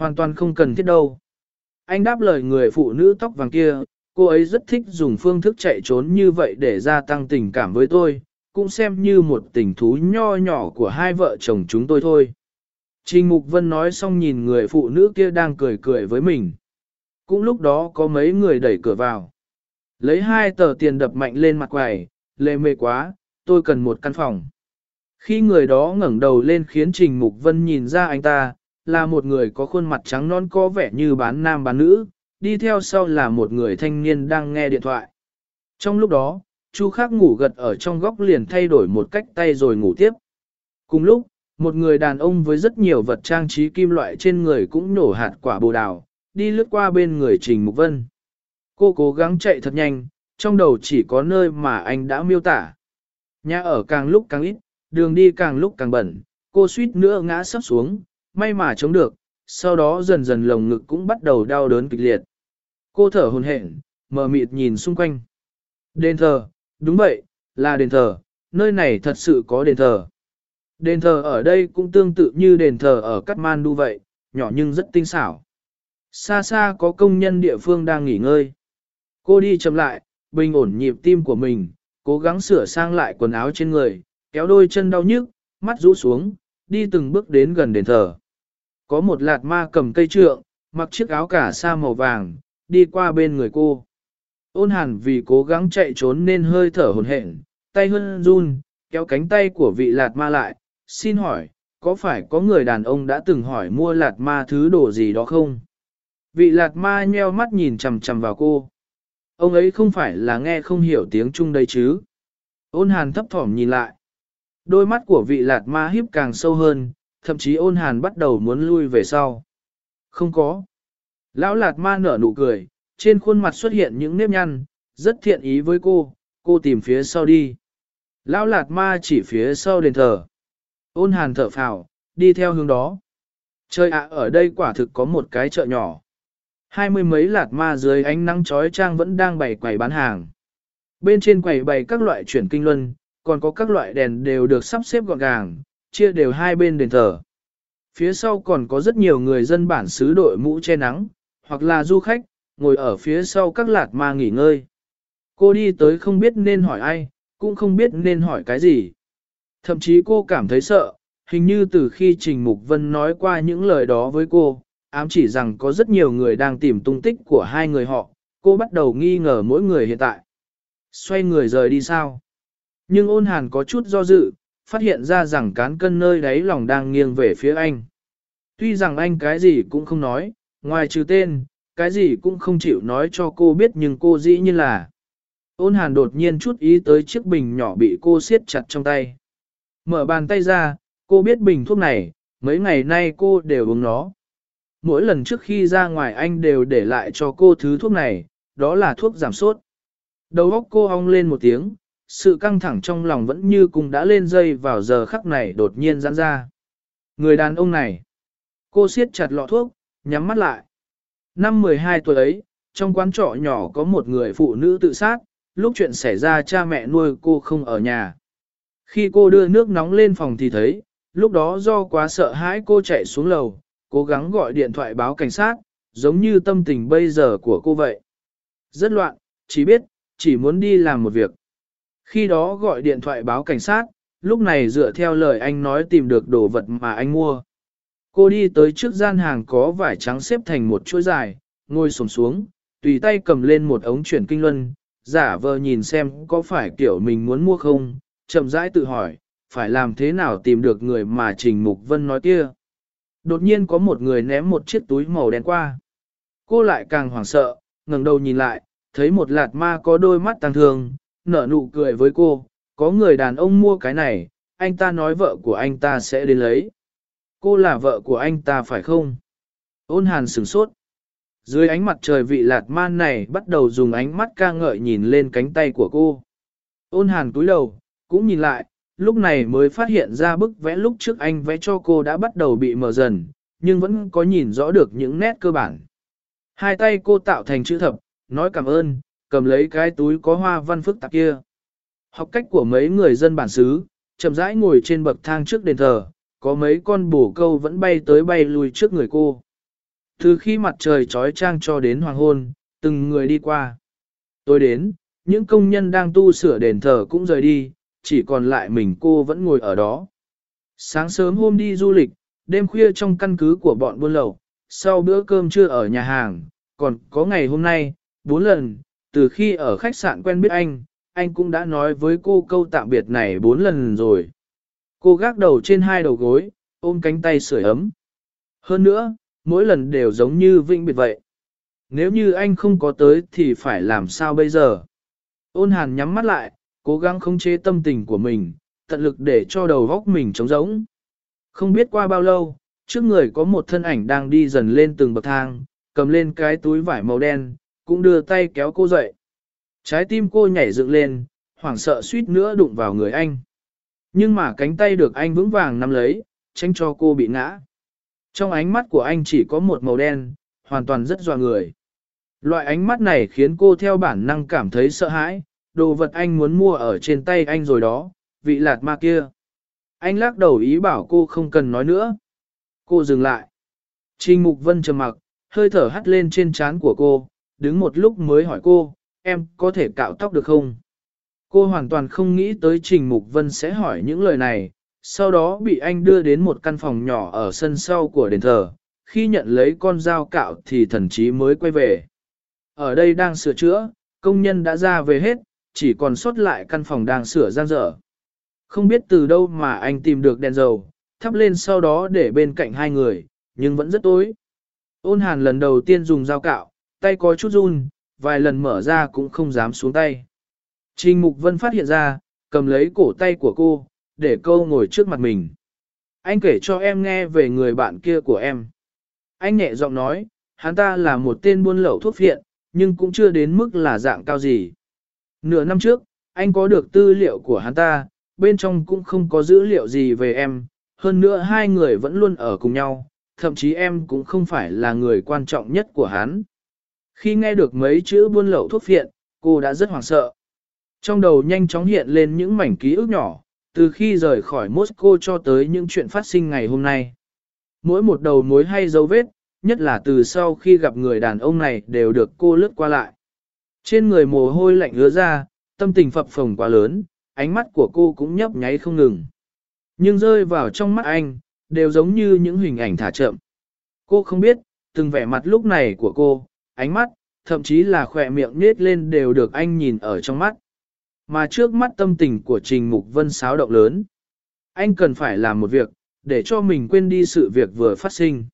Hoàn toàn không cần thiết đâu. Anh đáp lời người phụ nữ tóc vàng kia, cô ấy rất thích dùng phương thức chạy trốn như vậy để gia tăng tình cảm với tôi, cũng xem như một tình thú nho nhỏ của hai vợ chồng chúng tôi thôi. Trình Mục Vân nói xong nhìn người phụ nữ kia đang cười cười với mình. Cũng lúc đó có mấy người đẩy cửa vào. Lấy hai tờ tiền đập mạnh lên mặt quầy, lệ mê quá, tôi cần một căn phòng. Khi người đó ngẩng đầu lên khiến Trình Mục Vân nhìn ra anh ta, là một người có khuôn mặt trắng non có vẻ như bán nam bán nữ, đi theo sau là một người thanh niên đang nghe điện thoại. Trong lúc đó, Chu Khắc ngủ gật ở trong góc liền thay đổi một cách tay rồi ngủ tiếp. Cùng lúc, một người đàn ông với rất nhiều vật trang trí kim loại trên người cũng nổ hạt quả bồ đào, đi lướt qua bên người Trình Mục Vân. Cô cố gắng chạy thật nhanh, trong đầu chỉ có nơi mà anh đã miêu tả. Nhà ở càng lúc càng ít, đường đi càng lúc càng bẩn, cô suýt nữa ngã sắp xuống, may mà chống được, sau đó dần dần lồng ngực cũng bắt đầu đau đớn kịch liệt. Cô thở hồn hển, mờ mịt nhìn xung quanh. Đền thờ, đúng vậy, là đền thờ, nơi này thật sự có đền thờ. Đền thờ ở đây cũng tương tự như đền thờ ở Kathmandu vậy, nhỏ nhưng rất tinh xảo. Xa xa có công nhân địa phương đang nghỉ ngơi. Cô đi chậm lại, bình ổn nhịp tim của mình, cố gắng sửa sang lại quần áo trên người, kéo đôi chân đau nhức, mắt rũ xuống, đi từng bước đến gần đền thờ. Có một lạt ma cầm cây trượng, mặc chiếc áo cả sa màu vàng, đi qua bên người cô. Ôn hàn vì cố gắng chạy trốn nên hơi thở hồn hển, tay hơn run, kéo cánh tay của vị lạt ma lại, xin hỏi, có phải có người đàn ông đã từng hỏi mua lạt ma thứ đồ gì đó không? Vị lạt ma nheo mắt nhìn chằm chằm vào cô. Ông ấy không phải là nghe không hiểu tiếng Trung đây chứ. Ôn hàn thấp thỏm nhìn lại. Đôi mắt của vị lạt ma hiếp càng sâu hơn, thậm chí ôn hàn bắt đầu muốn lui về sau. Không có. Lão lạt ma nở nụ cười, trên khuôn mặt xuất hiện những nếp nhăn, rất thiện ý với cô, cô tìm phía sau đi. Lão lạt ma chỉ phía sau đền thờ. Ôn hàn thở phào, đi theo hướng đó. Trời ạ ở đây quả thực có một cái chợ nhỏ. Hai mươi mấy lạt ma dưới ánh nắng chói trang vẫn đang bày quầy bán hàng. Bên trên quầy bày các loại chuyển kinh luân, còn có các loại đèn đều được sắp xếp gọn gàng, chia đều hai bên đền thờ. Phía sau còn có rất nhiều người dân bản xứ đội mũ che nắng, hoặc là du khách, ngồi ở phía sau các lạt ma nghỉ ngơi. Cô đi tới không biết nên hỏi ai, cũng không biết nên hỏi cái gì. Thậm chí cô cảm thấy sợ, hình như từ khi Trình Mục Vân nói qua những lời đó với cô, ám chỉ rằng có rất nhiều người đang tìm tung tích của hai người họ, cô bắt đầu nghi ngờ mỗi người hiện tại. Xoay người rời đi sao? Nhưng ôn hàn có chút do dự, phát hiện ra rằng cán cân nơi đáy lòng đang nghiêng về phía anh. Tuy rằng anh cái gì cũng không nói, ngoài trừ tên, cái gì cũng không chịu nói cho cô biết nhưng cô dĩ như là. Ôn hàn đột nhiên chút ý tới chiếc bình nhỏ bị cô siết chặt trong tay. Mở bàn tay ra, cô biết bình thuốc này, mấy ngày nay cô đều uống nó. Mỗi lần trước khi ra ngoài anh đều để lại cho cô thứ thuốc này, đó là thuốc giảm sốt. Đầu óc cô ong lên một tiếng, sự căng thẳng trong lòng vẫn như cùng đã lên dây vào giờ khắc này đột nhiên giãn ra. Người đàn ông này, cô siết chặt lọ thuốc, nhắm mắt lại. Năm 12 tuổi ấy, trong quán trọ nhỏ có một người phụ nữ tự sát, lúc chuyện xảy ra cha mẹ nuôi cô không ở nhà. Khi cô đưa nước nóng lên phòng thì thấy, lúc đó do quá sợ hãi cô chạy xuống lầu, cố gắng gọi điện thoại báo cảnh sát, giống như tâm tình bây giờ của cô vậy. Rất loạn, chỉ biết, chỉ muốn đi làm một việc. Khi đó gọi điện thoại báo cảnh sát, lúc này dựa theo lời anh nói tìm được đồ vật mà anh mua. Cô đi tới trước gian hàng có vải trắng xếp thành một chuỗi dài, ngồi xổm xuống, tùy tay cầm lên một ống chuyển kinh luân, giả vờ nhìn xem có phải kiểu mình muốn mua không, chậm rãi tự hỏi, phải làm thế nào tìm được người mà Trình Mục Vân nói kia. Đột nhiên có một người ném một chiếc túi màu đen qua. Cô lại càng hoảng sợ, ngẩng đầu nhìn lại, thấy một lạt ma có đôi mắt tăng thương, nở nụ cười với cô, có người đàn ông mua cái này, anh ta nói vợ của anh ta sẽ đến lấy. Cô là vợ của anh ta phải không? Ôn hàn sửng sốt. Dưới ánh mặt trời vị lạt man này bắt đầu dùng ánh mắt ca ngợi nhìn lên cánh tay của cô. Ôn hàn cúi đầu, cũng nhìn lại, lúc này mới phát hiện ra bức vẽ lúc trước anh vẽ cho cô đã bắt đầu bị mờ dần, nhưng vẫn có nhìn rõ được những nét cơ bản. Hai tay cô tạo thành chữ thập, nói cảm ơn, cầm lấy cái túi có hoa văn phức tạp kia. Học cách của mấy người dân bản xứ, chậm rãi ngồi trên bậc thang trước đền thờ, có mấy con bổ câu vẫn bay tới bay lui trước người cô. Từ khi mặt trời trói trang cho đến hoàng hôn, từng người đi qua. Tôi đến, những công nhân đang tu sửa đền thờ cũng rời đi, chỉ còn lại mình cô vẫn ngồi ở đó. Sáng sớm hôm đi du lịch, đêm khuya trong căn cứ của bọn buôn lậu, sau bữa cơm trưa ở nhà hàng, còn có ngày hôm nay, bốn lần, từ khi ở khách sạn quen biết anh, anh cũng đã nói với cô câu tạm biệt này bốn lần rồi. Cô gác đầu trên hai đầu gối, ôm cánh tay sưởi ấm. Hơn nữa, mỗi lần đều giống như vĩnh biệt vậy. Nếu như anh không có tới thì phải làm sao bây giờ? Ôn hàn nhắm mắt lại, cố gắng khống chế tâm tình của mình, tận lực để cho đầu góc mình trống rỗng. Không biết qua bao lâu, trước người có một thân ảnh đang đi dần lên từng bậc thang, cầm lên cái túi vải màu đen, cũng đưa tay kéo cô dậy. Trái tim cô nhảy dựng lên, hoảng sợ suýt nữa đụng vào người anh. Nhưng mà cánh tay được anh vững vàng nắm lấy, tránh cho cô bị ngã. Trong ánh mắt của anh chỉ có một màu đen, hoàn toàn rất dọa người. Loại ánh mắt này khiến cô theo bản năng cảm thấy sợ hãi, đồ vật anh muốn mua ở trên tay anh rồi đó, vị lạt ma kia. Anh lắc đầu ý bảo cô không cần nói nữa. Cô dừng lại. Trình Mục Vân trầm mặc, hơi thở hắt lên trên trán của cô, đứng một lúc mới hỏi cô, em có thể cạo tóc được không? Cô hoàn toàn không nghĩ tới Trình Mục Vân sẽ hỏi những lời này, sau đó bị anh đưa đến một căn phòng nhỏ ở sân sau của đền thờ, khi nhận lấy con dao cạo thì thần chí mới quay về. Ở đây đang sửa chữa, công nhân đã ra về hết, chỉ còn sót lại căn phòng đang sửa giang dở. Không biết từ đâu mà anh tìm được đèn dầu, thắp lên sau đó để bên cạnh hai người, nhưng vẫn rất tối. Ôn hàn lần đầu tiên dùng dao cạo, tay có chút run, vài lần mở ra cũng không dám xuống tay. Trình Mục Vân phát hiện ra, cầm lấy cổ tay của cô, để cô ngồi trước mặt mình. Anh kể cho em nghe về người bạn kia của em. Anh nhẹ giọng nói, hắn ta là một tên buôn lậu thuốc phiện, nhưng cũng chưa đến mức là dạng cao gì. Nửa năm trước, anh có được tư liệu của hắn ta, bên trong cũng không có dữ liệu gì về em, hơn nữa hai người vẫn luôn ở cùng nhau, thậm chí em cũng không phải là người quan trọng nhất của hắn. Khi nghe được mấy chữ buôn lậu thuốc phiện, cô đã rất hoảng sợ. Trong đầu nhanh chóng hiện lên những mảnh ký ức nhỏ, từ khi rời khỏi Moscow cho tới những chuyện phát sinh ngày hôm nay. Mỗi một đầu mối hay dấu vết, nhất là từ sau khi gặp người đàn ông này đều được cô lướt qua lại. Trên người mồ hôi lạnh ứa ra, tâm tình phập phồng quá lớn, ánh mắt của cô cũng nhấp nháy không ngừng. Nhưng rơi vào trong mắt anh, đều giống như những hình ảnh thả chậm. Cô không biết, từng vẻ mặt lúc này của cô, ánh mắt, thậm chí là khỏe miệng nết lên đều được anh nhìn ở trong mắt. Mà trước mắt tâm tình của Trình Mục Vân xáo động lớn. Anh cần phải làm một việc, để cho mình quên đi sự việc vừa phát sinh.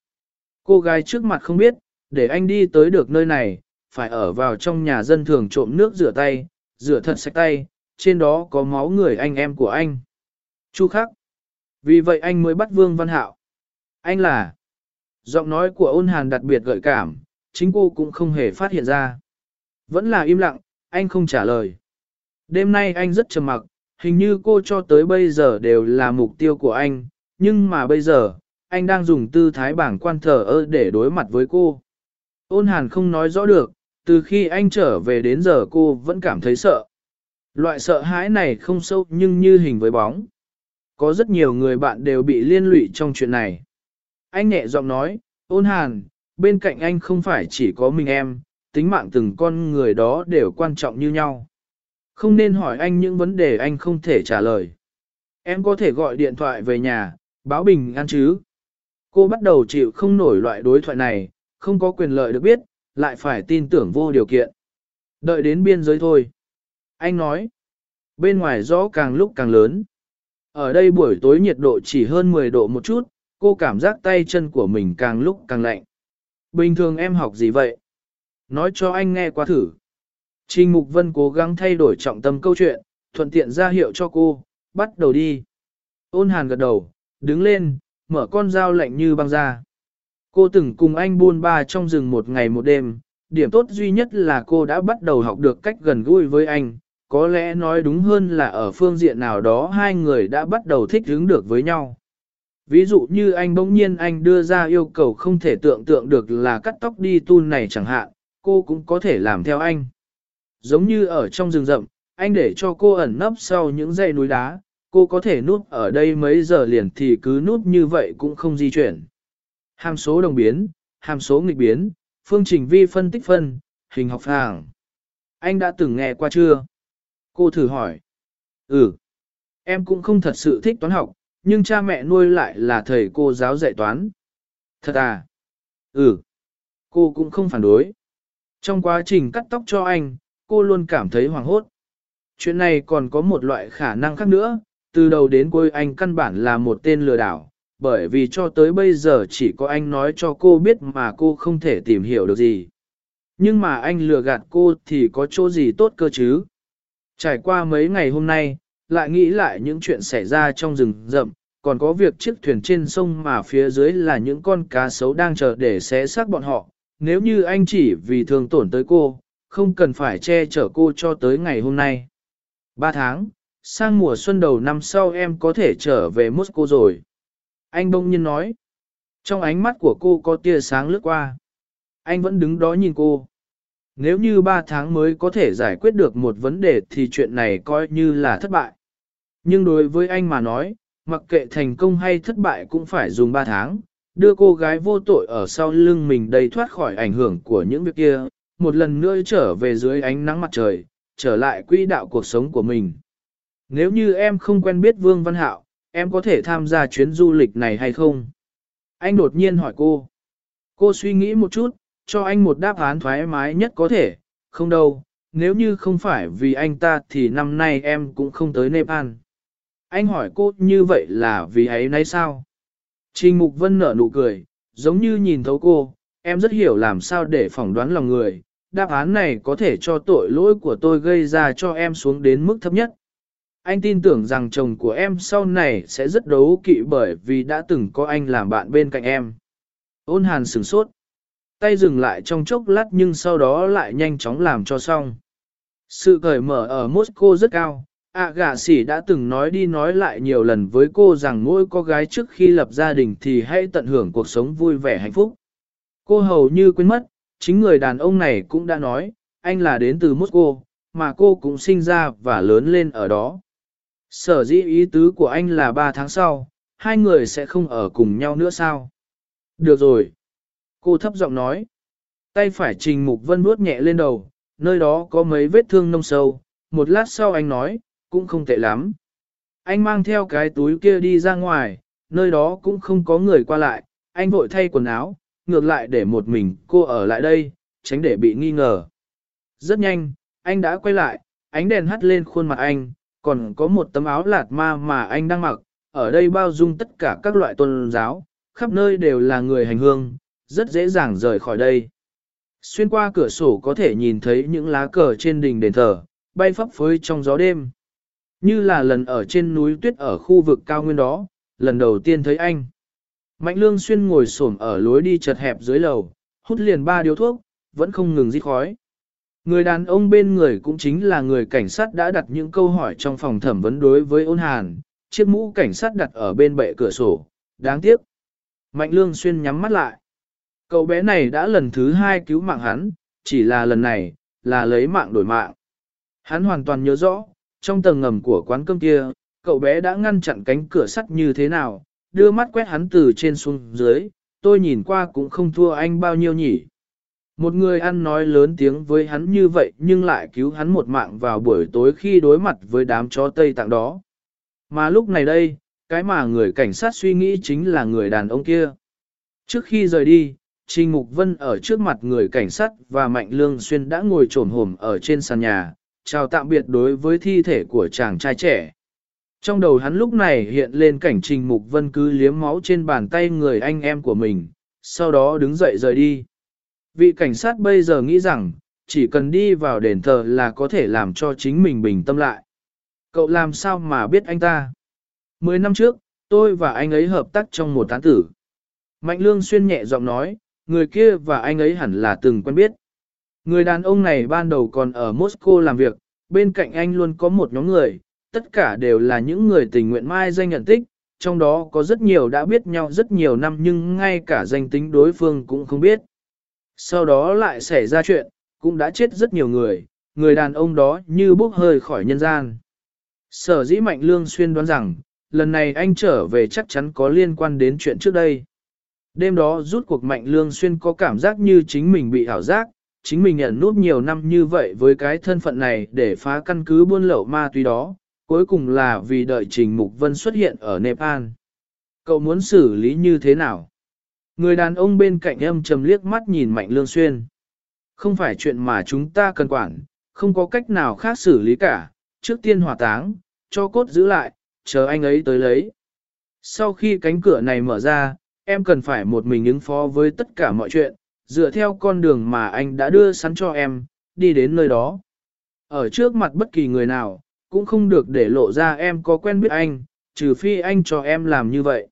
Cô gái trước mặt không biết, để anh đi tới được nơi này, phải ở vào trong nhà dân thường trộm nước rửa tay, rửa thật sạch tay, trên đó có máu người anh em của anh. Chu khắc. Vì vậy anh mới bắt Vương Văn Hạo. Anh là... Giọng nói của ôn hàn đặc biệt gợi cảm, chính cô cũng không hề phát hiện ra. Vẫn là im lặng, anh không trả lời. Đêm nay anh rất trầm mặc, hình như cô cho tới bây giờ đều là mục tiêu của anh, nhưng mà bây giờ, anh đang dùng tư thái bảng quan thờ ơ để đối mặt với cô. Ôn hàn không nói rõ được, từ khi anh trở về đến giờ cô vẫn cảm thấy sợ. Loại sợ hãi này không sâu nhưng như hình với bóng. Có rất nhiều người bạn đều bị liên lụy trong chuyện này. Anh nhẹ giọng nói, ôn hàn, bên cạnh anh không phải chỉ có mình em, tính mạng từng con người đó đều quan trọng như nhau. Không nên hỏi anh những vấn đề anh không thể trả lời. Em có thể gọi điện thoại về nhà, báo bình an chứ. Cô bắt đầu chịu không nổi loại đối thoại này, không có quyền lợi được biết, lại phải tin tưởng vô điều kiện. Đợi đến biên giới thôi. Anh nói, bên ngoài gió càng lúc càng lớn. Ở đây buổi tối nhiệt độ chỉ hơn 10 độ một chút, cô cảm giác tay chân của mình càng lúc càng lạnh. Bình thường em học gì vậy? Nói cho anh nghe qua thử. Trình Mục Vân cố gắng thay đổi trọng tâm câu chuyện, thuận tiện ra hiệu cho cô, bắt đầu đi. Ôn hàn gật đầu, đứng lên, mở con dao lạnh như băng ra. Cô từng cùng anh buôn ba trong rừng một ngày một đêm, điểm tốt duy nhất là cô đã bắt đầu học được cách gần gũi với anh, có lẽ nói đúng hơn là ở phương diện nào đó hai người đã bắt đầu thích hứng được với nhau. Ví dụ như anh bỗng nhiên anh đưa ra yêu cầu không thể tưởng tượng được là cắt tóc đi tu này chẳng hạn, cô cũng có thể làm theo anh. Giống như ở trong rừng rậm, anh để cho cô ẩn nấp sau những dãy núi đá, cô có thể núp ở đây mấy giờ liền thì cứ núp như vậy cũng không di chuyển. Hàm số đồng biến, hàm số nghịch biến, phương trình vi phân tích phân, hình học hàng. Anh đã từng nghe qua chưa? Cô thử hỏi. Ừ. Em cũng không thật sự thích toán học, nhưng cha mẹ nuôi lại là thầy cô giáo dạy toán. Thật à? Ừ. Cô cũng không phản đối. Trong quá trình cắt tóc cho anh, cô luôn cảm thấy hoảng hốt. Chuyện này còn có một loại khả năng khác nữa, từ đầu đến cuối anh căn bản là một tên lừa đảo, bởi vì cho tới bây giờ chỉ có anh nói cho cô biết mà cô không thể tìm hiểu được gì. Nhưng mà anh lừa gạt cô thì có chỗ gì tốt cơ chứ? Trải qua mấy ngày hôm nay, lại nghĩ lại những chuyện xảy ra trong rừng rậm, còn có việc chiếc thuyền trên sông mà phía dưới là những con cá sấu đang chờ để xé xác bọn họ. Nếu như anh chỉ vì thương tổn tới cô, không cần phải che chở cô cho tới ngày hôm nay. Ba tháng, sang mùa xuân đầu năm sau em có thể trở về Moscow rồi. Anh bỗng nhiên nói. Trong ánh mắt của cô có tia sáng lướt qua. Anh vẫn đứng đó nhìn cô. Nếu như ba tháng mới có thể giải quyết được một vấn đề thì chuyện này coi như là thất bại. Nhưng đối với anh mà nói, mặc kệ thành công hay thất bại cũng phải dùng ba tháng, đưa cô gái vô tội ở sau lưng mình đầy thoát khỏi ảnh hưởng của những việc kia, một lần nữa trở về dưới ánh nắng mặt trời, trở lại quỹ đạo cuộc sống của mình. Nếu như em không quen biết Vương Văn Hạo, em có thể tham gia chuyến du lịch này hay không? Anh đột nhiên hỏi cô. Cô suy nghĩ một chút, cho anh một đáp án thoải mái nhất có thể, không đâu, nếu như không phải vì anh ta thì năm nay em cũng không tới Nepal. Anh hỏi cô như vậy là vì ấy nấy sao? Trình Mục Vân nở nụ cười, giống như nhìn thấu cô, em rất hiểu làm sao để phỏng đoán lòng người, đáp án này có thể cho tội lỗi của tôi gây ra cho em xuống đến mức thấp nhất. Anh tin tưởng rằng chồng của em sau này sẽ rất đấu kỵ bởi vì đã từng có anh làm bạn bên cạnh em. Ôn hàn sửng sốt. Tay dừng lại trong chốc lát nhưng sau đó lại nhanh chóng làm cho xong. Sự cởi mở ở Moscow rất cao. À gà sỉ đã từng nói đi nói lại nhiều lần với cô rằng mỗi cô gái trước khi lập gia đình thì hãy tận hưởng cuộc sống vui vẻ hạnh phúc. Cô hầu như quên mất, chính người đàn ông này cũng đã nói, anh là đến từ Moscow, mà cô cũng sinh ra và lớn lên ở đó. Sở dĩ ý tứ của anh là 3 tháng sau, hai người sẽ không ở cùng nhau nữa sao? Được rồi. Cô thấp giọng nói. Tay phải Trình Mục Vân vuốt nhẹ lên đầu, nơi đó có mấy vết thương nông sâu. Một lát sau anh nói, cũng không tệ lắm. Anh mang theo cái túi kia đi ra ngoài, nơi đó cũng không có người qua lại. Anh vội thay quần áo, ngược lại để một mình cô ở lại đây, tránh để bị nghi ngờ. Rất nhanh, anh đã quay lại, ánh đèn hắt lên khuôn mặt anh, còn có một tấm áo lạt ma mà anh đang mặc, ở đây bao dung tất cả các loại tôn giáo, khắp nơi đều là người hành hương, rất dễ dàng rời khỏi đây. Xuyên qua cửa sổ có thể nhìn thấy những lá cờ trên đỉnh đền thờ, bay phấp phới trong gió đêm. Như là lần ở trên núi tuyết ở khu vực cao nguyên đó, lần đầu tiên thấy anh. Mạnh lương xuyên ngồi xổm ở lối đi chật hẹp dưới lầu, hút liền ba điếu thuốc, vẫn không ngừng rít khói. Người đàn ông bên người cũng chính là người cảnh sát đã đặt những câu hỏi trong phòng thẩm vấn đối với ôn hàn, chiếc mũ cảnh sát đặt ở bên bệ cửa sổ, đáng tiếc. Mạnh lương xuyên nhắm mắt lại. Cậu bé này đã lần thứ hai cứu mạng hắn, chỉ là lần này, là lấy mạng đổi mạng. Hắn hoàn toàn nhớ rõ, trong tầng ngầm của quán cơm kia, cậu bé đã ngăn chặn cánh cửa sắt như thế nào, đưa mắt quét hắn từ trên xuống dưới, tôi nhìn qua cũng không thua anh bao nhiêu nhỉ. Một người ăn nói lớn tiếng với hắn như vậy nhưng lại cứu hắn một mạng vào buổi tối khi đối mặt với đám chó Tây Tạng đó. Mà lúc này đây, cái mà người cảnh sát suy nghĩ chính là người đàn ông kia. Trước khi rời đi, Trình Mục Vân ở trước mặt người cảnh sát và Mạnh Lương Xuyên đã ngồi trồn hổm ở trên sàn nhà, chào tạm biệt đối với thi thể của chàng trai trẻ. Trong đầu hắn lúc này hiện lên cảnh Trình Mục Vân cứ liếm máu trên bàn tay người anh em của mình, sau đó đứng dậy rời đi. Vị cảnh sát bây giờ nghĩ rằng, chỉ cần đi vào đền thờ là có thể làm cho chính mình bình tâm lại. Cậu làm sao mà biết anh ta? Mười năm trước, tôi và anh ấy hợp tác trong một tán tử. Mạnh Lương Xuyên nhẹ giọng nói, người kia và anh ấy hẳn là từng quen biết. Người đàn ông này ban đầu còn ở Moscow làm việc, bên cạnh anh luôn có một nhóm người, tất cả đều là những người tình nguyện mai danh nhận tích, trong đó có rất nhiều đã biết nhau rất nhiều năm nhưng ngay cả danh tính đối phương cũng không biết. Sau đó lại xảy ra chuyện, cũng đã chết rất nhiều người, người đàn ông đó như bốc hơi khỏi nhân gian. Sở dĩ Mạnh Lương xuyên đoán rằng, lần này anh trở về chắc chắn có liên quan đến chuyện trước đây. Đêm đó rút cuộc mạnh lương xuyên có cảm giác như chính mình bị ảo giác, chính mình nhận nút nhiều năm như vậy với cái thân phận này để phá căn cứ buôn lậu ma túy đó, cuối cùng là vì đợi Trình Mục Vân xuất hiện ở Nepal. Cậu muốn xử lý như thế nào? Người đàn ông bên cạnh âm trầm liếc mắt nhìn Mạnh Lương Xuyên. Không phải chuyện mà chúng ta cần quản, không có cách nào khác xử lý cả, trước tiên hỏa táng, cho cốt giữ lại, chờ anh ấy tới lấy. Sau khi cánh cửa này mở ra, em cần phải một mình ứng phó với tất cả mọi chuyện, dựa theo con đường mà anh đã đưa sẵn cho em, đi đến nơi đó. Ở trước mặt bất kỳ người nào, cũng không được để lộ ra em có quen biết anh, trừ phi anh cho em làm như vậy.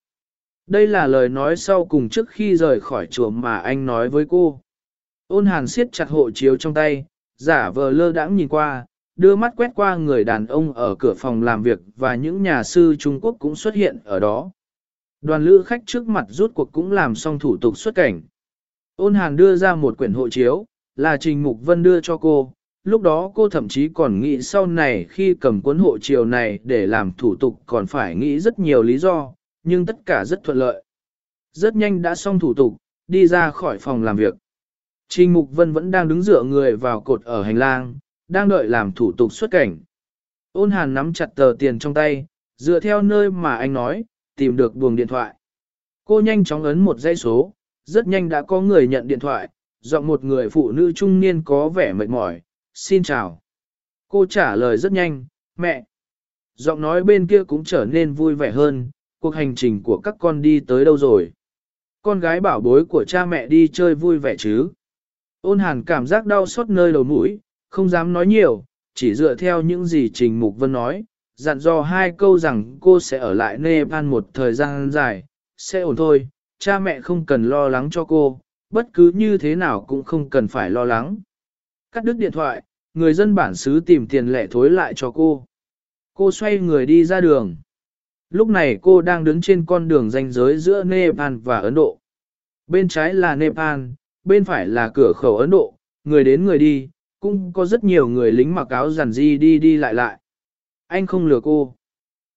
Đây là lời nói sau cùng trước khi rời khỏi chùa mà anh nói với cô. Ôn hàn siết chặt hộ chiếu trong tay, giả vờ lơ đãng nhìn qua, đưa mắt quét qua người đàn ông ở cửa phòng làm việc và những nhà sư Trung Quốc cũng xuất hiện ở đó. Đoàn lữ khách trước mặt rút cuộc cũng làm xong thủ tục xuất cảnh. Ôn hàn đưa ra một quyển hộ chiếu, là Trình Mục Vân đưa cho cô. Lúc đó cô thậm chí còn nghĩ sau này khi cầm cuốn hộ chiếu này để làm thủ tục còn phải nghĩ rất nhiều lý do, nhưng tất cả rất thuận lợi. Rất nhanh đã xong thủ tục, đi ra khỏi phòng làm việc. Trình Mục Vân vẫn đang đứng dựa người vào cột ở hành lang, đang đợi làm thủ tục xuất cảnh. Ôn hàn nắm chặt tờ tiền trong tay, dựa theo nơi mà anh nói, tìm được buồng điện thoại. Cô nhanh chóng ấn một dãy số, rất nhanh đã có người nhận điện thoại, giọng một người phụ nữ trung niên có vẻ mệt mỏi, xin chào. Cô trả lời rất nhanh, mẹ. Giọng nói bên kia cũng trở nên vui vẻ hơn, cuộc hành trình của các con đi tới đâu rồi. Con gái bảo bối của cha mẹ đi chơi vui vẻ chứ. Ôn hàn cảm giác đau xót nơi đầu mũi, không dám nói nhiều, chỉ dựa theo những gì Trình Mục Vân nói, dặn dò hai câu rằng cô sẽ ở lại Nepal một thời gian dài, sẽ ổn thôi, cha mẹ không cần lo lắng cho cô, bất cứ như thế nào cũng không cần phải lo lắng. Cắt đứt điện thoại, người dân bản xứ tìm tiền lẻ thối lại cho cô. Cô xoay người đi ra đường. Lúc này cô đang đứng trên con đường ranh giới giữa Nepal và Ấn Độ. Bên trái là Nepal, bên phải là cửa khẩu Ấn Độ, người đến người đi, cũng có rất nhiều người lính mặc áo giản di đi đi lại lại. Anh không lừa cô.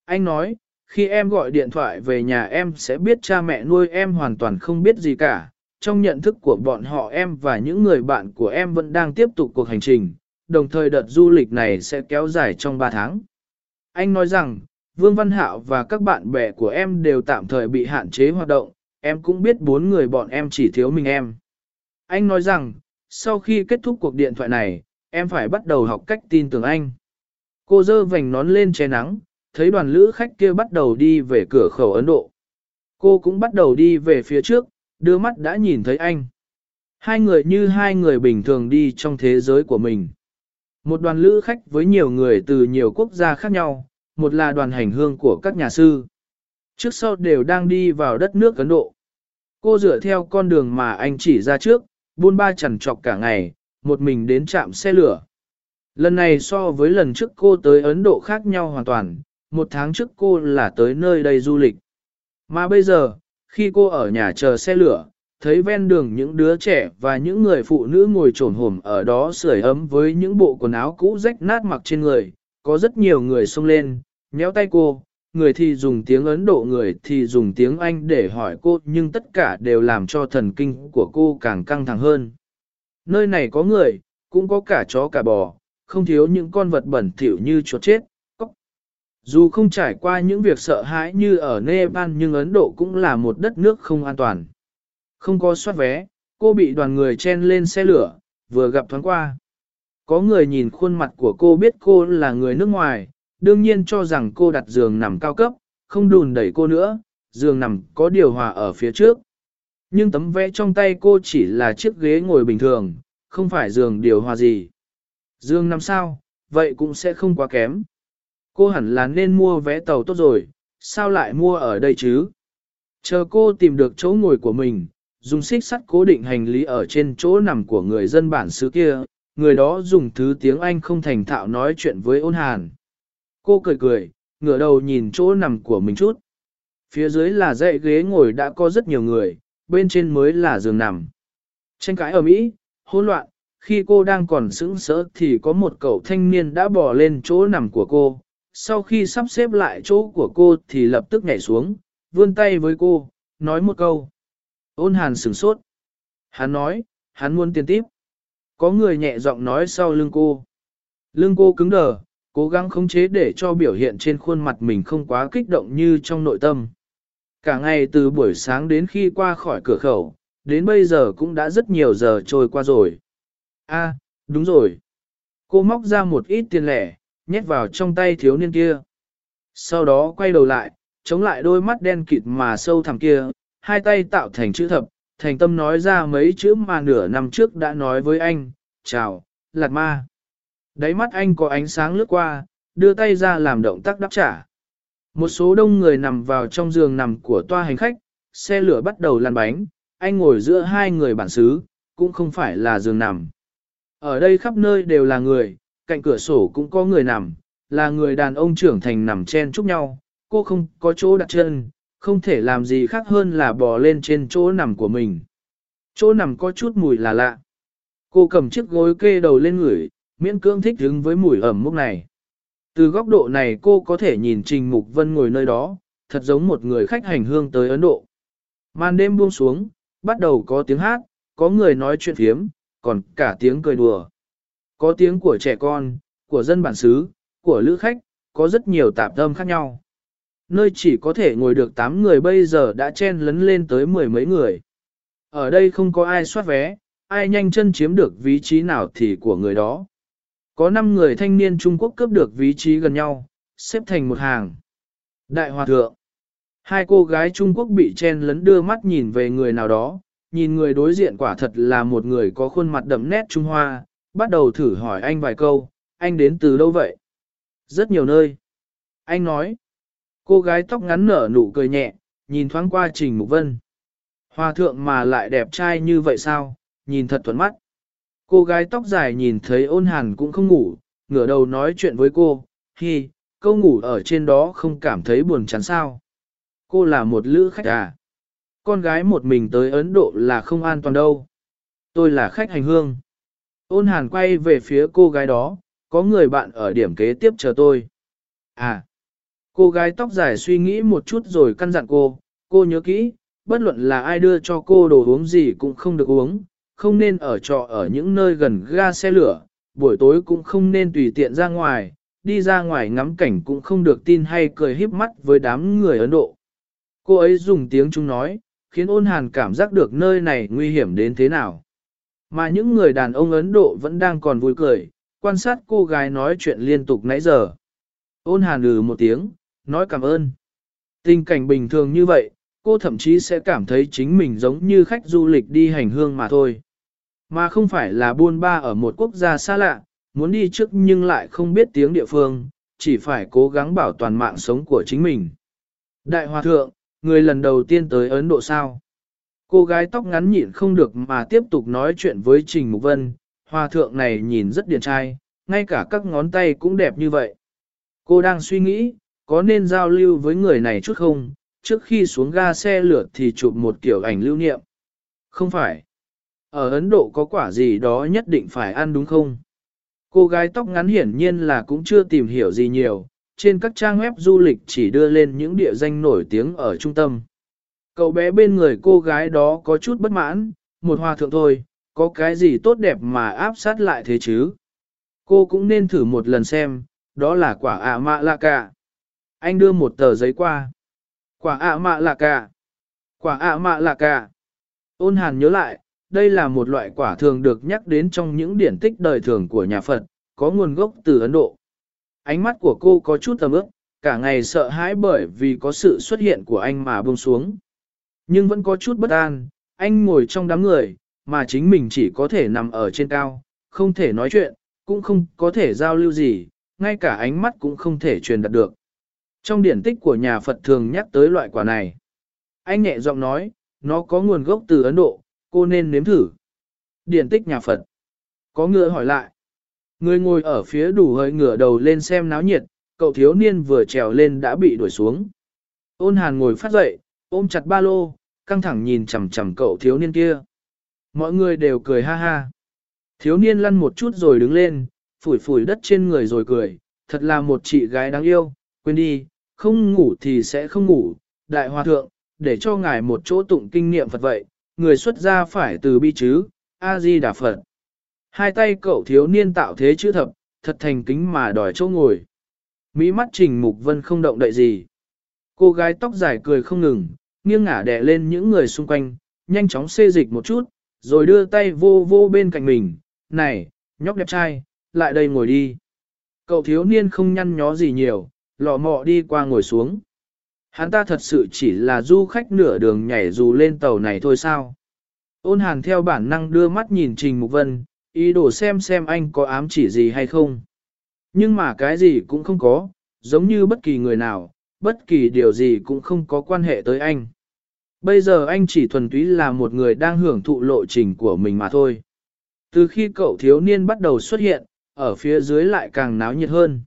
Anh nói, khi em gọi điện thoại về nhà em sẽ biết cha mẹ nuôi em hoàn toàn không biết gì cả. Trong nhận thức của bọn họ em và những người bạn của em vẫn đang tiếp tục cuộc hành trình, đồng thời đợt du lịch này sẽ kéo dài trong 3 tháng. Anh nói rằng, Vương Văn Hạo và các bạn bè của em đều tạm thời bị hạn chế hoạt động, em cũng biết bốn người bọn em chỉ thiếu mình em. Anh nói rằng, sau khi kết thúc cuộc điện thoại này, em phải bắt đầu học cách tin tưởng anh. Cô dơ vành nón lên che nắng, thấy đoàn lữ khách kia bắt đầu đi về cửa khẩu Ấn Độ. Cô cũng bắt đầu đi về phía trước, đưa mắt đã nhìn thấy anh. Hai người như hai người bình thường đi trong thế giới của mình. Một đoàn lữ khách với nhiều người từ nhiều quốc gia khác nhau, một là đoàn hành hương của các nhà sư. Trước sau đều đang đi vào đất nước Ấn Độ. Cô dựa theo con đường mà anh chỉ ra trước, buôn ba chằn trọc cả ngày, một mình đến trạm xe lửa. Lần này so với lần trước cô tới Ấn Độ khác nhau hoàn toàn, một tháng trước cô là tới nơi đây du lịch. Mà bây giờ, khi cô ở nhà chờ xe lửa, thấy ven đường những đứa trẻ và những người phụ nữ ngồi trồn hổm ở đó sưởi ấm với những bộ quần áo cũ rách nát mặc trên người, có rất nhiều người xông lên, nhéo tay cô, người thì dùng tiếng Ấn Độ người thì dùng tiếng Anh để hỏi cô nhưng tất cả đều làm cho thần kinh của cô càng căng thẳng hơn. Nơi này có người, cũng có cả chó cả bò, không thiếu những con vật bẩn thỉu như chuột chết. Dù không trải qua những việc sợ hãi như ở Nepal nhưng Ấn Độ cũng là một đất nước không an toàn. Không có soát vé, cô bị đoàn người chen lên xe lửa, vừa gặp thoáng qua. Có người nhìn khuôn mặt của cô biết cô là người nước ngoài, đương nhiên cho rằng cô đặt giường nằm cao cấp, không đùn đẩy cô nữa, giường nằm có điều hòa ở phía trước. Nhưng tấm vẽ trong tay cô chỉ là chiếc ghế ngồi bình thường, không phải giường điều hòa gì. Dương nằm sao, vậy cũng sẽ không quá kém. Cô hẳn là nên mua vé tàu tốt rồi, sao lại mua ở đây chứ? Chờ cô tìm được chỗ ngồi của mình, dùng xích sắt cố định hành lý ở trên chỗ nằm của người dân bản xứ kia, người đó dùng thứ tiếng Anh không thành thạo nói chuyện với ôn hàn. Cô cười cười, ngửa đầu nhìn chỗ nằm của mình chút. Phía dưới là dãy ghế ngồi đã có rất nhiều người, bên trên mới là giường nằm. Tranh cãi ở Mỹ, hỗn loạn, khi cô đang còn sững sỡ thì có một cậu thanh niên đã bỏ lên chỗ nằm của cô. Sau khi sắp xếp lại chỗ của cô thì lập tức nhảy xuống, vươn tay với cô, nói một câu. Ôn hàn sửng sốt. Hắn nói, hắn muốn tiền tiếp. Có người nhẹ giọng nói sau lưng cô. Lưng cô cứng đờ, cố gắng khống chế để cho biểu hiện trên khuôn mặt mình không quá kích động như trong nội tâm. Cả ngày từ buổi sáng đến khi qua khỏi cửa khẩu, đến bây giờ cũng đã rất nhiều giờ trôi qua rồi. A, đúng rồi. Cô móc ra một ít tiền lẻ, nhét vào trong tay thiếu niên kia. Sau đó quay đầu lại, chống lại đôi mắt đen kịt mà sâu thẳm kia, hai tay tạo thành chữ thập, thành tâm nói ra mấy chữ mà nửa năm trước đã nói với anh, chào, lạt ma. Đáy mắt anh có ánh sáng lướt qua, đưa tay ra làm động tác đáp trả. Một số đông người nằm vào trong giường nằm của toa hành khách, xe lửa bắt đầu lăn bánh, anh ngồi giữa hai người bản xứ, cũng không phải là giường nằm. Ở đây khắp nơi đều là người, cạnh cửa sổ cũng có người nằm, là người đàn ông trưởng thành nằm chen chúc nhau, cô không có chỗ đặt chân, không thể làm gì khác hơn là bò lên trên chỗ nằm của mình. Chỗ nằm có chút mùi là lạ. Cô cầm chiếc gối kê đầu lên người, miễn cưỡng thích đứng với mùi ẩm mốc này. Từ góc độ này cô có thể nhìn Trình Mục Vân ngồi nơi đó, thật giống một người khách hành hương tới Ấn Độ. Màn đêm buông xuống, bắt đầu có tiếng hát, có người nói chuyện phiếm, còn cả tiếng cười đùa. Có tiếng của trẻ con, của dân bản xứ, của lữ khách, có rất nhiều tạp âm khác nhau. Nơi chỉ có thể ngồi được 8 người bây giờ đã chen lấn lên tới mười mấy người. Ở đây không có ai soát vé, ai nhanh chân chiếm được vị trí nào thì của người đó. Có 5 người thanh niên Trung Quốc cướp được vị trí gần nhau, xếp thành một hàng. Đại Hòa Thượng Hai cô gái Trung Quốc bị chen lấn đưa mắt nhìn về người nào đó, nhìn người đối diện quả thật là một người có khuôn mặt đậm nét Trung Hoa, bắt đầu thử hỏi anh vài câu, anh đến từ đâu vậy? Rất nhiều nơi. Anh nói, cô gái tóc ngắn nở nụ cười nhẹ, nhìn thoáng qua Trình Mục Vân. Hòa thượng mà lại đẹp trai như vậy sao, nhìn thật thuận mắt. Cô gái tóc dài nhìn thấy ôn hàn cũng không ngủ, ngửa đầu nói chuyện với cô, hi, câu ngủ ở trên đó không cảm thấy buồn chán sao. Cô là một lữ khách à? Con gái một mình tới Ấn Độ là không an toàn đâu. Tôi là khách hành hương. Ôn hàn quay về phía cô gái đó, có người bạn ở điểm kế tiếp chờ tôi. À, cô gái tóc dài suy nghĩ một chút rồi căn dặn cô, cô nhớ kỹ, bất luận là ai đưa cho cô đồ uống gì cũng không được uống, không nên ở trọ ở những nơi gần ga xe lửa, buổi tối cũng không nên tùy tiện ra ngoài, đi ra ngoài ngắm cảnh cũng không được tin hay cười híp mắt với đám người Ấn Độ. Cô ấy dùng tiếng Trung nói, khiến ôn hàn cảm giác được nơi này nguy hiểm đến thế nào. Mà những người đàn ông Ấn Độ vẫn đang còn vui cười, quan sát cô gái nói chuyện liên tục nãy giờ. Ôn hàn lừ một tiếng, nói cảm ơn. Tình cảnh bình thường như vậy, cô thậm chí sẽ cảm thấy chính mình giống như khách du lịch đi hành hương mà thôi. Mà không phải là buôn ba ở một quốc gia xa lạ, muốn đi trước nhưng lại không biết tiếng địa phương, chỉ phải cố gắng bảo toàn mạng sống của chính mình. Đại Hòa Thượng, người lần đầu tiên tới Ấn Độ sao? Cô gái tóc ngắn nhịn không được mà tiếp tục nói chuyện với Trình Mục Vân, Hòa Thượng này nhìn rất điển trai, ngay cả các ngón tay cũng đẹp như vậy. Cô đang suy nghĩ, có nên giao lưu với người này chút không, trước khi xuống ga xe lửa thì chụp một kiểu ảnh lưu niệm. Không phải. Ở Ấn Độ có quả gì đó nhất định phải ăn đúng không? Cô gái tóc ngắn hiển nhiên là cũng chưa tìm hiểu gì nhiều, trên các trang web du lịch chỉ đưa lên những địa danh nổi tiếng ở trung tâm. Cậu bé bên người cô gái đó có chút bất mãn, một hòa thượng thôi, có cái gì tốt đẹp mà áp sát lại thế chứ? Cô cũng nên thử một lần xem, đó là quả ạ mạ lạ cả. Anh đưa một tờ giấy qua. Quả ạ mạ lạ cả. Quả ạ mạ lạ cả. Ôn hàn nhớ lại, đây là một loại quả thường được nhắc đến trong những điển tích đời thường của nhà Phật, có nguồn gốc từ Ấn Độ. Ánh mắt của cô có chút tầm ước, cả ngày sợ hãi bởi vì có sự xuất hiện của anh mà buông xuống. Nhưng vẫn có chút bất an, anh ngồi trong đám người, mà chính mình chỉ có thể nằm ở trên cao, không thể nói chuyện, cũng không có thể giao lưu gì, ngay cả ánh mắt cũng không thể truyền đạt được. Trong điển tích của nhà Phật thường nhắc tới loại quả này. Anh nhẹ giọng nói, nó có nguồn gốc từ Ấn Độ, cô nên nếm thử. Điển tích nhà Phật. Có ngựa hỏi lại. Người ngồi ở phía đủ hơi ngửa đầu lên xem náo nhiệt, cậu thiếu niên vừa trèo lên đã bị đuổi xuống. Ôn hàn ngồi phát dậy, ôm chặt ba lô, căng thẳng nhìn chằm chằm cậu thiếu niên kia. Mọi người đều cười ha ha. Thiếu niên lăn một chút rồi đứng lên, phủi phủi đất trên người rồi cười, thật là một chị gái đáng yêu, quên đi, không ngủ thì sẽ không ngủ, đại hòa thượng, để cho ngài một chỗ tụng kinh nghiệm Phật vậy, người xuất gia phải từ bi chứ, A-di Đà Phật. Hai tay cậu thiếu niên tạo thế chữ thập, thật thành kính mà đòi chỗ ngồi. Mỹ mắt Trình Mục Vân không động đậy gì. Cô gái tóc dài cười không ngừng, nghiêng ngả đè lên những người xung quanh, nhanh chóng xê dịch một chút, rồi đưa tay vô vô bên cạnh mình. Này, nhóc đẹp trai, lại đây ngồi đi. Cậu thiếu niên không nhăn nhó gì nhiều, lọ mọ đi qua ngồi xuống. Hắn ta thật sự chỉ là du khách nửa đường nhảy dù lên tàu này thôi sao. Ôn hàn theo bản năng đưa mắt nhìn Trình Mục Vân, ý đồ xem xem anh có ám chỉ gì hay không. Nhưng mà cái gì cũng không có, giống như bất kỳ người nào, bất kỳ điều gì cũng không có quan hệ tới anh. Bây giờ anh chỉ thuần túy là một người đang hưởng thụ lộ trình của mình mà thôi. Từ khi cậu thiếu niên bắt đầu xuất hiện, ở phía dưới lại càng náo nhiệt hơn.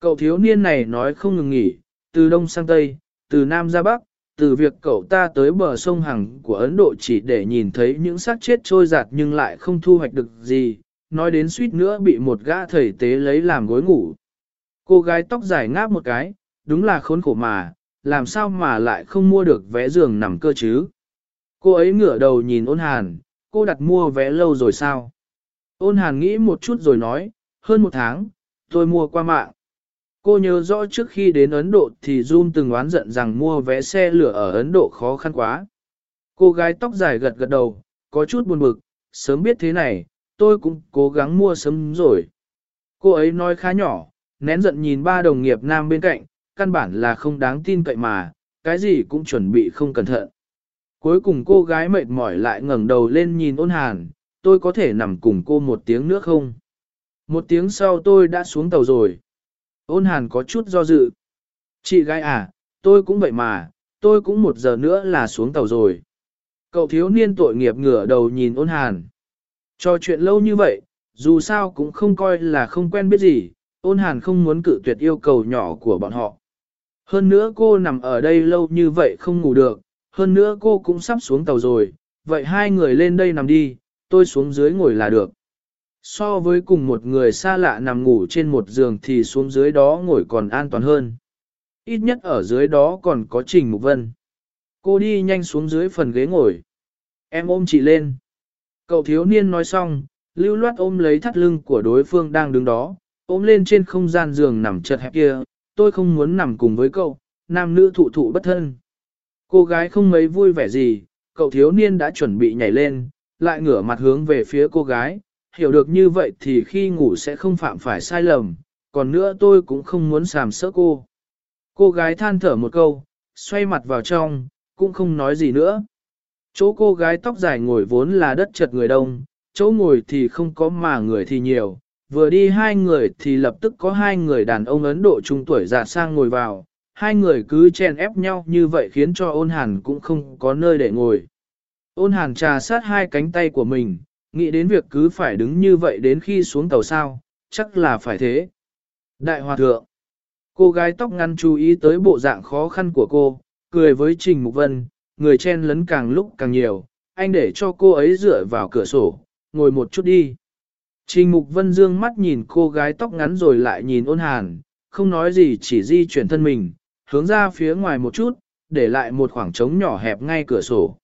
Cậu thiếu niên này nói không ngừng nghỉ, từ đông sang tây, từ nam ra bắc, từ việc cậu ta tới bờ sông Hằng của Ấn Độ chỉ để nhìn thấy những xác chết trôi giạt nhưng lại không thu hoạch được gì, nói đến suýt nữa bị một gã thầy tế lấy làm gối ngủ. Cô gái tóc dài ngáp một cái, đúng là khốn khổ mà, làm sao mà lại không mua được vé giường nằm cơ chứ? Cô ấy ngửa đầu nhìn ôn hàn, cô đặt mua vé lâu rồi sao? Ôn hàn nghĩ một chút rồi nói, hơn một tháng, tôi mua qua mạng. Cô nhớ rõ trước khi đến Ấn Độ thì Jun từng oán giận rằng mua vé xe lửa ở Ấn Độ khó khăn quá. Cô gái tóc dài gật gật đầu, có chút buồn bực, sớm biết thế này, tôi cũng cố gắng mua sớm rồi. Cô ấy nói khá nhỏ, nén giận nhìn ba đồng nghiệp nam bên cạnh, căn bản là không đáng tin cậy mà, cái gì cũng chuẩn bị không cẩn thận. Cuối cùng cô gái mệt mỏi lại ngẩng đầu lên nhìn ôn hàn, tôi có thể nằm cùng cô một tiếng nữa không? Một tiếng sau tôi đã xuống tàu rồi. Ôn hàn có chút do dự. Chị gái à, tôi cũng vậy mà, tôi cũng một giờ nữa là xuống tàu rồi. Cậu thiếu niên tội nghiệp ngửa đầu nhìn ôn hàn. Cho chuyện lâu như vậy, dù sao cũng không coi là không quen biết gì, ôn hàn không muốn cự tuyệt yêu cầu nhỏ của bọn họ. Hơn nữa cô nằm ở đây lâu như vậy không ngủ được, hơn nữa cô cũng sắp xuống tàu rồi, vậy hai người lên đây nằm đi, tôi xuống dưới ngồi là được. So với cùng một người xa lạ nằm ngủ trên một giường thì xuống dưới đó ngồi còn an toàn hơn. Ít nhất ở dưới đó còn có Trình Mục Vân. Cô đi nhanh xuống dưới phần ghế ngồi. Em ôm chị lên. Cậu thiếu niên nói xong, lưu loát ôm lấy thắt lưng của đối phương đang đứng đó, ôm lên trên không gian giường nằm chật hẹp kia. Tôi không muốn nằm cùng với cậu, nam nữ thụ thụ bất thân. Cô gái không mấy vui vẻ gì, cậu thiếu niên đã chuẩn bị nhảy lên, lại ngửa mặt hướng về phía cô gái, hiểu được như vậy thì khi ngủ sẽ không phạm phải sai lầm, còn nữa tôi cũng không muốn sàm sỡ cô. Cô gái than thở một câu, xoay mặt vào trong, cũng không nói gì nữa. Chỗ cô gái tóc dài ngồi vốn là đất chật người đông, chỗ ngồi thì không có mà người thì nhiều, vừa đi hai người thì lập tức có hai người đàn ông Ấn Độ trung tuổi già sang ngồi vào, hai người cứ chen ép nhau như vậy khiến cho ôn hàn cũng không có nơi để ngồi. Ôn hàn trà sát hai cánh tay của mình, nghĩ đến việc cứ phải đứng như vậy đến khi xuống tàu sao, chắc là phải thế. Đại hòa thượng, cô gái tóc ngắn chú ý tới bộ dạng khó khăn của cô, cười với Trình Mục Vân, người chen lấn càng lúc càng nhiều, anh để cho cô ấy dựa vào cửa sổ, ngồi một chút đi. Trình Mục Vân dương mắt nhìn cô gái tóc ngắn rồi lại nhìn ôn hàn, không nói gì chỉ di chuyển thân mình, hướng ra phía ngoài một chút, để lại một khoảng trống nhỏ hẹp ngay cửa sổ.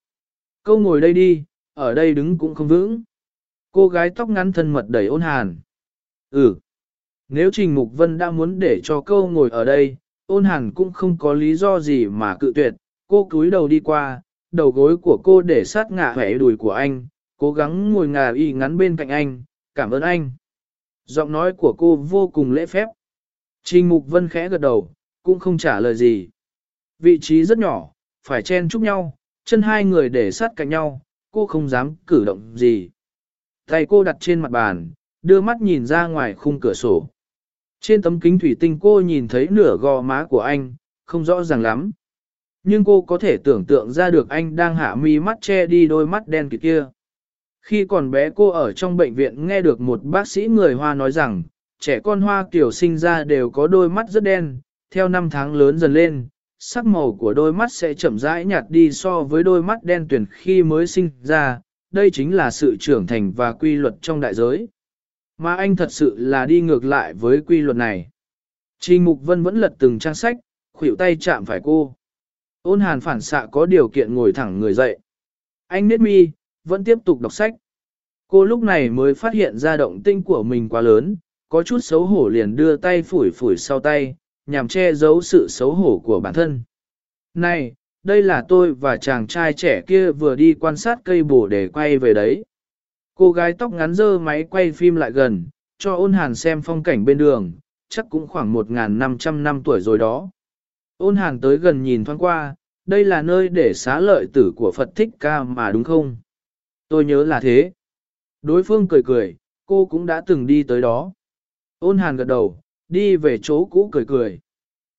Câu ngồi đây đi, ở đây đứng cũng không vững. Cô gái tóc ngắn thân mật đẩy ôn hàn. Ừ. Nếu Trình Mục Vân đã muốn để cho câu ngồi ở đây, ôn hàn cũng không có lý do gì mà cự tuyệt. Cô cúi đầu đi qua, đầu gối của cô để sát ngả hẻ đùi của anh, cố gắng ngồi ngà y ngắn bên cạnh anh, cảm ơn anh. Giọng nói của cô vô cùng lễ phép. Trình Mục Vân khẽ gật đầu, cũng không trả lời gì. Vị trí rất nhỏ, phải chen chúc nhau, chân hai người để sát cạnh nhau, cô không dám cử động gì. Tay cô đặt trên mặt bàn, đưa mắt nhìn ra ngoài khung cửa sổ. Trên tấm kính thủy tinh cô nhìn thấy nửa gò má của anh, không rõ ràng lắm. Nhưng cô có thể tưởng tượng ra được anh đang hạ mi mắt che đi đôi mắt đen kịt kia. Khi còn bé cô ở trong bệnh viện nghe được một bác sĩ người Hoa nói rằng, trẻ con Hoa kiểu sinh ra đều có đôi mắt rất đen, theo năm tháng lớn dần lên, sắc màu của đôi mắt sẽ chậm rãi nhạt đi so với đôi mắt đen tuyển khi mới sinh ra, đây chính là sự trưởng thành và quy luật trong đại giới. Mà anh thật sự là đi ngược lại với quy luật này. Trình Mục Vân vẫn lật từng trang sách, khuỷu tay chạm phải cô. Ôn hàn phản xạ có điều kiện ngồi thẳng người dậy. Anh nết mi, vẫn tiếp tục đọc sách. Cô lúc này mới phát hiện ra động tinh của mình quá lớn, có chút xấu hổ liền đưa tay phủi phủi sau tay, nhằm che giấu sự xấu hổ của bản thân. Này, đây là tôi và chàng trai trẻ kia vừa đi quan sát cây bồ để quay về đấy. Cô gái tóc ngắn dơ máy quay phim lại gần, cho ôn hàn xem phong cảnh bên đường, chắc cũng khoảng 1.500 năm tuổi rồi đó. Ôn hàn tới gần nhìn thoáng qua, đây là nơi để xá lợi tử của Phật Thích Ca mà đúng không? Tôi nhớ là thế. Đối phương cười cười, cô cũng đã từng đi tới đó. Ôn hàn gật đầu, đi về chỗ cũ cười cười.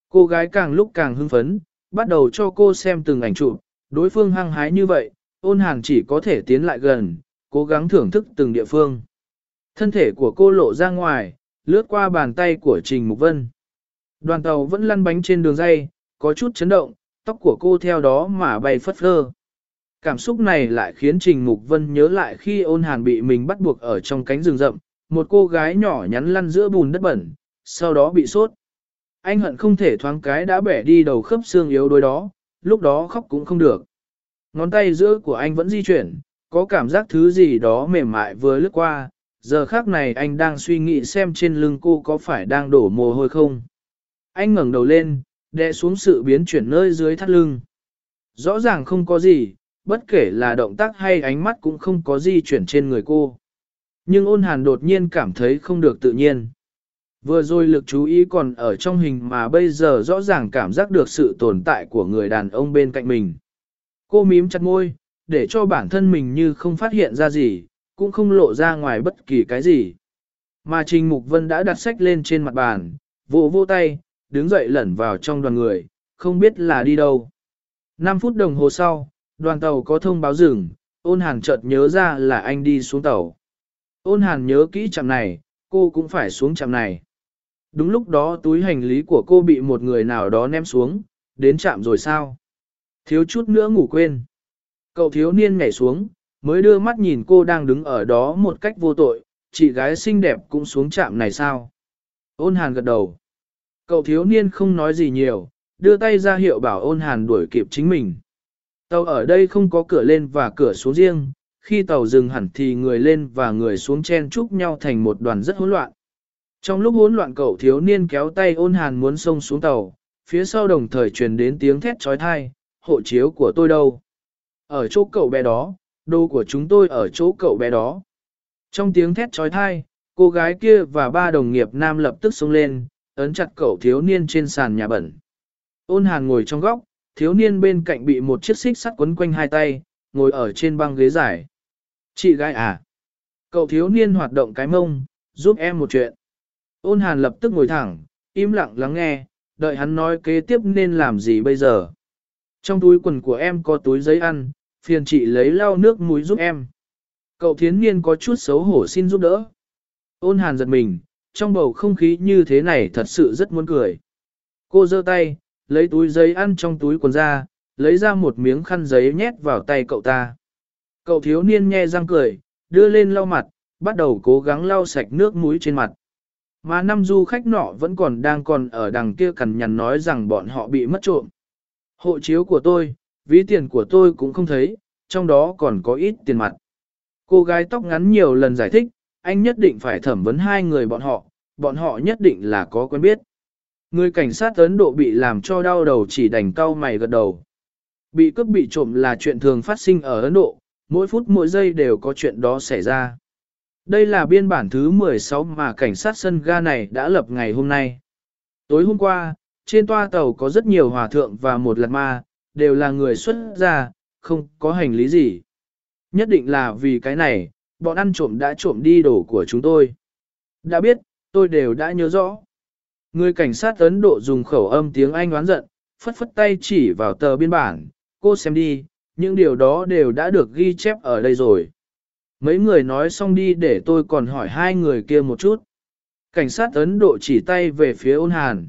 Cô gái càng lúc càng hưng phấn, bắt đầu cho cô xem từng ảnh chụp. Đối phương hăng hái như vậy, ôn hàn chỉ có thể tiến lại gần, cố gắng thưởng thức từng địa phương. Thân thể của cô lộ ra ngoài, lướt qua bàn tay của Trình Mục Vân. Đoàn tàu vẫn lăn bánh trên đường dây, có chút chấn động, tóc của cô theo đó mà bay phất phơ. Cảm xúc này lại khiến Trình Mục Vân nhớ lại khi ôn hàn bị mình bắt buộc ở trong cánh rừng rậm, một cô gái nhỏ nhắn lăn giữa bùn đất bẩn, sau đó bị sốt. Anh hận không thể thoáng cái đã bẻ đi đầu khớp xương yếu đuối đó, lúc đó khóc cũng không được. Ngón tay giữa của anh vẫn di chuyển, có cảm giác thứ gì đó mềm mại vừa lướt qua, giờ khác này anh đang suy nghĩ xem trên lưng cô có phải đang đổ mồ hôi không. Anh ngẩng đầu lên, đè xuống sự biến chuyển nơi dưới thắt lưng. Rõ ràng không có gì, bất kể là động tác hay ánh mắt cũng không có di chuyển trên người cô. Nhưng ôn hàn đột nhiên cảm thấy không được tự nhiên. Vừa rồi lực chú ý còn ở trong hình mà bây giờ rõ ràng cảm giác được sự tồn tại của người đàn ông bên cạnh mình. Cô mím chặt môi, để cho bản thân mình như không phát hiện ra gì, cũng không lộ ra ngoài bất kỳ cái gì. Mà Trình Mục Vân đã đặt sách lên trên mặt bàn, vỗ vỗ tay, đứng dậy lẩn vào trong đoàn người, không biết là đi đâu. 5 phút đồng hồ sau, đoàn tàu có thông báo dừng, ôn hàn chợt nhớ ra là anh đi xuống tàu. Ôn hàn nhớ kỹ chạm này, cô cũng phải xuống chạm này. Đúng lúc đó túi hành lý của cô bị một người nào đó ném xuống, đến chạm rồi sao? Thiếu chút nữa ngủ quên. Cậu thiếu niên nhảy xuống, mới đưa mắt nhìn cô đang đứng ở đó một cách vô tội, chị gái xinh đẹp cũng xuống chạm này sao? Ôn hàn gật đầu. Cậu thiếu niên không nói gì nhiều, đưa tay ra hiệu bảo ôn hàn đuổi kịp chính mình. Tàu ở đây không có cửa lên và cửa xuống riêng, khi tàu dừng hẳn thì người lên và người xuống chen chúc nhau thành một đoàn rất hỗn loạn. Trong lúc hỗn loạn cậu thiếu niên kéo tay ôn hàn muốn xông xuống tàu, phía sau đồng thời truyền đến tiếng thét trói thai, hộ chiếu của tôi đâu? Ở chỗ cậu bé đó, đồ của chúng tôi ở chỗ cậu bé đó. Trong tiếng thét trói thai, cô gái kia và ba đồng nghiệp nam lập tức xông lên, ấn chặt cậu thiếu niên trên sàn nhà bẩn. Ôn hàn ngồi trong góc, thiếu niên bên cạnh bị một chiếc xích sắt quấn quanh hai tay, ngồi ở trên băng ghế dài. Chị gái à? Cậu thiếu niên hoạt động cái mông, giúp em một chuyện. Ôn hàn lập tức ngồi thẳng, im lặng lắng nghe, đợi hắn nói kế tiếp nên làm gì bây giờ. Trong túi quần của em có túi giấy ăn, phiền chị lấy lau nước mũi giúp em. Cậu thiến niên có chút xấu hổ xin giúp đỡ. Ôn hàn giật mình, trong bầu không khí như thế này thật sự rất muốn cười. Cô giơ tay, lấy túi giấy ăn trong túi quần ra, lấy ra một miếng khăn giấy nhét vào tay cậu ta. Cậu thiếu niên nhe răng cười, đưa lên lau mặt, bắt đầu cố gắng lau sạch nước mũi trên mặt. Mà năm du khách nọ vẫn còn đang còn ở đằng kia cằn nhằn nói rằng bọn họ bị mất trộm. Hộ chiếu của tôi, ví tiền của tôi cũng không thấy, trong đó còn có ít tiền mặt. Cô gái tóc ngắn nhiều lần giải thích, anh nhất định phải thẩm vấn hai người bọn họ, bọn họ nhất định là có quen biết. Người cảnh sát Ấn Độ bị làm cho đau đầu chỉ đành cau mày gật đầu. Bị cướp bị trộm là chuyện thường phát sinh ở Ấn Độ, mỗi phút mỗi giây đều có chuyện đó xảy ra. Đây là biên bản thứ 16 mà cảnh sát sân ga này đã lập ngày hôm nay. Tối hôm qua, trên toa tàu có rất nhiều hòa thượng và một lạt ma, đều là người xuất gia, không có hành lý gì. Nhất định là vì cái này, bọn ăn trộm đã trộm đi đồ của chúng tôi. Đã biết, tôi đều đã nhớ rõ. Người cảnh sát Ấn Độ dùng khẩu âm tiếng Anh oán giận, phất phất tay chỉ vào tờ biên bản, cô xem đi, những điều đó đều đã được ghi chép ở đây rồi. Mấy người nói xong đi để tôi còn hỏi hai người kia một chút. Cảnh sát Ấn Độ chỉ tay về phía ôn hàn.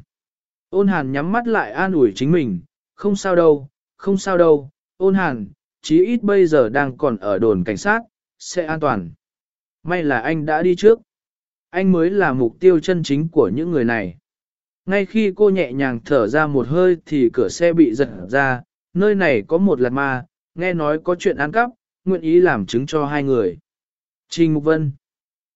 Ôn hàn nhắm mắt lại an ủi chính mình, không sao đâu, không sao đâu, ôn hàn, chí ít bây giờ đang còn ở đồn cảnh sát, sẽ an toàn. May là anh đã đi trước. Anh mới là mục tiêu chân chính của những người này. Ngay khi cô nhẹ nhàng thở ra một hơi thì cửa xe bị giật ra, nơi này có một lạt ma, nghe nói có chuyện ăn cắp, nguyện ý làm chứng cho hai người. Trình Mục Vân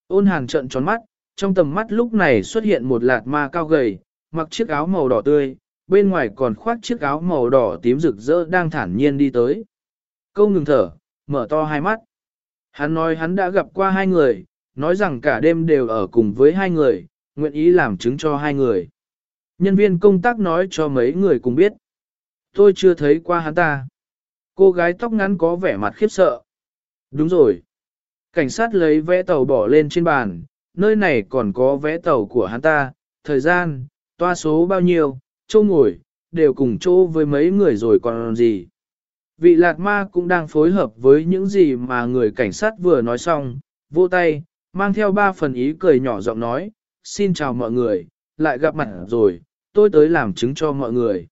Ôn hàn trận tròn mắt, trong tầm mắt lúc này xuất hiện một lạt ma cao gầy, mặc chiếc áo màu đỏ tươi, bên ngoài còn khoác chiếc áo màu đỏ tím rực rỡ đang thản nhiên đi tới. Câu ngừng thở, mở to hai mắt. Hắn nói hắn đã gặp qua hai người, nói rằng cả đêm đều ở cùng với hai người, nguyện ý làm chứng cho hai người. Nhân viên công tác nói cho mấy người cùng biết. Tôi chưa thấy qua hắn ta. Cô gái tóc ngắn có vẻ mặt khiếp sợ. Đúng rồi. Cảnh sát lấy vé tàu bỏ lên trên bàn, nơi này còn có vé tàu của hắn ta, thời gian, toa số bao nhiêu, chỗ ngồi, đều cùng chỗ với mấy người rồi còn gì. Vị lạt ma cũng đang phối hợp với những gì mà người cảnh sát vừa nói xong, vô tay, mang theo ba phần ý cười nhỏ giọng nói, xin chào mọi người, lại gặp mặt rồi, tôi tới làm chứng cho mọi người.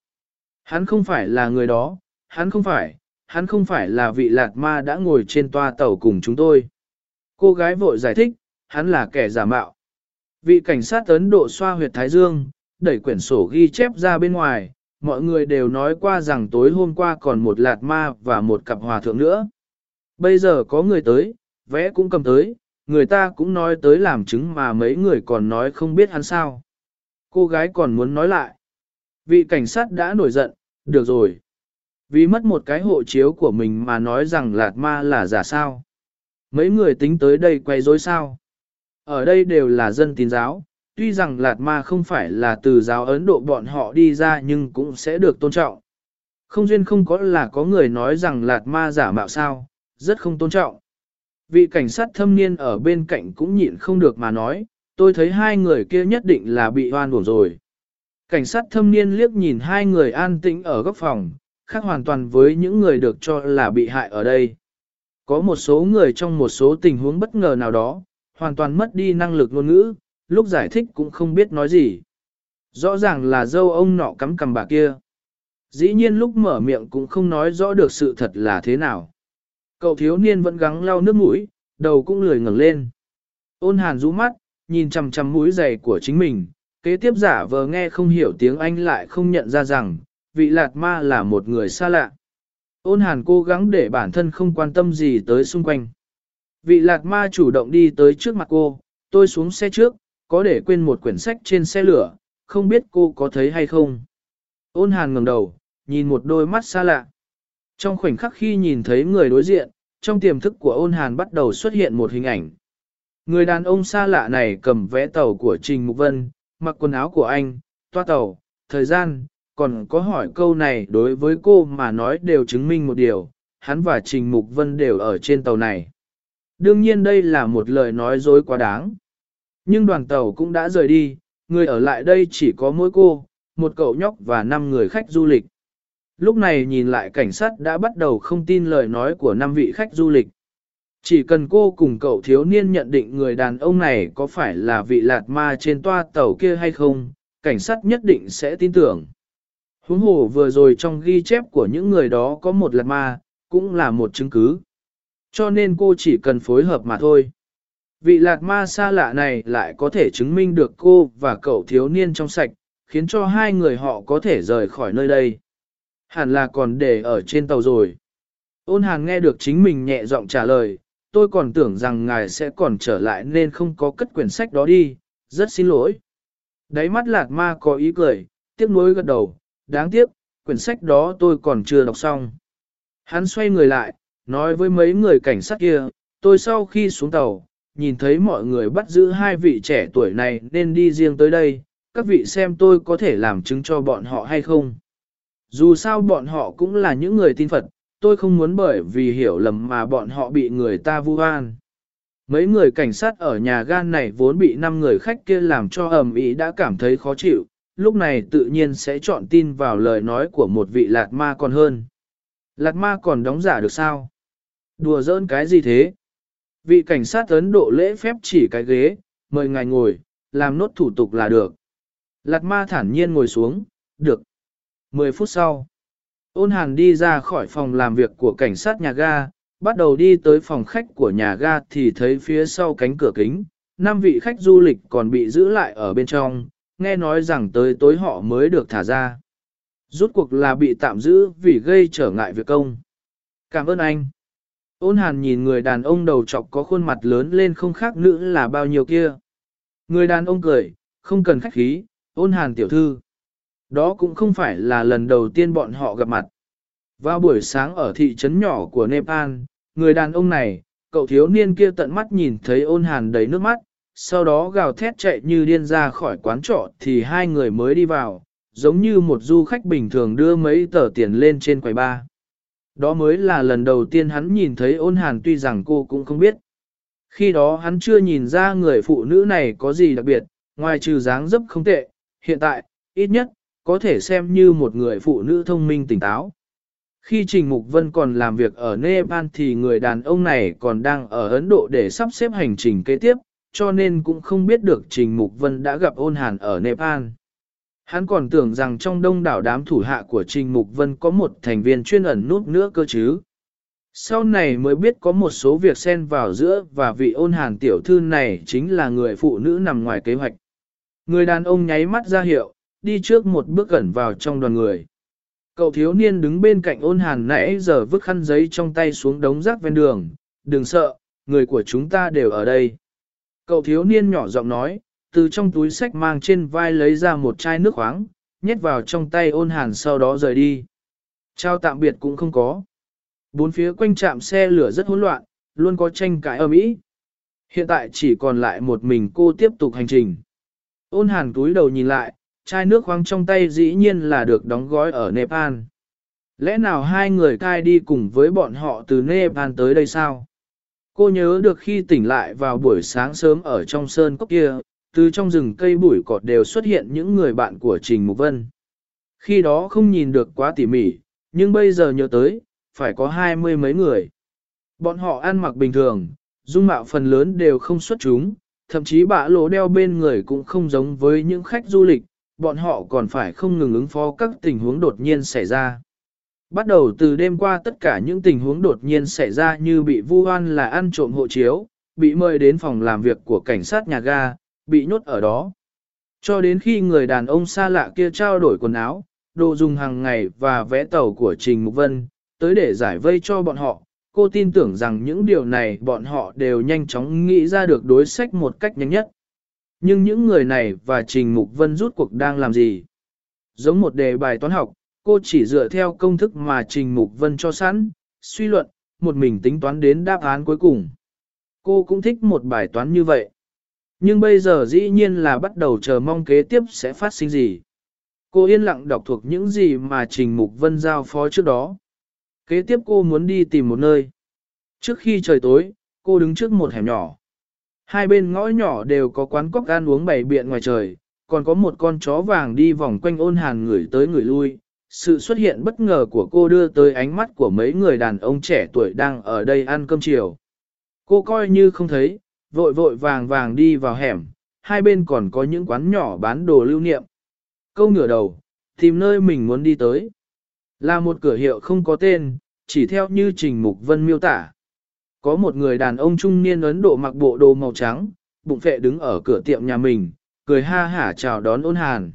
Hắn không phải là người đó, hắn không phải, hắn không phải là vị lạt ma đã ngồi trên toa tàu cùng chúng tôi. Cô gái vội giải thích, hắn là kẻ giả mạo. Vị cảnh sát Ấn Độ xoa huyệt Thái Dương, đẩy quyển sổ ghi chép ra bên ngoài, mọi người đều nói qua rằng tối hôm qua còn một lạt ma và một cặp hòa thượng nữa. Bây giờ có người tới, vẽ cũng cầm tới, người ta cũng nói tới làm chứng mà mấy người còn nói không biết hắn sao. Cô gái còn muốn nói lại. Vị cảnh sát đã nổi giận, được rồi. Vì mất một cái hộ chiếu của mình mà nói rằng lạt ma là giả sao. Mấy người tính tới đây quay rối sao. Ở đây đều là dân tín giáo, tuy rằng lạt ma không phải là từ giáo Ấn Độ bọn họ đi ra nhưng cũng sẽ được tôn trọng. Không duyên không có là có người nói rằng lạt ma giả mạo sao, rất không tôn trọng. Vị cảnh sát thâm niên ở bên cạnh cũng nhịn không được mà nói, tôi thấy hai người kia nhất định là bị oan uổng rồi. Cảnh sát thâm niên liếc nhìn hai người an tĩnh ở góc phòng, khác hoàn toàn với những người được cho là bị hại ở đây. Có một số người trong một số tình huống bất ngờ nào đó, hoàn toàn mất đi năng lực ngôn ngữ, lúc giải thích cũng không biết nói gì. Rõ ràng là dâu ông nọ cắm cầm bà kia. Dĩ nhiên lúc mở miệng cũng không nói rõ được sự thật là thế nào. Cậu thiếu niên vẫn gắng lau nước mũi, đầu cũng lười ngẩng lên. Ôn hàn rũ mắt, nhìn chằm chằm mũi giày của chính mình, kế tiếp giả vờ nghe không hiểu tiếng Anh lại không nhận ra rằng, vị lạt ma là một người xa lạ. Ôn hàn cố gắng để bản thân không quan tâm gì tới xung quanh. Vị lạt ma chủ động đi tới trước mặt cô, tôi xuống xe trước, có để quên một quyển sách trên xe lửa, không biết cô có thấy hay không. Ôn hàn ngẩng đầu, nhìn một đôi mắt xa lạ. Trong khoảnh khắc khi nhìn thấy người đối diện, trong tiềm thức của ôn hàn bắt đầu xuất hiện một hình ảnh. Người đàn ông xa lạ này cầm vé tàu của Trình Mục Vân, mặc quần áo của anh, toa tàu, thời gian, còn có hỏi câu này đối với cô mà nói đều chứng minh một điều, hắn và Trình Mục Vân đều ở trên tàu này. Đương nhiên đây là một lời nói dối quá đáng. Nhưng đoàn tàu cũng đã rời đi, người ở lại đây chỉ có mỗi cô, một cậu nhóc và năm người khách du lịch. Lúc này nhìn lại cảnh sát đã bắt đầu không tin lời nói của năm vị khách du lịch. Chỉ cần cô cùng cậu thiếu niên nhận định người đàn ông này có phải là vị lạt ma trên toa tàu kia hay không, cảnh sát nhất định sẽ tin tưởng. Huống hồ vừa rồi trong ghi chép của những người đó có một lạt ma, cũng là một chứng cứ. Cho nên cô chỉ cần phối hợp mà thôi. Vị lạt ma xa lạ này lại có thể chứng minh được cô và cậu thiếu niên trong sạch, khiến cho hai người họ có thể rời khỏi nơi đây. Hẳn là còn để ở trên tàu rồi. Ôn hàng nghe được chính mình nhẹ giọng trả lời, tôi còn tưởng rằng ngài sẽ còn trở lại nên không có cất quyển sách đó đi, rất xin lỗi. Đáy mắt lạt ma có ý cười, tiếc nuối gật đầu, đáng tiếc, quyển sách đó tôi còn chưa đọc xong. Hắn xoay người lại, nói với mấy người cảnh sát kia, tôi sau khi xuống tàu, nhìn thấy mọi người bắt giữ hai vị trẻ tuổi này nên đi riêng tới đây, các vị xem tôi có thể làm chứng cho bọn họ hay không. Dù sao bọn họ cũng là những người tin Phật, tôi không muốn bởi vì hiểu lầm mà bọn họ bị người ta vu oan. Mấy người cảnh sát ở nhà gan này vốn bị năm người khách kia làm cho ầm ĩ đã cảm thấy khó chịu, lúc này tự nhiên sẽ chọn tin vào lời nói của một vị lạt ma còn hơn. Lạt ma còn đóng giả được sao? Đùa giỡn cái gì thế? Vị cảnh sát Ấn Độ lễ phép chỉ cái ghế, mời ngài ngồi, làm nốt thủ tục là được. Lạt ma thản nhiên ngồi xuống, được. 10 phút sau, ôn hàn đi ra khỏi phòng làm việc của cảnh sát nhà ga, bắt đầu đi tới phòng khách của nhà ga thì thấy phía sau cánh cửa kính, năm vị khách du lịch còn bị giữ lại ở bên trong, nghe nói rằng tới tối họ mới được thả ra. Rút cuộc là bị tạm giữ vì gây trở ngại việc công. Cảm ơn anh. Ôn hàn nhìn người đàn ông đầu trọc có khuôn mặt lớn lên không khác nữ là bao nhiêu kia. Người đàn ông cười, không cần khách khí, ôn hàn tiểu thư. Đó cũng không phải là lần đầu tiên bọn họ gặp mặt. Vào buổi sáng ở thị trấn nhỏ của Nepal, người đàn ông này, cậu thiếu niên kia tận mắt nhìn thấy ôn hàn đầy nước mắt, sau đó gào thét chạy như điên ra khỏi quán trọ thì hai người mới đi vào, giống như một du khách bình thường đưa mấy tờ tiền lên trên quầy ba. Đó mới là lần đầu tiên hắn nhìn thấy ôn hàn tuy rằng cô cũng không biết. Khi đó hắn chưa nhìn ra người phụ nữ này có gì đặc biệt, ngoài trừ dáng dấp không tệ, hiện tại, ít nhất, có thể xem như một người phụ nữ thông minh tỉnh táo. Khi Trình Mục Vân còn làm việc ở Nepal thì người đàn ông này còn đang ở Ấn Độ để sắp xếp hành trình kế tiếp, cho nên cũng không biết được Trình Mục Vân đã gặp ôn hàn ở Nepal. Hắn còn tưởng rằng trong đông đảo đám thủ hạ của Trình Mục Vân có một thành viên chuyên ẩn nút nữa cơ chứ. Sau này mới biết có một số việc xen vào giữa và vị ôn hàn tiểu thư này chính là người phụ nữ nằm ngoài kế hoạch. Người đàn ông nháy mắt ra hiệu, đi trước một bước gần vào trong đoàn người. Cậu thiếu niên đứng bên cạnh ôn hàn nãy giờ vứt khăn giấy trong tay xuống đống rác ven đường, đừng sợ, người của chúng ta đều ở đây. Cậu thiếu niên nhỏ giọng nói, từ trong túi sách mang trên vai lấy ra một chai nước khoáng, nhét vào trong tay ôn hàn sau đó rời đi. Trao tạm biệt cũng không có. Bốn phía quanh trạm xe lửa rất hỗn loạn, luôn có tranh cãi ở mỹ. Hiện tại chỉ còn lại một mình cô tiếp tục hành trình. Ôn hàn túi đầu nhìn lại, chai nước khoáng trong tay dĩ nhiên là được đóng gói ở Nepal. Lẽ nào hai người cai đi cùng với bọn họ từ Nepal tới đây sao? Cô nhớ được khi tỉnh lại vào buổi sáng sớm ở trong sơn cốc kia, từ trong rừng cây bụi cọt đều xuất hiện những người bạn của Trình Mục Vân. Khi đó không nhìn được quá tỉ mỉ, nhưng bây giờ nhớ tới, phải có hai mươi mấy người. Bọn họ ăn mặc bình thường, dung mạo phần lớn đều không xuất chúng, thậm chí bạ lỗ đeo bên người cũng không giống với những khách du lịch, bọn họ còn phải không ngừng ứng phó các tình huống đột nhiên xảy ra. Bắt đầu từ đêm qua tất cả những tình huống đột nhiên xảy ra như bị vu oan là ăn trộm hộ chiếu, bị mời đến phòng làm việc của cảnh sát nhà ga, bị nhốt ở đó. Cho đến khi người đàn ông xa lạ kia trao đổi quần áo, đồ dùng hàng ngày và vé tàu của Trình Mục Vân, tới để giải vây cho bọn họ, cô tin tưởng rằng những điều này bọn họ đều nhanh chóng nghĩ ra được đối sách một cách nhanh nhất. Nhưng những người này và Trình Mục Vân rút cuộc đang làm gì? Giống một đề bài toán học, cô chỉ dựa theo công thức mà Trình Mục Vân cho sẵn, suy luận, một mình tính toán đến đáp án cuối cùng. Cô cũng thích một bài toán như vậy. Nhưng bây giờ dĩ nhiên là bắt đầu chờ mong kế tiếp sẽ phát sinh gì. Cô yên lặng đọc thuộc những gì mà Trình Mục Vân giao phó trước đó. Kế tiếp cô muốn đi tìm một nơi. Trước khi trời tối, cô đứng trước một hẻm nhỏ. Hai bên ngõ nhỏ đều có quán cóc ăn uống bày biện ngoài trời, còn có một con chó vàng đi vòng quanh ôn hàn người tới người lui. Sự xuất hiện bất ngờ của cô đưa tới ánh mắt của mấy người đàn ông trẻ tuổi đang ở đây ăn cơm chiều. Cô coi như không thấy, vội vội vàng vàng đi vào hẻm, hai bên còn có những quán nhỏ bán đồ lưu niệm. Câu ngửa đầu, tìm nơi mình muốn đi tới. Là một cửa hiệu không có tên, chỉ theo như Trình Mục Vân miêu tả. Có một người đàn ông trung niên Ấn Độ mặc bộ đồ màu trắng, bụng phệ đứng ở cửa tiệm nhà mình, cười ha hả chào đón ôn hàn.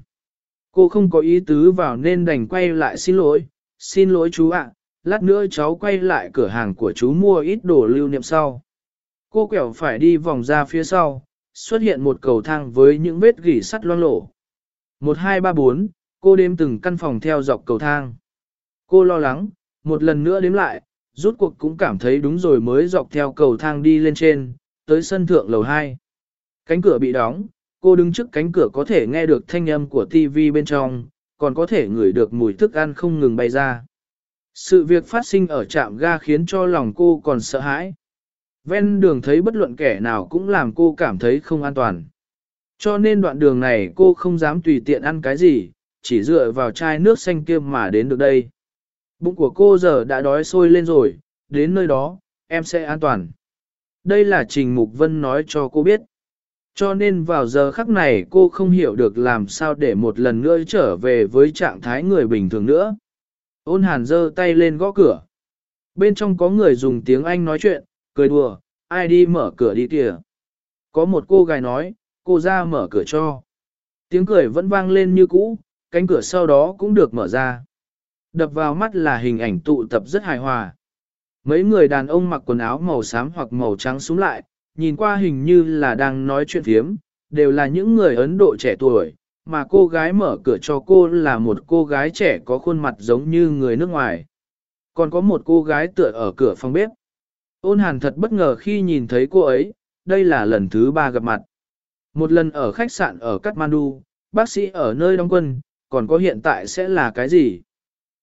Cô không có ý tứ vào nên đành quay lại xin lỗi, xin lỗi chú ạ, lát nữa cháu quay lại cửa hàng của chú mua ít đồ lưu niệm sau. Cô quẹo phải đi vòng ra phía sau, xuất hiện một cầu thang với những vết gỉ sắt loang lổ. 1, 2, 3, 4, cô đếm từng căn phòng theo dọc cầu thang. Cô lo lắng, một lần nữa đếm lại, rút cuộc cũng cảm thấy đúng rồi mới dọc theo cầu thang đi lên trên, tới sân thượng lầu 2. Cánh cửa bị đóng, cô đứng trước cánh cửa có thể nghe được thanh âm của TV bên trong, còn có thể ngửi được mùi thức ăn không ngừng bay ra. Sự việc phát sinh ở trạm ga khiến cho lòng cô còn sợ hãi. Ven đường thấy bất luận kẻ nào cũng làm cô cảm thấy không an toàn. Cho nên đoạn đường này cô không dám tùy tiện ăn cái gì, chỉ dựa vào chai nước xanh kia mà đến được đây. Bụng của cô giờ đã đói sôi lên rồi, đến nơi đó, em sẽ an toàn. Đây là Trình Mục Vân nói cho cô biết. Cho nên vào giờ khắc này cô không hiểu được làm sao để một lần nữa trở về với trạng thái người bình thường nữa. Ôn hàn giơ tay lên gõ cửa. Bên trong có người dùng tiếng Anh nói chuyện, cười đùa, ai đi mở cửa đi kìa. Có một cô gái nói, cô ra mở cửa cho. Tiếng cười vẫn vang lên như cũ, cánh cửa sau đó cũng được mở ra. Đập vào mắt là hình ảnh tụ tập rất hài hòa. Mấy người đàn ông mặc quần áo màu xám hoặc màu trắng xuống lại, nhìn qua hình như là đang nói chuyện phiếm, đều là những người Ấn Độ trẻ tuổi, mà cô gái mở cửa cho cô là một cô gái trẻ có khuôn mặt giống như người nước ngoài. Còn có một cô gái tựa ở cửa phòng bếp. Ôn hàn thật bất ngờ khi nhìn thấy cô ấy, đây là lần thứ ba gặp mặt. Một lần ở khách sạn ở Kathmandu, bác sĩ ở nơi đóng quân, còn có hiện tại sẽ là cái gì?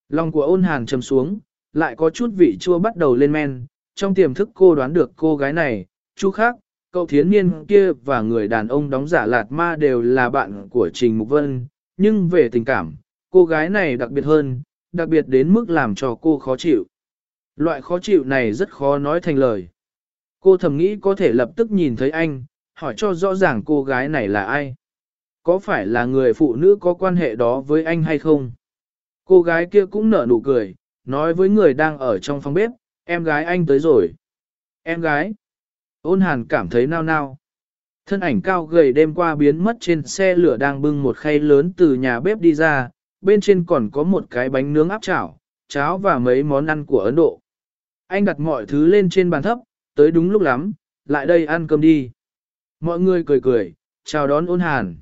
Lòng của ôn hàn trầm xuống, lại có chút vị chua bắt đầu lên men, trong tiềm thức cô đoán được cô gái này, chú khác, cậu thiến niên kia và người đàn ông đóng giả lạt ma đều là bạn của Trình Mục Vân, nhưng về tình cảm, cô gái này đặc biệt hơn, đặc biệt đến mức làm cho cô khó chịu. Loại khó chịu này rất khó nói thành lời. Cô thầm nghĩ có thể lập tức nhìn thấy anh, hỏi cho rõ ràng cô gái này là ai. Có phải là người phụ nữ có quan hệ đó với anh hay không? Cô gái kia cũng nở nụ cười, nói với người đang ở trong phòng bếp, em gái anh tới rồi. Em gái. Ôn hàn cảm thấy nao nao. Thân ảnh cao gầy đêm qua biến mất trên xe lửa đang bưng một khay lớn từ nhà bếp đi ra, bên trên còn có một cái bánh nướng áp chảo, cháo và mấy món ăn của Ấn Độ. Anh đặt mọi thứ lên trên bàn thấp, tới đúng lúc lắm, lại đây ăn cơm đi. Mọi người cười cười, chào đón ôn hàn.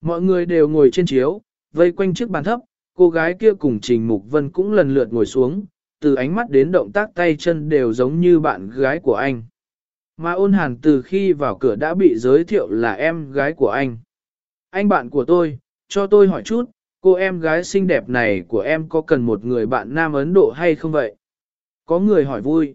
Mọi người đều ngồi trên chiếu, vây quanh chiếc bàn thấp, cô gái kia cùng Trình Mục Vân cũng lần lượt ngồi xuống, từ ánh mắt đến động tác tay chân đều giống như bạn gái của anh. Mà ôn hàn từ khi vào cửa đã bị giới thiệu là em gái của anh. Anh bạn của tôi, cho tôi hỏi chút, cô em gái xinh đẹp này của em có cần một người bạn nam Ấn Độ hay không vậy? Có người hỏi vui.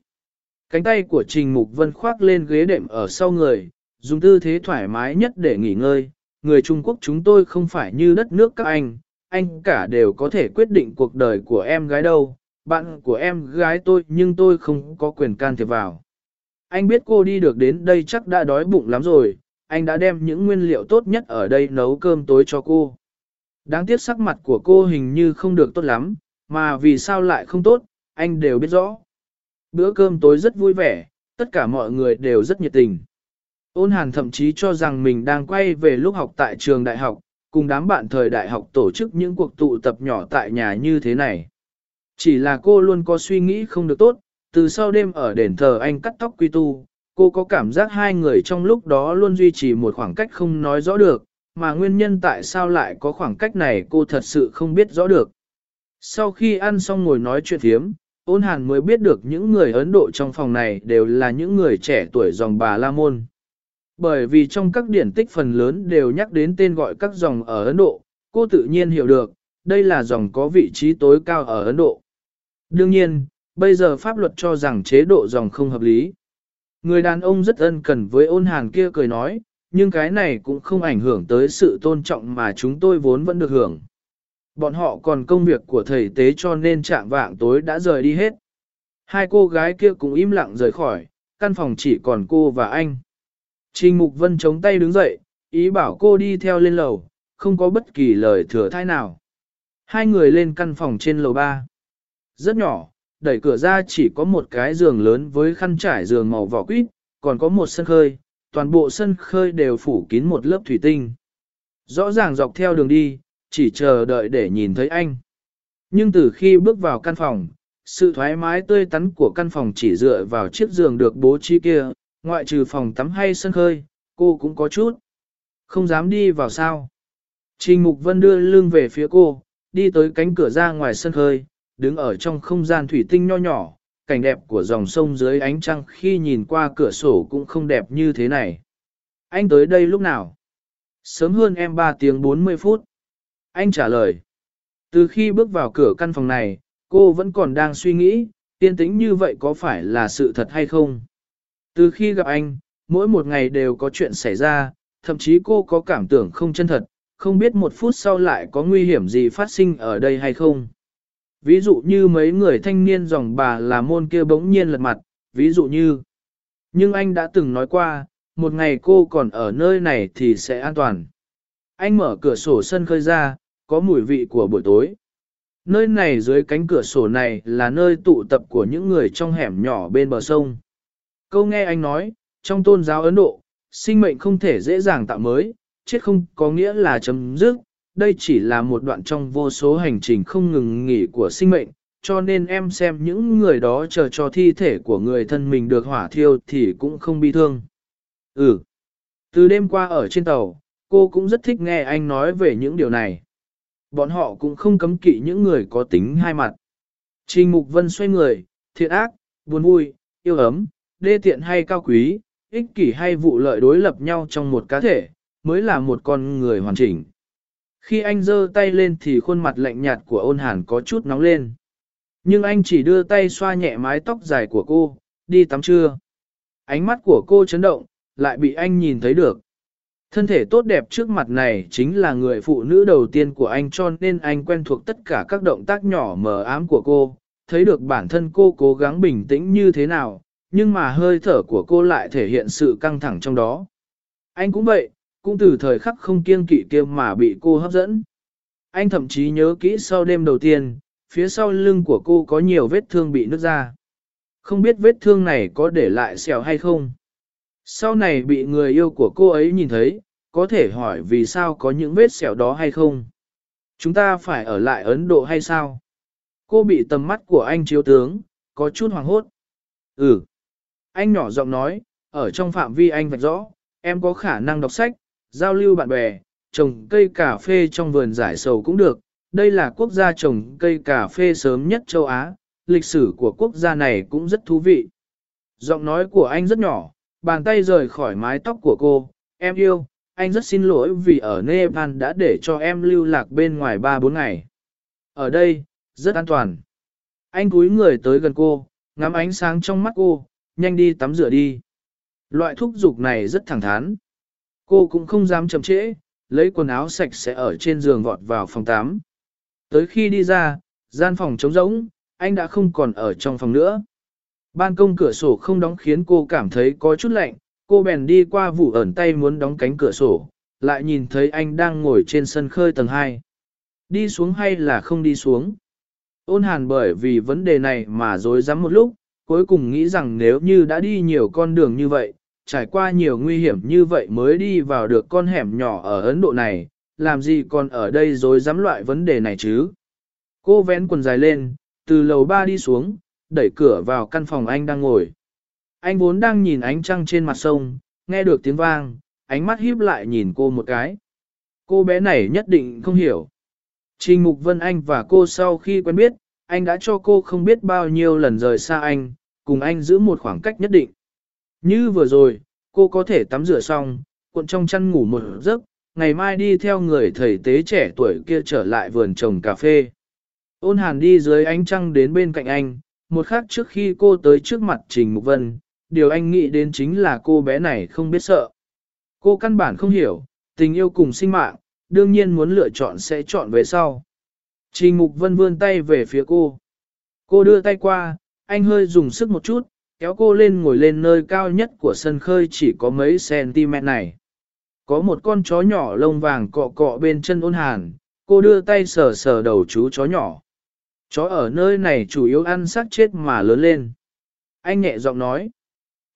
Cánh tay của Trình Mục Vân khoác lên ghế đệm ở sau người, dùng tư thế thoải mái nhất để nghỉ ngơi. Người Trung Quốc chúng tôi không phải như đất nước các anh, anh cả đều có thể quyết định cuộc đời của em gái đâu. Bạn của em gái tôi nhưng tôi không có quyền can thiệp vào. Anh biết cô đi được đến đây chắc đã đói bụng lắm rồi, anh đã đem những nguyên liệu tốt nhất ở đây nấu cơm tối cho cô. Đáng tiếc sắc mặt của cô hình như không được tốt lắm, mà vì sao lại không tốt, anh đều biết rõ. Bữa cơm tối rất vui vẻ, tất cả mọi người đều rất nhiệt tình. Ôn hàn thậm chí cho rằng mình đang quay về lúc học tại trường đại học, cùng đám bạn thời đại học tổ chức những cuộc tụ tập nhỏ tại nhà như thế này. Chỉ là cô luôn có suy nghĩ không được tốt, từ sau đêm ở đền thờ anh cắt tóc quy tu, cô có cảm giác hai người trong lúc đó luôn duy trì một khoảng cách không nói rõ được, mà nguyên nhân tại sao lại có khoảng cách này cô thật sự không biết rõ được. Sau khi ăn xong ngồi nói chuyện thiếm, ôn hàn mới biết được những người Ấn Độ trong phòng này đều là những người trẻ tuổi dòng bà La Môn. Bởi vì trong các điển tích phần lớn đều nhắc đến tên gọi các dòng ở Ấn Độ, cô tự nhiên hiểu được, đây là dòng có vị trí tối cao ở Ấn Độ. Đương nhiên, bây giờ pháp luật cho rằng chế độ dòng không hợp lý. Người đàn ông rất ân cần với ôn hàn kia cười nói, nhưng cái này cũng không ảnh hưởng tới sự tôn trọng mà chúng tôi vốn vẫn được hưởng. Bọn họ còn công việc của thầy tế cho nên trạng vạng tối đã rời đi hết. Hai cô gái kia cũng im lặng rời khỏi, căn phòng chỉ còn cô và anh. Trình Mục Vân chống tay đứng dậy, ý bảo cô đi theo lên lầu, không có bất kỳ lời thừa thai nào. Hai người lên căn phòng trên lầu ba. Rất nhỏ, đẩy cửa ra chỉ có một cái giường lớn với khăn trải giường màu vỏ quýt, còn có một sân khơi, toàn bộ sân khơi đều phủ kín một lớp thủy tinh. Rõ ràng dọc theo đường đi, chỉ chờ đợi để nhìn thấy anh. Nhưng từ khi bước vào căn phòng, sự thoải mái tươi tắn của căn phòng chỉ dựa vào chiếc giường được bố trí kia, ngoại trừ phòng tắm hay sân khơi, cô cũng có chút. Không dám đi vào sao. Trình Mục Vân đưa lưng về phía cô, đi tới cánh cửa ra ngoài sân khơi, đứng ở trong không gian thủy tinh nho nhỏ, cảnh đẹp của dòng sông dưới ánh trăng khi nhìn qua cửa sổ cũng không đẹp như thế này. Anh tới đây lúc nào? Sớm hơn em 3 tiếng 40 phút. Anh trả lời. Từ khi bước vào cửa căn phòng này, cô vẫn còn đang suy nghĩ, tiên tĩnh như vậy có phải là sự thật hay không? Từ khi gặp anh, mỗi một ngày đều có chuyện xảy ra, thậm chí cô có cảm tưởng không chân thật, không biết một phút sau lại có nguy hiểm gì phát sinh ở đây hay không. Ví dụ như mấy người thanh niên dòng bà là môn kia bỗng nhiên lật mặt, ví dụ như. Nhưng anh đã từng nói qua, một ngày cô còn ở nơi này thì sẽ an toàn. Anh mở cửa sổ sân khơi ra, có mùi vị của buổi tối. Nơi này dưới cánh cửa sổ này là nơi tụ tập của những người trong hẻm nhỏ bên bờ sông. Câu nghe anh nói, trong tôn giáo Ấn Độ, sinh mệnh không thể dễ dàng tạo mới, chết không có nghĩa là chấm dứt, đây chỉ là một đoạn trong vô số hành trình không ngừng nghỉ của sinh mệnh, cho nên em xem những người đó chờ cho thi thể của người thân mình được hỏa thiêu thì cũng không bi thương. Ừ. Từ đêm qua ở trên tàu, cô cũng rất thích nghe anh nói về những điều này. Bọn họ cũng không cấm kỵ những người có tính hai mặt. Trình Mục Vân xoay người, thiện ác, buồn vui, yêu ấm, đê tiện hay cao quý, ích kỷ hay vụ lợi đối lập nhau trong một cá thể, mới là một con người hoàn chỉnh. Khi anh giơ tay lên thì khuôn mặt lạnh nhạt của ôn hàn có chút nóng lên. Nhưng anh chỉ đưa tay xoa nhẹ mái tóc dài của cô, đi tắm trưa. Ánh mắt của cô chấn động, lại bị anh nhìn thấy được. Thân thể tốt đẹp trước mặt này chính là người phụ nữ đầu tiên của anh cho nên anh quen thuộc tất cả các động tác nhỏ mờ ám của cô, thấy được bản thân cô cố gắng bình tĩnh như thế nào, nhưng mà hơi thở của cô lại thể hiện sự căng thẳng trong đó. Anh cũng vậy, cũng từ thời khắc không kiêng kỵ kia mà bị cô hấp dẫn. Anh thậm chí nhớ kỹ sau đêm đầu tiên, phía sau lưng của cô có nhiều vết thương bị nứt ra. Không biết vết thương này có để lại sẹo hay không. Sau này bị người yêu của cô ấy nhìn thấy, có thể hỏi vì sao có những vết sẹo đó hay không. Chúng ta phải ở lại Ấn Độ hay sao? Cô bị tầm mắt của anh chiếu tướng, có chút hoàng hốt. Ừ. Anh nhỏ giọng nói, ở trong phạm vi anh vạch rõ, em có khả năng đọc sách, giao lưu bạn bè, trồng cây cà phê trong vườn giải sầu cũng được. Đây là quốc gia trồng cây cà phê sớm nhất châu Á, lịch sử của quốc gia này cũng rất thú vị. Giọng nói của anh rất nhỏ, bàn tay rời khỏi mái tóc của cô, em yêu, anh rất xin lỗi vì ở Nepal đã để cho em lưu lạc bên ngoài 3-4 ngày. Ở đây, rất an toàn. Anh cúi người tới gần cô, ngắm ánh sáng trong mắt cô, nhanh đi tắm rửa đi. Loại thúc dục này rất thẳng thắn. Cô cũng không dám chậm trễ, lấy quần áo sạch sẽ ở trên giường vọt vào phòng tắm. Tới khi đi ra, gian phòng trống rỗng, anh đã không còn ở trong phòng nữa. Ban công cửa sổ không đóng khiến cô cảm thấy có chút lạnh, cô bèn đi qua vụ ẩn tay muốn đóng cánh cửa sổ, lại nhìn thấy anh đang ngồi trên sân khơi tầng 2. Đi xuống hay là không đi xuống? Ôn hàn bởi vì vấn đề này mà dối rắm một lúc, cuối cùng nghĩ rằng nếu như đã đi nhiều con đường như vậy, trải qua nhiều nguy hiểm như vậy mới đi vào được con hẻm nhỏ ở Ấn Độ này, làm gì còn ở đây rồi dám loại vấn đề này chứ? Cô vén quần dài lên, từ lầu ba đi xuống, đẩy cửa vào căn phòng anh đang ngồi. Anh vốn đang nhìn ánh trăng trên mặt sông, nghe được tiếng vang, ánh mắt híp lại nhìn cô một cái. Cô bé này nhất định không hiểu. Trình Mục Vân Anh và cô sau khi quen biết, anh đã cho cô không biết bao nhiêu lần rời xa anh, cùng anh giữ một khoảng cách nhất định. Như vừa rồi, cô có thể tắm rửa xong, cuộn trong chăn ngủ một giấc, ngày mai đi theo người thầy tế trẻ tuổi kia trở lại vườn trồng cà phê. Ôn hàn đi dưới ánh trăng đến bên cạnh anh, một khắc trước khi cô tới trước mặt Trình Mục Vân, điều anh nghĩ đến chính là cô bé này không biết sợ. Cô căn bản không hiểu, tình yêu cùng sinh mạng, đương nhiên muốn lựa chọn sẽ chọn về sau. Trình Mục Vân vươn tay về phía cô. Cô đưa tay qua, anh hơi dùng sức một chút, kéo cô lên ngồi lên nơi cao nhất của sân khơi chỉ có mấy cm này. Có một con chó nhỏ lông vàng cọ cọ bên chân ôn hàn, cô đưa tay sờ sờ đầu chú chó nhỏ. Chó ở nơi này chủ yếu ăn xác chết mà lớn lên. Anh nhẹ giọng nói.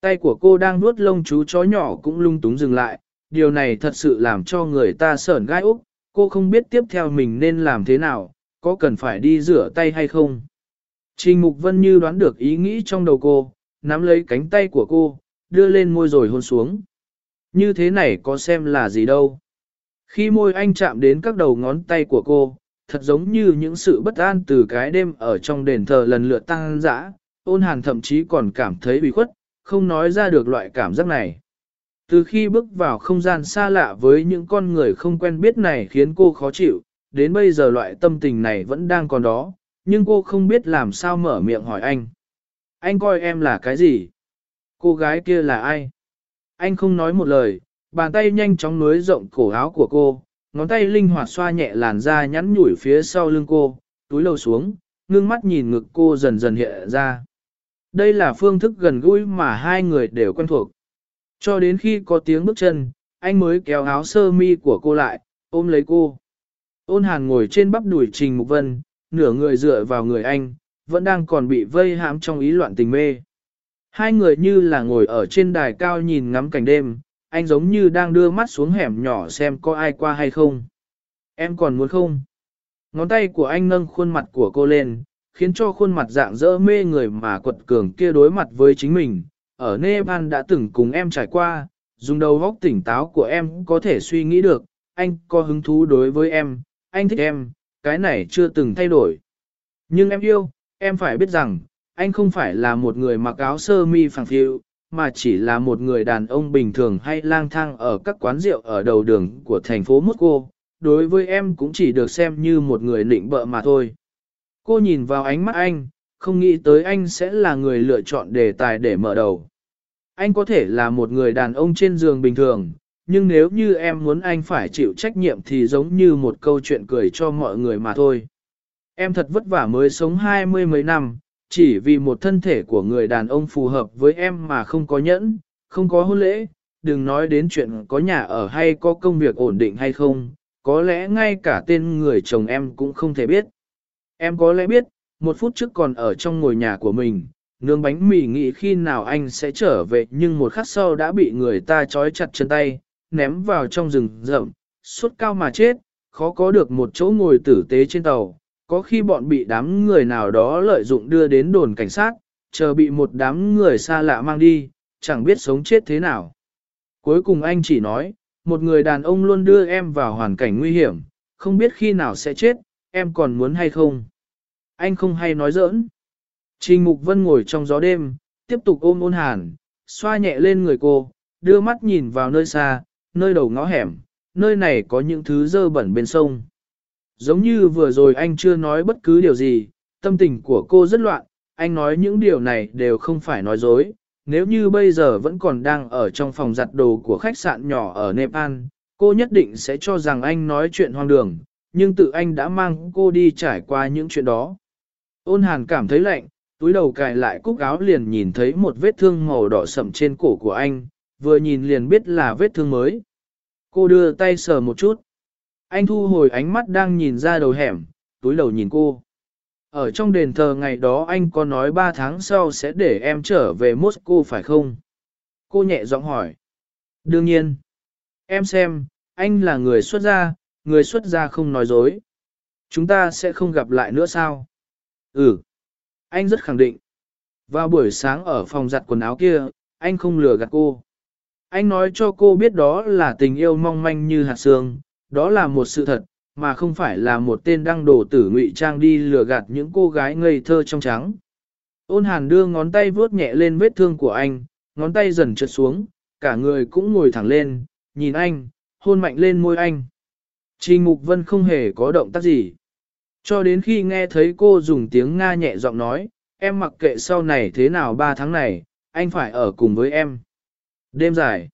Tay của cô đang nuốt lông chú chó nhỏ cũng lung túng dừng lại, điều này thật sự làm cho người ta sởn gai úc, cô không biết tiếp theo mình nên làm thế nào, có cần phải đi rửa tay hay không. Trình Mục Vân như đoán được ý nghĩ trong đầu cô, nắm lấy cánh tay của cô, đưa lên môi rồi hôn xuống. Như thế này có xem là gì đâu. Khi môi anh chạm đến các đầu ngón tay của cô, thật giống như những sự bất an từ cái đêm ở trong đền thờ lần lượt tăng dã, ôn hàn thậm chí còn cảm thấy bị khuất, không nói ra được loại cảm giác này. Từ khi bước vào không gian xa lạ với những con người không quen biết này khiến cô khó chịu, đến bây giờ loại tâm tình này vẫn đang còn đó, nhưng cô không biết làm sao mở miệng hỏi anh. Anh coi em là cái gì? Cô gái kia là ai? Anh không nói một lời, bàn tay nhanh chóng nối rộng cổ áo của cô, ngón tay linh hoạt xoa nhẹ làn da nhắn nhủi phía sau lưng cô, túi lầu xuống, ngưng mắt nhìn ngực cô dần dần hiện ra. Đây là phương thức gần gũi mà hai người đều quen thuộc. Cho đến khi có tiếng bước chân, anh mới kéo áo sơ mi của cô lại, ôm lấy cô. Ôn hàn ngồi trên bắp đùi Trình Mục Vân, nửa người dựa vào người anh, vẫn đang còn bị vây hãm trong ý loạn tình mê. Hai người như là ngồi ở trên đài cao nhìn ngắm cảnh đêm, anh giống như đang đưa mắt xuống hẻm nhỏ xem có ai qua hay không. Em còn muốn không? Ngón tay của anh nâng khuôn mặt của cô lên, khiến cho khuôn mặt dạng dỡ mê người mà quật cường kia đối mặt với chính mình. Ở Nepal đã từng cùng em trải qua, dùng đầu góc tỉnh táo của em có thể suy nghĩ được, anh có hứng thú đối với em, anh thích em, cái này chưa từng thay đổi. Nhưng em yêu, em phải biết rằng, anh không phải là một người mặc áo sơ mi phẳng phiu, mà chỉ là một người đàn ông bình thường hay lang thang ở các quán rượu ở đầu đường của thành phố Moscow. Đối với em cũng chỉ được xem như một người lịnh bợ mà thôi. Cô nhìn vào ánh mắt anh, không nghĩ tới anh sẽ là người lựa chọn đề tài để mở đầu. Anh có thể là một người đàn ông trên giường bình thường, nhưng nếu như em muốn anh phải chịu trách nhiệm thì giống như một câu chuyện cười cho mọi người mà thôi. Em thật vất vả mới sống hai mươi mấy năm, chỉ vì một thân thể của người đàn ông phù hợp với em mà không có nhẫn, không có hôn lễ, đừng nói đến chuyện có nhà ở hay có công việc ổn định hay không, có lẽ ngay cả tên người chồng em cũng không thể biết. Em có lẽ biết, một phút trước còn ở trong ngôi nhà của mình, nướng bánh mì nghĩ khi nào anh sẽ trở về nhưng một khắc sau đã bị người ta trói chặt chân tay, ném vào trong rừng rậm, suốt cao mà chết, khó có được một chỗ ngồi tử tế trên tàu. Có khi bọn bị đám người nào đó lợi dụng đưa đến đồn cảnh sát, chờ bị một đám người xa lạ mang đi, chẳng biết sống chết thế nào. Cuối cùng anh chỉ nói, một người đàn ông luôn đưa em vào hoàn cảnh nguy hiểm, không biết khi nào sẽ chết, em còn muốn hay không. Anh không hay nói giỡn. Trình Mục Vân ngồi trong gió đêm, tiếp tục ôm ôn hàn, xoa nhẹ lên người cô, đưa mắt nhìn vào nơi xa, nơi đầu ngõ hẻm, nơi này có những thứ dơ bẩn bên sông. Giống như vừa rồi anh chưa nói bất cứ điều gì, tâm tình của cô rất loạn, anh nói những điều này đều không phải nói dối. Nếu như bây giờ vẫn còn đang ở trong phòng giặt đồ của khách sạn nhỏ ở Nepal, cô nhất định sẽ cho rằng anh nói chuyện hoang đường, nhưng tự anh đã mang cô đi trải qua những chuyện đó. Ôn hàn cảm thấy lạnh, túi đầu cài lại cúc áo liền nhìn thấy một vết thương màu đỏ sậm trên cổ của anh, vừa nhìn liền biết là vết thương mới. Cô đưa tay sờ một chút. Anh thu hồi ánh mắt đang nhìn ra đầu hẻm, túi đầu nhìn cô. Ở trong đền thờ ngày đó anh có nói 3 tháng sau sẽ để em trở về Moscow phải không? Cô nhẹ giọng hỏi. Đương nhiên. Em xem, anh là người xuất gia, người xuất gia không nói dối. Chúng ta sẽ không gặp lại nữa sao? Ừ. Anh rất khẳng định. Vào buổi sáng ở phòng giặt quần áo kia, anh không lừa gạt cô. Anh nói cho cô biết đó là tình yêu mong manh như hạt sương, đó là một sự thật, mà không phải là một tên đăng đổ tử ngụy trang đi lừa gạt những cô gái ngây thơ trong trắng. Ôn hàn đưa ngón tay vuốt nhẹ lên vết thương của anh, ngón tay dần trượt xuống, cả người cũng ngồi thẳng lên, nhìn anh, hôn mạnh lên môi anh. Trình Mục Vân không hề có động tác gì. Cho đến khi nghe thấy cô dùng tiếng Nga nhẹ giọng nói, em mặc kệ sau này thế nào ba tháng này, anh phải ở cùng với em. Đêm dài.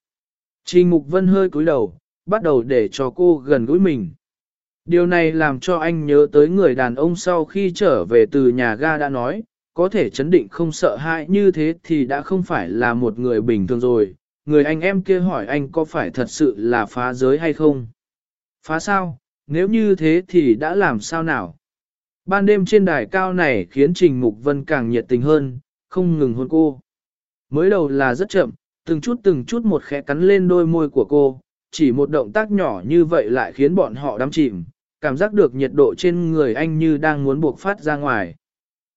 Trình Mục Vân hơi cúi đầu, bắt đầu để cho cô gần gũi mình. Điều này làm cho anh nhớ tới người đàn ông sau khi trở về từ nhà ga đã nói, có thể chấn định không sợ hãi như thế thì đã không phải là một người bình thường rồi. Người anh em kia hỏi anh có phải thật sự là phá giới hay không? Phá sao? Nếu như thế thì đã làm sao nào? Ban đêm trên đài cao này khiến Trình Mục Vân càng nhiệt tình hơn, không ngừng hôn cô. Mới đầu là rất chậm, từng chút từng chút một khẽ cắn lên đôi môi của cô, chỉ một động tác nhỏ như vậy lại khiến bọn họ đắm chìm, cảm giác được nhiệt độ trên người anh như đang muốn buộc phát ra ngoài.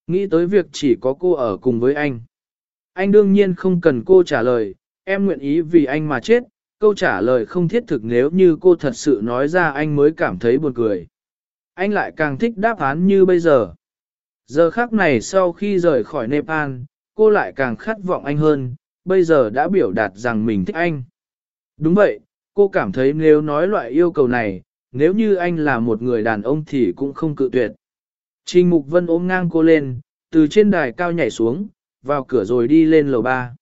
Nghĩ tới việc chỉ có cô ở cùng với anh. Anh đương nhiên không cần cô trả lời, em nguyện ý vì anh mà chết, câu trả lời không thiết thực nếu như cô thật sự nói ra anh mới cảm thấy buồn cười. Anh lại càng thích đáp án như bây giờ. Giờ khác này sau khi rời khỏi Nepal, cô lại càng khát vọng anh hơn, bây giờ đã biểu đạt rằng mình thích anh. Đúng vậy, cô cảm thấy nếu nói loại yêu cầu này, nếu như anh là một người đàn ông thì cũng không cự tuyệt. Trình Mục Vân ôm ngang cô lên, từ trên đài cao nhảy xuống, vào cửa rồi đi lên lầu ba.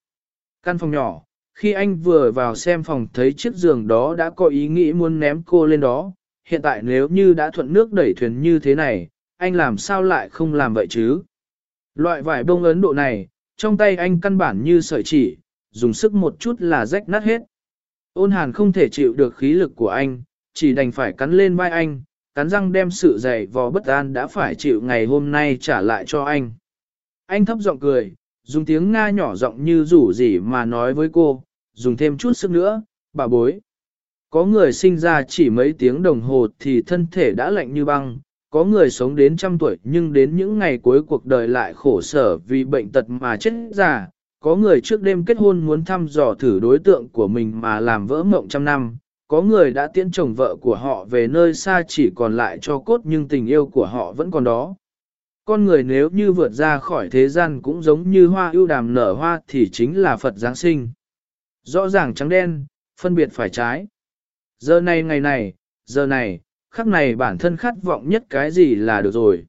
Căn phòng nhỏ, khi anh vừa vào xem phòng thấy chiếc giường đó đã có ý nghĩ muốn ném cô lên đó, hiện tại nếu như đã thuận nước đẩy thuyền như thế này, anh làm sao lại không làm vậy chứ? Loại vải bông ấn độ này, trong tay anh căn bản như sợi chỉ, dùng sức một chút là rách nát hết. Ôn hàn không thể chịu được khí lực của anh, chỉ đành phải cắn lên vai anh, cắn răng đem sự dày vò bất an đã phải chịu ngày hôm nay trả lại cho anh. Anh thấp giọng cười, dùng tiếng Nga nhỏ giọng như rủ gì mà nói với cô, dùng thêm chút sức nữa, bà bối. Có người sinh ra chỉ mấy tiếng đồng hồ thì thân thể đã lạnh như băng, có người sống đến trăm tuổi nhưng đến những ngày cuối cuộc đời lại khổ sở vì bệnh tật mà chết già, có người trước đêm kết hôn muốn thăm dò thử đối tượng của mình mà làm vỡ mộng trăm năm, có người đã tiễn chồng vợ của họ về nơi xa chỉ còn lại cho cốt nhưng tình yêu của họ vẫn còn đó. Con người nếu như vượt ra khỏi thế gian cũng giống như hoa ưu đàm nở hoa thì chính là Phật Giáng sinh. Rõ ràng trắng đen, phân biệt phải trái. Giờ này ngày này, giờ này, khắc này bản thân khát vọng nhất cái gì là được rồi.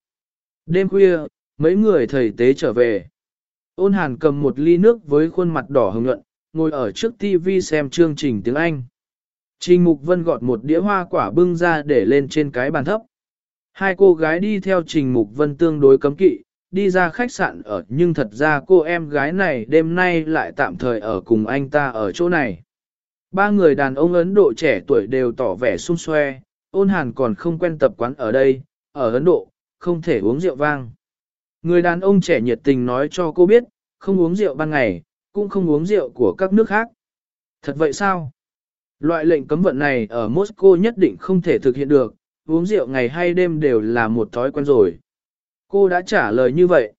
Đêm khuya, mấy người thầy tế trở về. Ôn hàn cầm một ly nước với khuôn mặt đỏ hồng nhuận, ngồi ở trước TV xem chương trình tiếng Anh. Trình Mục Vân gọt một đĩa hoa quả bưng ra để lên trên cái bàn thấp. Hai cô gái đi theo Trình Mục Vân tương đối cấm kỵ, đi ra khách sạn ở nhưng thật ra cô em gái này đêm nay lại tạm thời ở cùng anh ta ở chỗ này. Ba người đàn ông Ấn Độ trẻ tuổi đều tỏ vẻ sung xoe, ôn hàn còn không quen tập quán ở đây, ở Ấn Độ, không thể uống rượu vang. Người đàn ông trẻ nhiệt tình nói cho cô biết, không uống rượu ban ngày, cũng không uống rượu của các nước khác. Thật vậy sao? Loại lệnh cấm vận này ở Moscow nhất định không thể thực hiện được, uống rượu ngày hay đêm đều là một thói quen rồi. Cô đã trả lời như vậy.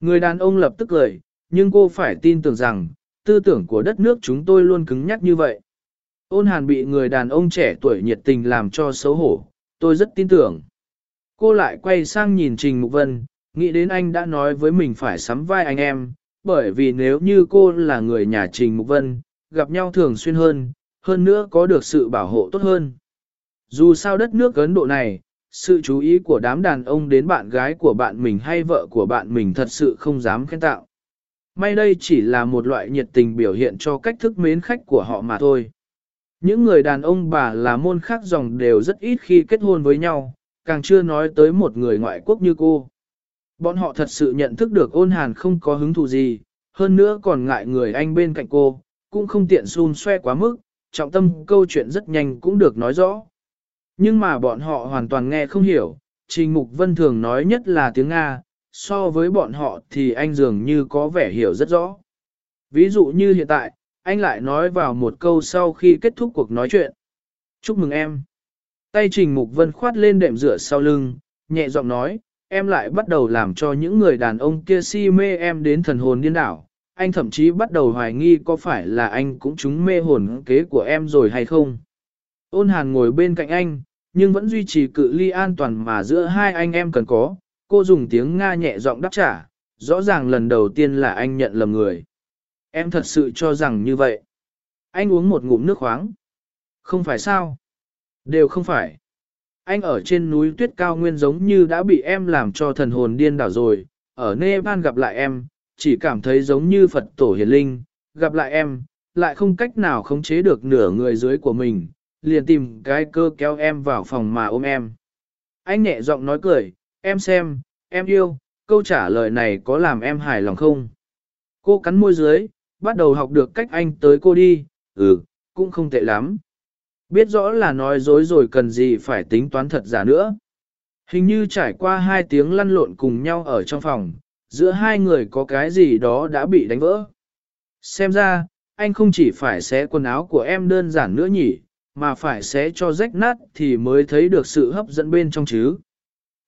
Người đàn ông lập tức cười, nhưng cô phải tin tưởng rằng, tư tưởng của đất nước chúng tôi luôn cứng nhắc như vậy. Ôn hàn bị người đàn ông trẻ tuổi nhiệt tình làm cho xấu hổ, tôi rất tin tưởng. Cô lại quay sang nhìn Trình Mục Vân, nghĩ đến anh đã nói với mình phải sắm vai anh em, bởi vì nếu như cô là người nhà Trình Mục Vân, gặp nhau thường xuyên hơn, hơn nữa có được sự bảo hộ tốt hơn. Dù sao đất nước Ấn Độ này, sự chú ý của đám đàn ông đến bạn gái của bạn mình hay vợ của bạn mình thật sự không dám khen tạo. May đây chỉ là một loại nhiệt tình biểu hiện cho cách thức mến khách của họ mà thôi. Những người đàn ông bà là môn khác dòng đều rất ít khi kết hôn với nhau, càng chưa nói tới một người ngoại quốc như cô. Bọn họ thật sự nhận thức được ôn hàn không có hứng thú gì, hơn nữa còn ngại người anh bên cạnh cô, cũng không tiện xun xoe quá mức, trọng tâm câu chuyện rất nhanh cũng được nói rõ. Nhưng mà bọn họ hoàn toàn nghe không hiểu, Trình Mục Vân thường nói nhất là tiếng Nga, so với bọn họ thì anh dường như có vẻ hiểu rất rõ. Ví dụ như hiện tại, anh lại nói vào một câu sau khi kết thúc cuộc nói chuyện. Chúc mừng em. Tay Trình Mục Vân khoát lên đệm rửa sau lưng, nhẹ giọng nói, em lại bắt đầu làm cho những người đàn ông kia si mê em đến thần hồn điên đảo. Anh thậm chí bắt đầu hoài nghi có phải là anh cũng trúng mê hồn kế của em rồi hay không. Ôn hàn ngồi bên cạnh anh, nhưng vẫn duy trì cự ly an toàn mà giữa hai anh em cần có. Cô dùng tiếng Nga nhẹ giọng đáp trả, rõ ràng lần đầu tiên là anh nhận lầm người. Em thật sự cho rằng như vậy. Anh uống một ngụm nước khoáng. Không phải sao? Đều không phải. Anh ở trên núi tuyết cao nguyên giống như đã bị em làm cho thần hồn điên đảo rồi. Ở Nepal gặp lại em, chỉ cảm thấy giống như Phật tổ hiền linh. Gặp lại em, lại không cách nào khống chế được nửa người dưới của mình. Liền tìm cái cơ kéo em vào phòng mà ôm em. Anh nhẹ giọng nói cười, em xem, em yêu, câu trả lời này có làm em hài lòng không? Cô cắn môi dưới, bắt đầu học được cách anh tới cô đi, ừ, cũng không tệ lắm. Biết rõ là nói dối rồi cần gì phải tính toán thật giả nữa. Hình như trải qua hai tiếng lăn lộn cùng nhau ở trong phòng, giữa hai người có cái gì đó đã bị đánh vỡ. Xem ra, anh không chỉ phải xé quần áo của em đơn giản nữa nhỉ, mà phải xé cho rách nát thì mới thấy được sự hấp dẫn bên trong chứ.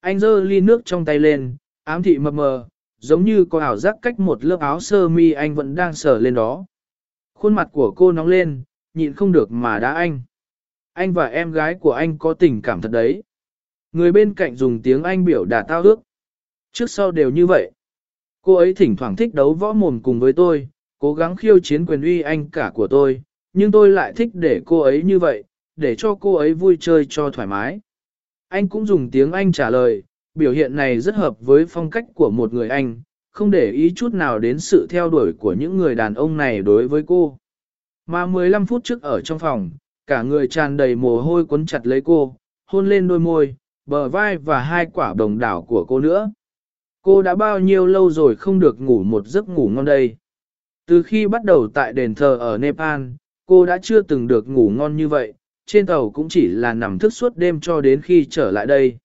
Anh giơ ly nước trong tay lên, ám thị mập mờ, giống như có ảo giác cách một lớp áo sơ mi anh vẫn đang sờ lên đó. Khuôn mặt của cô nóng lên, nhịn không được mà đã anh. Anh và em gái của anh có tình cảm thật đấy. Người bên cạnh dùng tiếng Anh biểu đạt tao ước. Trước sau đều như vậy. Cô ấy thỉnh thoảng thích đấu võ mồm cùng với tôi, cố gắng khiêu chiến quyền uy anh cả của tôi, nhưng tôi lại thích để cô ấy như vậy, để cho cô ấy vui chơi cho thoải mái. Anh cũng dùng tiếng Anh trả lời, biểu hiện này rất hợp với phong cách của một người anh, không để ý chút nào đến sự theo đuổi của những người đàn ông này đối với cô. Mà 15 phút trước ở trong phòng, cả người tràn đầy mồ hôi quấn chặt lấy cô, hôn lên đôi môi, bờ vai và hai quả đồng đảo của cô nữa. Cô đã bao nhiêu lâu rồi không được ngủ một giấc ngủ ngon đây. Từ khi bắt đầu tại đền thờ ở Nepal, cô đã chưa từng được ngủ ngon như vậy, trên tàu cũng chỉ là nằm thức suốt đêm cho đến khi trở lại đây.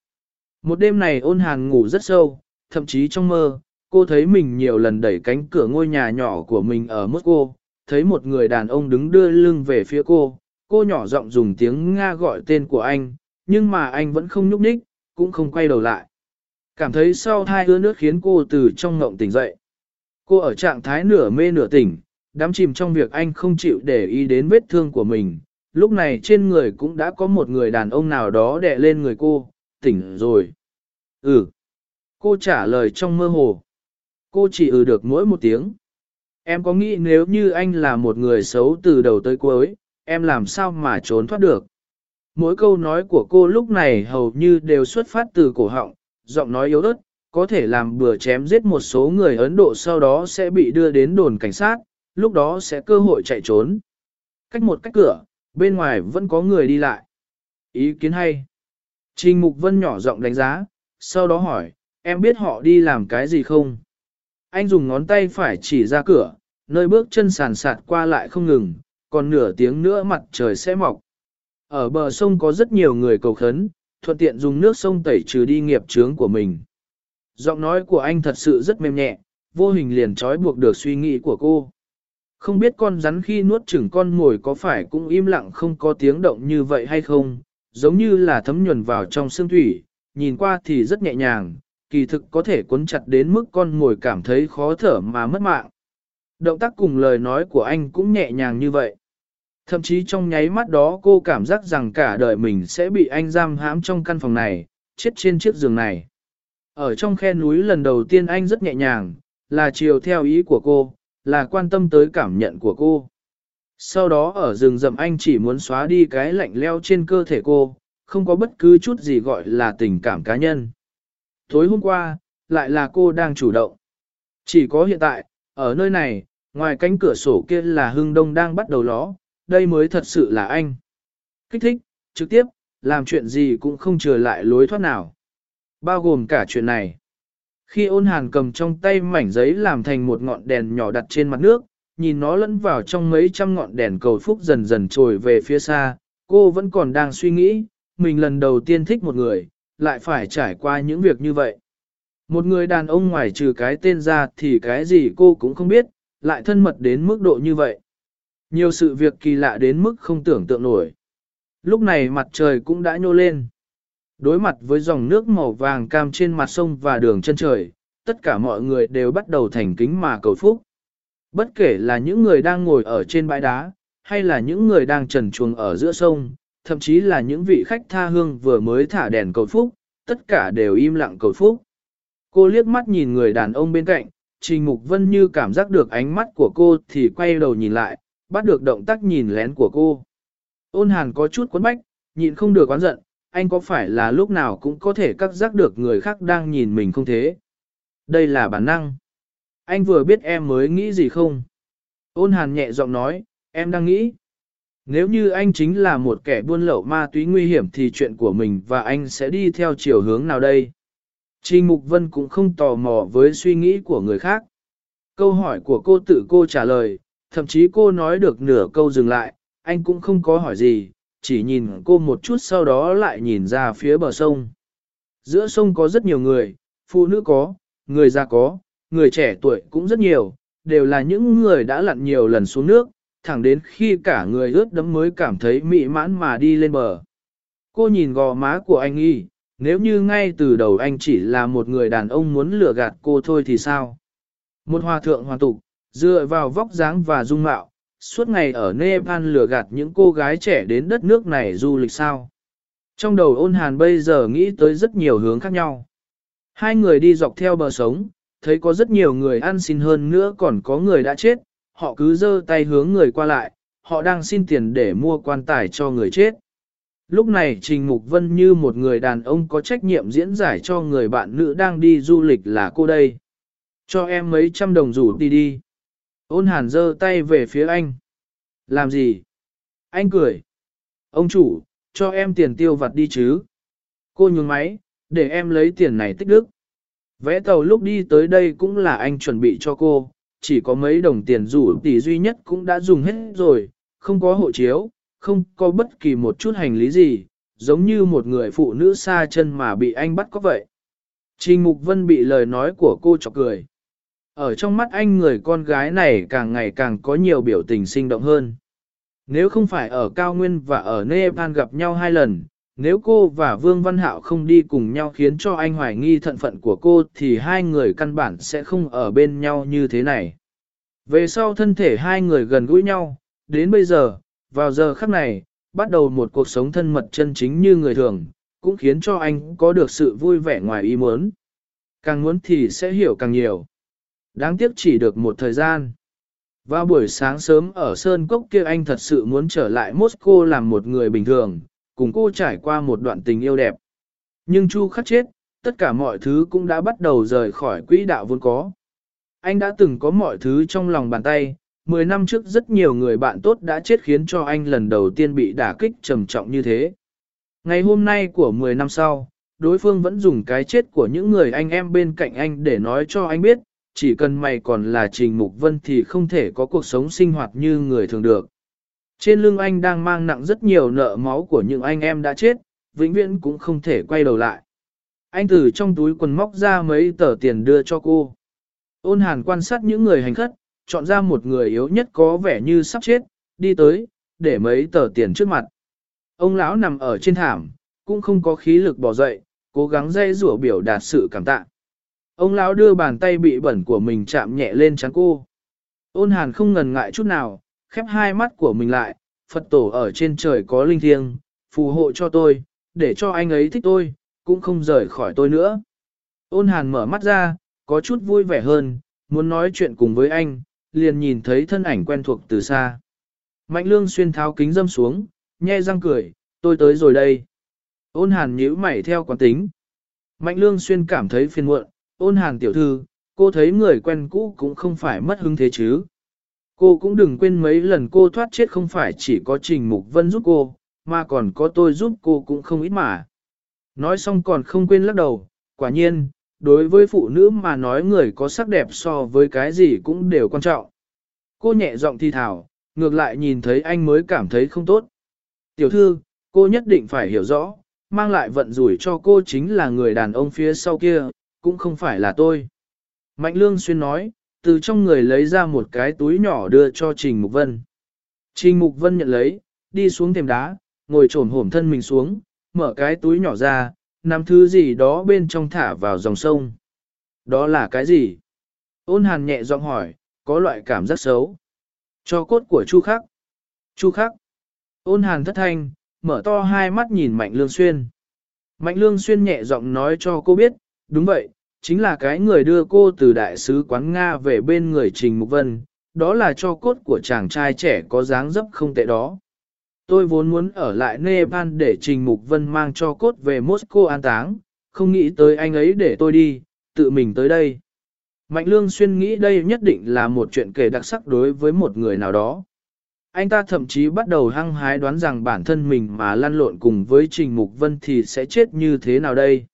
Một đêm này ôn hàn ngủ rất sâu, thậm chí trong mơ, cô thấy mình nhiều lần đẩy cánh cửa ngôi nhà nhỏ của mình ở Moscow, thấy một người đàn ông đứng đưa lưng về phía cô, cô nhỏ giọng dùng tiếng Nga gọi tên của anh, nhưng mà anh vẫn không nhúc nhích, cũng không quay đầu lại. Cảm thấy sau hai ưa nước khiến cô từ trong ngộng tỉnh dậy. Cô ở trạng thái nửa mê nửa tỉnh, đắm chìm trong việc anh không chịu để ý đến vết thương của mình. Lúc này trên người cũng đã có một người đàn ông nào đó đè lên người cô, tỉnh rồi. Ừ. Cô trả lời trong mơ hồ. Cô chỉ ừ được mỗi một tiếng. Em có nghĩ nếu như anh là một người xấu từ đầu tới cuối, em làm sao mà trốn thoát được? Mỗi câu nói của cô lúc này hầu như đều xuất phát từ cổ họng, giọng nói yếu ớt, có thể làm bừa chém giết một số người Ấn Độ sau đó sẽ bị đưa đến đồn cảnh sát, lúc đó sẽ cơ hội chạy trốn. Cách một cách cửa, bên ngoài vẫn có người đi lại. Ý kiến hay. Trình Mục Vân nhỏ giọng đánh giá, sau đó hỏi, em biết họ đi làm cái gì không? Anh dùng ngón tay phải chỉ ra cửa, nơi bước chân sàn sạt qua lại không ngừng, còn nửa tiếng nữa mặt trời sẽ mọc. Ở bờ sông có rất nhiều người cầu khấn, thuận tiện dùng nước sông tẩy trừ đi nghiệp chướng của mình. Giọng nói của anh thật sự rất mềm nhẹ, vô hình liền trói buộc được suy nghĩ của cô. Không biết con rắn khi nuốt chửng con mồi có phải cũng im lặng không có tiếng động như vậy hay không, giống như là thấm nhuần vào trong xương thủy, nhìn qua thì rất nhẹ nhàng, kỳ thực có thể cuốn chặt đến mức con ngồi cảm thấy khó thở mà mất mạng. Động tác cùng lời nói của anh cũng nhẹ nhàng như vậy. Thậm chí trong nháy mắt đó cô cảm giác rằng cả đời mình sẽ bị anh giam hãm trong căn phòng này, chết trên chiếc giường này. Ở trong khe núi lần đầu tiên anh rất nhẹ nhàng, là chiều theo ý của cô, là quan tâm tới cảm nhận của cô. Sau đó ở rừng rậm anh chỉ muốn xóa đi cái lạnh leo trên cơ thể cô, không có bất cứ chút gì gọi là tình cảm cá nhân. Tối hôm qua, lại là cô đang chủ động. Chỉ có hiện tại, ở nơi này, ngoài cánh cửa sổ kia là hưng đông đang bắt đầu ló, đây mới thật sự là anh. Kích thích, trực tiếp, làm chuyện gì cũng không trở lại lối thoát nào. Bao gồm cả chuyện này. Khi ôn hàn cầm trong tay mảnh giấy làm thành một ngọn đèn nhỏ đặt trên mặt nước, nhìn nó lẫn vào trong mấy trăm ngọn đèn cầu phúc dần dần trồi về phía xa, cô vẫn còn đang suy nghĩ, mình lần đầu tiên thích một người, lại phải trải qua những việc như vậy. Một người đàn ông ngoài trừ cái tên ra thì cái gì cô cũng không biết, lại thân mật đến mức độ như vậy. Nhiều sự việc kỳ lạ đến mức không tưởng tượng nổi. Lúc này mặt trời cũng đã nhô lên. Đối mặt với dòng nước màu vàng cam trên mặt sông và đường chân trời, tất cả mọi người đều bắt đầu thành kính mà cầu phúc. Bất kể là những người đang ngồi ở trên bãi đá, hay là những người đang trần chuồng ở giữa sông, thậm chí là những vị khách tha hương vừa mới thả đèn cầu phúc, tất cả đều im lặng cầu phúc. Cô liếc mắt nhìn người đàn ông bên cạnh, Trình Mục Vân như cảm giác được ánh mắt của cô thì quay đầu nhìn lại, bắt được động tác nhìn lén của cô. Ôn hàn có chút quấn bách, nhịn không được oán giận, anh có phải là lúc nào cũng có thể cắt giác được người khác đang nhìn mình không thế? Đây là bản năng. Anh vừa biết em mới nghĩ gì không? Ôn hàn nhẹ giọng nói, em đang nghĩ. Nếu như anh chính là một kẻ buôn lậu ma túy nguy hiểm thì chuyện của mình và anh sẽ đi theo chiều hướng nào đây? Trình Mục Vân cũng không tò mò với suy nghĩ của người khác. Câu hỏi của cô tự cô trả lời, thậm chí cô nói được nửa câu dừng lại, anh cũng không có hỏi gì, chỉ nhìn cô một chút sau đó lại nhìn ra phía bờ sông. Giữa sông có rất nhiều người, phụ nữ có, người già có, người trẻ tuổi cũng rất nhiều, đều là những người đã lặn nhiều lần xuống nước, thẳng đến khi cả người ướt đẫm mới cảm thấy mị mãn mà đi lên bờ. Cô nhìn gò má của anh y, nếu như ngay từ đầu anh chỉ là một người đàn ông muốn lừa gạt cô thôi thì sao? Một hòa thượng hoàn tục, dựa vào vóc dáng và dung mạo, suốt ngày ở Nepal lừa gạt những cô gái trẻ đến đất nước này du lịch sao. Trong đầu ôn hàn bây giờ nghĩ tới rất nhiều hướng khác nhau. Hai người đi dọc theo bờ sống, thấy có rất nhiều người ăn xin hơn nữa còn có người đã chết, họ cứ giơ tay hướng người qua lại, họ đang xin tiền để mua quan tài cho người chết. Lúc này Trình Mục Vân như một người đàn ông có trách nhiệm diễn giải cho người bạn nữ đang đi du lịch là cô đây. Cho em mấy trăm đồng rủ đi đi. Ôn hàn giơ tay về phía anh. Làm gì? Anh cười. Ông chủ, cho em tiền tiêu vặt đi chứ. Cô nhún máy, để em lấy tiền này tích đức. Vẽ tàu lúc đi tới đây cũng là anh chuẩn bị cho cô, chỉ có mấy đồng tiền rủ tỷ duy nhất cũng đã dùng hết rồi, không có hộ chiếu, không có bất kỳ một chút hành lý gì, giống như một người phụ nữ xa chân mà bị anh bắt có vậy. Trình Mục Vân bị lời nói của cô chọc cười. Ở trong mắt anh người con gái này càng ngày càng có nhiều biểu tình sinh động hơn. Nếu không phải ở Cao Nguyên và ở Nepal gặp nhau hai lần, nếu cô và Vương Văn Hạo không đi cùng nhau khiến cho anh hoài nghi thận phận của cô thì hai người căn bản sẽ không ở bên nhau như thế này. Về sau thân thể hai người gần gũi nhau, đến bây giờ, vào giờ khắc này, bắt đầu một cuộc sống thân mật chân chính như người thường, cũng khiến cho anh có được sự vui vẻ ngoài ý muốn. Càng muốn thì sẽ hiểu càng nhiều. Đáng tiếc chỉ được một thời gian. Vào buổi sáng sớm ở Sơn Cốc kia anh thật sự muốn trở lại Moscow làm một người bình thường, cùng cô trải qua một đoạn tình yêu đẹp. Nhưng Chu khắc chết, tất cả mọi thứ cũng đã bắt đầu rời khỏi quỹ đạo vốn có. Anh đã từng có mọi thứ trong lòng bàn tay, 10 năm trước rất nhiều người bạn tốt đã chết khiến cho anh lần đầu tiên bị đả kích trầm trọng như thế. Ngày hôm nay của 10 năm sau, đối phương vẫn dùng cái chết của những người anh em bên cạnh anh để nói cho anh biết, chỉ cần mày còn là Trình Mục Vân thì không thể có cuộc sống sinh hoạt như người thường được. Trên lưng anh đang mang nặng rất nhiều nợ máu của những anh em đã chết, vĩnh viễn cũng không thể quay đầu lại. Anh từ trong túi quần móc ra mấy tờ tiền đưa cho cô. Ôn hàn quan sát những người hành khất, chọn ra một người yếu nhất có vẻ như sắp chết, đi tới, để mấy tờ tiền trước mặt. Ông lão nằm ở trên thảm, cũng không có khí lực bỏ dậy, cố gắng dây rủa biểu đạt sự cảm tạ. Ông lão đưa bàn tay bị bẩn của mình chạm nhẹ lên trán cô. Ôn hàn không ngần ngại chút nào, khép hai mắt của mình lại, Phật tổ ở trên trời có linh thiêng, phù hộ cho tôi, để cho anh ấy thích tôi, cũng không rời khỏi tôi nữa. Ôn hàn mở mắt ra, có chút vui vẻ hơn, muốn nói chuyện cùng với anh, liền nhìn thấy thân ảnh quen thuộc từ xa. Mạnh lương xuyên tháo kính dâm xuống, nhe răng cười, tôi tới rồi đây. Ôn hàn nhíu mày theo quán tính. Mạnh lương xuyên cảm thấy phiền muộn, ôn hàn tiểu thư, cô thấy người quen cũ cũng không phải mất hứng thế chứ. Cô cũng đừng quên mấy lần cô thoát chết không phải chỉ có Trình Mục Vân giúp cô, mà còn có tôi giúp cô cũng không ít mà. Nói xong còn không quên lắc đầu, quả nhiên, đối với phụ nữ mà nói người có sắc đẹp so với cái gì cũng đều quan trọng. Cô nhẹ giọng thi thảo, ngược lại nhìn thấy anh mới cảm thấy không tốt. Tiểu thư, cô nhất định phải hiểu rõ, mang lại vận rủi cho cô chính là người đàn ông phía sau kia, cũng không phải là tôi. Mạnh Lương Xuyên nói, từ trong người lấy ra một cái túi nhỏ đưa cho Trình Mục Vân. Trình Mục Vân nhận lấy, đi xuống thềm đá, ngồi trồn hổm thân mình xuống, mở cái túi nhỏ ra, nắm thứ gì đó bên trong thả vào dòng sông. Đó là cái gì? Ôn hàn nhẹ giọng hỏi, có loại cảm giác xấu. Cho cốt của Chu Khắc. Chu Khắc. Ôn hàn thất thanh, mở to hai mắt nhìn Mạnh Lương Xuyên. Mạnh Lương Xuyên nhẹ giọng nói cho cô biết, đúng vậy, chính là cái người đưa cô từ đại sứ quán Nga về bên người Trình Mục Vân, đó là cho cốt của chàng trai trẻ có dáng dấp không tệ đó. Tôi vốn muốn ở lại Nepal để Trình Mục Vân mang cho cốt về Moscow an táng, không nghĩ tới anh ấy để tôi đi, tự mình tới đây. Mạnh Lương Xuyên nghĩ đây nhất định là một chuyện kể đặc sắc đối với một người nào đó. Anh ta thậm chí bắt đầu hăng hái đoán rằng bản thân mình mà lăn lộn cùng với Trình Mục Vân thì sẽ chết như thế nào đây?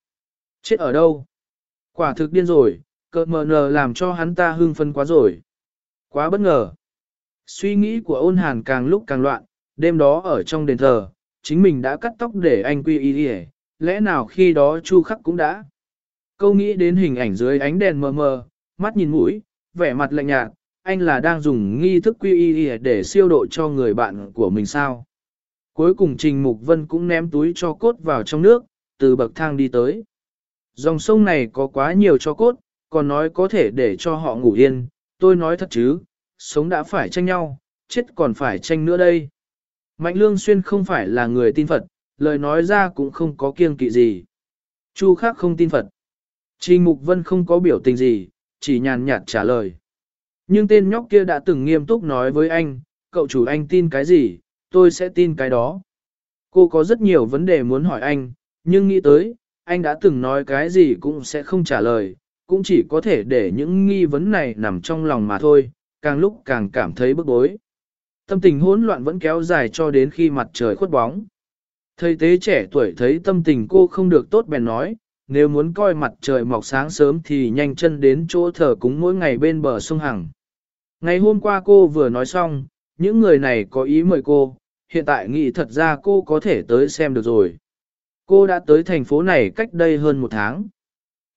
Chết ở đâu? Quả thực điên rồi, cợt mờ nờ làm cho hắn ta hưng phân quá rồi. Quá bất ngờ. Suy nghĩ của ôn hàn càng lúc càng loạn, đêm đó ở trong đền thờ, chính mình đã cắt tóc để anh quy y đi lẽ nào khi đó chu khắc cũng đã. Câu nghĩ đến hình ảnh dưới ánh đèn mờ mờ, mắt nhìn mũi, vẻ mặt lạnh nhạt, anh là đang dùng nghi thức quy y để siêu độ cho người bạn của mình sao. Cuối cùng Trình Mục Vân cũng ném túi cho cốt vào trong nước, từ bậc thang đi tới. Dòng sông này có quá nhiều cho cốt, còn nói có thể để cho họ ngủ yên, tôi nói thật chứ, sống đã phải tranh nhau, chết còn phải tranh nữa đây. Mạnh Lương Xuyên không phải là người tin Phật, lời nói ra cũng không có kiêng kỵ gì. Chu khác không tin Phật. Trình Mục Vân không có biểu tình gì, chỉ nhàn nhạt trả lời. Nhưng tên nhóc kia đã từng nghiêm túc nói với anh, cậu chủ anh tin cái gì, tôi sẽ tin cái đó. Cô có rất nhiều vấn đề muốn hỏi anh, nhưng nghĩ tới, anh đã từng nói cái gì cũng sẽ không trả lời, cũng chỉ có thể để những nghi vấn này nằm trong lòng mà thôi, càng lúc càng cảm thấy bức bối. Tâm tình hỗn loạn vẫn kéo dài cho đến khi mặt trời khuất bóng. Thầy tế trẻ tuổi thấy tâm tình cô không được tốt bèn nói, nếu muốn coi mặt trời mọc sáng sớm thì nhanh chân đến chỗ thờ cúng mỗi ngày bên bờ sông Hằng. Ngày hôm qua cô vừa nói xong, những người này có ý mời cô, hiện tại nghĩ thật ra cô có thể tới xem được rồi. Cô đã tới thành phố này cách đây hơn một tháng.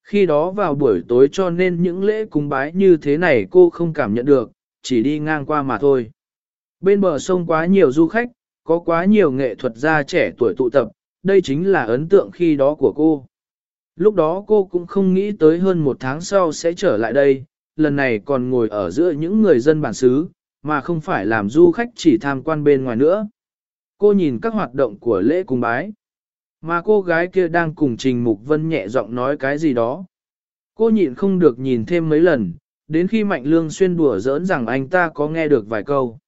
Khi đó vào buổi tối cho nên những lễ cúng bái như thế này cô không cảm nhận được, chỉ đi ngang qua mà thôi. Bên bờ sông quá nhiều du khách, có quá nhiều nghệ thuật gia trẻ tuổi tụ tập, đây chính là ấn tượng khi đó của cô. Lúc đó cô cũng không nghĩ tới hơn một tháng sau sẽ trở lại đây, lần này còn ngồi ở giữa những người dân bản xứ, mà không phải làm du khách chỉ tham quan bên ngoài nữa. Cô nhìn các hoạt động của lễ cung bái. Mà cô gái kia đang cùng Trình Mục Vân nhẹ giọng nói cái gì đó. Cô nhịn không được nhìn thêm mấy lần, đến khi Mạnh Lương xuyên đùa giỡn rằng anh ta có nghe được vài câu.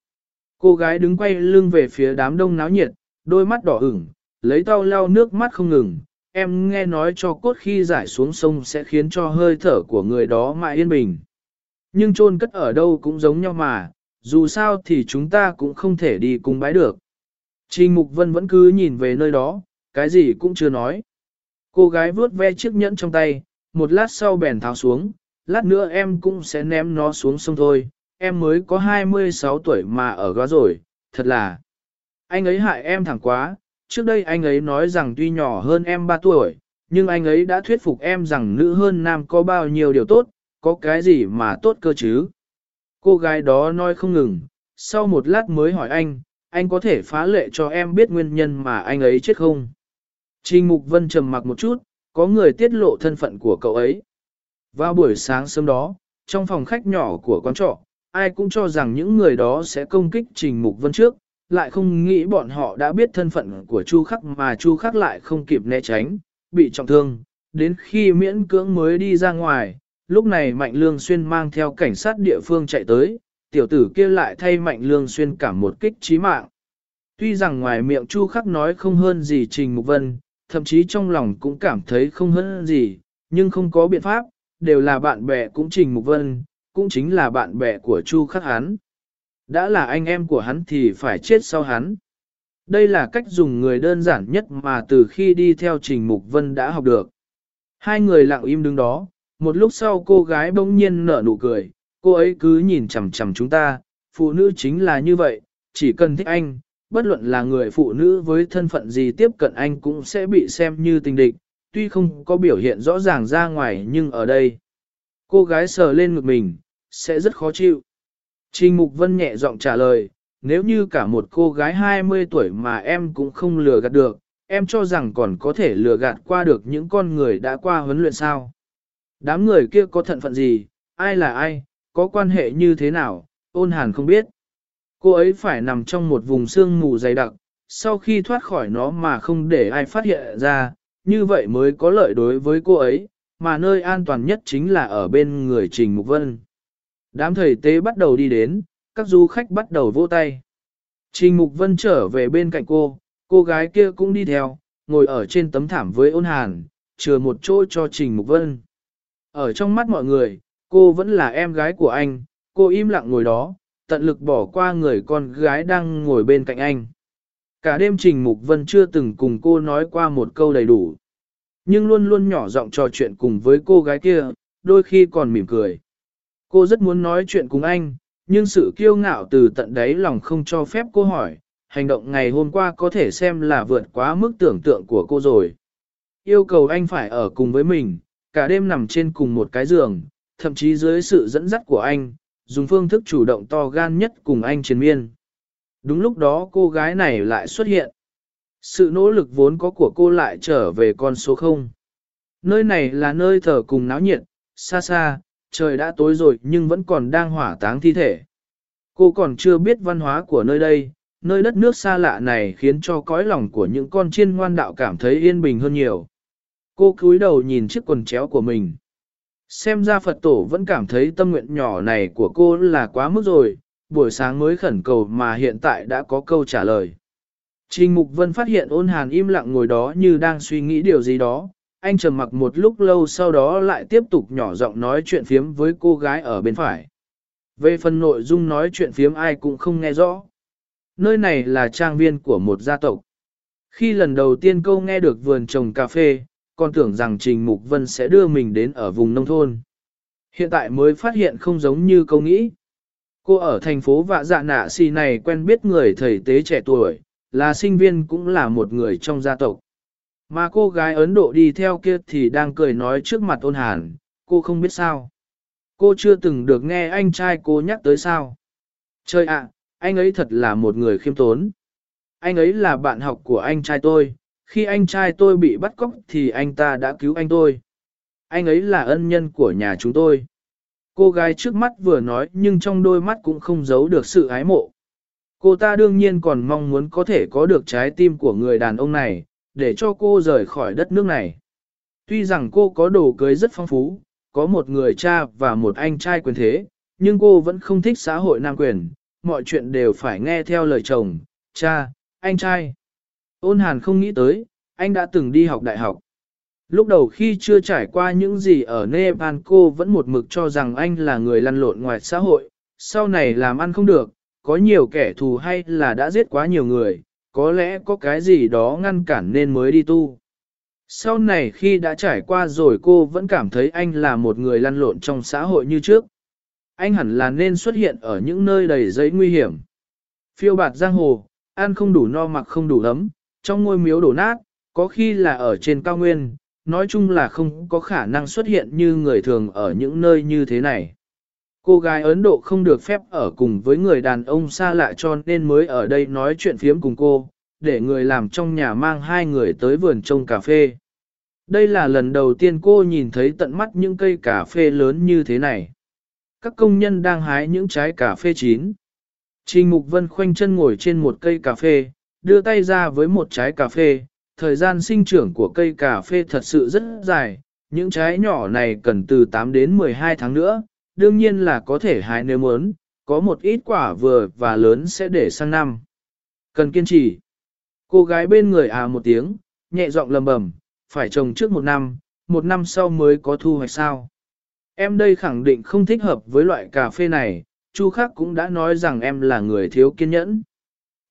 Cô gái đứng quay lưng về phía đám đông náo nhiệt, đôi mắt đỏ ửng, lấy tao lau nước mắt không ngừng. Em nghe nói cho cốt khi giải xuống sông sẽ khiến cho hơi thở của người đó mãi yên bình. Nhưng chôn cất ở đâu cũng giống nhau mà, dù sao thì chúng ta cũng không thể đi cùng bái được. Trình Mục Vân vẫn cứ nhìn về nơi đó, cái gì cũng chưa nói. Cô gái vuốt ve chiếc nhẫn trong tay, một lát sau bèn tháo xuống, lát nữa em cũng sẽ ném nó xuống sông thôi, em mới có 26 tuổi mà ở góa rồi, thật là. Anh ấy hại em thẳng quá, trước đây anh ấy nói rằng tuy nhỏ hơn em 3 tuổi, nhưng anh ấy đã thuyết phục em rằng nữ hơn nam có bao nhiêu điều tốt, có cái gì mà tốt cơ chứ. Cô gái đó nói không ngừng, sau một lát mới hỏi anh, anh có thể phá lệ cho em biết nguyên nhân mà anh ấy chết không? Trình Mục Vân trầm mặc một chút, có người tiết lộ thân phận của cậu ấy. Vào buổi sáng sớm đó, trong phòng khách nhỏ của quán trọ, ai cũng cho rằng những người đó sẽ công kích Trình Mục Vân trước, lại không nghĩ bọn họ đã biết thân phận của Chu Khắc mà Chu Khắc lại không kịp né tránh, bị trọng thương, đến khi miễn cưỡng mới đi ra ngoài, lúc này Mạnh Lương Xuyên mang theo cảnh sát địa phương chạy tới, tiểu tử kia lại thay Mạnh Lương Xuyên cảm một kích trí mạng. Tuy rằng ngoài miệng Chu Khắc nói không hơn gì Trình Mục Vân, thậm chí trong lòng cũng cảm thấy không hơn gì, nhưng không có biện pháp, đều là bạn bè cũng Trình Mục Vân, cũng chính là bạn bè của Chu Khắc hắn. Đã là anh em của hắn thì phải chết sau hắn. Đây là cách dùng người đơn giản nhất mà từ khi đi theo Trình Mục Vân đã học được. Hai người lặng im đứng đó, một lúc sau cô gái bỗng nhiên nở nụ cười, cô ấy cứ nhìn chằm chằm chúng ta, phụ nữ chính là như vậy, chỉ cần thích anh, bất luận là người phụ nữ với thân phận gì tiếp cận anh cũng sẽ bị xem như tình địch, tuy không có biểu hiện rõ ràng ra ngoài nhưng ở đây, cô gái sờ lên ngực mình, sẽ rất khó chịu. Trình Mục Vân nhẹ giọng trả lời, nếu như cả một cô gái 20 tuổi mà em cũng không lừa gạt được, em cho rằng còn có thể lừa gạt qua được những con người đã qua huấn luyện sao. Đám người kia có thận phận gì, ai là ai, có quan hệ như thế nào, ôn hàn không biết. Cô ấy phải nằm trong một vùng sương mù dày đặc, sau khi thoát khỏi nó mà không để ai phát hiện ra, như vậy mới có lợi đối với cô ấy, mà nơi an toàn nhất chính là ở bên người Trình Mục Vân. Đám thầy tế bắt đầu đi đến, các du khách bắt đầu vỗ tay. Trình Mục Vân trở về bên cạnh cô, cô gái kia cũng đi theo, ngồi ở trên tấm thảm với ôn hàn, chừa một chỗ cho Trình Mục Vân. Ở trong mắt mọi người, cô vẫn là em gái của anh, cô im lặng ngồi đó, tận lực bỏ qua người con gái đang ngồi bên cạnh anh. Cả đêm Trình Mục Vân chưa từng cùng cô nói qua một câu đầy đủ. Nhưng luôn luôn nhỏ giọng trò chuyện cùng với cô gái kia, đôi khi còn mỉm cười. Cô rất muốn nói chuyện cùng anh, nhưng sự kiêu ngạo từ tận đáy lòng không cho phép cô hỏi, hành động ngày hôm qua có thể xem là vượt quá mức tưởng tượng của cô rồi. Yêu cầu anh phải ở cùng với mình, cả đêm nằm trên cùng một cái giường, thậm chí dưới sự dẫn dắt của anh, dùng phương thức chủ động to gan nhất cùng anh chiến miên. Đúng lúc đó cô gái này lại xuất hiện. Sự nỗ lực vốn có của cô lại trở về con số 0. Nơi này là nơi thờ cùng náo nhiệt, xa xa, trời đã tối rồi nhưng vẫn còn đang hỏa táng thi thể. Cô còn chưa biết văn hóa của nơi đây, nơi đất nước xa lạ này khiến cho cõi lòng của những con chiên ngoan đạo cảm thấy yên bình hơn nhiều. Cô cúi đầu nhìn chiếc quần chéo của mình. Xem ra Phật tổ vẫn cảm thấy tâm nguyện nhỏ này của cô là quá mức rồi, buổi sáng mới khẩn cầu mà hiện tại đã có câu trả lời. Trình Mục Vân phát hiện ôn hàn im lặng ngồi đó như đang suy nghĩ điều gì đó, anh trầm mặc một lúc lâu sau đó lại tiếp tục nhỏ giọng nói chuyện phiếm với cô gái ở bên phải. Về phần nội dung nói chuyện phiếm ai cũng không nghe rõ. Nơi này là trang viên của một gia tộc. Khi lần đầu tiên câu nghe được vườn trồng cà phê, còn tưởng rằng Trình Mục Vân sẽ đưa mình đến ở vùng nông thôn. Hiện tại mới phát hiện không giống như câu nghĩ. Cô ở thành phố Vạ Dạ Nạ Si này quen biết người thầy tế trẻ tuổi, là sinh viên cũng là một người trong gia tộc. Mà cô gái Ấn Độ đi theo kia thì đang cười nói trước mặt ôn hàn, cô không biết sao. Cô chưa từng được nghe anh trai cô nhắc tới sao. Trời ạ, anh ấy thật là một người khiêm tốn. Anh ấy là bạn học của anh trai tôi, khi anh trai tôi bị bắt cóc thì anh ta đã cứu anh tôi. Anh ấy là ân nhân của nhà chúng tôi. Cô gái trước mắt vừa nói nhưng trong đôi mắt cũng không giấu được sự ái mộ. Cô ta đương nhiên còn mong muốn có thể có được trái tim của người đàn ông này, để cho cô rời khỏi đất nước này. Tuy rằng cô có đồ cưới rất phong phú, có một người cha và một anh trai quyền thế, nhưng cô vẫn không thích xã hội nam quyền, mọi chuyện đều phải nghe theo lời chồng, cha, anh trai. Ôn hàn không nghĩ tới, anh đã từng đi học đại học. Lúc đầu khi chưa trải qua những gì ở Nepal cô vẫn một mực cho rằng anh là người lăn lộn ngoài xã hội, sau này làm ăn không được, có nhiều kẻ thù hay là đã giết quá nhiều người, có lẽ có cái gì đó ngăn cản nên mới đi tu. Sau này khi đã trải qua rồi cô vẫn cảm thấy anh là một người lăn lộn trong xã hội như trước. Anh hẳn là nên xuất hiện ở những nơi đầy giấy nguy hiểm. Phiêu bạt giang hồ, ăn không đủ no mặc không đủ ấm, trong ngôi miếu đổ nát, có khi là ở trên cao nguyên, nói chung là không có khả năng xuất hiện như người thường ở những nơi như thế này. Cô gái Ấn Độ không được phép ở cùng với người đàn ông xa lạ cho nên mới ở đây nói chuyện phiếm cùng cô, để người làm trong nhà mang hai người tới vườn trông cà phê. Đây là lần đầu tiên cô nhìn thấy tận mắt những cây cà phê lớn như thế này. Các công nhân đang hái những trái cà phê chín. Trình Mục Vân khoanh chân ngồi trên một cây cà phê, đưa tay ra với một trái cà phê. Thời gian sinh trưởng của cây cà phê thật sự rất dài, những trái nhỏ này cần từ 8 đến 12 tháng nữa, đương nhiên là có thể hái nếu muốn, có một ít quả vừa và lớn sẽ để sang năm. Cần kiên trì. Cô gái bên người à một tiếng, nhẹ giọng lầm bầm, phải trồng trước một năm, một năm sau mới có thu hoạch sao. Em đây khẳng định không thích hợp với loại cà phê này, Chu khác cũng đã nói rằng em là người thiếu kiên nhẫn.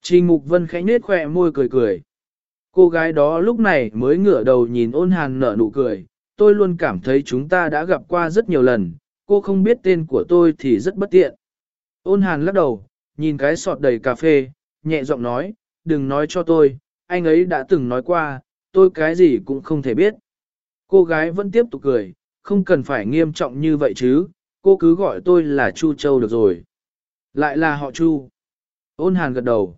Trình Mục Vân khẽ nết khỏe môi cười cười. Cô gái đó lúc này mới ngửa đầu nhìn ôn hàn nở nụ cười, tôi luôn cảm thấy chúng ta đã gặp qua rất nhiều lần, cô không biết tên của tôi thì rất bất tiện. Ôn hàn lắc đầu, nhìn cái sọt đầy cà phê, nhẹ giọng nói, đừng nói cho tôi, anh ấy đã từng nói qua, tôi cái gì cũng không thể biết. Cô gái vẫn tiếp tục cười, không cần phải nghiêm trọng như vậy chứ, cô cứ gọi tôi là Chu Châu được rồi. Lại là họ Chu. Ôn hàn gật đầu.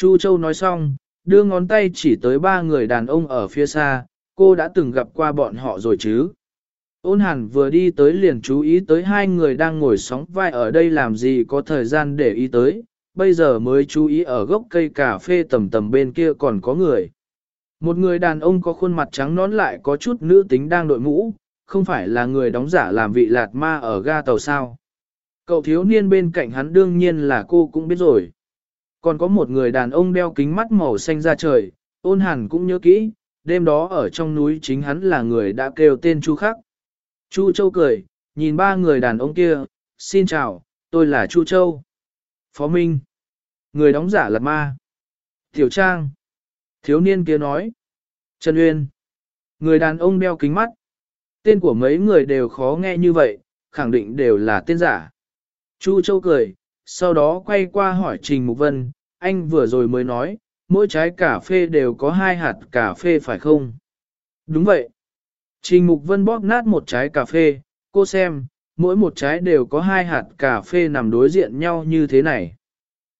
Chu Châu nói xong, đưa ngón tay chỉ tới ba người đàn ông ở phía xa, cô đã từng gặp qua bọn họ rồi chứ. Ôn hàn vừa đi tới liền chú ý tới hai người đang ngồi sóng vai ở đây làm gì có thời gian để ý tới, bây giờ mới chú ý ở gốc cây cà phê tầm tầm bên kia còn có người. Một người đàn ông có khuôn mặt trắng nón lại có chút nữ tính đang đội mũ, không phải là người đóng giả làm vị lạt ma ở ga tàu sao. Cậu thiếu niên bên cạnh hắn đương nhiên là cô cũng biết rồi. Còn có một người đàn ông đeo kính mắt màu xanh ra trời, ôn hàn cũng nhớ kỹ, đêm đó ở trong núi chính hắn là người đã kêu tên Chu Khắc. Chu Châu cười, nhìn ba người đàn ông kia, xin chào, tôi là Chu Châu. Phó Minh, người đóng giả lật ma. Tiểu Trang, thiếu niên kia nói. Trần Uyên, người đàn ông đeo kính mắt. Tên của mấy người đều khó nghe như vậy, khẳng định đều là tên giả. Chu Châu cười, sau đó quay qua hỏi Trình Mục Vân, anh vừa rồi mới nói, mỗi trái cà phê đều có hai hạt cà phê phải không? Đúng vậy. Trình Mục Vân bóp nát một trái cà phê, cô xem, mỗi một trái đều có hai hạt cà phê nằm đối diện nhau như thế này.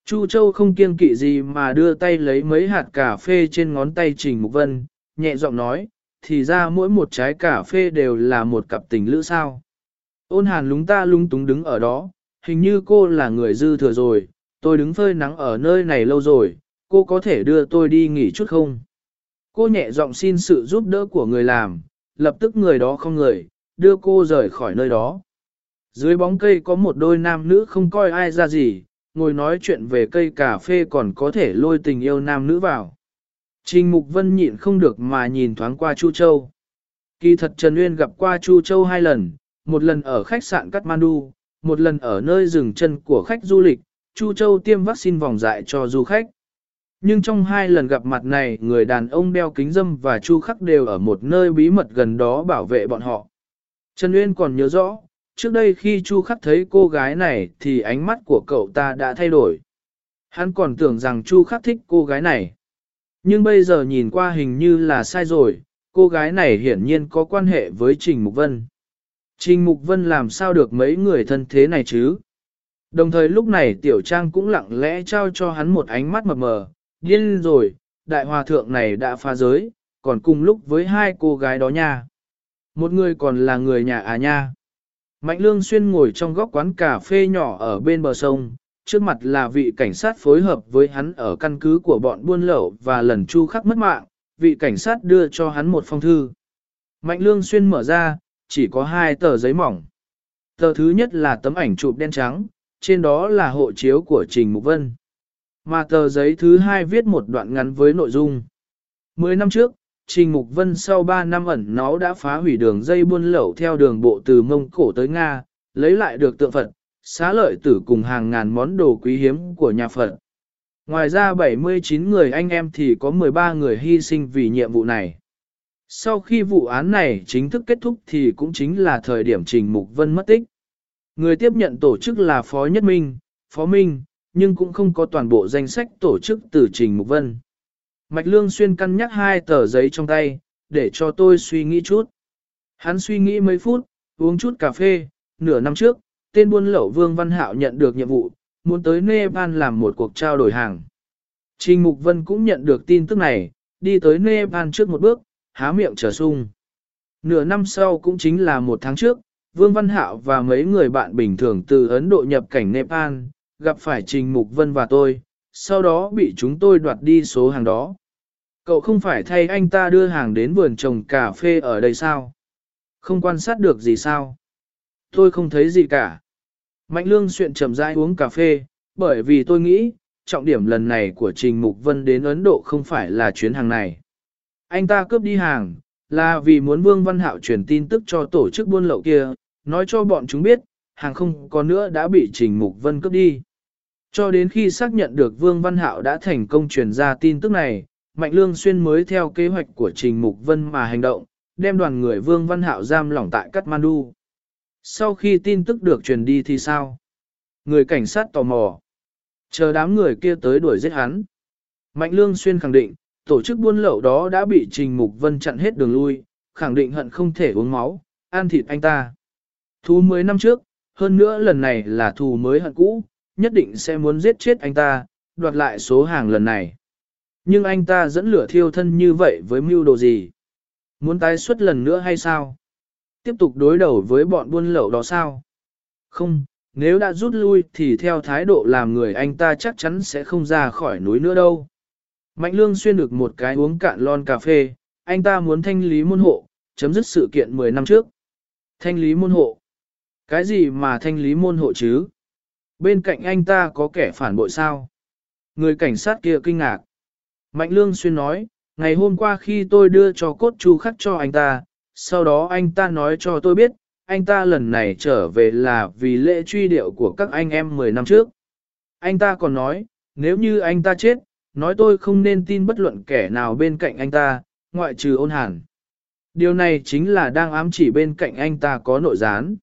Chu Châu không kiêng kỵ gì mà đưa tay lấy mấy hạt cà phê trên ngón tay Trình Mục Vân, nhẹ giọng nói, thì ra mỗi một trái cà phê đều là một cặp tình lữ sao. Ôn hàn lúng ta lung túng đứng ở đó, hình như cô là người dư thừa rồi, tôi đứng phơi nắng ở nơi này lâu rồi, cô có thể đưa tôi đi nghỉ chút không? Cô nhẹ giọng xin sự giúp đỡ của người làm, lập tức người đó không người, đưa cô rời khỏi nơi đó. Dưới bóng cây có một đôi nam nữ không coi ai ra gì, ngồi nói chuyện về cây cà phê còn có thể lôi tình yêu nam nữ vào. Trình Mục Vân nhịn không được mà nhìn thoáng qua Chu Châu. Kỳ thật Trần Uyên gặp qua Chu Châu hai lần, một lần ở khách sạn Kathmandu, một lần ở nơi dừng chân của khách du lịch, Chu Châu tiêm vaccine vòng dại cho du khách. Nhưng trong hai lần gặp mặt này, người đàn ông đeo kính dâm và Chu Khắc đều ở một nơi bí mật gần đó bảo vệ bọn họ. Trần Uyên còn nhớ rõ, trước đây khi Chu Khắc thấy cô gái này thì ánh mắt của cậu ta đã thay đổi. Hắn còn tưởng rằng Chu Khắc thích cô gái này. Nhưng bây giờ nhìn qua hình như là sai rồi, cô gái này hiển nhiên có quan hệ với Trình Mục Vân. Trình Mục Vân làm sao được mấy người thân thế này chứ? Đồng thời lúc này Tiểu Trang cũng lặng lẽ trao cho hắn một ánh mắt mập mờ, điên rồi, đại hòa thượng này đã phá giới, còn cùng lúc với hai cô gái đó nha. Một người còn là người nhà à nha. Mạnh Lương Xuyên ngồi trong góc quán cà phê nhỏ ở bên bờ sông, trước mặt là vị cảnh sát phối hợp với hắn ở căn cứ của bọn buôn lậu và lần chu khắc mất mạng, vị cảnh sát đưa cho hắn một phong thư. Mạnh Lương Xuyên mở ra, chỉ có hai tờ giấy mỏng. Tờ thứ nhất là tấm ảnh chụp đen trắng, trên đó là hộ chiếu của Trình Mục Vân. Mà tờ giấy thứ hai viết một đoạn ngắn với nội dung. Mười năm trước, Trình Mục Vân sau 3 năm ẩn nó đã phá hủy đường dây buôn lậu theo đường bộ từ Mông Cổ tới Nga, lấy lại được tượng Phật, xá lợi tử cùng hàng ngàn món đồ quý hiếm của nhà Phật. Ngoài ra 79 người anh em thì có 13 người hy sinh vì nhiệm vụ này. Sau khi vụ án này chính thức kết thúc thì cũng chính là thời điểm Trình Mục Vân mất tích. Người tiếp nhận tổ chức là Phó Nhất Minh, Phó Minh, nhưng cũng không có toàn bộ danh sách tổ chức từ Trình Mục Vân. Mạch Lương Xuyên căn nhắc hai tờ giấy trong tay, để cho tôi suy nghĩ chút. Hắn suy nghĩ mấy phút, uống chút cà phê, nửa năm trước, tên buôn lậu Vương Văn Hạo nhận được nhiệm vụ, muốn tới Nepal làm một cuộc trao đổi hàng. Trình Mục Vân cũng nhận được tin tức này, đi tới Nepal trước một bước, há miệng trở sung. Nửa năm sau cũng chính là một tháng trước, Vương Văn Hạo và mấy người bạn bình thường từ Ấn Độ nhập cảnh Nepal, gặp phải Trình Mục Vân và tôi, sau đó bị chúng tôi đoạt đi số hàng đó. Cậu không phải thay anh ta đưa hàng đến vườn trồng cà phê ở đây sao? Không quan sát được gì sao? Tôi không thấy gì cả. Mạnh lương xuyện chậm rãi uống cà phê, bởi vì tôi nghĩ, trọng điểm lần này của Trình Mục Vân đến Ấn Độ không phải là chuyến hàng này. Anh ta cướp đi hàng, là vì muốn Vương Văn Hạo truyền tin tức cho tổ chức buôn lậu kia, nói cho bọn chúng biết, hàng không có nữa đã bị Trình Mục Vân cướp đi. Cho đến khi xác nhận được Vương Văn Hạo đã thành công truyền ra tin tức này, Mạnh Lương Xuyên mới theo kế hoạch của Trình Mục Vân mà hành động, đem đoàn người Vương Văn Hạo giam lỏng tại Kathmandu. Sau khi tin tức được truyền đi thì sao? Người cảnh sát tò mò. Chờ đám người kia tới đuổi giết hắn. Mạnh Lương Xuyên khẳng định, tổ chức buôn lậu đó đã bị Trình Mục Vân chặn hết đường lui, khẳng định hận không thể uống máu, ăn thịt anh ta. Thù mới năm trước, hơn nữa lần này là thù mới hận cũ, nhất định sẽ muốn giết chết anh ta, đoạt lại số hàng lần này. Nhưng anh ta dẫn lửa thiêu thân như vậy với mưu đồ gì? Muốn tái xuất lần nữa hay sao? Tiếp tục đối đầu với bọn buôn lậu đó sao? Không, nếu đã rút lui thì theo thái độ làm người anh ta chắc chắn sẽ không ra khỏi núi nữa đâu. Mạnh lương xuyên được một cái uống cạn lon cà phê, anh ta muốn thanh lý môn hộ, chấm dứt sự kiện 10 năm trước. Thanh lý môn hộ? Cái gì mà thanh lý môn hộ chứ? Bên cạnh anh ta có kẻ phản bội sao? Người cảnh sát kia kinh ngạc. Mạnh Lương Xuyên nói, ngày hôm qua khi tôi đưa cho cốt chu khắc cho anh ta, sau đó anh ta nói cho tôi biết, anh ta lần này trở về là vì lễ truy điệu của các anh em 10 năm trước. Anh ta còn nói, nếu như anh ta chết, nói tôi không nên tin bất luận kẻ nào bên cạnh anh ta, ngoại trừ ôn hàn. Điều này chính là đang ám chỉ bên cạnh anh ta có nội gián.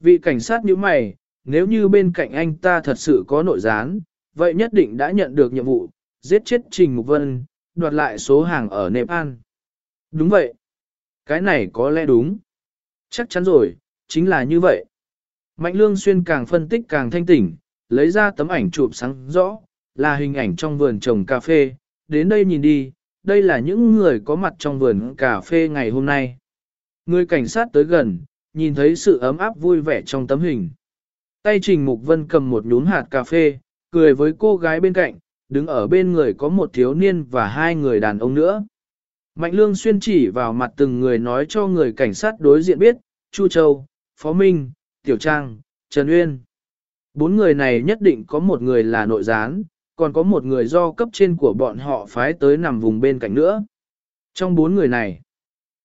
Vị cảnh sát như mày, nếu như bên cạnh anh ta thật sự có nội gián, vậy nhất định đã nhận được nhiệm vụ, giết chết Trình Mục Vân, đoạt lại số hàng ở Nepal. Đúng vậy. Cái này có lẽ đúng. Chắc chắn rồi, chính là như vậy. Mạnh Lương Xuyên càng phân tích càng thanh tỉnh, lấy ra tấm ảnh chụp sáng rõ, là hình ảnh trong vườn trồng cà phê, đến đây nhìn đi, đây là những người có mặt trong vườn cà phê ngày hôm nay. Người cảnh sát tới gần, nhìn thấy sự ấm áp vui vẻ trong tấm hình. Tay Trình Mục Vân cầm một nhún hạt cà phê, cười với cô gái bên cạnh, đứng ở bên người có một thiếu niên và hai người đàn ông nữa. Mạnh Lương xuyên chỉ vào mặt từng người nói cho người cảnh sát đối diện biết, Chu Châu, Phó Minh, Tiểu Trang, Trần Uyên. Bốn người này nhất định có một người là nội gián, còn có một người do cấp trên của bọn họ phái tới nằm vùng bên cạnh nữa. Trong bốn người này,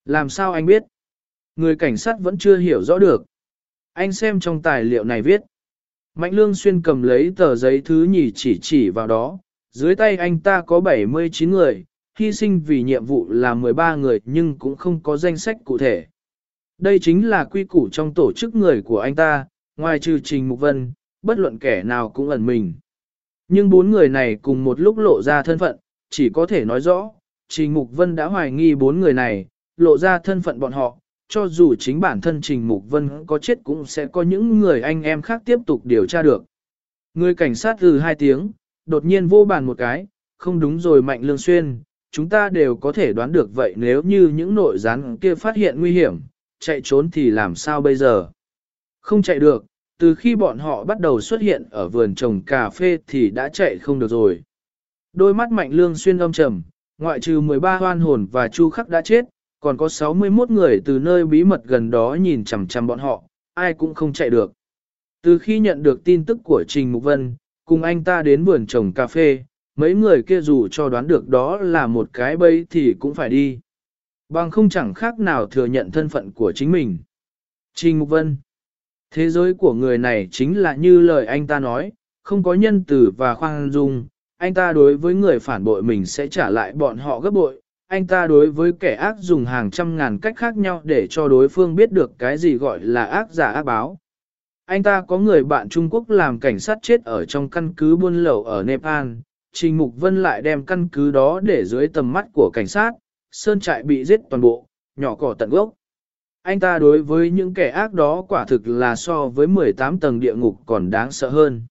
làm sao anh biết? Người cảnh sát vẫn chưa hiểu rõ được. Anh xem trong tài liệu này viết. Mạnh Lương Xuyên cầm lấy tờ giấy thứ nhì chỉ chỉ vào đó, dưới tay anh ta có 79 người, hy sinh vì nhiệm vụ là 13 người nhưng cũng không có danh sách cụ thể. Đây chính là quy củ trong tổ chức người của anh ta, ngoài trừ Trình Mục Vân, bất luận kẻ nào cũng ẩn mình. Nhưng bốn người này cùng một lúc lộ ra thân phận, chỉ có thể nói rõ, Trình Mục Vân đã hoài nghi bốn người này, lộ ra thân phận bọn họ, cho dù chính bản thân Trình Mục Vân có chết cũng sẽ có những người anh em khác tiếp tục điều tra được. Người cảnh sát từ hai tiếng, đột nhiên vô bàn một cái, không đúng rồi Mạnh Lương Xuyên, chúng ta đều có thể đoán được vậy nếu như những nội gián kia phát hiện nguy hiểm, chạy trốn thì làm sao bây giờ? Không chạy được, từ khi bọn họ bắt đầu xuất hiện ở vườn trồng cà phê thì đã chạy không được rồi. Đôi mắt mạnh lương xuyên âm trầm, ngoại trừ 13 hoan hồn và chu khắc đã chết, còn có 61 người từ nơi bí mật gần đó nhìn chằm chằm bọn họ, ai cũng không chạy được. Từ khi nhận được tin tức của Trình Mục Vân, cùng anh ta đến vườn trồng cà phê, mấy người kia dù cho đoán được đó là một cái bẫy thì cũng phải đi. Bằng không chẳng khác nào thừa nhận thân phận của chính mình. Trình Mục Vân Thế giới của người này chính là như lời anh ta nói, không có nhân từ và khoan dung, anh ta đối với người phản bội mình sẽ trả lại bọn họ gấp bội, anh ta đối với kẻ ác dùng hàng trăm ngàn cách khác nhau để cho đối phương biết được cái gì gọi là ác giả ác báo. Anh ta có người bạn Trung Quốc làm cảnh sát chết ở trong căn cứ buôn lậu ở Nepal, Trình Mục Vân lại đem căn cứ đó để dưới tầm mắt của cảnh sát, sơn trại bị giết toàn bộ, nhỏ cỏ tận gốc. Anh ta đối với những kẻ ác đó quả thực là so với 18 tầng địa ngục còn đáng sợ hơn.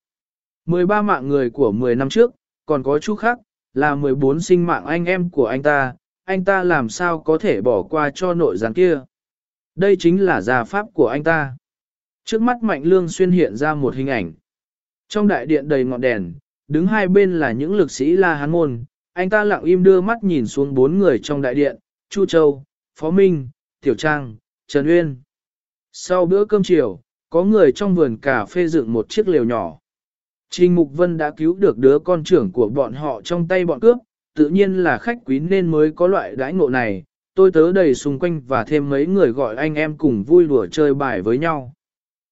13 mạng người của 10 năm trước, còn có chú khác, là 14 sinh mạng anh em của anh ta, anh ta làm sao có thể bỏ qua cho nội gián kia. Đây chính là gia pháp của anh ta. Trước mắt Mạnh Lương xuyên hiện ra một hình ảnh. Trong đại điện đầy ngọn đèn, đứng hai bên là những lực sĩ La Hán Môn, anh ta lặng im đưa mắt nhìn xuống bốn người trong đại điện, Chu Châu, Phó Minh, Tiểu Trang, Trần Uyên. Sau bữa cơm chiều, có người trong vườn cà phê dựng một chiếc lều nhỏ. Trình Mục Vân đã cứu được đứa con trưởng của bọn họ trong tay bọn cướp, tự nhiên là khách quý nên mới có loại đãi ngộ này, tôi tớ đầy xung quanh và thêm mấy người gọi anh em cùng vui đùa chơi bài với nhau.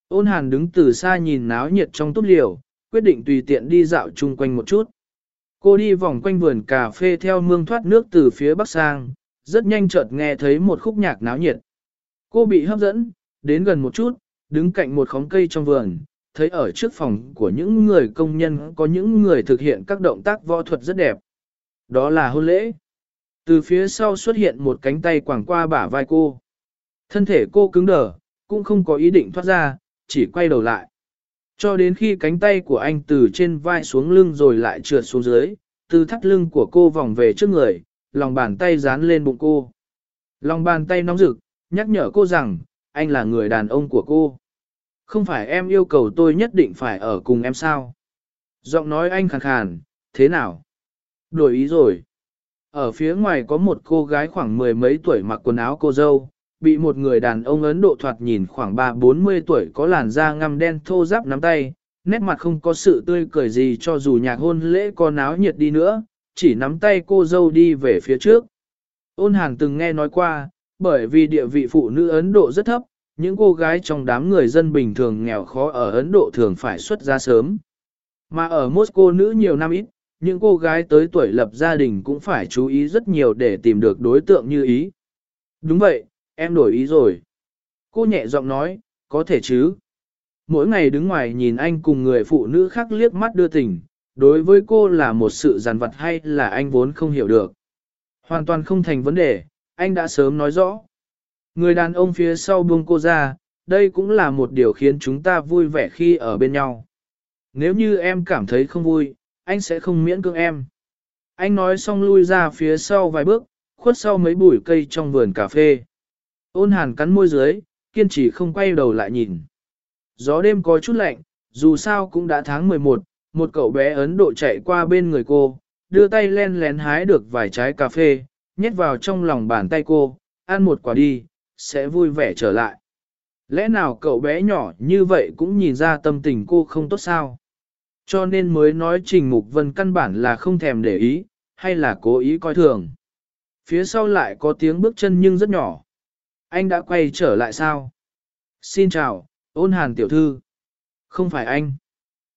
Ôn hàn đứng từ xa nhìn náo nhiệt trong túp liều, quyết định tùy tiện đi dạo chung quanh một chút. Cô đi vòng quanh vườn cà phê theo mương thoát nước từ phía bắc sang, rất nhanh chợt nghe thấy một khúc nhạc náo nhiệt. Cô bị hấp dẫn, đến gần một chút, đứng cạnh một khóm cây trong vườn, thấy ở trước phòng của những người công nhân có những người thực hiện các động tác võ thuật rất đẹp. Đó là hôn lễ. Từ phía sau xuất hiện một cánh tay quàng qua bả vai cô. Thân thể cô cứng đờ, cũng không có ý định thoát ra, chỉ quay đầu lại. Cho đến khi cánh tay của anh từ trên vai xuống lưng rồi lại trượt xuống dưới, từ thắt lưng của cô vòng về trước người, lòng bàn tay dán lên bụng cô. Lòng bàn tay nóng rực, nhắc nhở cô rằng, anh là người đàn ông của cô. Không phải em yêu cầu tôi nhất định phải ở cùng em sao? Giọng nói anh khàn khàn, thế nào? Đổi ý rồi. Ở phía ngoài có một cô gái khoảng mười mấy tuổi mặc quần áo cô dâu, bị một người đàn ông Ấn Độ thoạt nhìn khoảng ba bốn mươi tuổi có làn da ngăm đen thô ráp nắm tay, nét mặt không có sự tươi cười gì cho dù nhạc hôn lễ có náo nhiệt đi nữa, chỉ nắm tay cô dâu đi về phía trước. Ôn hàng từng nghe nói qua, bởi vì địa vị phụ nữ Ấn Độ rất thấp, những cô gái trong đám người dân bình thường nghèo khó ở Ấn Độ thường phải xuất ra sớm. Mà ở Moscow nữ nhiều năm ít, những cô gái tới tuổi lập gia đình cũng phải chú ý rất nhiều để tìm được đối tượng như ý. Đúng vậy, em đổi ý rồi. Cô nhẹ giọng nói, có thể chứ. Mỗi ngày đứng ngoài nhìn anh cùng người phụ nữ khác liếc mắt đưa tình, đối với cô là một sự giàn vật hay là anh vốn không hiểu được. Hoàn toàn không thành vấn đề, anh đã sớm nói rõ. Người đàn ông phía sau buông cô ra, đây cũng là một điều khiến chúng ta vui vẻ khi ở bên nhau. Nếu như em cảm thấy không vui, anh sẽ không miễn cưỡng em. Anh nói xong lui ra phía sau vài bước, khuất sau mấy bụi cây trong vườn cà phê. Ôn hàn cắn môi dưới, kiên trì không quay đầu lại nhìn. Gió đêm có chút lạnh, dù sao cũng đã tháng 11, một cậu bé Ấn Độ chạy qua bên người cô, đưa tay len lén hái được vài trái cà phê, nhét vào trong lòng bàn tay cô, ăn một quả đi, sẽ vui vẻ trở lại. Lẽ nào cậu bé nhỏ như vậy cũng nhìn ra tâm tình cô không tốt sao? Cho nên mới nói Trình Mục Vân căn bản là không thèm để ý, hay là cố ý coi thường. Phía sau lại có tiếng bước chân nhưng rất nhỏ. Anh đã quay trở lại sao? Xin chào, ôn hàn tiểu thư. Không phải anh.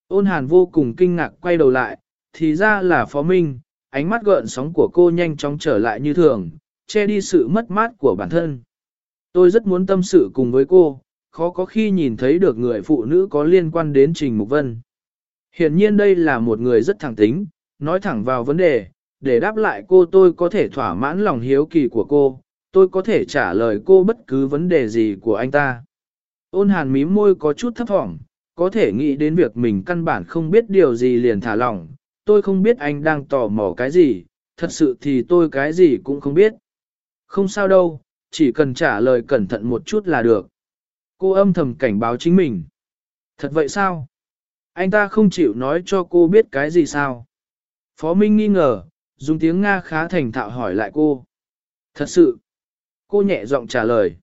Ôn hàn vô cùng kinh ngạc quay đầu lại, thì ra là Phó Minh, ánh mắt gợn sóng của cô nhanh chóng trở lại như thường, che đi sự mất mát của bản thân. Tôi rất muốn tâm sự cùng với cô, khó có khi nhìn thấy được người phụ nữ có liên quan đến Trình Mục Vân. Hiện nhiên đây là một người rất thẳng tính, nói thẳng vào vấn đề, để đáp lại cô tôi có thể thỏa mãn lòng hiếu kỳ của cô, tôi có thể trả lời cô bất cứ vấn đề gì của anh ta. Ôn hàn mím môi có chút thấp thỏm, có thể nghĩ đến việc mình căn bản không biết điều gì liền thả lỏng, tôi không biết anh đang tò mò cái gì, thật sự thì tôi cái gì cũng không biết. Không sao đâu, chỉ cần trả lời cẩn thận một chút là được. Cô âm thầm cảnh báo chính mình. Thật vậy sao? Anh ta không chịu nói cho cô biết cái gì sao? Phó Minh nghi ngờ, dùng tiếng Nga khá thành thạo hỏi lại cô. Thật sự. Cô nhẹ giọng trả lời.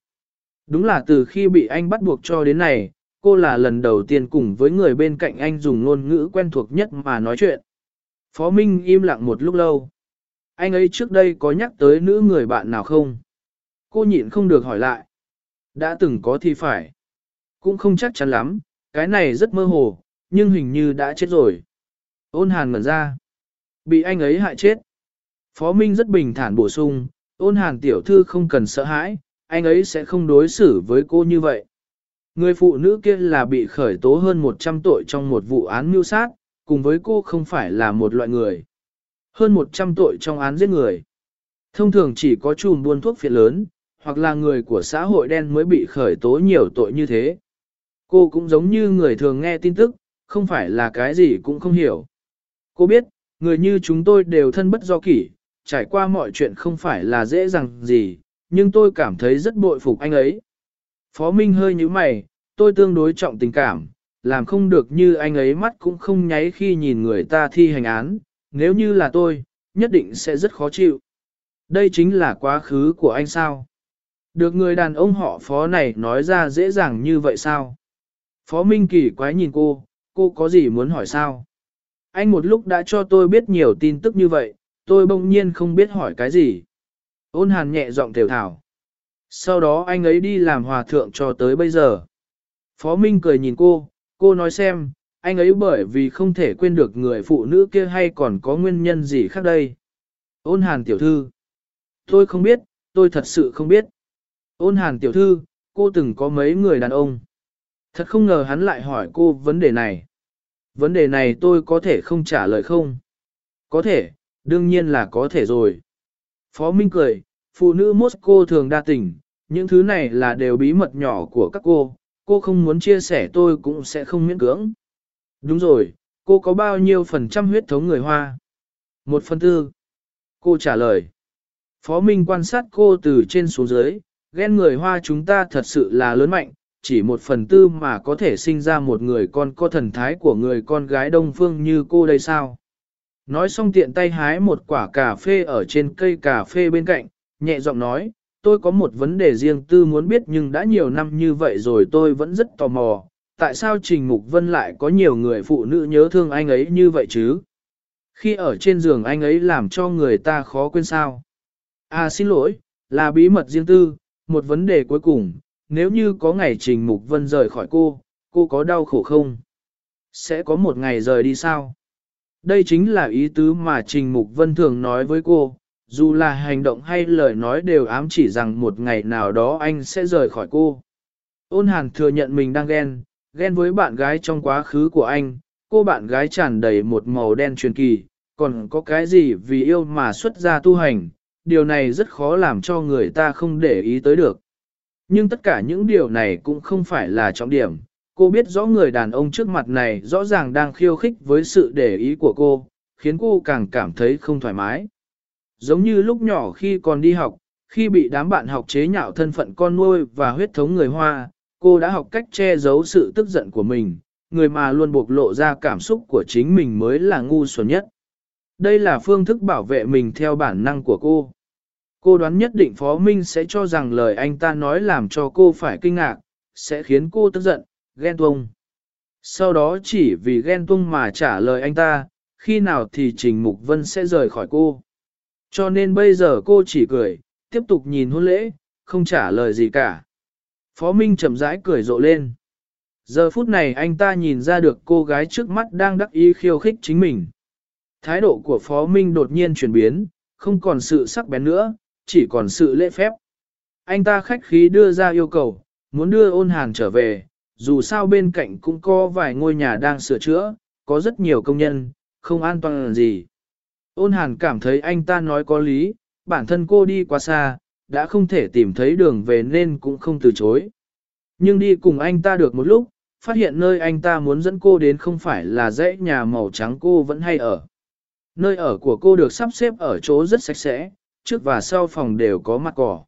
Đúng là từ khi bị anh bắt buộc cho đến này, cô là lần đầu tiên cùng với người bên cạnh anh dùng ngôn ngữ quen thuộc nhất mà nói chuyện. Phó Minh im lặng một lúc lâu. Anh ấy trước đây có nhắc tới nữ người bạn nào không? Cô nhịn không được hỏi lại. Đã từng có thì phải. Cũng không chắc chắn lắm, cái này rất mơ hồ, nhưng hình như đã chết rồi. Ôn hàn ngẩn ra. Bị anh ấy hại chết. Phó Minh rất bình thản bổ sung, ôn hàn tiểu thư không cần sợ hãi, anh ấy sẽ không đối xử với cô như vậy. Người phụ nữ kia là bị khởi tố hơn 100 tội trong một vụ án mưu sát, cùng với cô không phải là một loại người. Hơn 100 tội trong án giết người. Thông thường chỉ có chùm buôn thuốc phiện lớn, hoặc là người của xã hội đen mới bị khởi tố nhiều tội như thế. Cô cũng giống như người thường nghe tin tức, không phải là cái gì cũng không hiểu. Cô biết, người như chúng tôi đều thân bất do kỷ, trải qua mọi chuyện không phải là dễ dàng gì, nhưng tôi cảm thấy rất bội phục anh ấy. Phó Minh hơi như mày, tôi tương đối trọng tình cảm, làm không được như anh ấy mắt cũng không nháy khi nhìn người ta thi hành án, nếu như là tôi, nhất định sẽ rất khó chịu. Đây chính là quá khứ của anh sao? Được người đàn ông họ phó này nói ra dễ dàng như vậy sao? Phó Minh kỳ quái nhìn cô, cô có gì muốn hỏi sao? Anh một lúc đã cho tôi biết nhiều tin tức như vậy, tôi bỗng nhiên không biết hỏi cái gì. Ôn hàn nhẹ giọng tiểu thảo. Sau đó anh ấy đi làm hòa thượng cho tới bây giờ. Phó Minh cười nhìn cô, cô nói xem, anh ấy bởi vì không thể quên được người phụ nữ kia hay còn có nguyên nhân gì khác đây. Ôn hàn tiểu thư. Tôi không biết, tôi thật sự không biết. Ôn hàn tiểu thư, cô từng có mấy người đàn ông. Thật không ngờ hắn lại hỏi cô vấn đề này. Vấn đề này tôi có thể không trả lời không? Có thể, đương nhiên là có thể rồi. Phó Minh cười, phụ nữ Moscow thường đa tình, những thứ này là đều bí mật nhỏ của các cô, cô không muốn chia sẻ tôi cũng sẽ không miễn cưỡng. Đúng rồi, cô có bao nhiêu phần trăm huyết thống người Hoa? Một phần tư. Cô trả lời. Phó Minh quan sát cô từ trên xuống dưới, ghen người Hoa chúng ta thật sự là lớn mạnh, chỉ một phần tư mà có thể sinh ra một người con có thần thái của người con gái đông phương như cô đây sao? Nói xong tiện tay hái một quả cà phê ở trên cây cà phê bên cạnh, nhẹ giọng nói, tôi có một vấn đề riêng tư muốn biết nhưng đã nhiều năm như vậy rồi tôi vẫn rất tò mò, tại sao Trình Mục Vân lại có nhiều người phụ nữ nhớ thương anh ấy như vậy chứ? Khi ở trên giường anh ấy làm cho người ta khó quên sao? À xin lỗi, là bí mật riêng tư, một vấn đề cuối cùng, nếu như có ngày Trình Mục Vân rời khỏi cô, cô có đau khổ không? Sẽ có một ngày rời đi sao? Đây chính là ý tứ mà Trình Mục Vân thường nói với cô, dù là hành động hay lời nói đều ám chỉ rằng một ngày nào đó anh sẽ rời khỏi cô. Ôn hàn thừa nhận mình đang ghen, ghen với bạn gái trong quá khứ của anh, cô bạn gái tràn đầy một màu đen truyền kỳ, còn có cái gì vì yêu mà xuất ra tu hành, điều này rất khó làm cho người ta không để ý tới được. Nhưng tất cả những điều này cũng không phải là trọng điểm, cô biết rõ người đàn ông trước mặt này rõ ràng đang khiêu khích với sự để ý của cô, khiến cô càng cảm thấy không thoải mái. Giống như lúc nhỏ khi còn đi học, khi bị đám bạn học chế nhạo thân phận con nuôi và huyết thống người Hoa, cô đã học cách che giấu sự tức giận của mình, người mà luôn bộc lộ ra cảm xúc của chính mình mới là ngu xuẩn nhất. Đây là phương thức bảo vệ mình theo bản năng của cô. Cô đoán nhất định Phó Minh sẽ cho rằng lời anh ta nói làm cho cô phải kinh ngạc, sẽ khiến cô tức giận, ghen tuông. Sau đó chỉ vì ghen tuông mà trả lời anh ta, khi nào thì Trình Mục Vân sẽ rời khỏi cô. Cho nên bây giờ cô chỉ cười, tiếp tục nhìn hôn lễ, không trả lời gì cả. Phó Minh chậm rãi cười rộ lên. Giờ phút này anh ta nhìn ra được cô gái trước mắt đang đắc ý khiêu khích chính mình. Thái độ của Phó Minh đột nhiên chuyển biến, không còn sự sắc bén nữa, chỉ còn sự lễ phép. Anh ta khách khí đưa ra yêu cầu, muốn đưa ôn hàn trở về, dù sao bên cạnh cũng có vài ngôi nhà đang sửa chữa, có rất nhiều công nhân, không an toàn gì. Ôn hàn cảm thấy anh ta nói có lý, bản thân cô đi quá xa, đã không thể tìm thấy đường về nên cũng không từ chối. Nhưng đi cùng anh ta được một lúc, phát hiện nơi anh ta muốn dẫn cô đến không phải là dãy nhà màu trắng cô vẫn hay ở. Nơi ở của cô được sắp xếp ở chỗ rất sạch sẽ, trước và sau phòng đều có mặt cỏ.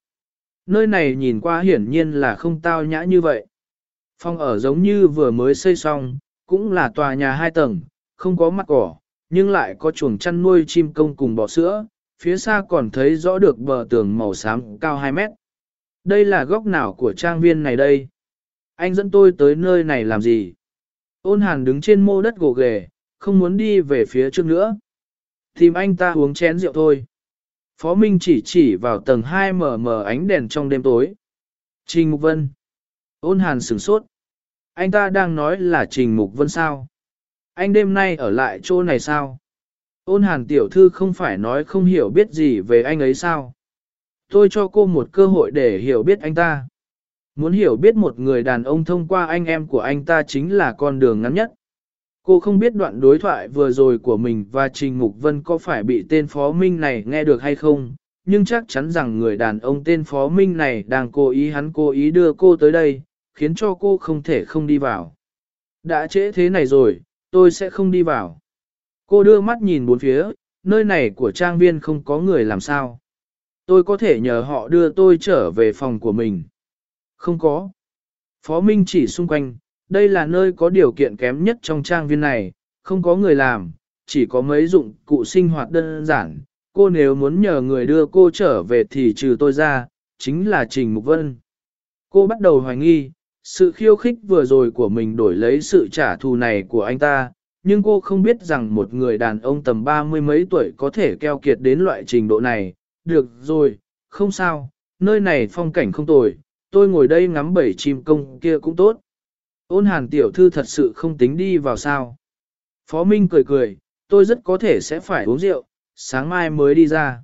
Nơi này nhìn qua hiển nhiên là không tao nhã như vậy. Phòng ở giống như vừa mới xây xong, cũng là tòa nhà hai tầng, không có mặt cỏ, nhưng lại có chuồng chăn nuôi chim công cùng bò sữa, phía xa còn thấy rõ được bờ tường màu xám cao 2 mét. Đây là góc nào của trang viên này đây? Anh dẫn tôi tới nơi này làm gì? Ôn hàn đứng trên mô đất gồ ghề, không muốn đi về phía trước nữa. Tìm anh ta uống chén rượu thôi. Phó Minh chỉ chỉ vào tầng 2 mờ mờ ánh đèn trong đêm tối. Trình Mục Vân. Ôn hàn sửng sốt. Anh ta đang nói là Trình Mục Vân sao? Anh đêm nay ở lại chỗ này sao? Ôn hàn tiểu thư không phải nói không hiểu biết gì về anh ấy sao? Tôi cho cô một cơ hội để hiểu biết anh ta. Muốn hiểu biết một người đàn ông thông qua anh em của anh ta chính là con đường ngắn nhất. Cô không biết đoạn đối thoại vừa rồi của mình và Trình Mục Vân có phải bị tên Phó Minh này nghe được hay không, nhưng chắc chắn rằng người đàn ông tên Phó Minh này đang cố ý hắn cố ý đưa cô tới đây, khiến cho cô không thể không đi vào. Đã trễ thế này rồi, tôi sẽ không đi vào. Cô đưa mắt nhìn bốn phía, nơi này của trang viên không có người làm sao. Tôi có thể nhờ họ đưa tôi trở về phòng của mình. Không có. Phó Minh chỉ xung quanh, đây là nơi có điều kiện kém nhất trong trang viên này, không có người làm, chỉ có mấy dụng cụ sinh hoạt đơn giản. Cô nếu muốn nhờ người đưa cô trở về thì trừ tôi ra, chính là Trình Mục Vân. Cô bắt đầu hoài nghi, sự khiêu khích vừa rồi của mình đổi lấy sự trả thù này của anh ta, nhưng cô không biết rằng một người đàn ông tầm ba mươi mấy tuổi có thể keo kiệt đến loại trình độ này. Được rồi, không sao, nơi này phong cảnh không tồi, tôi ngồi đây ngắm bảy chim công kia cũng tốt. Ôn hàn tiểu thư thật sự không tính đi vào sao. Phó Minh cười cười, tôi rất có thể sẽ phải uống rượu, sáng mai mới đi ra.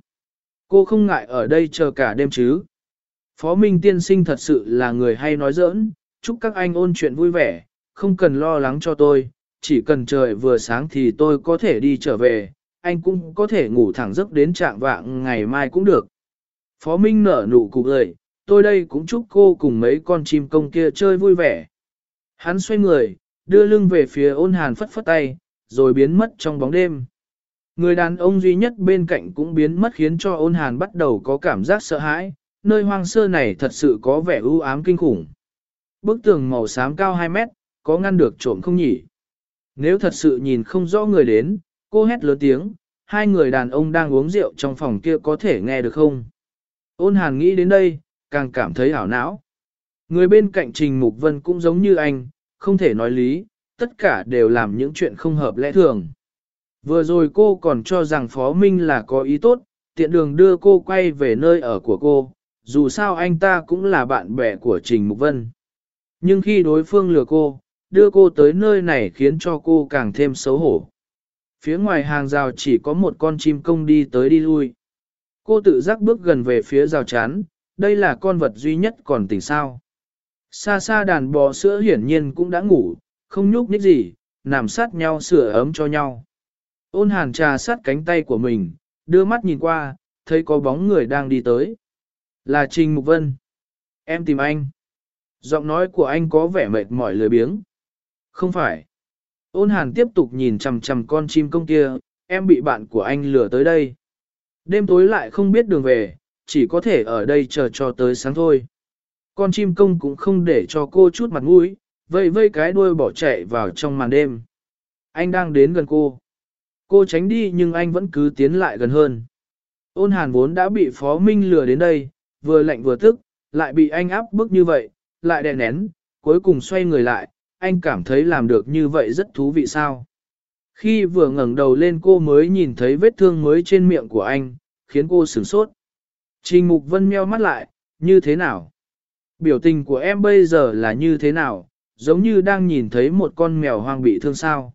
Cô không ngại ở đây chờ cả đêm chứ. Phó Minh tiên sinh thật sự là người hay nói giỡn, chúc các anh ôn chuyện vui vẻ, không cần lo lắng cho tôi, chỉ cần trời vừa sáng thì tôi có thể đi trở về, anh cũng có thể ngủ thẳng giấc đến trạng vạng ngày mai cũng được. Phó Minh nở nụ cười lời, tôi đây cũng chúc cô cùng mấy con chim công kia chơi vui vẻ. Hắn xoay người, đưa lưng về phía ôn hàn phất phất tay, rồi biến mất trong bóng đêm. Người đàn ông duy nhất bên cạnh cũng biến mất khiến cho ôn hàn bắt đầu có cảm giác sợ hãi, nơi hoang sơ này thật sự có vẻ u ám kinh khủng. Bức tường màu xám cao 2 mét, có ngăn được trộm không nhỉ? Nếu thật sự nhìn không rõ người đến, cô hét lớn tiếng, hai người đàn ông đang uống rượu trong phòng kia có thể nghe được không? Ôn hàn nghĩ đến đây, càng cảm thấy ảo não. Người bên cạnh Trình Mục Vân cũng giống như anh, không thể nói lý, tất cả đều làm những chuyện không hợp lẽ thường. Vừa rồi cô còn cho rằng Phó Minh là có ý tốt, tiện đường đưa cô quay về nơi ở của cô, dù sao anh ta cũng là bạn bè của Trình Mục Vân. Nhưng khi đối phương lừa cô, đưa cô tới nơi này khiến cho cô càng thêm xấu hổ. Phía ngoài hàng rào chỉ có một con chim công đi tới đi lui. Cô tự giác bước gần về phía rào chắn, đây là con vật duy nhất còn tỉnh sao. Xa xa đàn bò sữa hiển nhiên cũng đã ngủ, không nhúc nhích gì, nằm sát nhau sửa ấm cho nhau. Ôn hàn trà sát cánh tay của mình, đưa mắt nhìn qua, thấy có bóng người đang đi tới. Là Trình Mục Vân. Em tìm anh. Giọng nói của anh có vẻ mệt mỏi lười biếng. Không phải. Ôn hàn tiếp tục nhìn chằm chằm con chim công kia, em bị bạn của anh lừa tới đây. Đêm tối lại không biết đường về, chỉ có thể ở đây chờ cho tới sáng thôi. Con chim công cũng không để cho cô chút mặt mũi, vây vây cái đuôi bỏ chạy vào trong màn đêm. Anh đang đến gần cô. Cô tránh đi nhưng anh vẫn cứ tiến lại gần hơn. Ôn hàn vốn đã bị Phó Minh lừa đến đây, vừa lạnh vừa tức, lại bị anh áp bức như vậy, lại đè nén, cuối cùng xoay người lại, anh cảm thấy làm được như vậy rất thú vị sao. Khi vừa ngẩng đầu lên cô mới nhìn thấy vết thương mới trên miệng của anh, khiến cô sửng sốt. Trình Mục Vân meo mắt lại, như thế nào? Biểu tình của em bây giờ là như thế nào? Giống như đang nhìn thấy một con mèo hoang bị thương sao.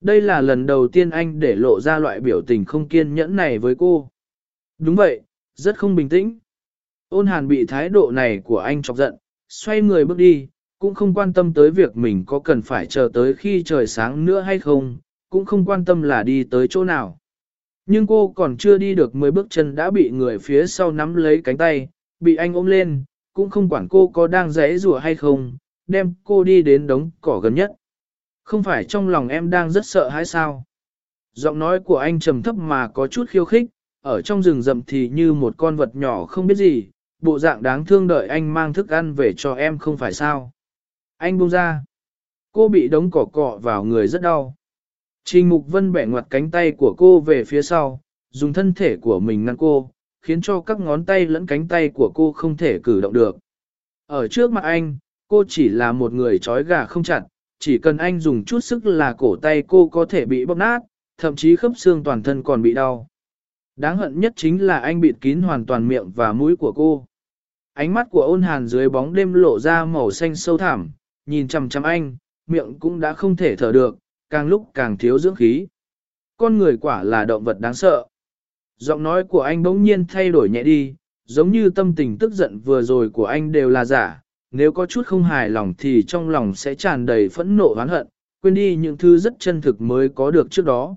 Đây là lần đầu tiên anh để lộ ra loại biểu tình không kiên nhẫn này với cô. Đúng vậy, rất không bình tĩnh. Ôn hàn bị thái độ này của anh chọc giận, xoay người bước đi, cũng không quan tâm tới việc mình có cần phải chờ tới khi trời sáng nữa hay không, cũng không quan tâm là đi tới chỗ nào. Nhưng cô còn chưa đi được 10 bước chân đã bị người phía sau nắm lấy cánh tay, bị anh ôm lên, cũng không quản cô có đang rẽ rùa hay không, đem cô đi đến đống cỏ gần nhất. Không phải trong lòng em đang rất sợ hay sao? Giọng nói của anh trầm thấp mà có chút khiêu khích, ở trong rừng rậm thì như một con vật nhỏ không biết gì, bộ dạng đáng thương đợi anh mang thức ăn về cho em không phải sao. Anh buông ra. Cô bị đống cỏ cọ vào người rất đau. Trình Mục Vân bẻ ngoặt cánh tay của cô về phía sau, dùng thân thể của mình ngăn cô, khiến cho các ngón tay lẫn cánh tay của cô không thể cử động được. Ở trước mặt anh, cô chỉ là một người trói gà không chặt, chỉ cần anh dùng chút sức là cổ tay cô có thể bị bóp nát, thậm chí khớp xương toàn thân còn bị đau. Đáng hận nhất chính là anh bịt kín hoàn toàn miệng và mũi của cô. Ánh mắt của ôn hàn dưới bóng đêm lộ ra màu xanh sâu thẳm, nhìn chằm chằm anh, miệng cũng đã không thể thở được, càng lúc càng thiếu dưỡng khí. Con người quả là động vật đáng sợ. Giọng nói của anh bỗng nhiên thay đổi nhẹ đi, giống như tâm tình tức giận vừa rồi của anh đều là giả, nếu có chút không hài lòng thì trong lòng sẽ tràn đầy phẫn nộ oán hận, quên đi những thứ rất chân thực mới có được trước đó.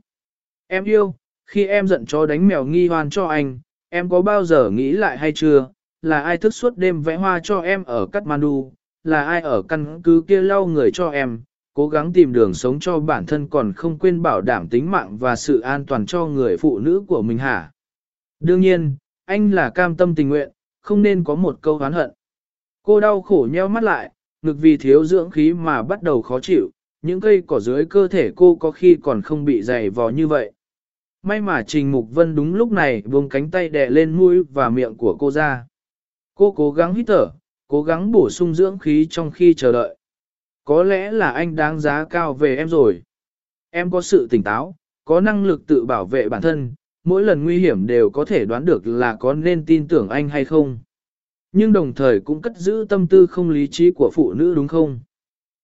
Em yêu, khi em giận cho đánh mèo nghi hoan cho anh, em có bao giờ nghĩ lại hay chưa, là ai thức suốt đêm vẽ hoa cho em ở Kathmandu, là ai ở căn cứ kia lau người cho em, cố gắng tìm đường sống cho bản thân còn không quên bảo đảm tính mạng và sự an toàn cho người phụ nữ của mình hả? Đương nhiên, anh là cam tâm tình nguyện, không nên có một câu oán hận. Cô đau khổ nheo mắt lại, ngực vì thiếu dưỡng khí mà bắt đầu khó chịu, những cây cỏ dưới cơ thể cô có khi còn không bị dày vò như vậy. May mà Trình Mục Vân đúng lúc này buông cánh tay đè lên mũi và miệng của cô ra. Cô cố gắng hít thở, cố gắng bổ sung dưỡng khí trong khi chờ đợi. Có lẽ là anh đáng giá cao về em rồi. Em có sự tỉnh táo, có năng lực tự bảo vệ bản thân, mỗi lần nguy hiểm đều có thể đoán được là có nên tin tưởng anh hay không. Nhưng đồng thời cũng cất giữ tâm tư không lý trí của phụ nữ đúng không?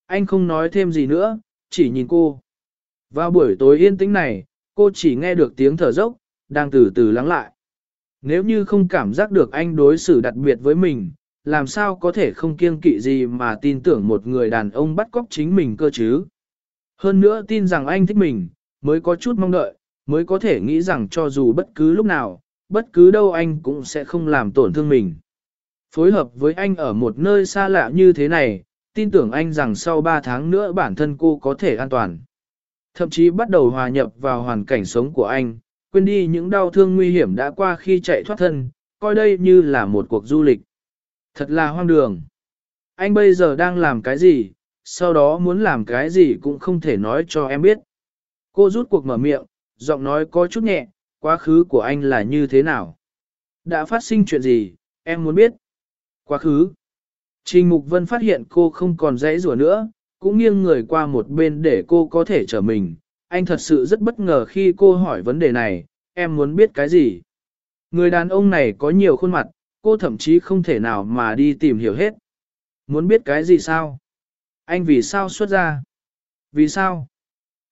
Anh không nói thêm gì nữa, chỉ nhìn cô. Vào buổi tối yên tĩnh này, cô chỉ nghe được tiếng thở dốc, đang từ từ lắng lại. Nếu như không cảm giác được anh đối xử đặc biệt với mình, làm sao có thể không kiêng kỵ gì mà tin tưởng một người đàn ông bắt cóc chính mình cơ chứ. Hơn nữa tin rằng anh thích mình, mới có chút mong đợi, mới có thể nghĩ rằng cho dù bất cứ lúc nào, bất cứ đâu anh cũng sẽ không làm tổn thương mình. Phối hợp với anh ở một nơi xa lạ như thế này, tin tưởng anh rằng sau 3 tháng nữa bản thân cô có thể an toàn. Thậm chí bắt đầu hòa nhập vào hoàn cảnh sống của anh, quên đi những đau thương nguy hiểm đã qua khi chạy thoát thân, coi đây như là một cuộc du lịch. Thật là hoang đường. Anh bây giờ đang làm cái gì, sau đó muốn làm cái gì cũng không thể nói cho em biết. Cô rút cuộc mở miệng, giọng nói có chút nhẹ, quá khứ của anh là như thế nào? Đã phát sinh chuyện gì, em muốn biết. Quá khứ. Trình Mục Vân phát hiện cô không còn dãy rủa nữa, cũng nghiêng người qua một bên để cô có thể trở mình. Anh thật sự rất bất ngờ khi cô hỏi vấn đề này, em muốn biết cái gì? Người đàn ông này có nhiều khuôn mặt, cô thậm chí không thể nào mà đi tìm hiểu hết. Muốn biết cái gì sao? Anh vì sao xuất ra? Vì sao?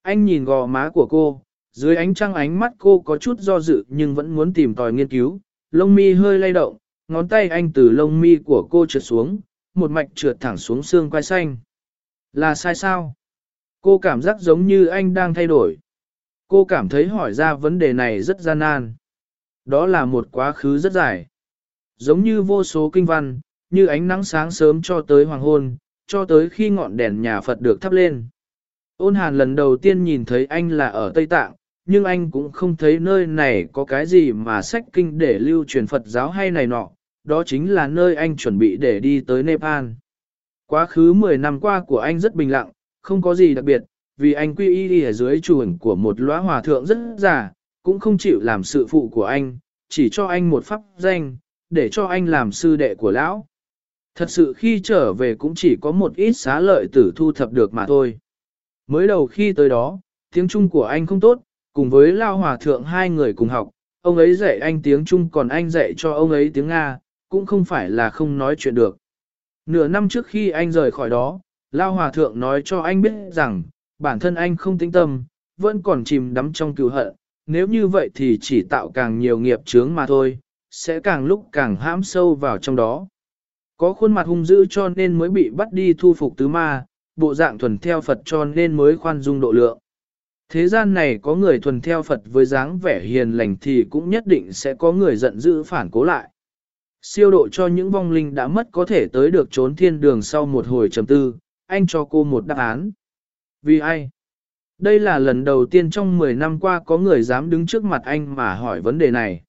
Anh nhìn gò má của cô, dưới ánh trăng ánh mắt cô có chút do dự nhưng vẫn muốn tìm tòi nghiên cứu, lông mi hơi lay động, ngón tay anh từ lông mi của cô trượt xuống, một mạch trượt thẳng xuống xương quai xanh. Là sai sao? Cô cảm giác giống như anh đang thay đổi. Cô cảm thấy hỏi ra vấn đề này rất gian nan. Đó là một quá khứ rất dài. Giống như vô số kinh văn, như ánh nắng sáng sớm cho tới hoàng hôn, cho tới khi ngọn đèn nhà Phật được thắp lên. Ôn hàn lần đầu tiên nhìn thấy anh là ở Tây Tạng, nhưng anh cũng không thấy nơi này có cái gì mà sách kinh để lưu truyền Phật giáo hay này nọ, đó chính là nơi anh chuẩn bị để đi tới Nepal. Quá khứ 10 năm qua của anh rất bình lặng, không có gì đặc biệt, vì anh quy y đi ở dưới chuồng của một lóa hòa thượng rất già, cũng không chịu làm sự phụ của anh, chỉ cho anh một pháp danh, để cho anh làm sư đệ của lão. Thật sự khi trở về cũng chỉ có một ít xá lợi tử thu thập được mà thôi. Mới đầu khi tới đó, tiếng Trung của anh không tốt, cùng với Lao Hòa Thượng hai người cùng học, ông ấy dạy anh tiếng Trung còn anh dạy cho ông ấy tiếng Nga, cũng không phải là không nói chuyện được. Nửa năm trước khi anh rời khỏi đó, Lao Hòa Thượng nói cho anh biết rằng, bản thân anh không tính tâm, vẫn còn chìm đắm trong cựu hận, nếu như vậy thì chỉ tạo càng nhiều nghiệp chướng mà thôi, sẽ càng lúc càng hãm sâu vào trong đó. Có khuôn mặt hung dữ cho nên mới bị bắt đi thu phục tứ ma, bộ dạng thuần theo Phật cho nên mới khoan dung độ lượng. Thế gian này có người thuần theo Phật với dáng vẻ hiền lành thì cũng nhất định sẽ có người giận dữ phản cố lại. Siêu độ cho những vong linh đã mất có thể tới được trốn thiên đường sau một hồi trầm tư, anh cho cô một đáp án. Vì ai? Đây là lần đầu tiên trong 10 năm qua có người dám đứng trước mặt anh mà hỏi vấn đề này.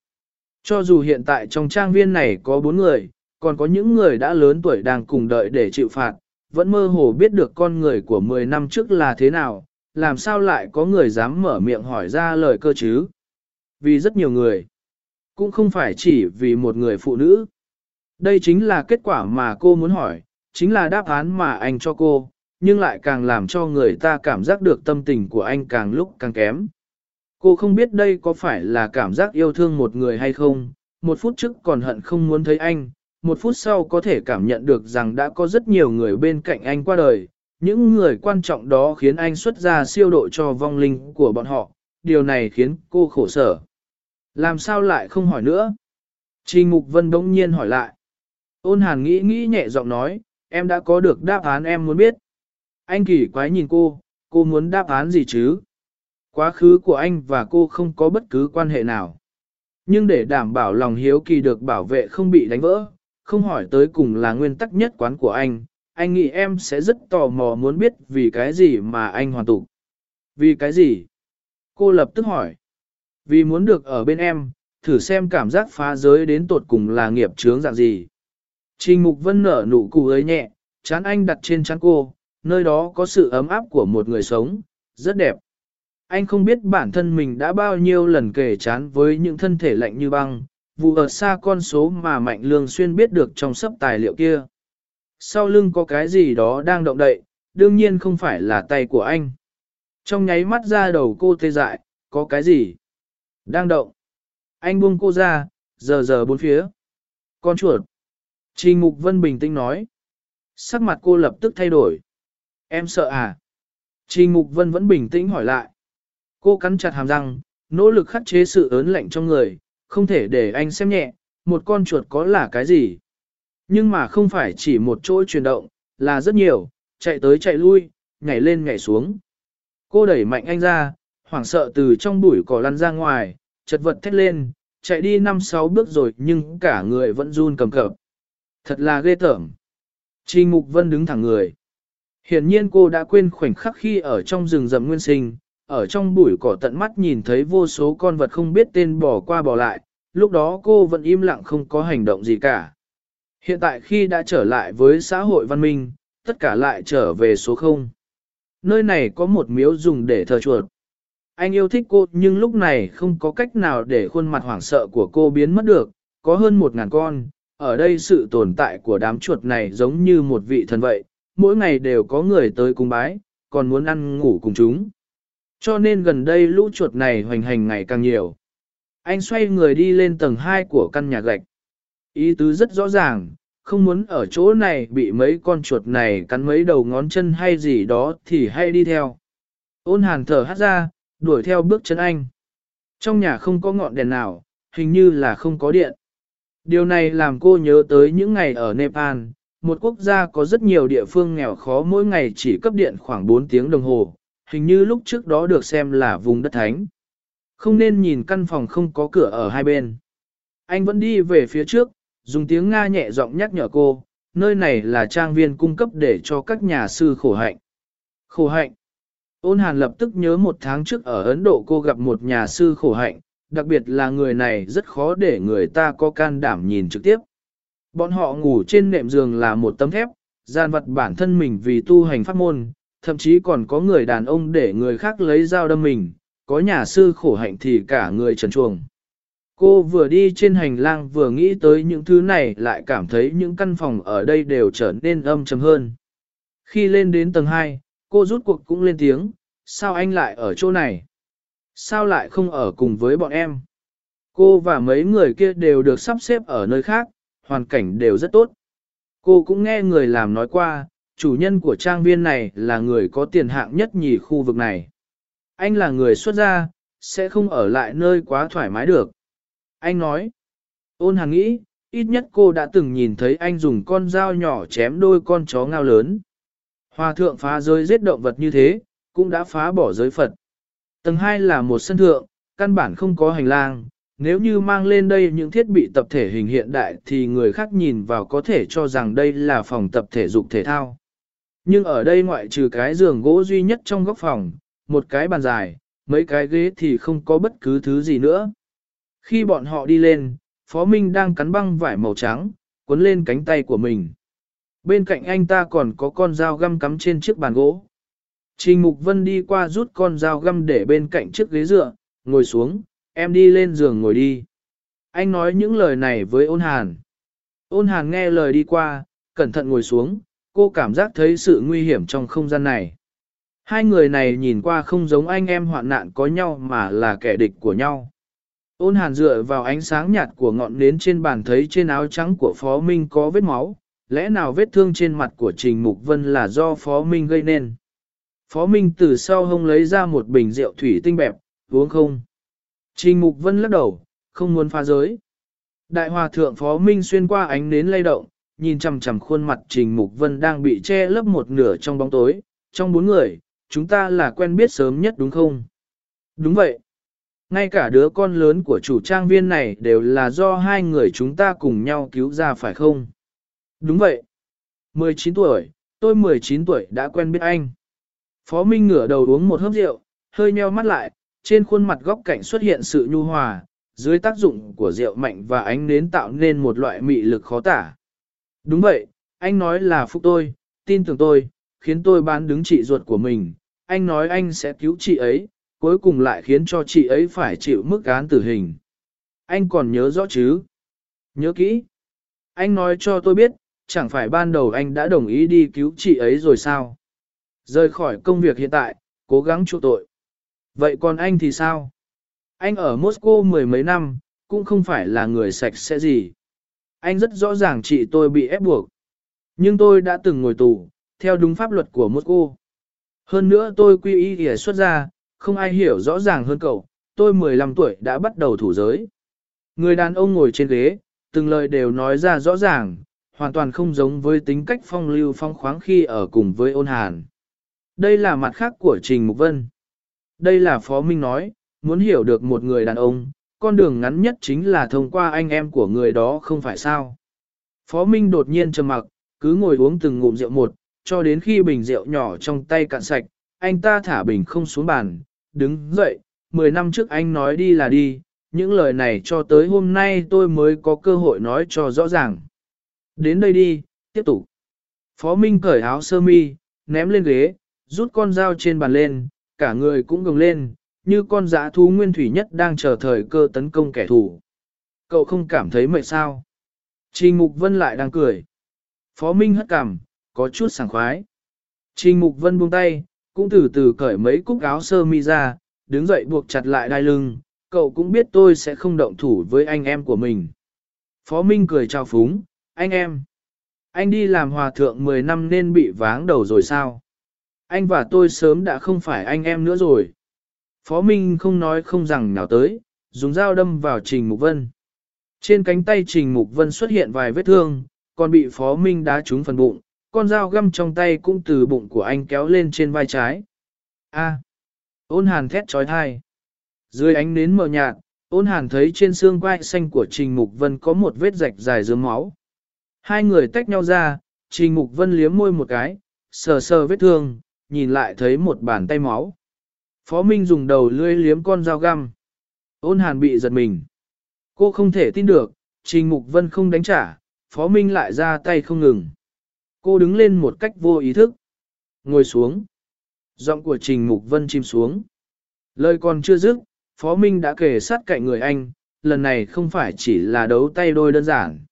Cho dù hiện tại trong trang viên này có 4 người, còn có những người đã lớn tuổi đang cùng đợi để chịu phạt, vẫn mơ hồ biết được con người của 10 năm trước là thế nào, làm sao lại có người dám mở miệng hỏi ra lời cơ chứ? Vì rất nhiều người, cũng không phải chỉ vì một người phụ nữ. Đây chính là kết quả mà cô muốn hỏi, chính là đáp án mà anh cho cô, nhưng lại càng làm cho người ta cảm giác được tâm tình của anh càng lúc càng kém. Cô không biết đây có phải là cảm giác yêu thương một người hay không, một phút trước còn hận không muốn thấy anh, một phút sau có thể cảm nhận được rằng đã có rất nhiều người bên cạnh anh qua đời, những người quan trọng đó khiến anh xuất ra siêu độ cho vong linh của bọn họ, điều này khiến cô khổ sở. Làm sao lại không hỏi nữa? Trình Mục Vân đống nhiên hỏi lại. Ôn hàn nghĩ nghĩ nhẹ giọng nói, em đã có được đáp án em muốn biết. Anh kỳ quái nhìn cô, cô muốn đáp án gì chứ? Quá khứ của anh và cô không có bất cứ quan hệ nào. Nhưng để đảm bảo lòng hiếu kỳ được bảo vệ không bị đánh vỡ, không hỏi tới cùng là nguyên tắc nhất quán của anh, anh nghĩ em sẽ rất tò mò muốn biết vì cái gì mà anh hoàn tục. Vì cái gì? Cô lập tức hỏi. Vì muốn được ở bên em, thử xem cảm giác phá giới đến tột cùng là nghiệp chướng dạng gì. Trình Mục Vân nở nụ cười nhẹ, chán anh đặt trên chán cô, nơi đó có sự ấm áp của một người sống, rất đẹp. Anh không biết bản thân mình đã bao nhiêu lần kể chán với những thân thể lạnh như băng, vụ ở xa con số mà Mạnh Lương Xuyên biết được trong sấp tài liệu kia. Sau lưng có cái gì đó đang động đậy, đương nhiên không phải là tay của anh. Trong nháy mắt ra đầu cô tê dại, có cái gì? Đang động. Anh buông cô ra, giờ giờ bốn phía. Con chuột. Trình Mục Vân bình tĩnh nói. Sắc mặt cô lập tức thay đổi. Em sợ à? Trình Mục Vân vẫn bình tĩnh hỏi lại. Cô cắn chặt hàm răng, nỗ lực khắc chế sự ớn lạnh trong người, không thể để anh xem nhẹ, một con chuột có là cái gì. Nhưng mà không phải chỉ một chỗ chuyển động, là rất nhiều, chạy tới chạy lui, nhảy lên nhảy xuống. Cô đẩy mạnh anh ra, hoảng sợ từ trong bụi cỏ lăn ra ngoài, chật vật thét lên, chạy đi năm sáu bước rồi nhưng cả người vẫn run cầm cập. Thật là ghê tởm. Trình Mục Vân đứng thẳng người. Hiển nhiên cô đã quên khoảnh khắc khi ở trong rừng rậm nguyên sinh, ở trong bụi cỏ tận mắt nhìn thấy vô số con vật không biết tên bỏ qua bỏ lại, lúc đó cô vẫn im lặng không có hành động gì cả. Hiện tại khi đã trở lại với xã hội văn minh, tất cả lại trở về số 0. Nơi này có một miếu dùng để thờ chuột. Anh yêu thích cô nhưng lúc này không có cách nào để khuôn mặt hoảng sợ của cô biến mất được, có hơn một ngàn con. Ở đây sự tồn tại của đám chuột này giống như một vị thần vậy, mỗi ngày đều có người tới cung bái, còn muốn ăn ngủ cùng chúng. Cho nên gần đây lũ chuột này hoành hành ngày càng nhiều. Anh xoay người đi lên tầng 2 của căn nhà gạch. Ý tứ rất rõ ràng, không muốn ở chỗ này bị mấy con chuột này cắn mấy đầu ngón chân hay gì đó thì hay đi theo. Ôn hàn thở hát ra, đuổi theo bước chân anh. Trong nhà không có ngọn đèn nào, hình như là không có điện. Điều này làm cô nhớ tới những ngày ở Nepal, một quốc gia có rất nhiều địa phương nghèo khó mỗi ngày chỉ cấp điện khoảng 4 tiếng đồng hồ, hình như lúc trước đó được xem là vùng đất thánh. Không nên nhìn căn phòng không có cửa ở hai bên. Anh vẫn đi về phía trước, dùng tiếng Nga nhẹ giọng nhắc nhở cô, nơi này là trang viên cung cấp để cho các nhà sư khổ hạnh. Khổ hạnh. Ôn hàn lập tức nhớ một tháng trước ở Ấn Độ cô gặp một nhà sư khổ hạnh, đặc biệt là người này rất khó để người ta có can đảm nhìn trực tiếp. Bọn họ ngủ trên nệm giường là một tấm thép, gian vật bản thân mình vì tu hành pháp môn, thậm chí còn có người đàn ông để người khác lấy dao đâm mình, có nhà sư khổ hạnh thì cả người trần chuồng. Cô vừa đi trên hành lang vừa nghĩ tới những thứ này lại cảm thấy những căn phòng ở đây đều trở nên âm trầm hơn. Khi lên đến tầng 2, cô rút cuộc cũng lên tiếng, sao anh lại ở chỗ này? Sao lại không ở cùng với bọn em? Cô và mấy người kia đều được sắp xếp ở nơi khác, hoàn cảnh đều rất tốt. Cô cũng nghe người làm nói qua, chủ nhân của trang viên này là người có tiền hạng nhất nhì khu vực này. Anh là người xuất gia, sẽ không ở lại nơi quá thoải mái được. Anh nói, ôn hàng nghĩ, ít nhất cô đã từng nhìn thấy anh dùng con dao nhỏ chém đôi con chó ngao lớn. Hòa thượng phá giới giết động vật như thế, cũng đã phá bỏ giới Phật. Tầng 2 là một sân thượng, căn bản không có hành lang, nếu như mang lên đây những thiết bị tập thể hình hiện đại thì người khác nhìn vào có thể cho rằng đây là phòng tập thể dục thể thao. Nhưng ở đây ngoại trừ cái giường gỗ duy nhất trong góc phòng, một cái bàn dài, mấy cái ghế thì không có bất cứ thứ gì nữa. Khi bọn họ đi lên, Phó Minh đang cắn băng vải màu trắng, cuốn lên cánh tay của mình. Bên cạnh anh ta còn có con dao găm cắm trên chiếc bàn gỗ. Trình Mục Vân đi qua rút con dao găm để bên cạnh chiếc ghế dựa, ngồi xuống, em đi lên giường ngồi đi. Anh nói những lời này với ôn hàn. Ôn hàn nghe lời đi qua, cẩn thận ngồi xuống, cô cảm giác thấy sự nguy hiểm trong không gian này. Hai người này nhìn qua không giống anh em hoạn nạn có nhau mà là kẻ địch của nhau. Ôn hàn dựa vào ánh sáng nhạt của ngọn nến trên bàn thấy trên áo trắng của Phó Minh có vết máu, lẽ nào vết thương trên mặt của Trình Mục Vân là do Phó Minh gây nên. Phó Minh từ sau hông lấy ra một bình rượu thủy tinh bẹp, uống không. Trình Mục Vân lắc đầu, không muốn phá giới. Đại hòa thượng Phó Minh xuyên qua ánh nến lay động, nhìn chằm chằm khuôn mặt Trình Mục Vân đang bị che lấp một nửa trong bóng tối. Trong bốn người, chúng ta là quen biết sớm nhất đúng không? Đúng vậy. Ngay cả đứa con lớn của chủ trang viên này đều là do hai người chúng ta cùng nhau cứu ra phải không? Đúng vậy. 19 tuổi, tôi 19 tuổi đã quen biết anh. Phó Minh ngửa đầu uống một hớp rượu, hơi nheo mắt lại, trên khuôn mặt góc cạnh xuất hiện sự nhu hòa, dưới tác dụng của rượu mạnh và ánh nến tạo nên một loại mị lực khó tả. Đúng vậy, anh nói là phúc tôi, tin tưởng tôi, khiến tôi bán đứng chị ruột của mình, anh nói anh sẽ cứu chị ấy, cuối cùng lại khiến cho chị ấy phải chịu mức án tử hình. Anh còn nhớ rõ chứ? Nhớ kỹ. Anh nói cho tôi biết, chẳng phải ban đầu anh đã đồng ý đi cứu chị ấy rồi sao? Rời khỏi công việc hiện tại, cố gắng chu tội. Vậy còn anh thì sao? Anh ở Moscow mười mấy năm, cũng không phải là người sạch sẽ gì. Anh rất rõ ràng chị tôi bị ép buộc. Nhưng tôi đã từng ngồi tù, theo đúng pháp luật của Moscow. Hơn nữa tôi quy y để xuất ra, không ai hiểu rõ ràng hơn cậu, tôi 15 tuổi đã bắt đầu thủ giới. Người đàn ông ngồi trên ghế, từng lời đều nói ra rõ ràng, hoàn toàn không giống với tính cách phong lưu phong khoáng khi ở cùng với ôn hàn. Đây là mặt khác của Trình Mục Vân. Đây là Phó Minh nói, muốn hiểu được một người đàn ông, con đường ngắn nhất chính là thông qua anh em của người đó không phải sao. Phó Minh đột nhiên trầm mặc, cứ ngồi uống từng ngụm rượu một, cho đến khi bình rượu nhỏ trong tay cạn sạch, anh ta thả bình không xuống bàn, đứng dậy, 10 năm trước anh nói đi là đi, những lời này cho tới hôm nay tôi mới có cơ hội nói cho rõ ràng. Đến đây đi, tiếp tục. Phó Minh cởi áo sơ mi, ném lên ghế, rút con dao trên bàn lên, cả người cũng gồng lên, như con dã thú nguyên thủy nhất đang chờ thời cơ tấn công kẻ thù. Cậu không cảm thấy mệt sao? Trình Mục Vân lại đang cười. Phó Minh hất cằm, có chút sảng khoái. Trình Mục Vân buông tay, cũng từ từ cởi mấy cúc áo sơ mi ra, đứng dậy buộc chặt lại đai lưng, cậu cũng biết tôi sẽ không động thủ với anh em của mình. Phó Minh cười chào phúng, anh em. Anh đi làm hòa thượng 10 năm nên bị váng đầu rồi sao? Anh và tôi sớm đã không phải anh em nữa rồi. Phó Minh không nói không rằng nào tới, dùng dao đâm vào Trình Mục Vân. Trên cánh tay Trình Mục Vân xuất hiện vài vết thương, còn bị Phó Minh đá trúng phần bụng, con dao găm trong tay cũng từ bụng của anh kéo lên trên vai trái. A. ôn hàn thét trói thai. Dưới ánh nến mờ nhạt, ôn hàn thấy trên xương quai xanh của Trình Mục Vân có một vết rạch dài dướng máu. Hai người tách nhau ra, Trình Mục Vân liếm môi một cái, sờ sờ vết thương, nhìn lại thấy một bàn tay máu. Phó Minh dùng đầu lưỡi liếm con dao găm. Ôn hàn bị giật mình. Cô không thể tin được, Trình Mục Vân không đánh trả, Phó Minh lại ra tay không ngừng. Cô đứng lên một cách vô ý thức. Ngồi xuống. Giọng của Trình Mục Vân chim xuống. Lời còn chưa dứt, Phó Minh đã kề sát cạnh người anh, lần này không phải chỉ là đấu tay đôi đơn giản.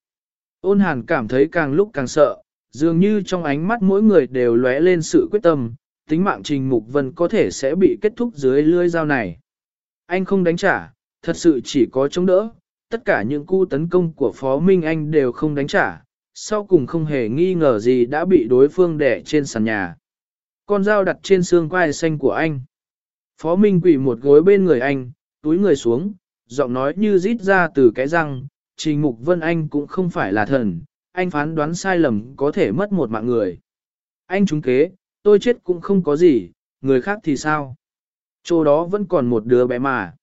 Ôn hàn cảm thấy càng lúc càng sợ, dường như trong ánh mắt mỗi người đều lóe lên sự quyết tâm, tính mạng Trình Mục Vân có thể sẽ bị kết thúc dưới lưỡi dao này. Anh không đánh trả, thật sự chỉ có chống đỡ, tất cả những cú tấn công của Phó Minh Anh đều không đánh trả, sau cùng không hề nghi ngờ gì đã bị đối phương đẻ trên sàn nhà. Con dao đặt trên xương quai xanh của anh. Phó Minh quỳ một gối bên người anh, túi người xuống, giọng nói như rít ra từ cái răng, Trình Mục Vân Anh cũng không phải là thần, anh phán đoán sai lầm có thể mất một mạng người. Anh trúng kế, tôi chết cũng không có gì, người khác thì sao? Chỗ đó vẫn còn một đứa bé mà.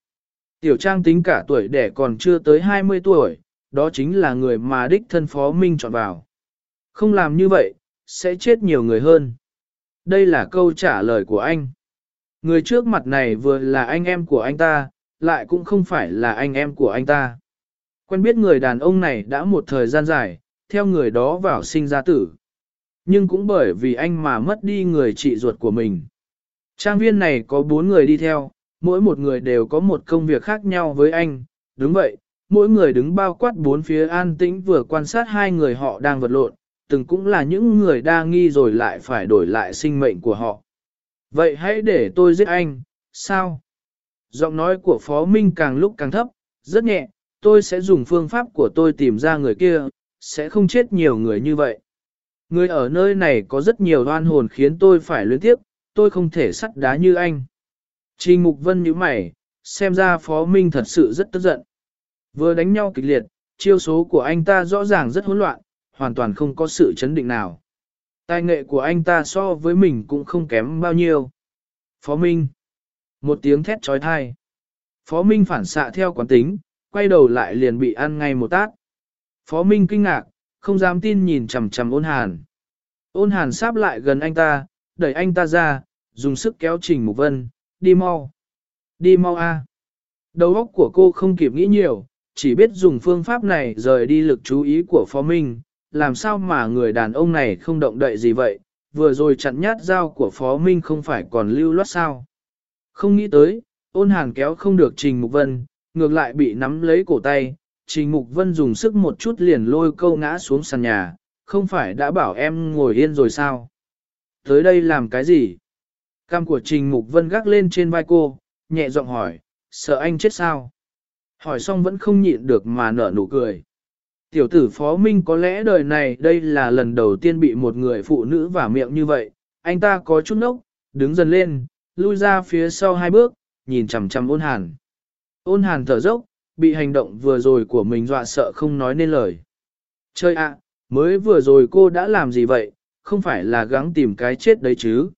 Tiểu Trang tính cả tuổi đẻ còn chưa tới 20 tuổi, đó chính là người mà đích thân Phó Minh chọn vào. Không làm như vậy, sẽ chết nhiều người hơn. Đây là câu trả lời của anh. Người trước mặt này vừa là anh em của anh ta, lại cũng không phải là anh em của anh ta. Quen biết người đàn ông này đã một thời gian dài, theo người đó vào sinh ra tử. Nhưng cũng bởi vì anh mà mất đi người chị ruột của mình. Trang viên này có bốn người đi theo, mỗi một người đều có một công việc khác nhau với anh. Đúng vậy, mỗi người đứng bao quát bốn phía an tĩnh vừa quan sát hai người họ đang vật lộn, từng cũng là những người đa nghi rồi lại phải đổi lại sinh mệnh của họ. Vậy hãy để tôi giết anh, sao? Giọng nói của Phó Minh càng lúc càng thấp, rất nhẹ, tôi sẽ dùng phương pháp của tôi tìm ra người kia, sẽ không chết nhiều người như vậy. Người ở nơi này có rất nhiều oan hồn khiến tôi phải luyến tiếp, tôi không thể sắt đá như anh. Trình Mục Vân nhíu mày, xem ra Phó Minh thật sự rất tức giận. Vừa đánh nhau kịch liệt, chiêu số của anh ta rõ ràng rất hỗn loạn, hoàn toàn không có sự chấn định nào. Tài nghệ của anh ta so với mình cũng không kém bao nhiêu. Phó Minh. Một tiếng thét trói thai. Phó Minh phản xạ theo quán tính, quay đầu lại liền bị ăn ngay một tát. Phó Minh kinh ngạc, không dám tin nhìn chằm chằm ôn hàn. Ôn hàn sáp lại gần anh ta, đẩy anh ta ra, dùng sức kéo Trình Mục Vân, đi mau. Đi mau a. Đầu óc của cô không kịp nghĩ nhiều, chỉ biết dùng phương pháp này rời đi lực chú ý của Phó Minh, làm sao mà người đàn ông này không động đậy gì vậy, vừa rồi chặn nhát dao của Phó Minh không phải còn lưu loát sao. Không nghĩ tới, ôn hàn kéo không được Trình Mục Vân, ngược lại bị nắm lấy cổ tay, Trình Mục Vân dùng sức một chút liền lôi câu ngã xuống sàn nhà, không phải đã bảo em ngồi yên rồi sao? Tới đây làm cái gì? Cam của Trình Mục Vân gác lên trên vai cô, nhẹ giọng hỏi, sợ anh chết sao? Hỏi xong vẫn không nhịn được mà nở nụ cười. Tiểu tử Phó Minh có lẽ đời này đây là lần đầu tiên bị một người phụ nữ vả miệng như vậy, anh ta có chút nốc, đứng dần lên, lui ra phía sau hai bước, nhìn chằm chằm ôn hàn. Ôn hàn thở dốc, bị hành động vừa rồi của mình dọa sợ không nói nên lời. Chơi ạ, mới vừa rồi cô đã làm gì vậy, không phải là gắng tìm cái chết đấy chứ.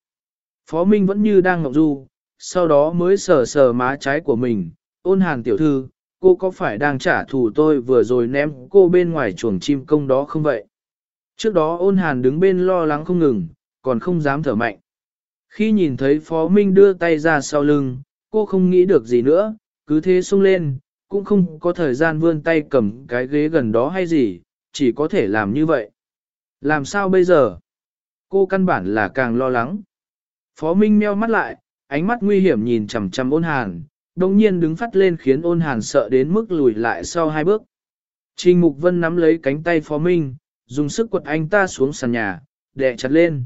Phó Minh vẫn như đang ngọc du, sau đó mới sờ sờ má trái của mình, ôn hàn tiểu thư, cô có phải đang trả thù tôi vừa rồi ném cô bên ngoài chuồng chim công đó không vậy? Trước đó ôn hàn đứng bên lo lắng không ngừng, còn không dám thở mạnh. Khi nhìn thấy Phó Minh đưa tay ra sau lưng, cô không nghĩ được gì nữa, cứ thế xông lên, cũng không có thời gian vươn tay cầm cái ghế gần đó hay gì, chỉ có thể làm như vậy. Làm sao bây giờ? Cô căn bản là càng lo lắng. Phó Minh meo mắt lại, ánh mắt nguy hiểm nhìn chằm chằm ôn hàn, đồng nhiên đứng phát lên khiến ôn hàn sợ đến mức lùi lại sau hai bước. Trình Mục Vân nắm lấy cánh tay Phó Minh, dùng sức quật anh ta xuống sàn nhà, đè chặt lên.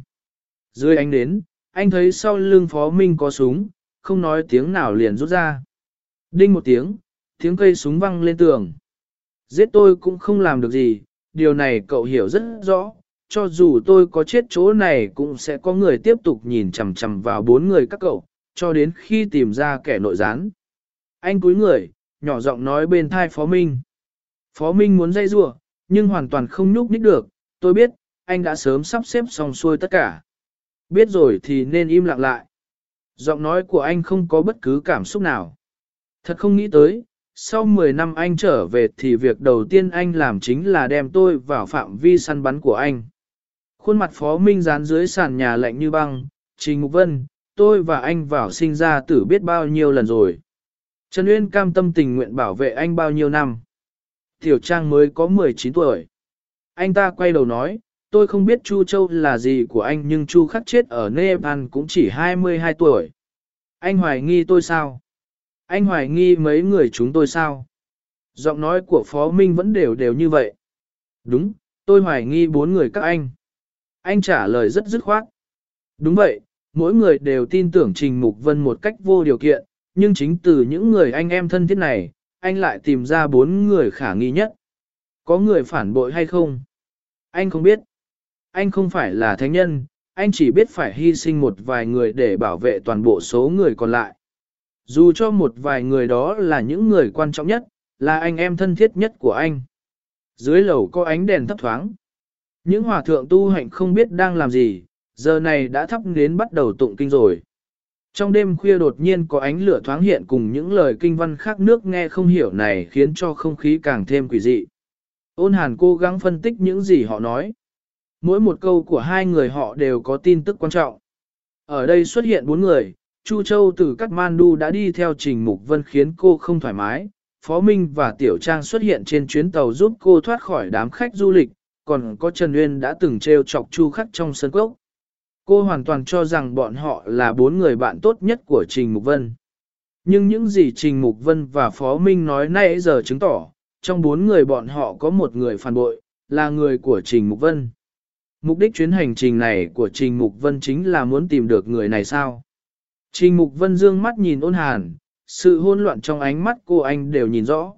Dưới ánh đến, anh thấy sau lưng Phó Minh có súng, không nói tiếng nào liền rút ra. Đinh một tiếng, tiếng cây súng văng lên tường. Giết tôi cũng không làm được gì, điều này cậu hiểu rất rõ, cho dù tôi có chết chỗ này cũng sẽ có người tiếp tục nhìn chằm chằm vào bốn người các cậu, cho đến khi tìm ra kẻ nội gián. Anh cúi người, nhỏ giọng nói bên thai Phó Minh. Phó Minh muốn dây rủa nhưng hoàn toàn không nhúc nhích được, tôi biết, anh đã sớm sắp xếp xong xuôi tất cả. Biết rồi thì nên im lặng lại. Giọng nói của anh không có bất cứ cảm xúc nào. Thật không nghĩ tới, sau 10 năm anh trở về thì việc đầu tiên anh làm chính là đem tôi vào phạm vi săn bắn của anh. Khuôn mặt Phó Minh dán dưới sàn nhà lạnh như băng, Trình Ngục Vân, tôi và anh vào sinh ra tử biết bao nhiêu lần rồi. Trần Uyên cam tâm tình nguyện bảo vệ anh bao nhiêu năm. Tiểu Trang mới có 19 tuổi. Anh ta quay đầu nói, tôi không biết Chu Châu là gì của anh nhưng Chu khắc chết ở Nepal cũng chỉ 22 tuổi. Anh hoài nghi tôi sao? Anh hoài nghi mấy người chúng tôi sao? Giọng nói của Phó Minh vẫn đều đều như vậy. Đúng, tôi hoài nghi bốn người các anh. Anh trả lời rất dứt khoát. Đúng vậy, mỗi người đều tin tưởng Trình Mục Vân một cách vô điều kiện, nhưng chính từ những người anh em thân thiết này, anh lại tìm ra bốn người khả nghi nhất. Có người phản bội hay không? Anh không biết. Anh không phải là thánh nhân, anh chỉ biết phải hy sinh một vài người để bảo vệ toàn bộ số người còn lại. Dù cho một vài người đó là những người quan trọng nhất, là anh em thân thiết nhất của anh. Dưới lầu có ánh đèn thấp thoáng. Những hòa thượng tu hạnh không biết đang làm gì, giờ này đã thắp đến bắt đầu tụng kinh rồi. Trong đêm khuya đột nhiên có ánh lửa thoáng hiện cùng những lời kinh văn khác nước nghe không hiểu này khiến cho không khí càng thêm quỷ dị. Ôn hàn cố gắng phân tích những gì họ nói. Mỗi một câu của hai người họ đều có tin tức quan trọng. Ở đây xuất hiện bốn người, Chu Châu từ Kathmandu đã đi theo Trình Mục Vân khiến cô không thoải mái. Phó Minh và Tiểu Trang xuất hiện trên chuyến tàu giúp cô thoát khỏi đám khách du lịch, còn có Trần Uyên đã từng trêu chọc Chu Khắc trong sân cốc. Cô hoàn toàn cho rằng bọn họ là bốn người bạn tốt nhất của Trình Mục Vân. Nhưng những gì Trình Mục Vân và Phó Minh nói nay giờ chứng tỏ, trong bốn người bọn họ có một người phản bội, là người của Trình Mục Vân. Mục đích chuyến hành trình này của Trình Mục Vân chính là muốn tìm được người này sao? Trình Mục Vân dương mắt nhìn ôn hàn, sự hỗn loạn trong ánh mắt cô anh đều nhìn rõ.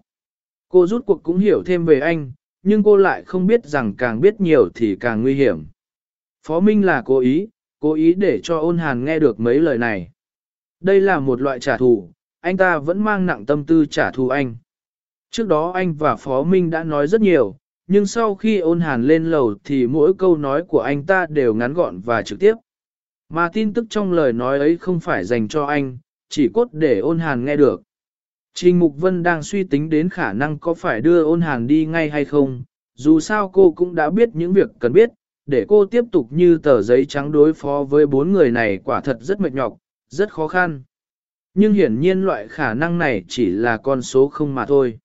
Cô rút cuộc cũng hiểu thêm về anh, nhưng cô lại không biết rằng càng biết nhiều thì càng nguy hiểm. Phó Minh là cố ý, cố ý để cho ôn hàn nghe được mấy lời này. Đây là một loại trả thù, anh ta vẫn mang nặng tâm tư trả thù anh. Trước đó anh và Phó Minh đã nói rất nhiều, nhưng sau khi ôn hàn lên lầu thì mỗi câu nói của anh ta đều ngắn gọn và trực tiếp. Mà tin tức trong lời nói ấy không phải dành cho anh, chỉ cốt để ôn hàn nghe được. Trình Mục Vân đang suy tính đến khả năng có phải đưa ôn hàn đi ngay hay không, dù sao cô cũng đã biết những việc cần biết, để cô tiếp tục như tờ giấy trắng đối phó với bốn người này quả thật rất mệt nhọc, rất khó khăn. Nhưng hiển nhiên loại khả năng này chỉ là con số không mà thôi.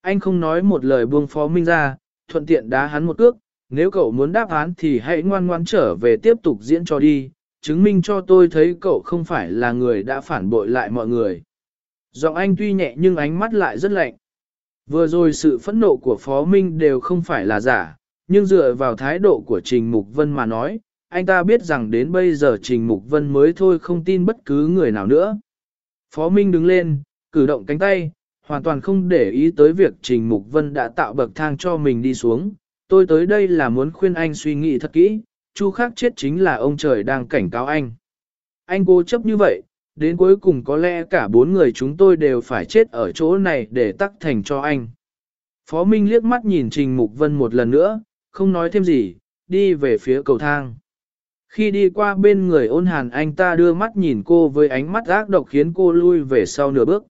Anh không nói một lời buông phó minh ra, thuận tiện đá hắn một cước, nếu cậu muốn đáp án thì hãy ngoan ngoan trở về tiếp tục diễn cho đi, chứng minh cho tôi thấy cậu không phải là người đã phản bội lại mọi người. Giọng anh tuy nhẹ nhưng ánh mắt lại rất lạnh. Vừa rồi sự phẫn nộ của Phó Minh đều không phải là giả, nhưng dựa vào thái độ của Trình Mục Vân mà nói, anh ta biết rằng đến bây giờ Trình Mục Vân mới thôi không tin bất cứ người nào nữa. Phó Minh đứng lên, cử động cánh tay, hoàn toàn không để ý tới việc Trình Mục Vân đã tạo bậc thang cho mình đi xuống. Tôi tới đây là muốn khuyên anh suy nghĩ thật kỹ, Chu khác chết chính là ông trời đang cảnh cáo anh. Anh cố chấp như vậy, đến cuối cùng có lẽ cả bốn người chúng tôi đều phải chết ở chỗ này để tắc thành cho anh. Phó Minh liếc mắt nhìn Trình Mục Vân một lần nữa, không nói thêm gì, đi về phía cầu thang. Khi đi qua bên người ôn hàn anh ta đưa mắt nhìn cô với ánh mắt ác độc khiến cô lui về sau nửa bước.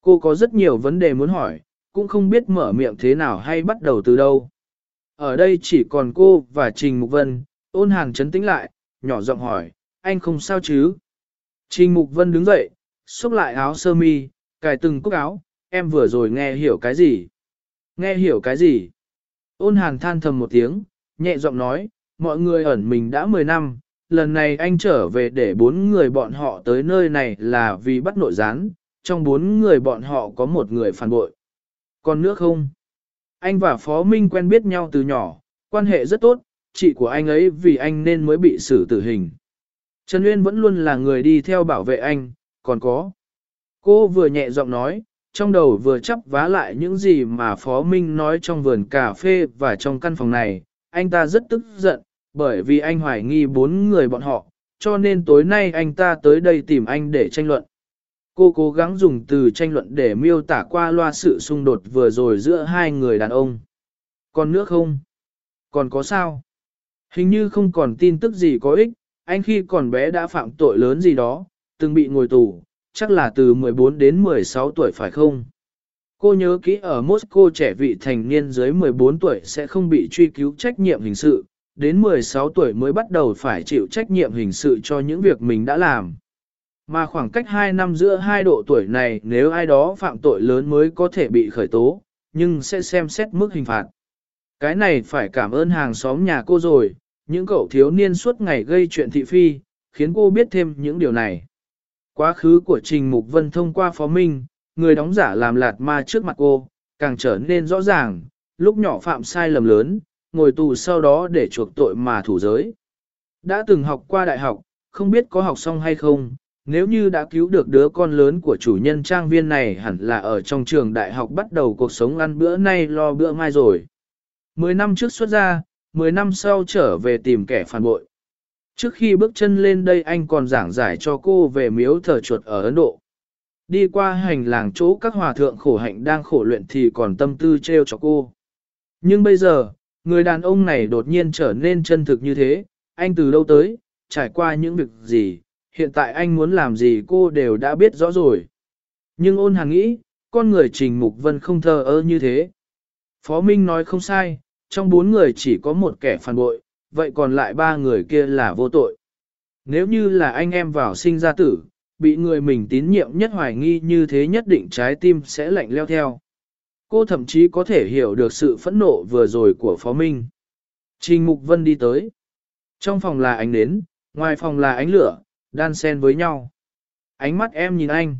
Cô có rất nhiều vấn đề muốn hỏi, cũng không biết mở miệng thế nào hay bắt đầu từ đâu. Ở đây chỉ còn cô và Trình Mục Vân, ôn hàn chấn tĩnh lại, nhỏ giọng hỏi, anh không sao chứ? Trình Mục Vân đứng dậy, xúc lại áo sơ mi, cài từng cúc áo, em vừa rồi nghe hiểu cái gì? Nghe hiểu cái gì? Ôn hàn than thầm một tiếng, nhẹ giọng nói, mọi người ẩn mình đã 10 năm, lần này anh trở về để bốn người bọn họ tới nơi này là vì bắt nội gián, trong bốn người bọn họ có một người phản bội. Còn nữa không? Anh và Phó Minh quen biết nhau từ nhỏ, quan hệ rất tốt, chị của anh ấy vì anh nên mới bị xử tử hình. Trần Uyên vẫn luôn là người đi theo bảo vệ anh, còn có. Cô vừa nhẹ giọng nói, trong đầu vừa chấp vá lại những gì mà Phó Minh nói trong vườn cà phê và trong căn phòng này, anh ta rất tức giận, bởi vì anh hoài nghi bốn người bọn họ, cho nên tối nay anh ta tới đây tìm anh để tranh luận. Cô cố gắng dùng từ tranh luận để miêu tả qua loa sự xung đột vừa rồi giữa hai người đàn ông. Còn nữa không? Còn có sao? Hình như không còn tin tức gì có ích, anh khi còn bé đã phạm tội lớn gì đó, từng bị ngồi tù, chắc là từ 14 đến 16 tuổi phải không? Cô nhớ kỹ ở Moscow trẻ vị thành niên dưới 14 tuổi sẽ không bị truy cứu trách nhiệm hình sự, đến 16 tuổi mới bắt đầu phải chịu trách nhiệm hình sự cho những việc mình đã làm. Mà khoảng cách 2 năm giữa hai độ tuổi này nếu ai đó phạm tội lớn mới có thể bị khởi tố, nhưng sẽ xem xét mức hình phạt. Cái này phải cảm ơn hàng xóm nhà cô rồi, những cậu thiếu niên suốt ngày gây chuyện thị phi, khiến cô biết thêm những điều này. Quá khứ của Trình Mục Vân thông qua Phó Minh, người đóng giả làm lạt ma trước mặt cô, càng trở nên rõ ràng, lúc nhỏ phạm sai lầm lớn, ngồi tù sau đó để chuộc tội mà thủ giới. Đã từng học qua đại học, không biết có học xong hay không, nếu như đã cứu được đứa con lớn của chủ nhân trang viên này hẳn là ở trong trường đại học bắt đầu cuộc sống ăn bữa nay lo bữa mai rồi. Mười năm trước xuất ra, mười năm sau trở về tìm kẻ phản bội. Trước khi bước chân lên đây anh còn giảng giải cho cô về miếu thờ chuột ở Ấn Độ. Đi qua hành làng chỗ các hòa thượng khổ hạnh đang khổ luyện thì còn tâm tư treo cho cô. Nhưng bây giờ, người đàn ông này đột nhiên trở nên chân thực như thế, anh từ đâu tới, trải qua những việc gì, hiện tại anh muốn làm gì cô đều đã biết rõ rồi. Nhưng ôn hàng nghĩ, con người Trình Mục Vân không thờ ơ như thế. Phó Minh nói không sai, trong bốn người chỉ có một kẻ phản bội, vậy còn lại ba người kia là vô tội. Nếu như là anh em vào sinh ra tử, bị người mình tín nhiệm nhất hoài nghi như thế nhất định trái tim sẽ lạnh leo theo. Cô thậm chí có thể hiểu được sự phẫn nộ vừa rồi của Phó Minh. Trình Mục Vân đi tới. Trong phòng là ánh nến, ngoài phòng là ánh lửa, đan xen với nhau. Ánh mắt em nhìn anh.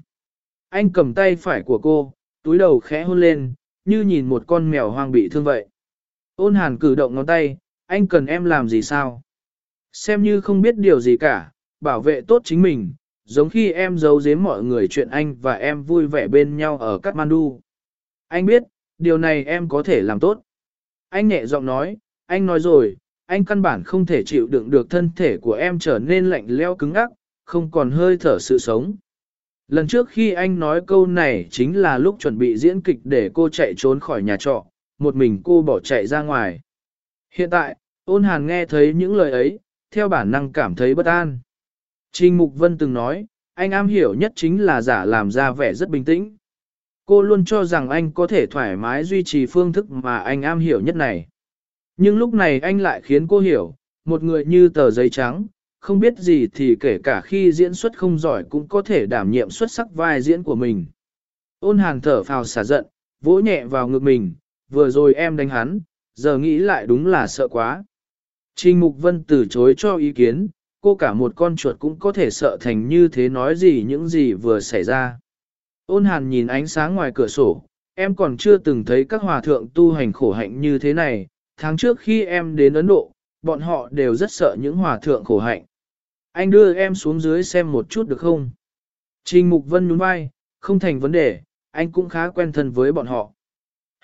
Anh cầm tay phải của cô, túi đầu khẽ hôn lên, như nhìn một con mèo hoang bị thương vậy. Ôn hàn cử động ngón tay, anh cần em làm gì sao? Xem như không biết điều gì cả, bảo vệ tốt chính mình, giống khi em giấu giếm mọi người chuyện anh và em vui vẻ bên nhau ở Kathmandu. Anh biết, điều này em có thể làm tốt. Anh nhẹ giọng nói, anh nói rồi, anh căn bản không thể chịu đựng được thân thể của em trở nên lạnh leo cứng ắc, không còn hơi thở sự sống. Lần trước khi anh nói câu này chính là lúc chuẩn bị diễn kịch để cô chạy trốn khỏi nhà trọ, một mình cô bỏ chạy ra ngoài. Hiện tại, ôn hàn nghe thấy những lời ấy, theo bản năng cảm thấy bất an. Trình Mục Vân từng nói, anh am hiểu nhất chính là giả làm ra vẻ rất bình tĩnh. Cô luôn cho rằng anh có thể thoải mái duy trì phương thức mà anh am hiểu nhất này. Nhưng lúc này anh lại khiến cô hiểu, một người như tờ giấy trắng, không biết gì thì kể cả khi diễn xuất không giỏi cũng có thể đảm nhiệm xuất sắc vai diễn của mình. Ôn hàn thở phào xả giận, vỗ nhẹ vào ngực mình, vừa rồi em đánh hắn, giờ nghĩ lại đúng là sợ quá. Trình Mục Vân từ chối cho ý kiến, cô cả một con chuột cũng có thể sợ thành như thế nói gì những gì vừa xảy ra. Ôn hàn nhìn ánh sáng ngoài cửa sổ, em còn chưa từng thấy các hòa thượng tu hành khổ hạnh như thế này, tháng trước khi em đến Ấn Độ, bọn họ đều rất sợ những hòa thượng khổ hạnh. Anh đưa em xuống dưới xem một chút được không? Trình Mục Vân nhún vai, không thành vấn đề, anh cũng khá quen thân với bọn họ.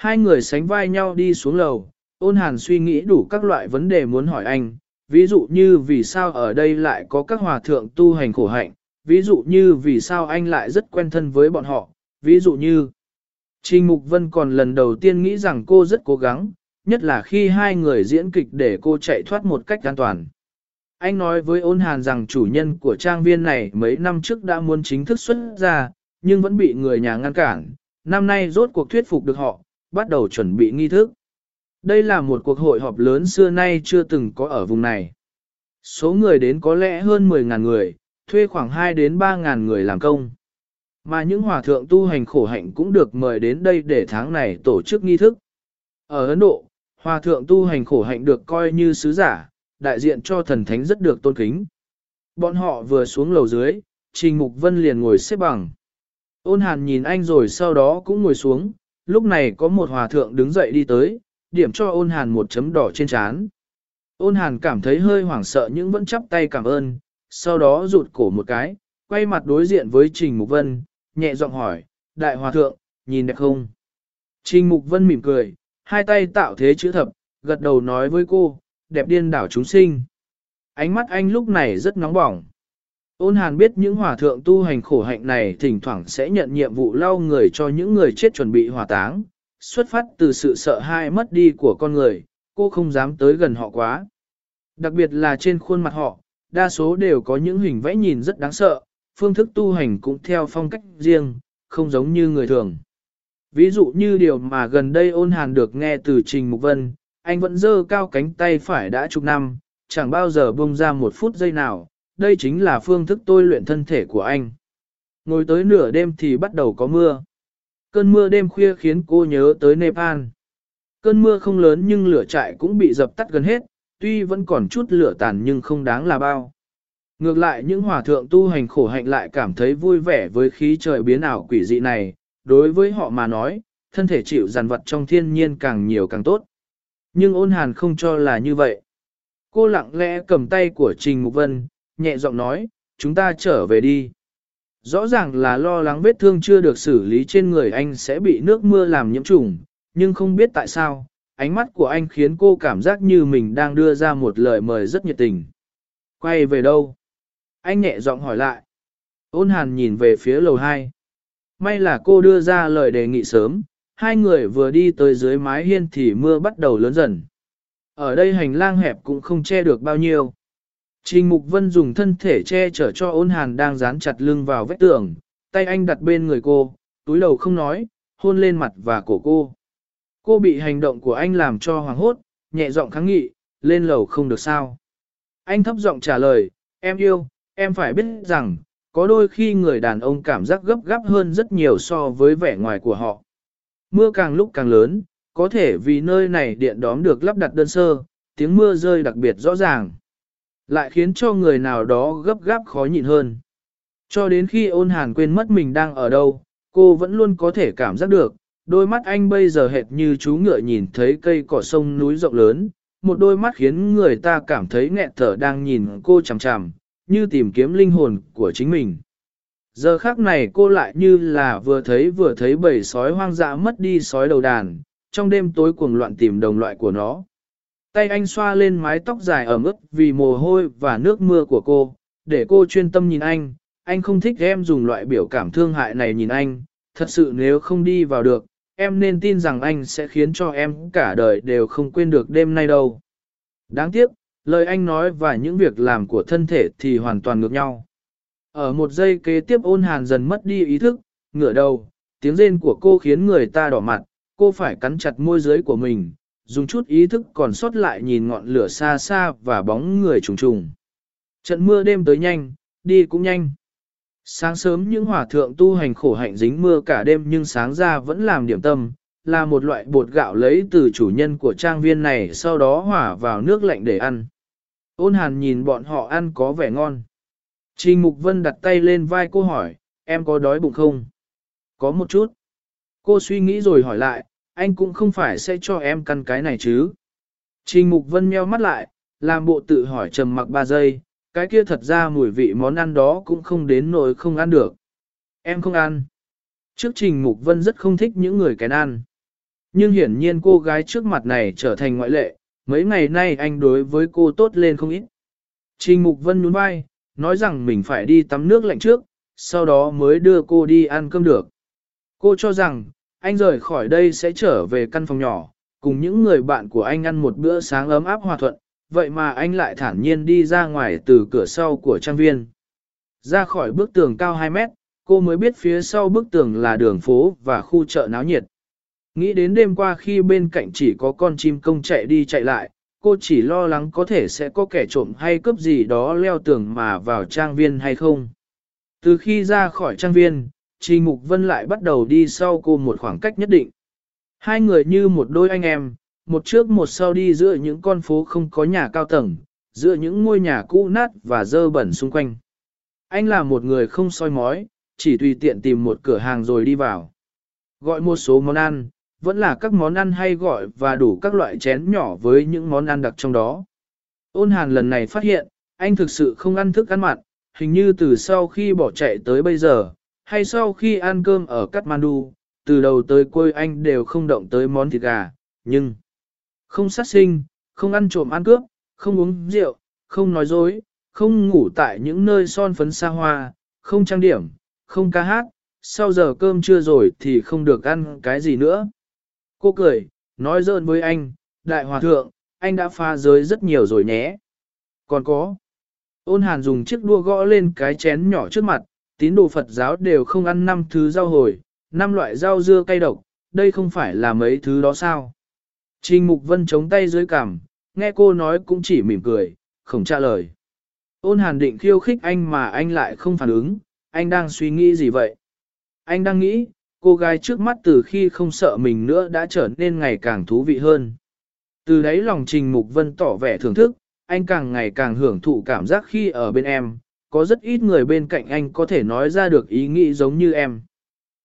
Hai người sánh vai nhau đi xuống lầu, ôn hàn suy nghĩ đủ các loại vấn đề muốn hỏi anh, ví dụ như vì sao ở đây lại có các hòa thượng tu hành khổ hạnh, ví dụ như vì sao anh lại rất quen thân với bọn họ, ví dụ như Trình Mục Vân còn lần đầu tiên nghĩ rằng cô rất cố gắng, nhất là khi hai người diễn kịch để cô chạy thoát một cách an toàn. Anh nói với ôn hàn rằng chủ nhân của trang viên này mấy năm trước đã muốn chính thức xuất ra, nhưng vẫn bị người nhà ngăn cản, năm nay rốt cuộc thuyết phục được họ, bắt đầu chuẩn bị nghi thức. Đây là một cuộc hội họp lớn xưa nay chưa từng có ở vùng này. Số người đến có lẽ hơn 10.000 người, thuê khoảng 2 đến 3.000 người làm công. Mà những hòa thượng tu hành khổ hạnh cũng được mời đến đây để tháng này tổ chức nghi thức. Ở Ấn Độ, hòa thượng tu hành khổ hạnh được coi như sứ giả, đại diện cho thần thánh rất được tôn kính. Bọn họ vừa xuống lầu dưới, Trình Mục Vân liền ngồi xếp bằng. Ôn hàn nhìn anh rồi sau đó cũng ngồi xuống, lúc này có một hòa thượng đứng dậy đi tới, điểm cho ôn hàn một chấm đỏ trên trán. Ôn hàn cảm thấy hơi hoảng sợ nhưng vẫn chắp tay cảm ơn, sau đó rụt cổ một cái, quay mặt đối diện với Trình Mục Vân, nhẹ giọng hỏi, đại hòa thượng, nhìn đẹp không? Trình Mục Vân mỉm cười, hai tay tạo thế chữ thập, gật đầu nói với cô, đẹp điên đảo chúng sinh. Ánh mắt anh lúc này rất nóng bỏng. Ôn hàn biết những hòa thượng tu hành khổ hạnh này thỉnh thoảng sẽ nhận nhiệm vụ lau người cho những người chết chuẩn bị hỏa táng, xuất phát từ sự sợ hãi mất đi của con người, cô không dám tới gần họ quá. Đặc biệt là trên khuôn mặt họ, đa số đều có những hình vẽ nhìn rất đáng sợ, phương thức tu hành cũng theo phong cách riêng, không giống như người thường. Ví dụ như điều mà gần đây ôn hàn được nghe từ Trình Mục Vân, anh vẫn dơ cao cánh tay phải đã chục năm, chẳng bao giờ bông ra một phút giây nào, đây chính là phương thức tôi luyện thân thể của anh. Ngồi tới nửa đêm thì bắt đầu có mưa. Cơn mưa đêm khuya khiến cô nhớ tới Nepal. Cơn mưa không lớn nhưng lửa trại cũng bị dập tắt gần hết, tuy vẫn còn chút lửa tàn nhưng không đáng là bao. Ngược lại những hòa thượng tu hành khổ hạnh lại cảm thấy vui vẻ với khí trời biến ảo quỷ dị này, đối với họ mà nói, thân thể chịu dàn vật trong thiên nhiên càng nhiều càng tốt. Nhưng ôn hàn không cho là như vậy. Cô lặng lẽ cầm tay của Trình Mục Vân, nhẹ giọng nói, chúng ta trở về đi. Rõ ràng là lo lắng vết thương chưa được xử lý trên người anh sẽ bị nước mưa làm nhiễm trùng, nhưng không biết tại sao, ánh mắt của anh khiến cô cảm giác như mình đang đưa ra một lời mời rất nhiệt tình. Quay về đâu? Anh nhẹ giọng hỏi lại. Ôn hàn nhìn về phía lầu 2. May là cô đưa ra lời đề nghị sớm, hai người vừa đi tới dưới mái hiên thì mưa bắt đầu lớn dần. Ở đây hành lang hẹp cũng không che được bao nhiêu. Trình Mục Vân dùng thân thể che chở cho ôn hàn đang dán chặt lưng vào vách tường, tay anh đặt bên người cô, túi đầu không nói, hôn lên mặt và cổ cô. Cô bị hành động của anh làm cho hoàng hốt, nhẹ giọng kháng nghị, lên lầu không được sao. Anh thấp giọng trả lời, em yêu, em phải biết rằng, có đôi khi người đàn ông cảm giác gấp gáp hơn rất nhiều so với vẻ ngoài của họ. Mưa càng lúc càng lớn, có thể vì nơi này điện đóm được lắp đặt đơn sơ, tiếng mưa rơi đặc biệt rõ ràng. Lại khiến cho người nào đó gấp gáp khó nhịn hơn. Cho đến khi ôn hàn quên mất mình đang ở đâu, cô vẫn luôn có thể cảm giác được, đôi mắt anh bây giờ hệt như chú ngựa nhìn thấy cây cỏ sông núi rộng lớn, một đôi mắt khiến người ta cảm thấy nghẹn thở đang nhìn cô chằm chằm, như tìm kiếm linh hồn của chính mình. Giờ khác này cô lại như là vừa thấy vừa thấy bầy sói hoang dã mất đi sói đầu đàn, trong đêm tối cuồng loạn tìm đồng loại của nó. Tay anh xoa lên mái tóc dài ẩm ướt vì mồ hôi và nước mưa của cô, để cô chuyên tâm nhìn anh. Anh không thích em dùng loại biểu cảm thương hại này nhìn anh, thật sự nếu không đi vào được, em nên tin rằng anh sẽ khiến cho em cả đời đều không quên được đêm nay đâu. Đáng tiếc, lời anh nói và những việc làm của thân thể thì hoàn toàn ngược nhau. Ở một giây kế tiếp ôn hàn dần mất đi ý thức, ngửa đầu, tiếng rên của cô khiến người ta đỏ mặt, cô phải cắn chặt môi dưới của mình, dùng chút ý thức còn sót lại nhìn ngọn lửa xa xa và bóng người trùng trùng. Trận mưa đêm tới nhanh, đi cũng nhanh. Sáng sớm những hỏa thượng tu hành khổ hạnh dính mưa cả đêm nhưng sáng ra vẫn làm điểm tâm, là một loại bột gạo lấy từ chủ nhân của trang viên này sau đó hỏa vào nước lạnh để ăn. Ôn hàn nhìn bọn họ ăn có vẻ ngon. Trình Mục Vân đặt tay lên vai cô hỏi, em có đói bụng không? Có một chút. Cô suy nghĩ rồi hỏi lại, anh cũng không phải sẽ cho em căn cái này chứ. Trình Mục Vân meo mắt lại, làm bộ tự hỏi trầm mặc 3 giây, cái kia thật ra mùi vị món ăn đó cũng không đến nỗi không ăn được. Em không ăn. Trước Trình Mục Vân rất không thích những người kén ăn. Nhưng hiển nhiên cô gái trước mặt này trở thành ngoại lệ, mấy ngày nay anh đối với cô tốt lên không ít. Trình Mục Vân nhún vai, nói rằng mình phải đi tắm nước lạnh trước, sau đó mới đưa cô đi ăn cơm được. Cô cho rằng, anh rời khỏi đây sẽ trở về căn phòng nhỏ, cùng những người bạn của anh ăn một bữa sáng ấm áp hòa thuận, vậy mà anh lại thản nhiên đi ra ngoài từ cửa sau của trang viên. Ra khỏi bức tường cao 2 mét, cô mới biết phía sau bức tường là đường phố và khu chợ náo nhiệt. Nghĩ đến đêm qua khi bên cạnh chỉ có con chim công chạy đi chạy lại, cô chỉ lo lắng có thể sẽ có kẻ trộm hay cướp gì đó leo tường mà vào trang viên hay không. Từ khi ra khỏi trang viên, Trình Mục Vân lại bắt đầu đi sau cô một khoảng cách nhất định. Hai người như một đôi anh em, một trước một sau đi giữa những con phố không có nhà cao tầng, giữa những ngôi nhà cũ nát và dơ bẩn xung quanh. Anh là một người không soi mói, chỉ tùy tiện tìm một cửa hàng rồi đi vào. Gọi một số món ăn, vẫn là các món ăn hay gọi và đủ các loại chén nhỏ với những món ăn đặc trong đó. Ôn hàn lần này phát hiện, anh thực sự không ăn thức ăn mặn, hình như từ sau khi bỏ chạy tới bây giờ, hay sau khi ăn cơm ở Kathmandu, từ đầu tới cuối anh đều không động tới món thịt gà, nhưng không sát sinh, không ăn trộm ăn cướp, không uống rượu, không nói dối, không ngủ tại những nơi son phấn xa hoa, không trang điểm, không ca hát, sau giờ cơm trưa rồi thì không được ăn cái gì nữa. Cô cười, nói dơn với anh, đại hòa thượng, anh đã pha giới rất nhiều rồi nhé. Còn có. Ôn hàn dùng chiếc đua gõ lên cái chén nhỏ trước mặt, tín đồ Phật giáo đều không ăn năm thứ rau hồi, năm loại rau dưa cay độc, đây không phải là mấy thứ đó sao. Trình Mục Vân chống tay dưới cằm, nghe cô nói cũng chỉ mỉm cười, không trả lời. Ôn hàn định khiêu khích anh mà anh lại không phản ứng, anh đang suy nghĩ gì vậy? Anh đang nghĩ, cô gái trước mắt từ khi không sợ mình nữa đã trở nên ngày càng thú vị hơn. Từ đấy lòng Trình Mục Vân tỏ vẻ thưởng thức, anh càng ngày càng hưởng thụ cảm giác khi ở bên em, có rất ít người bên cạnh anh có thể nói ra được ý nghĩ giống như em.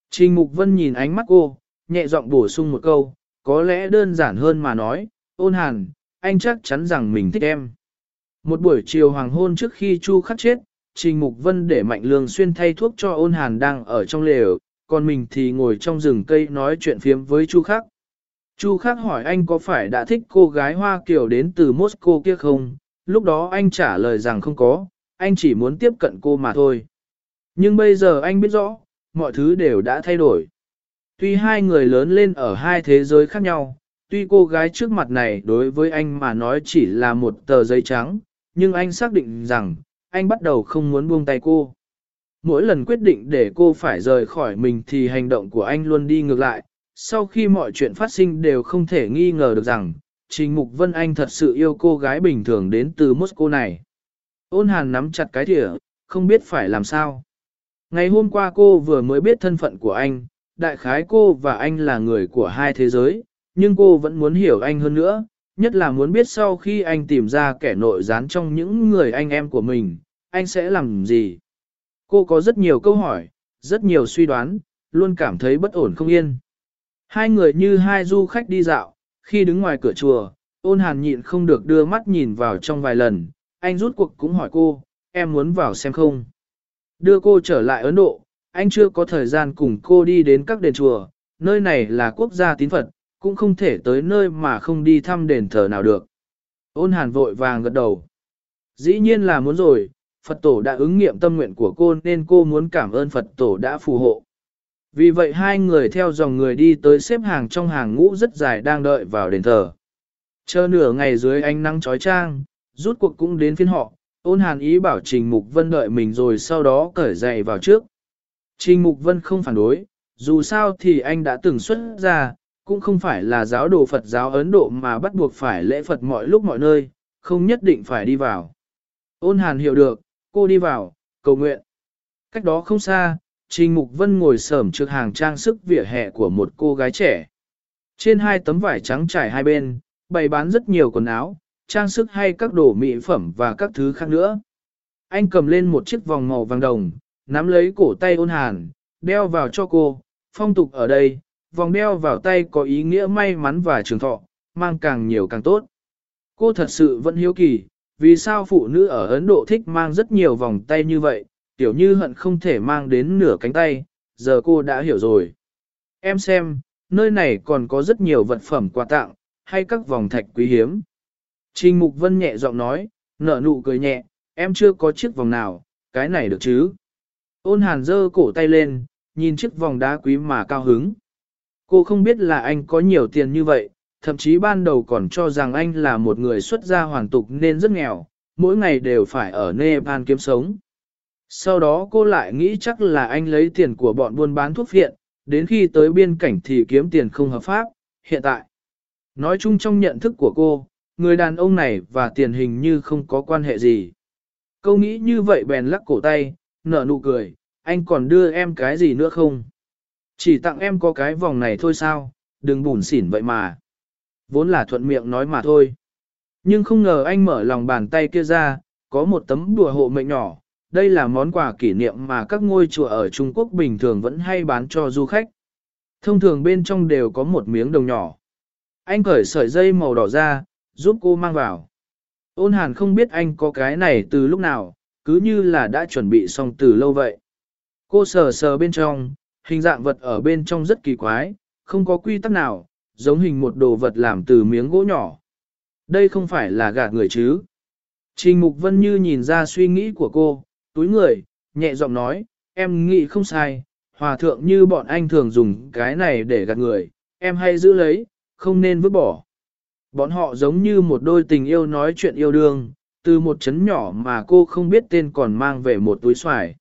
Trình Mục Vân nhìn ánh mắt cô, nhẹ giọng bổ sung một câu, có lẽ đơn giản hơn mà nói, ôn hàn, anh chắc chắn rằng mình thích em. Một buổi chiều hoàng hôn trước khi Chu khắc chết, Trình Mục Vân để Mạnh Lương xuyên thay thuốc cho ôn hàn đang ở trong lều, còn mình thì ngồi trong rừng cây nói chuyện phiếm với Chu khắc. Chu khắc hỏi anh có phải đã thích cô gái Hoa Kiều đến từ Moscow kia không? Lúc đó anh trả lời rằng không có, anh chỉ muốn tiếp cận cô mà thôi. Nhưng bây giờ anh biết rõ, mọi thứ đều đã thay đổi. Tuy hai người lớn lên ở hai thế giới khác nhau, tuy cô gái trước mặt này đối với anh mà nói chỉ là một tờ giấy trắng, nhưng anh xác định rằng, anh bắt đầu không muốn buông tay cô. Mỗi lần quyết định để cô phải rời khỏi mình thì hành động của anh luôn đi ngược lại, sau khi mọi chuyện phát sinh đều không thể nghi ngờ được rằng, Trình Mục Vân Anh thật sự yêu cô gái bình thường đến từ Moscow này. Ôn hàn nắm chặt cái thỉa, không biết phải làm sao. Ngày hôm qua cô vừa mới biết thân phận của anh, đại khái cô và anh là người của hai thế giới, nhưng cô vẫn muốn hiểu anh hơn nữa, nhất là muốn biết sau khi anh tìm ra kẻ nội gián trong những người anh em của mình, anh sẽ làm gì. Cô có rất nhiều câu hỏi, rất nhiều suy đoán, luôn cảm thấy bất ổn không yên. Hai người như hai du khách đi dạo, khi đứng ngoài cửa chùa, ôn hàn nhịn không được đưa mắt nhìn vào trong vài lần, anh rút cuộc cũng hỏi cô, em muốn vào xem không? Đưa cô trở lại Ấn Độ, anh chưa có thời gian cùng cô đi đến các đền chùa, nơi này là quốc gia tín Phật, cũng không thể tới nơi mà không đi thăm đền thờ nào được. Ôn hàn vội vàng gật đầu. Dĩ nhiên là muốn rồi, Phật tổ đã ứng nghiệm tâm nguyện của cô nên cô muốn cảm ơn Phật tổ đã phù hộ. Vì vậy hai người theo dòng người đi tới xếp hàng trong hàng ngũ rất dài đang đợi vào đền thờ. Chờ nửa ngày dưới ánh nắng chói chang, rút cuộc cũng đến phiên họ, ôn hàn ý bảo Trình Mục Vân đợi mình rồi sau đó cởi giày vào trước. Trình Mục Vân không phản đối, dù sao thì anh đã từng xuất ra, cũng không phải là giáo đồ Phật giáo Ấn Độ mà bắt buộc phải lễ Phật mọi lúc mọi nơi, không nhất định phải đi vào. Ôn hàn hiểu được, cô đi vào, cầu nguyện. Cách đó không xa, Trình Mục Vân ngồi sởm trước hàng trang sức vỉa hè của một cô gái trẻ. Trên hai tấm vải trắng trải hai bên, bày bán rất nhiều quần áo, trang sức hay các đồ mỹ phẩm và các thứ khác nữa. Anh cầm lên một chiếc vòng màu vàng đồng, nắm lấy cổ tay ôn hàn, đeo vào cho cô, phong tục ở đây, vòng đeo vào tay có ý nghĩa may mắn và trường thọ, mang càng nhiều càng tốt. Cô thật sự vẫn hiếu kỳ, vì sao phụ nữ ở Ấn Độ thích mang rất nhiều vòng tay như vậy, tiểu như hận không thể mang đến nửa cánh tay, giờ cô đã hiểu rồi. Em xem, nơi này còn có rất nhiều vật phẩm quà tặng, hay các vòng thạch quý hiếm. Trình Mục Vân nhẹ giọng nói, nở nụ cười nhẹ, em chưa có chiếc vòng nào, cái này được chứ. Ôn hàn giơ cổ tay lên, nhìn chiếc vòng đá quý mà cao hứng. Cô không biết là anh có nhiều tiền như vậy, thậm chí ban đầu còn cho rằng anh là một người xuất gia hoàn tục nên rất nghèo, mỗi ngày đều phải ở Nepal kiếm sống. Sau đó cô lại nghĩ chắc là anh lấy tiền của bọn buôn bán thuốc viện, đến khi tới biên cảnh thì kiếm tiền không hợp pháp, hiện tại. Nói chung trong nhận thức của cô, người đàn ông này và tiền hình như không có quan hệ gì. Câu nghĩ như vậy bèn lắc cổ tay, nở nụ cười, anh còn đưa em cái gì nữa không? Chỉ tặng em có cái vòng này thôi sao, đừng bùn xỉn vậy mà. Vốn là thuận miệng nói mà thôi. Nhưng không ngờ anh mở lòng bàn tay kia ra, có một tấm đùa hộ mệnh nhỏ. Đây là món quà kỷ niệm mà các ngôi chùa ở Trung Quốc bình thường vẫn hay bán cho du khách. Thông thường bên trong đều có một miếng đồng nhỏ. Anh cởi sợi dây màu đỏ ra, giúp cô mang vào. Ôn hàn không biết anh có cái này từ lúc nào, cứ như là đã chuẩn bị xong từ lâu vậy. Cô sờ sờ bên trong, hình dạng vật ở bên trong rất kỳ quái, không có quy tắc nào, giống hình một đồ vật làm từ miếng gỗ nhỏ. Đây không phải là gạt người chứ. Trình Mục Vân Như nhìn ra suy nghĩ của cô, túi người, nhẹ giọng nói, em nghĩ không sai, hòa thượng như bọn anh thường dùng cái này để gạt người, em hay giữ lấy, không nên vứt bỏ. Bọn họ giống như một đôi tình yêu nói chuyện yêu đương, từ một chấn nhỏ mà cô không biết tên còn mang về một túi xoài.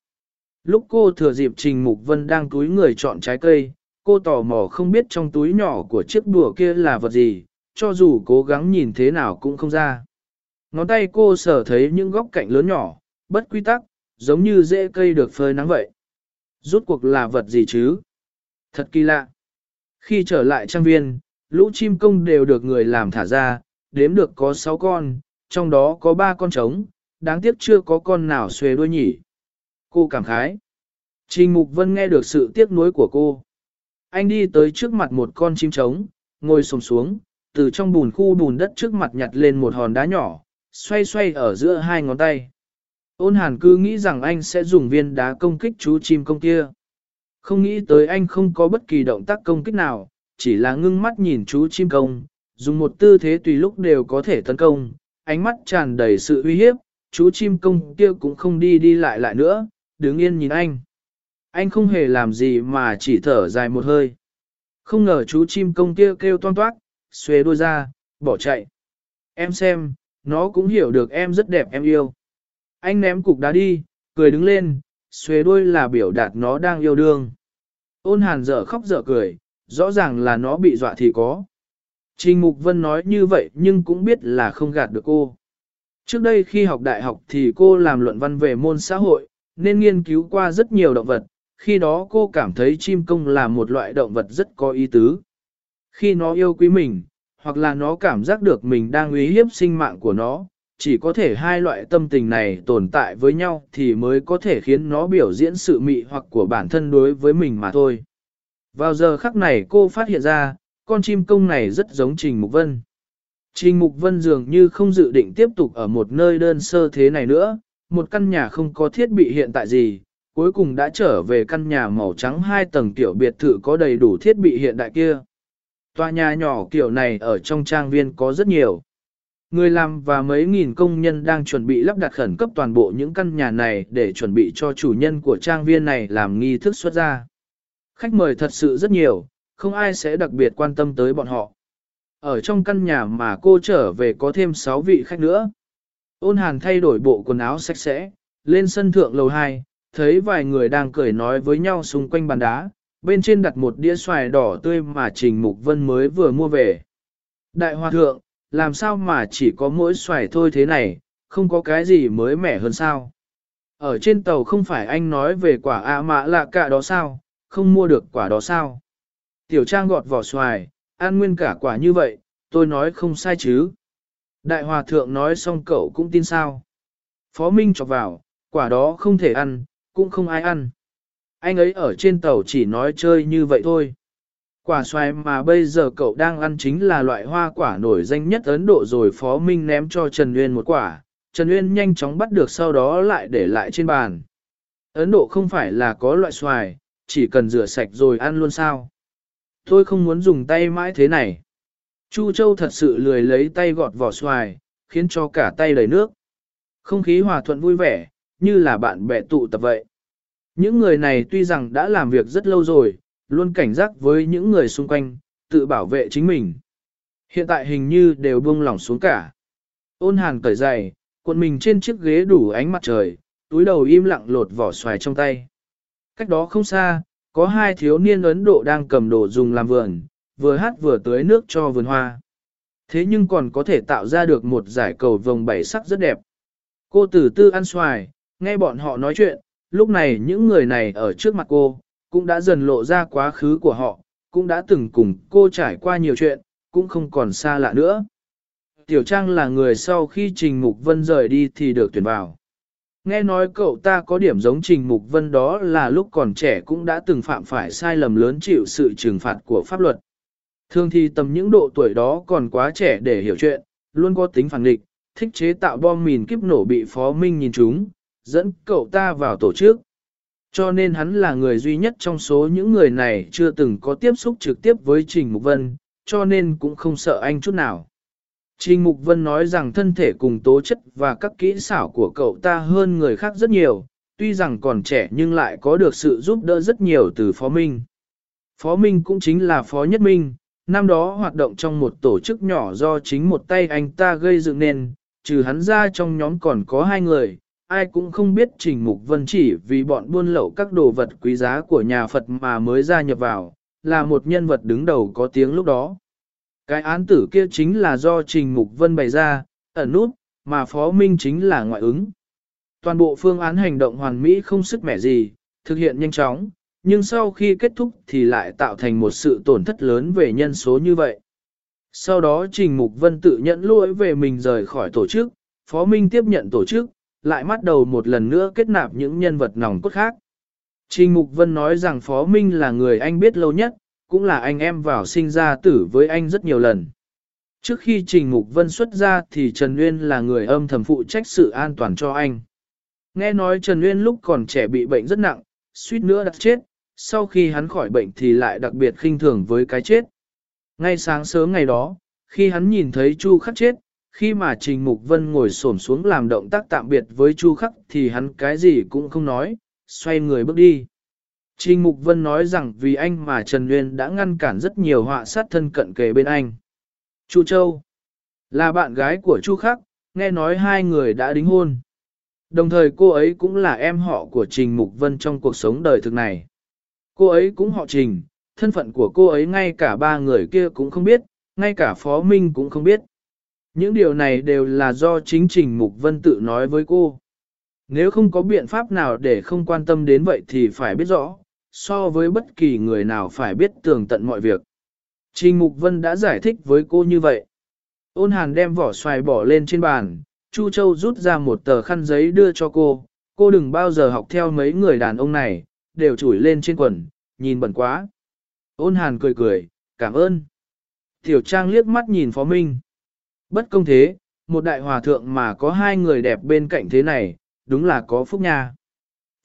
Lúc cô thừa dịp Trình Mục Vân đang túi người chọn trái cây, cô tò mò không biết trong túi nhỏ của chiếc đùa kia là vật gì, cho dù cố gắng nhìn thế nào cũng không ra. Ngón tay cô sở thấy những góc cạnh lớn nhỏ, bất quy tắc, giống như rễ cây được phơi nắng vậy. Rút cuộc là vật gì chứ? Thật kỳ lạ. Khi trở lại trang viên, lũ chim công đều được người làm thả ra, đếm được có 6 con, trong đó có 3 con trống, đáng tiếc chưa có con nào xuề đuôi nhỉ. Cô cảm khái. Trình Mục Vân nghe được sự tiếc nuối của cô. Anh đi tới trước mặt một con chim trống, ngồi sồm xuống, từ trong bùn khu bùn đất trước mặt nhặt lên một hòn đá nhỏ, xoay xoay ở giữa hai ngón tay. Ôn hàn cứ nghĩ rằng anh sẽ dùng viên đá công kích chú chim công kia. Không nghĩ tới anh không có bất kỳ động tác công kích nào, chỉ là ngưng mắt nhìn chú chim công, dùng một tư thế tùy lúc đều có thể tấn công, ánh mắt tràn đầy sự uy hiếp, chú chim công kia cũng không đi đi lại lại nữa, đứng yên nhìn anh. Anh không hề làm gì mà chỉ thở dài một hơi. Không ngờ chú chim công kia kêu toan toát, xuê đôi ra, bỏ chạy. Em xem, nó cũng hiểu được em rất đẹp em yêu. Anh ném cục đá đi, cười đứng lên, xuê đôi là biểu đạt nó đang yêu đương. Ôn hàn dở khóc dở cười, rõ ràng là nó bị dọa thì có. Trình Mục Vân nói như vậy nhưng cũng biết là không gạt được cô. Trước đây khi học đại học thì cô làm luận văn về môn xã hội, nên nghiên cứu qua rất nhiều động vật, khi đó cô cảm thấy chim công là một loại động vật rất có ý tứ. Khi nó yêu quý mình, hoặc là nó cảm giác được mình đang uy hiếp sinh mạng của nó, chỉ có thể hai loại tâm tình này tồn tại với nhau thì mới có thể khiến nó biểu diễn sự mị hoặc của bản thân đối với mình mà thôi. Vào giờ khắc này cô phát hiện ra, con chim công này rất giống Trình Mục Vân. Trình Mục Vân dường như không dự định tiếp tục ở một nơi đơn sơ thế này nữa, một căn nhà không có thiết bị hiện tại gì, cuối cùng đã trở về căn nhà màu trắng hai tầng kiểu biệt thự có đầy đủ thiết bị hiện đại kia. Tòa nhà nhỏ kiểu này ở trong trang viên có rất nhiều. Người làm và mấy nghìn công nhân đang chuẩn bị lắp đặt khẩn cấp toàn bộ những căn nhà này để chuẩn bị cho chủ nhân của trang viên này làm nghi thức xuất ra. Khách mời thật sự rất nhiều, không ai sẽ đặc biệt quan tâm tới bọn họ. Ở trong căn nhà mà cô trở về có thêm 6 vị khách nữa. Ôn hàn thay đổi bộ quần áo sạch sẽ, lên sân thượng lầu 2, thấy vài người đang cười nói với nhau xung quanh bàn đá, bên trên đặt một đĩa xoài đỏ tươi mà Trình Mục Vân mới vừa mua về. Đại Hòa Thượng, làm sao mà chỉ có mỗi xoài thôi thế này, không có cái gì mới mẻ hơn sao? Ở trên tàu không phải anh nói về quả ạ mạ lạ cả đó sao, không mua được quả đó sao? Tiểu Trang gọt vỏ xoài, ăn nguyên cả quả như vậy, tôi nói không sai chứ. Đại Hòa Thượng nói xong cậu cũng tin sao. Phó Minh chọc vào, quả đó không thể ăn, cũng không ai ăn. Anh ấy ở trên tàu chỉ nói chơi như vậy thôi. Quả xoài mà bây giờ cậu đang ăn chính là loại hoa quả nổi danh nhất Ấn Độ rồi Phó Minh ném cho Trần Nguyên một quả. Trần Nguyên nhanh chóng bắt được sau đó lại để lại trên bàn. Ấn Độ không phải là có loại xoài, chỉ cần rửa sạch rồi ăn luôn sao. Tôi không muốn dùng tay mãi thế này. Chu Châu thật sự lười lấy tay gọt vỏ xoài, khiến cho cả tay đầy nước. Không khí hòa thuận vui vẻ, như là bạn bè tụ tập vậy. Những người này tuy rằng đã làm việc rất lâu rồi, luôn cảnh giác với những người xung quanh, tự bảo vệ chính mình. Hiện tại hình như đều buông lỏng xuống cả. Ôn hàn cởi giày, cuộn mình trên chiếc ghế đủ ánh mặt trời, túi đầu im lặng lột vỏ xoài trong tay. Cách đó không xa, có hai thiếu niên Ấn Độ đang cầm đồ dùng làm vườn, vừa hát vừa tưới nước cho vườn hoa. Thế nhưng còn có thể tạo ra được một giải cầu vồng bảy sắc rất đẹp. Cô tử tư ăn xoài, nghe bọn họ nói chuyện, lúc này những người này ở trước mặt cô, cũng đã dần lộ ra quá khứ của họ, cũng đã từng cùng cô trải qua nhiều chuyện, cũng không còn xa lạ nữa. Tiểu Trang là người sau khi Trình Mục Vân rời đi thì được tuyển vào. Nghe nói cậu ta có điểm giống Trình Mục Vân đó là lúc còn trẻ cũng đã từng phạm phải sai lầm lớn chịu sự trừng phạt của pháp luật. Thường thì tầm những độ tuổi đó còn quá trẻ để hiểu chuyện, luôn có tính phản nghịch, thích chế tạo bom mìn kiếp nổ bị Phó Minh nhìn chúng, dẫn cậu ta vào tổ chức. Cho nên hắn là người duy nhất trong số những người này chưa từng có tiếp xúc trực tiếp với Trình Mục Vân, cho nên cũng không sợ anh chút nào. Trình Mục Vân nói rằng thân thể cùng tố chất và các kỹ xảo của cậu ta hơn người khác rất nhiều, tuy rằng còn trẻ nhưng lại có được sự giúp đỡ rất nhiều từ Phó Minh. Phó Minh cũng chính là Phó Nhất Minh, năm đó hoạt động trong một tổ chức nhỏ do chính một tay anh ta gây dựng nên, trừ hắn ra trong nhóm còn có hai người, ai cũng không biết Trình Mục Vân chỉ vì bọn buôn lậu các đồ vật quý giá của nhà Phật mà mới gia nhập vào, là một nhân vật đứng đầu có tiếng lúc đó. Cái án tử kia chính là do Trình Mục Vân bày ra, ẩn nút, mà Phó Minh chính là ngoại ứng. Toàn bộ phương án hành động hoàn mỹ không sức mẻ gì, thực hiện nhanh chóng, nhưng sau khi kết thúc thì lại tạo thành một sự tổn thất lớn về nhân số như vậy. Sau đó Trình Mục Vân tự nhận lỗi về mình rời khỏi tổ chức, Phó Minh tiếp nhận tổ chức, lại bắt đầu một lần nữa kết nạp những nhân vật nòng cốt khác. Trình Mục Vân nói rằng Phó Minh là người anh biết lâu nhất, cũng là anh em vào sinh ra tử với anh rất nhiều lần. Trước khi Trình Mục Vân xuất ra thì Trần Nguyên là người âm thầm phụ trách sự an toàn cho anh. Nghe nói Trần Nguyên lúc còn trẻ bị bệnh rất nặng, suýt nữa đã chết, sau khi hắn khỏi bệnh thì lại đặc biệt khinh thường với cái chết. Ngay sáng sớm ngày đó, khi hắn nhìn thấy Chu khắc chết, khi mà Trình Mục Vân ngồi xổm xuống làm động tác tạm biệt với Chu khắc thì hắn cái gì cũng không nói, xoay người bước đi. Trình Mục Vân nói rằng vì anh mà Trần Nguyên đã ngăn cản rất nhiều họa sát thân cận kề bên anh. Chu Châu là bạn gái của Chu Khắc, nghe nói hai người đã đính hôn. Đồng thời cô ấy cũng là em họ của Trình Mục Vân trong cuộc sống đời thực này. Cô ấy cũng họ Trình, thân phận của cô ấy ngay cả ba người kia cũng không biết, ngay cả Phó Minh cũng không biết. Những điều này đều là do chính Trình Mục Vân tự nói với cô. Nếu không có biện pháp nào để không quan tâm đến vậy thì phải biết rõ, so với bất kỳ người nào phải biết tường tận mọi việc. Trình Mục Vân đã giải thích với cô như vậy. Ôn hàn đem vỏ xoài bỏ lên trên bàn, Chu Châu rút ra một tờ khăn giấy đưa cho cô, cô đừng bao giờ học theo mấy người đàn ông này, đều chủi lên trên quần, nhìn bẩn quá. Ôn hàn cười cười, cảm ơn. Tiểu Trang liếc mắt nhìn Phó Minh. Bất công thế, một đại hòa thượng mà có hai người đẹp bên cạnh thế này, đúng là có phúc nha.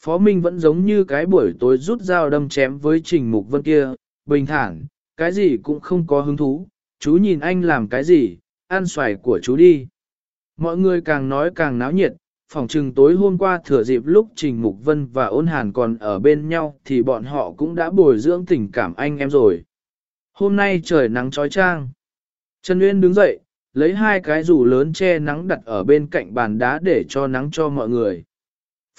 Phó Minh vẫn giống như cái buổi tối rút dao đâm chém với Trình Mục Vân kia, bình thản, cái gì cũng không có hứng thú, chú nhìn anh làm cái gì, ăn xoài của chú đi. Mọi người càng nói càng náo nhiệt, phòng trừng tối hôm qua thừa dịp lúc Trình Mục Vân và ôn hàn còn ở bên nhau thì bọn họ cũng đã bồi dưỡng tình cảm anh em rồi. Hôm nay trời nắng trói trang. Trần Uyên đứng dậy, lấy hai cái rủ lớn che nắng đặt ở bên cạnh bàn đá để cho nắng cho mọi người.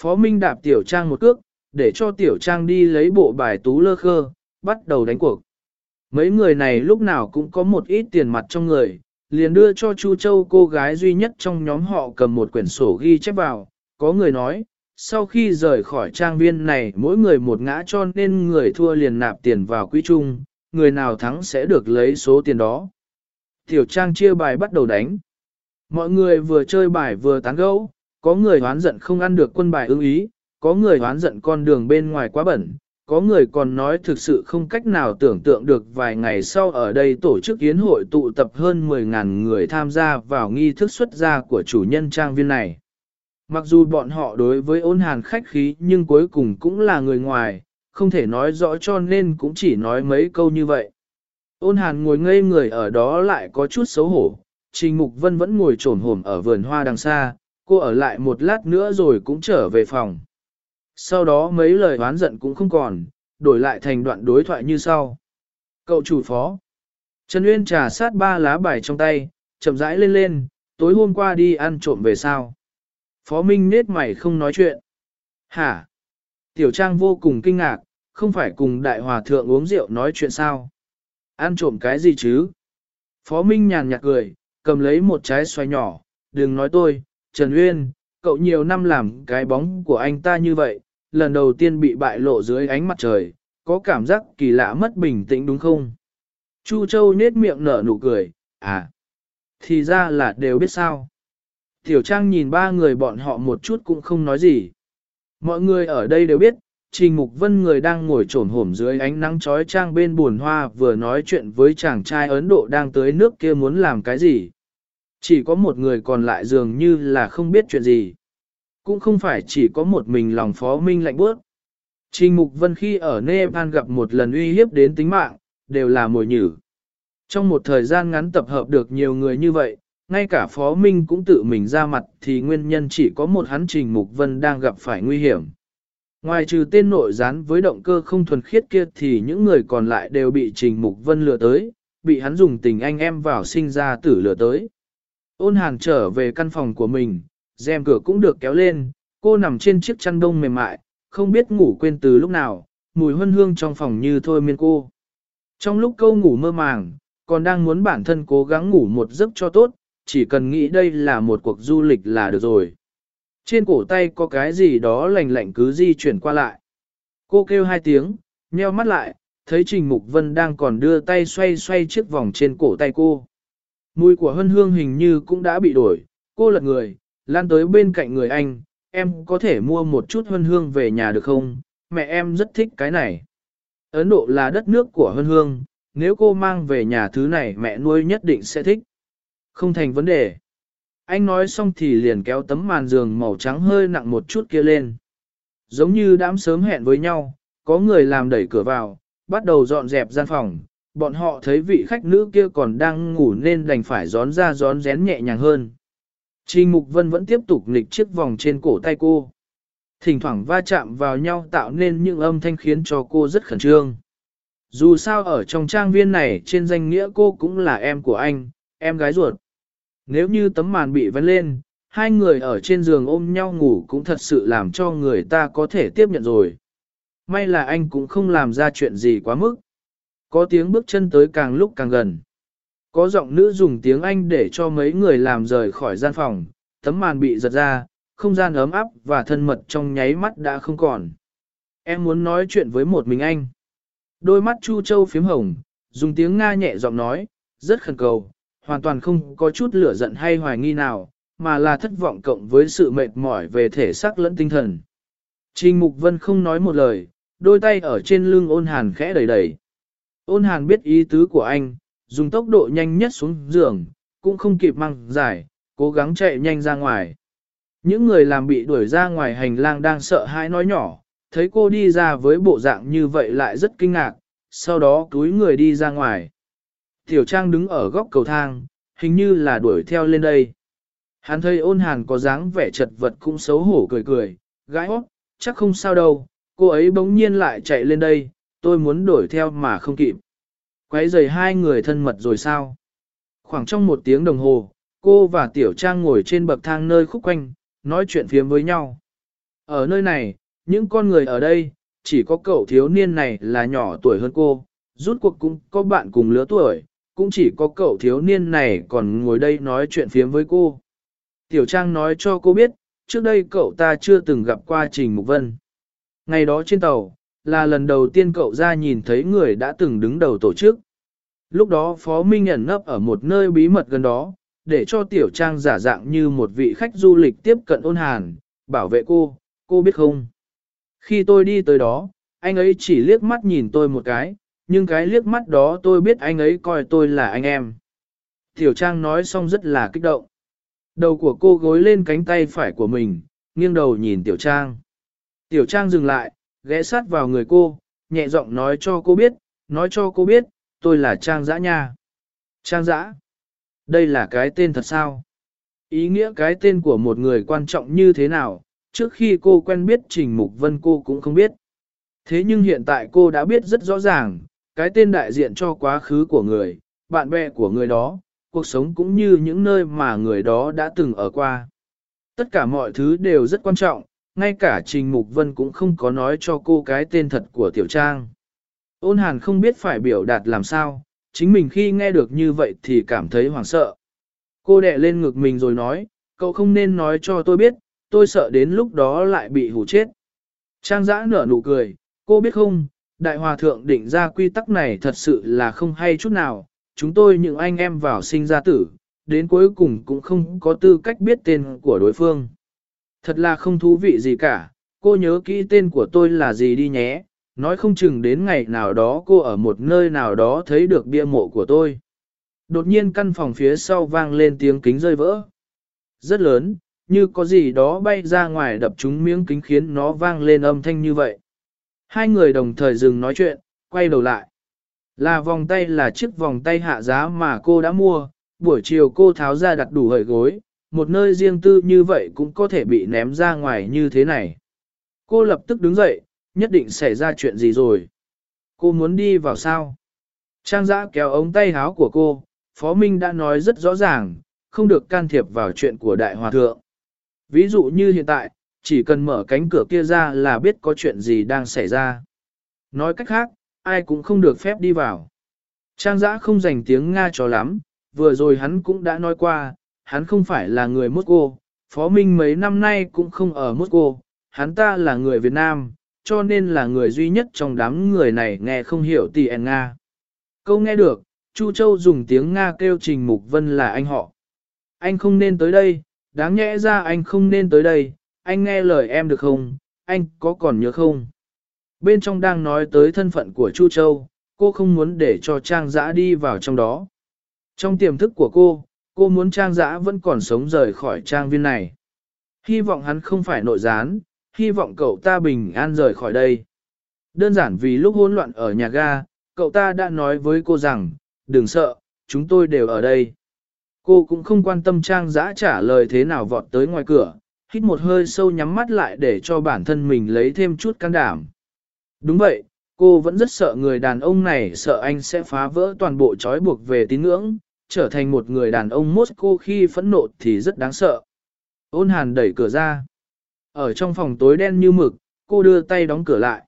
Phó Minh đạp Tiểu Trang một cước, để cho Tiểu Trang đi lấy bộ bài tú lơ khơ, bắt đầu đánh cuộc. Mấy người này lúc nào cũng có một ít tiền mặt trong người, liền đưa cho Chu Châu cô gái duy nhất trong nhóm họ cầm một quyển sổ ghi chép vào. Có người nói, sau khi rời khỏi trang viên này mỗi người một ngã cho nên người thua liền nạp tiền vào quỹ chung, người nào thắng sẽ được lấy số tiền đó. Tiểu trang chia bài bắt đầu đánh. Mọi người vừa chơi bài vừa tán gẫu, có người hoán giận không ăn được quân bài ưng ý, có người hoán giận con đường bên ngoài quá bẩn, có người còn nói thực sự không cách nào tưởng tượng được vài ngày sau ở đây tổ chức yến hội tụ tập hơn 10.000 người tham gia vào nghi thức xuất gia của chủ nhân trang viên này. Mặc dù bọn họ đối với ôn hàn khách khí nhưng cuối cùng cũng là người ngoài, không thể nói rõ cho nên cũng chỉ nói mấy câu như vậy. Ôn hàn ngồi ngây người ở đó lại có chút xấu hổ, Trình Mục Vân vẫn ngồi trồn hổm ở vườn hoa đằng xa, cô ở lại một lát nữa rồi cũng trở về phòng. Sau đó mấy lời oán giận cũng không còn, đổi lại thành đoạn đối thoại như sau. Cậu chủ phó. Trần Uyên trà sát ba lá bài trong tay, chậm rãi lên lên, tối hôm qua đi ăn trộm về sao. Phó Minh nết mày không nói chuyện. Hả? Tiểu Trang vô cùng kinh ngạc, không phải cùng đại hòa thượng uống rượu nói chuyện sao? Ăn trộm cái gì chứ? Phó Minh nhàn nhạt cười, cầm lấy một trái xoay nhỏ, đừng nói tôi, Trần Uyên, cậu nhiều năm làm cái bóng của anh ta như vậy, lần đầu tiên bị bại lộ dưới ánh mặt trời, có cảm giác kỳ lạ mất bình tĩnh đúng không? Chu Châu nết miệng nở nụ cười, à, thì ra là đều biết sao. Tiểu Trang nhìn ba người bọn họ một chút cũng không nói gì. Mọi người ở đây đều biết, Trình Mục Vân người đang ngồi trổn hổm dưới ánh nắng chói trang bên buồn hoa vừa nói chuyện với chàng trai Ấn Độ đang tới nước kia muốn làm cái gì. Chỉ có một người còn lại dường như là không biết chuyện gì. Cũng không phải chỉ có một mình lòng phó minh lạnh bước. Trình Mục Vân khi ở Nepal gặp một lần uy hiếp đến tính mạng, đều là mồi nhử. Trong một thời gian ngắn tập hợp được nhiều người như vậy, ngay cả Phó Minh cũng tự mình ra mặt thì nguyên nhân chỉ có một hắn Trình Mục Vân đang gặp phải nguy hiểm. Ngoài trừ tên nội gián với động cơ không thuần khiết kia thì những người còn lại đều bị Trình Mục Vân lừa tới, bị hắn dùng tình anh em vào sinh ra tử lừa tới. Ôn hàn trở về căn phòng của mình, rèm cửa cũng được kéo lên, cô nằm trên chiếc chăn đông mềm mại, không biết ngủ quên từ lúc nào, mùi hân hương trong phòng như thôi miên cô. Trong lúc câu ngủ mơ màng, còn đang muốn bản thân cố gắng ngủ một giấc cho tốt, chỉ cần nghĩ đây là một cuộc du lịch là được rồi. Trên cổ tay có cái gì đó lành lạnh cứ di chuyển qua lại. Cô kêu hai tiếng, nheo mắt lại, thấy Trình Mục Vân đang còn đưa tay xoay xoay chiếc vòng trên cổ tay cô. Mùi của hân hương hình như cũng đã bị đổi, cô lật người, lan tới bên cạnh người anh, em có thể mua một chút hân hương về nhà được không? Mẹ em rất thích cái này. Ấn Độ là đất nước của hân hương, nếu cô mang về nhà thứ này mẹ nuôi nhất định sẽ thích. Không thành vấn đề. Anh nói xong thì liền kéo tấm màn giường màu trắng hơi nặng một chút kia lên. Giống như đám sớm hẹn với nhau, có người làm đẩy cửa vào, bắt đầu dọn dẹp gian phòng. Bọn họ thấy vị khách nữ kia còn đang ngủ nên đành phải gión ra gión rén nhẹ nhàng hơn. Trình Mục Vân vẫn tiếp tục nghịch chiếc vòng trên cổ tay cô. Thỉnh thoảng va chạm vào nhau tạo nên những âm thanh khiến cho cô rất khẩn trương. Dù sao ở trong trang viên này trên danh nghĩa cô cũng là em của anh, em gái ruột. Nếu như tấm màn bị vấn lên, hai người ở trên giường ôm nhau ngủ cũng thật sự làm cho người ta có thể tiếp nhận rồi. May là anh cũng không làm ra chuyện gì quá mức. Có tiếng bước chân tới càng lúc càng gần. Có giọng nữ dùng tiếng Anh để cho mấy người làm rời khỏi gian phòng, tấm màn bị giật ra, không gian ấm áp và thân mật trong nháy mắt đã không còn. Em muốn nói chuyện với một mình anh. Đôi mắt Chu Châu phím hồng, dùng tiếng Nga nhẹ giọng nói, rất khẩn cầu, hoàn toàn không có chút lửa giận hay hoài nghi nào, mà là thất vọng cộng với sự mệt mỏi về thể xác lẫn tinh thần. Trình Mục Vân không nói một lời, đôi tay ở trên lưng ôn hàn khẽ đẩy đẩy. Ôn hàn biết ý tứ của anh, dùng tốc độ nhanh nhất xuống giường, cũng không kịp mang giải, cố gắng chạy nhanh ra ngoài. Những người làm bị đuổi ra ngoài hành lang đang sợ hãi nói nhỏ, thấy cô đi ra với bộ dạng như vậy lại rất kinh ngạc, sau đó túi người đi ra ngoài. Tiểu Trang đứng ở góc cầu thang, hình như là đuổi theo lên đây. Hắn thấy ôn hàn có dáng vẻ chật vật cũng xấu hổ cười cười, gái, hót, chắc không sao đâu, cô ấy bỗng nhiên lại chạy lên đây, tôi muốn đổi theo mà không kịp. Quấy giày hai người thân mật rồi sao? Khoảng trong một tiếng đồng hồ, cô và Tiểu Trang ngồi trên bậc thang nơi khúc quanh, nói chuyện phiếm với nhau. Ở nơi này, những con người ở đây, chỉ có cậu thiếu niên này là nhỏ tuổi hơn cô, rút cuộc cũng có bạn cùng lứa tuổi, cũng chỉ có cậu thiếu niên này còn ngồi đây nói chuyện phiếm với cô. Tiểu Trang nói cho cô biết, trước đây cậu ta chưa từng gặp qua Trình Mục Vân. Ngày đó trên tàu, là lần đầu tiên cậu ra nhìn thấy người đã từng đứng đầu tổ chức. Lúc đó Phó Minh ẩn nấp ở một nơi bí mật gần đó, để cho Tiểu Trang giả dạng như một vị khách du lịch tiếp cận ôn hàn, bảo vệ cô, cô biết không? Khi tôi đi tới đó, anh ấy chỉ liếc mắt nhìn tôi một cái, nhưng cái liếc mắt đó tôi biết anh ấy coi tôi là anh em. Tiểu Trang nói xong rất là kích động. Đầu của cô gối lên cánh tay phải của mình, nghiêng đầu nhìn Tiểu Trang. Tiểu Trang dừng lại, ghé sát vào người cô, nhẹ giọng nói cho cô biết, nói cho cô biết, tôi là Trang Dã nha. Trang Dã? Đây là cái tên thật sao? Ý nghĩa cái tên của một người quan trọng như thế nào, trước khi cô quen biết Trình Mục Vân cô cũng không biết. Thế nhưng hiện tại cô đã biết rất rõ ràng, cái tên đại diện cho quá khứ của người, bạn bè của người đó, cuộc sống cũng như những nơi mà người đó đã từng ở qua. Tất cả mọi thứ đều rất quan trọng, ngay cả Trình Mục Vân cũng không có nói cho cô cái tên thật của Tiểu Trang. Ôn hàn không biết phải biểu đạt làm sao, chính mình khi nghe được như vậy thì cảm thấy hoảng sợ. Cô đè lên ngực mình rồi nói, cậu không nên nói cho tôi biết, tôi sợ đến lúc đó lại bị hù chết. Trang giã nở nụ cười, cô biết không, đại hòa thượng định ra quy tắc này thật sự là không hay chút nào, chúng tôi những anh em vào sinh ra tử, đến cuối cùng cũng không có tư cách biết tên của đối phương. Thật là không thú vị gì cả, cô nhớ kỹ tên của tôi là gì đi nhé, nói không chừng đến ngày nào đó cô ở một nơi nào đó thấy được bia mộ của tôi. Đột nhiên căn phòng phía sau vang lên tiếng kính rơi vỡ. Rất lớn, như có gì đó bay ra ngoài đập trúng miếng kính khiến nó vang lên âm thanh như vậy. Hai người đồng thời dừng nói chuyện, quay đầu lại. Là vòng tay là chiếc vòng tay hạ giá mà cô đã mua, buổi chiều cô tháo ra đặt đủ hợi gối, một nơi riêng tư như vậy cũng có thể bị ném ra ngoài như thế này. Cô lập tức đứng dậy, nhất định xảy ra chuyện gì rồi. Cô muốn đi vào sao? Trang giã kéo ống tay háo của cô, Phó Minh đã nói rất rõ ràng, không được can thiệp vào chuyện của Đại Hòa Thượng. Ví dụ như hiện tại, chỉ cần mở cánh cửa kia ra là biết có chuyện gì đang xảy ra. Nói cách khác, ai cũng không được phép đi vào. Trang giã không dành tiếng Nga cho lắm, vừa rồi hắn cũng đã nói qua, hắn không phải là người Moscow, Phó Minh mấy năm nay cũng không ở Moscow, hắn ta là người Việt Nam, cho nên là người duy nhất trong đám người này nghe không hiểu tiền Nga. Câu nghe được, Chu Châu dùng tiếng Nga kêu Trình Mục Vân là anh họ. Anh không nên tới đây, đáng nhẽ ra anh không nên tới đây, anh nghe lời em được không, anh có còn nhớ không? Bên trong đang nói tới thân phận của Chu Châu, cô không muốn để cho Trang Dã đi vào trong đó. Trong tiềm thức của cô, cô muốn Trang Dã vẫn còn sống rời khỏi trang viên này. Hy vọng hắn không phải nội gián, hy vọng cậu ta bình an rời khỏi đây. Đơn giản vì lúc hỗn loạn ở nhà ga, cậu ta đã nói với cô rằng, đừng sợ, chúng tôi đều ở đây. Cô cũng không quan tâm Trang Dã trả lời thế nào vọt tới ngoài cửa, hít một hơi sâu nhắm mắt lại để cho bản thân mình lấy thêm chút can đảm. Đúng vậy, cô vẫn rất sợ người đàn ông này sợ anh sẽ phá vỡ toàn bộ trói buộc về tín ngưỡng, trở thành một người đàn ông Moscow khi phẫn nộ thì rất đáng sợ. Ôn hàn đẩy cửa ra. Ở trong phòng tối đen như mực, cô đưa tay đóng cửa lại.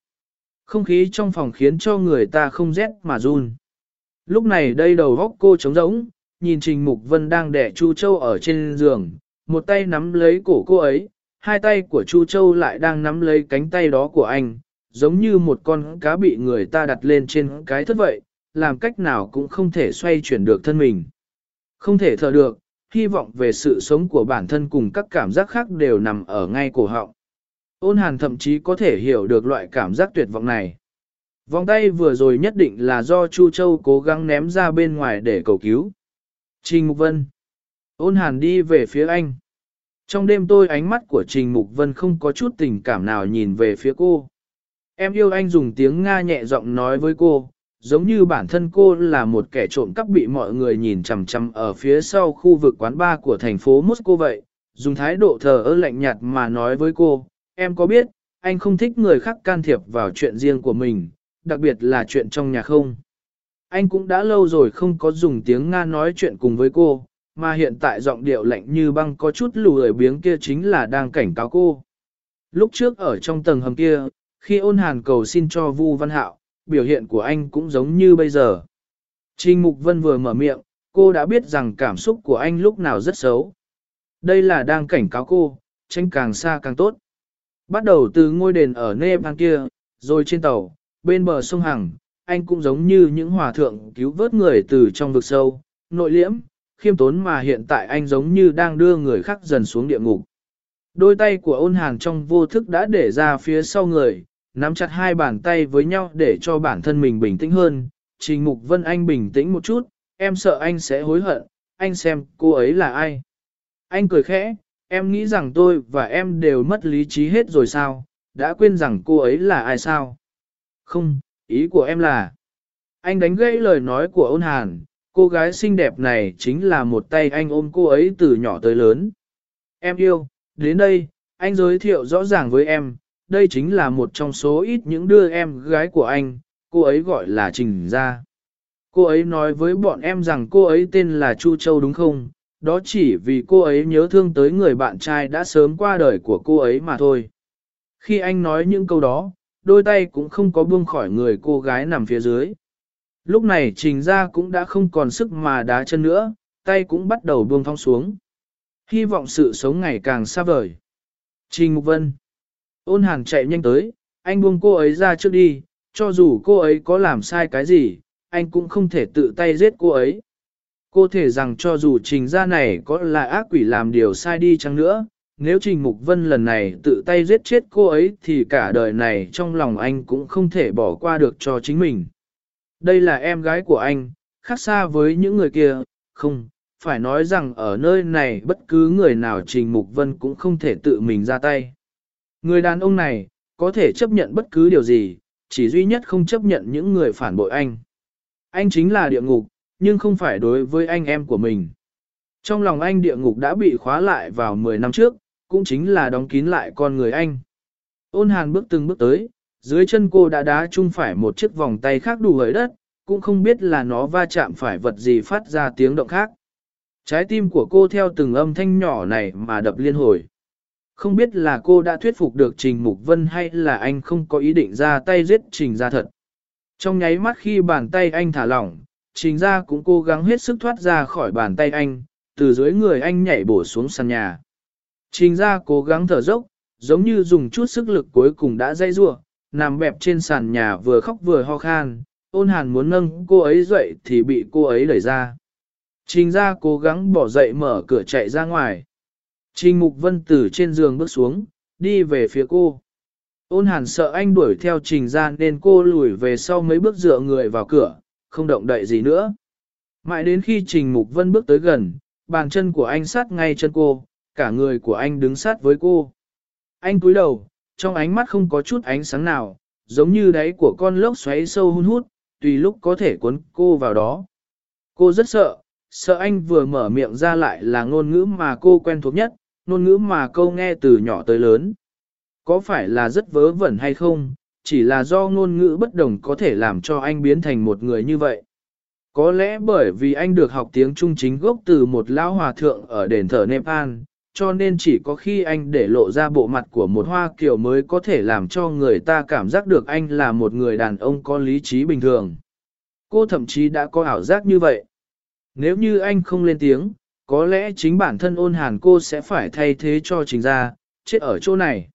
Không khí trong phòng khiến cho người ta không rét mà run. Lúc này đây đầu góc cô trống rỗng, nhìn Trình Mục Vân đang đẻ Chu Châu ở trên giường, một tay nắm lấy cổ cô ấy, hai tay của Chu Châu lại đang nắm lấy cánh tay đó của anh, giống như một con cá bị người ta đặt lên trên cái thất vậy, làm cách nào cũng không thể xoay chuyển được thân mình. Không thể thở được, hy vọng về sự sống của bản thân cùng các cảm giác khác đều nằm ở ngay cổ họng. Ôn hàn thậm chí có thể hiểu được loại cảm giác tuyệt vọng này. Vòng tay vừa rồi nhất định là do Chu Châu cố gắng ném ra bên ngoài để cầu cứu. Trình Mục Vân. Ôn hàn đi về phía anh. Trong đêm tôi ánh mắt của Trình Mục Vân không có chút tình cảm nào nhìn về phía cô. Em yêu anh dùng tiếng Nga nhẹ giọng nói với cô, giống như bản thân cô là một kẻ trộm cắp bị mọi người nhìn chằm chằm ở phía sau khu vực quán bar của thành phố Moscow vậy, dùng thái độ thờ ơ lạnh nhạt mà nói với cô, em có biết, anh không thích người khác can thiệp vào chuyện riêng của mình, đặc biệt là chuyện trong nhà không. Anh cũng đã lâu rồi không có dùng tiếng Nga nói chuyện cùng với cô, mà hiện tại giọng điệu lạnh như băng có chút lùi biếng kia chính là đang cảnh cáo cô. Lúc trước ở trong tầng hầm kia, khi ôn hàn cầu xin cho Vu Văn Hạo, biểu hiện của anh cũng giống như bây giờ. Trình Mục Vân vừa mở miệng, cô đã biết rằng cảm xúc của anh lúc nào rất xấu. Đây là đang cảnh cáo cô, tranh càng xa càng tốt. Bắt đầu từ ngôi đền ở Nepal kia, rồi trên tàu, bên bờ sông Hằng, anh cũng giống như những hòa thượng cứu vớt người từ trong vực sâu, nội liễm, khiêm tốn mà hiện tại anh giống như đang đưa người khác dần xuống địa ngục. Đôi tay của ôn hàn trong vô thức đã để ra phía sau người, nắm chặt hai bàn tay với nhau để cho bản thân mình bình tĩnh hơn. Trình Mục Vân Anh bình tĩnh một chút, em sợ anh sẽ hối hận, anh xem cô ấy là ai. Anh cười khẽ, em nghĩ rằng tôi và em đều mất lý trí hết rồi sao, đã quên rằng cô ấy là ai sao? Không, ý của em là... Anh đánh gãy lời nói của ôn hàn, cô gái xinh đẹp này chính là một tay anh ôm cô ấy từ nhỏ tới lớn. Em yêu, đến đây, anh giới thiệu rõ ràng với em, đây chính là một trong số ít những đứa em gái của anh, cô ấy gọi là Trình Gia. Cô ấy nói với bọn em rằng cô ấy tên là Chu Châu đúng không? Đó chỉ vì cô ấy nhớ thương tới người bạn trai đã sớm qua đời của cô ấy mà thôi. Khi anh nói những câu đó, đôi tay cũng không có buông khỏi người cô gái nằm phía dưới. Lúc này Trình Gia cũng đã không còn sức mà đá chân nữa, tay cũng bắt đầu buông thong xuống. Hy vọng sự sống ngày càng xa vời. Trình Mục Vân Ôn hàn chạy nhanh tới, anh buông cô ấy ra trước đi, cho dù cô ấy có làm sai cái gì, anh cũng không thể tự tay giết cô ấy. Cô thể rằng cho dù trình gia này có là ác quỷ làm điều sai đi chăng nữa, nếu Trình Mục Vân lần này tự tay giết chết cô ấy thì cả đời này trong lòng anh cũng không thể bỏ qua được cho chính mình. Đây là em gái của anh, khác xa với những người kia, không, phải nói rằng ở nơi này bất cứ người nào Trình Mục Vân cũng không thể tự mình ra tay. Người đàn ông này, có thể chấp nhận bất cứ điều gì, chỉ duy nhất không chấp nhận những người phản bội anh. Anh chính là địa ngục, nhưng không phải đối với anh em của mình. Trong lòng anh địa ngục đã bị khóa lại vào 10 năm trước, cũng chính là đóng kín lại con người anh. Ôn hàn bước từng bước tới, dưới chân cô đã đá chung phải một chiếc vòng tay khác đủ hơi đất, cũng không biết là nó va chạm phải vật gì phát ra tiếng động khác. Trái tim của cô theo từng âm thanh nhỏ này mà đập liên hồi. Không biết là cô đã thuyết phục được Trình Mục Vân hay là anh không có ý định ra tay giết Trình ra thật. Trong nháy mắt khi bàn tay anh thả lỏng, Trình ra cũng cố gắng hết sức thoát ra khỏi bàn tay anh, từ dưới người anh nhảy bổ xuống sàn nhà. Trình ra cố gắng thở dốc, giống như dùng chút sức lực cuối cùng đã dây rua, nằm bẹp trên sàn nhà vừa khóc vừa ho khan, ôn hàn muốn nâng cô ấy dậy thì bị cô ấy đẩy ra. Trình ra cố gắng bỏ dậy mở cửa chạy ra ngoài. Trình Mục Vân từ trên giường bước xuống, đi về phía cô. Ôn hàn sợ anh đuổi theo trình ra nên cô lùi về sau mấy bước dựa người vào cửa, không động đậy gì nữa. Mãi đến khi Trình Mục Vân bước tới gần, bàn chân của anh sát ngay chân cô, cả người của anh đứng sát với cô. Anh cúi đầu, trong ánh mắt không có chút ánh sáng nào, giống như đáy của con lốc xoáy sâu hun hút, tùy lúc có thể cuốn cô vào đó. Cô rất sợ, sợ anh vừa mở miệng ra lại là ngôn ngữ mà cô quen thuộc nhất, ngôn ngữ mà câu nghe từ nhỏ tới lớn. Có phải là rất vớ vẩn hay không, chỉ là do ngôn ngữ bất đồng có thể làm cho anh biến thành một người như vậy. Có lẽ bởi vì anh được học tiếng Trung chính gốc từ một lão hòa thượng ở đền thờ Nepal, cho nên chỉ có khi anh để lộ ra bộ mặt của một hoa kiều mới có thể làm cho người ta cảm giác được anh là một người đàn ông có lý trí bình thường. Cô thậm chí đã có ảo giác như vậy. Nếu như anh không lên tiếng, có lẽ chính bản thân ôn hàn cô sẽ phải thay thế cho trình ra, chết ở chỗ này.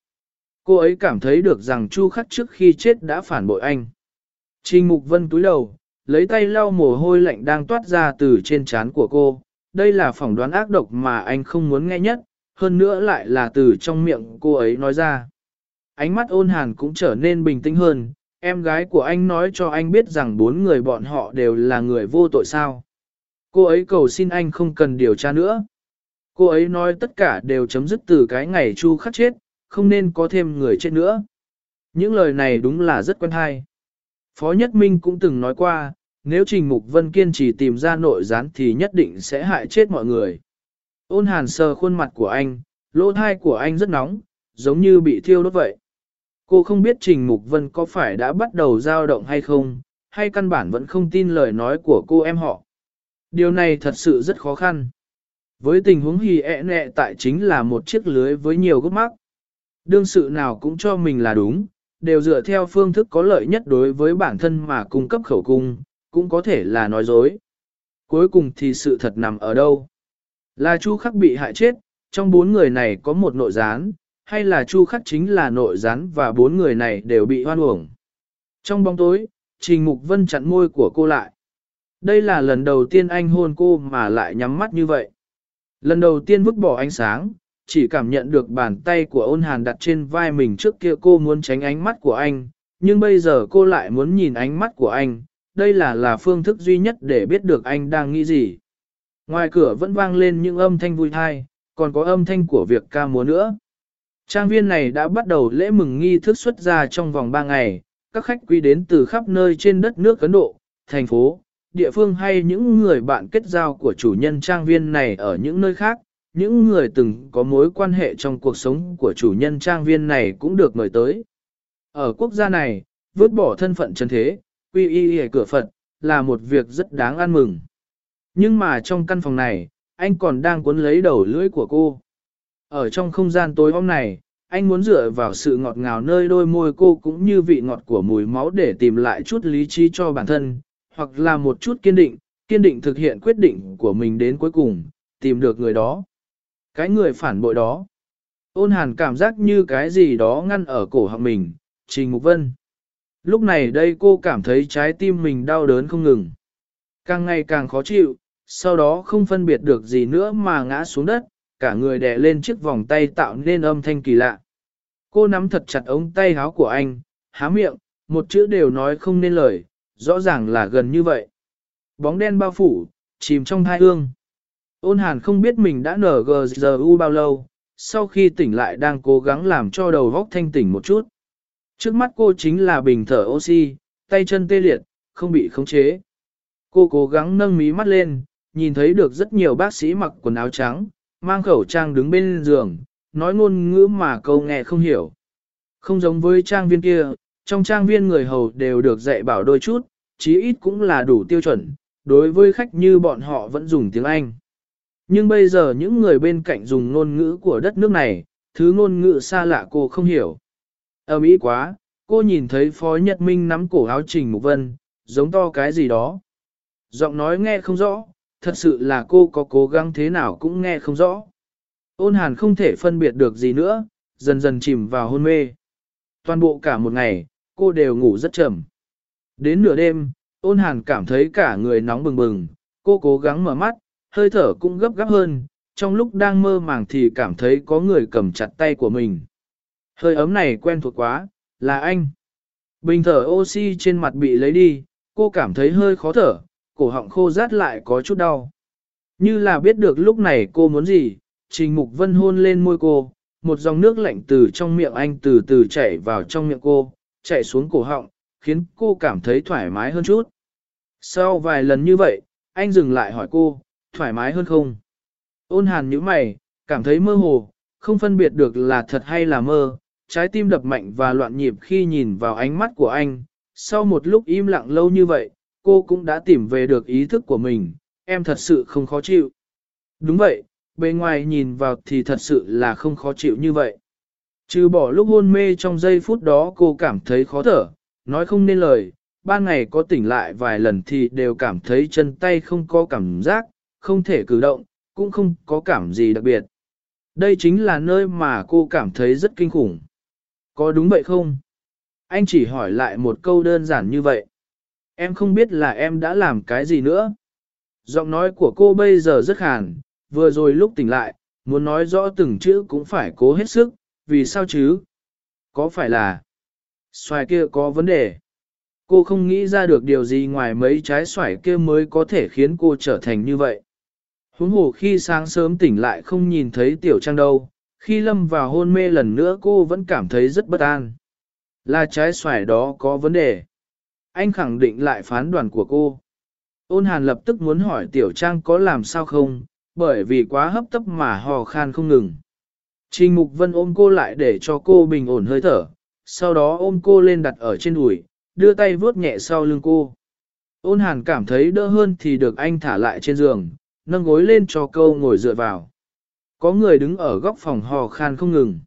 Cô ấy cảm thấy được rằng Chu Khắc trước khi chết đã phản bội anh. Trình Mục Vân túi đầu, lấy tay lau mồ hôi lạnh đang toát ra từ trên trán của cô. Đây là phỏng đoán ác độc mà anh không muốn nghe nhất, hơn nữa lại là từ trong miệng cô ấy nói ra. Ánh mắt ôn hàn cũng trở nên bình tĩnh hơn, em gái của anh nói cho anh biết rằng bốn người bọn họ đều là người vô tội sao. Cô ấy cầu xin anh không cần điều tra nữa. Cô ấy nói tất cả đều chấm dứt từ cái ngày Chu khắc chết, không nên có thêm người chết nữa. Những lời này đúng là rất quen hay. Phó Nhất Minh cũng từng nói qua, nếu Trình Mục Vân kiên trì tìm ra nội gián thì nhất định sẽ hại chết mọi người. Ôn hàn sờ khuôn mặt của anh, lỗ thai của anh rất nóng, giống như bị thiêu đốt vậy. Cô không biết Trình Mục Vân có phải đã bắt đầu dao động hay không, hay căn bản vẫn không tin lời nói của cô em họ. Điều này thật sự rất khó khăn. Với tình huống hì ẹ nẹ tại chính là một chiếc lưới với nhiều gốc mắc. Đương sự nào cũng cho mình là đúng, đều dựa theo phương thức có lợi nhất đối với bản thân mà cung cấp khẩu cung, cũng có thể là nói dối. Cuối cùng thì sự thật nằm ở đâu? Là Chu Khắc bị hại chết, trong bốn người này có một nội gián, hay là Chu Khắc chính là nội gián và bốn người này đều bị hoan uổng. Trong bóng tối, Trình Mục Vân chặn môi của cô lại. Đây là lần đầu tiên anh hôn cô mà lại nhắm mắt như vậy. Lần đầu tiên vứt bỏ ánh sáng, chỉ cảm nhận được bàn tay của ôn hàn đặt trên vai mình trước kia cô muốn tránh ánh mắt của anh, nhưng bây giờ cô lại muốn nhìn ánh mắt của anh, đây là là phương thức duy nhất để biết được anh đang nghĩ gì. Ngoài cửa vẫn vang lên những âm thanh vui thai, còn có âm thanh của việc ca múa nữa. Trang viên này đã bắt đầu lễ mừng nghi thức xuất ra trong vòng 3 ngày, các khách quý đến từ khắp nơi trên đất nước Ấn Độ, thành phố, địa phương hay những người bạn kết giao của chủ nhân trang viên này ở những nơi khác, những người từng có mối quan hệ trong cuộc sống của chủ nhân trang viên này cũng được mời tới. Ở quốc gia này, vứt bỏ thân phận chân thế, quy y y cửa Phật, là một việc rất đáng ăn mừng. Nhưng mà trong căn phòng này, anh còn đang cuốn lấy đầu lưỡi của cô. Ở trong không gian tối hôm này, anh muốn dựa vào sự ngọt ngào nơi đôi môi cô cũng như vị ngọt của mùi máu để tìm lại chút lý trí cho bản thân, hoặc là một chút kiên định, kiên định thực hiện quyết định của mình đến cuối cùng, tìm được người đó. Cái người phản bội đó. Ôn hàn cảm giác như cái gì đó ngăn ở cổ họng mình, Trình Mục Vân. Lúc này đây cô cảm thấy trái tim mình đau đớn không ngừng. Càng ngày càng khó chịu, sau đó không phân biệt được gì nữa mà ngã xuống đất, cả người đè lên chiếc vòng tay tạo nên âm thanh kỳ lạ. Cô nắm thật chặt ống tay áo của anh, há miệng, một chữ đều nói không nên lời, rõ ràng là gần như vậy. Bóng đen bao phủ, chìm trong thai ương. Ôn hàn không biết mình đã nở GZU bao lâu, sau khi tỉnh lại đang cố gắng làm cho đầu vóc thanh tỉnh một chút. Trước mắt cô chính là bình thở oxy, tay chân tê liệt, không bị khống chế. Cô cố gắng nâng mí mắt lên, nhìn thấy được rất nhiều bác sĩ mặc quần áo trắng, mang khẩu trang đứng bên giường, nói ngôn ngữ mà câu nghe không hiểu. Không giống với trang viên kia, trong trang viên người hầu đều được dạy bảo đôi chút, chí ít cũng là đủ tiêu chuẩn, đối với khách như bọn họ vẫn dùng tiếng Anh. Nhưng bây giờ những người bên cạnh dùng ngôn ngữ của đất nước này, thứ ngôn ngữ xa lạ cô không hiểu. Ấm ý quá, cô nhìn thấy Phó Nhật Minh nắm cổ áo Trình Mục Vân, giống to cái gì đó. Giọng nói nghe không rõ, thật sự là cô có cố gắng thế nào cũng nghe không rõ. Ôn hàn không thể phân biệt được gì nữa, dần dần chìm vào hôn mê. Toàn bộ cả một ngày, cô đều ngủ rất chậm. Đến nửa đêm, ôn hàn cảm thấy cả người nóng bừng bừng, cô cố gắng mở mắt, hơi thở cũng gấp gáp hơn, trong lúc đang mơ màng thì cảm thấy có người cầm chặt tay của mình. Hơi ấm này quen thuộc quá, là anh. Bình thở oxy trên mặt bị lấy đi, cô cảm thấy hơi khó thở, cổ họng khô rát lại có chút đau. Như là biết được lúc này cô muốn gì, Trình Mục Vân hôn lên môi cô, một dòng nước lạnh từ trong miệng anh từ từ chảy vào trong miệng cô, chạy xuống cổ họng, khiến cô cảm thấy thoải mái hơn chút. Sau vài lần như vậy, anh dừng lại hỏi cô, thoải mái hơn không? Ôn hàn nhíu mày, cảm thấy mơ hồ, không phân biệt được là thật hay là mơ, trái tim đập mạnh và loạn nhịp khi nhìn vào ánh mắt của anh. Sau một lúc im lặng lâu như vậy, cô cũng đã tìm về được ý thức của mình, em thật sự không khó chịu. Đúng vậy, bề ngoài nhìn vào thì thật sự là không khó chịu như vậy. Trừ bỏ lúc hôn mê trong giây phút đó cô cảm thấy khó thở, nói không nên lời, ban ngày có tỉnh lại vài lần thì đều cảm thấy chân tay không có cảm giác, không thể cử động, cũng không có cảm gì đặc biệt. Đây chính là nơi mà cô cảm thấy rất kinh khủng. Có đúng vậy không? Anh chỉ hỏi lại một câu đơn giản như vậy. Em không biết là em đã làm cái gì nữa. Giọng nói của cô bây giờ rất hàn vừa rồi lúc tỉnh lại, muốn nói rõ từng chữ cũng phải cố hết sức, vì sao chứ? Có phải là xoài kia có vấn đề? Cô không nghĩ ra được điều gì ngoài mấy trái xoài kia mới có thể khiến cô trở thành như vậy. Huống hồ khi sáng sớm tỉnh lại không nhìn thấy tiểu trang đâu, khi lâm vào hôn mê lần nữa cô vẫn cảm thấy rất bất an. Là trái xoài đó có vấn đề. Anh khẳng định lại phán đoàn của cô. Ôn hàn lập tức muốn hỏi tiểu trang có làm sao không, bởi vì quá hấp tấp mà hò khan không ngừng. Trình Mục Vân ôm cô lại để cho cô bình ổn hơi thở, sau đó ôm cô lên đặt ở trên đùi, đưa tay vuốt nhẹ sau lưng cô. Ôn hàn cảm thấy đỡ hơn thì được anh thả lại trên giường, nâng gối lên cho câu ngồi dựa vào. Có người đứng ở góc phòng hò khan không ngừng.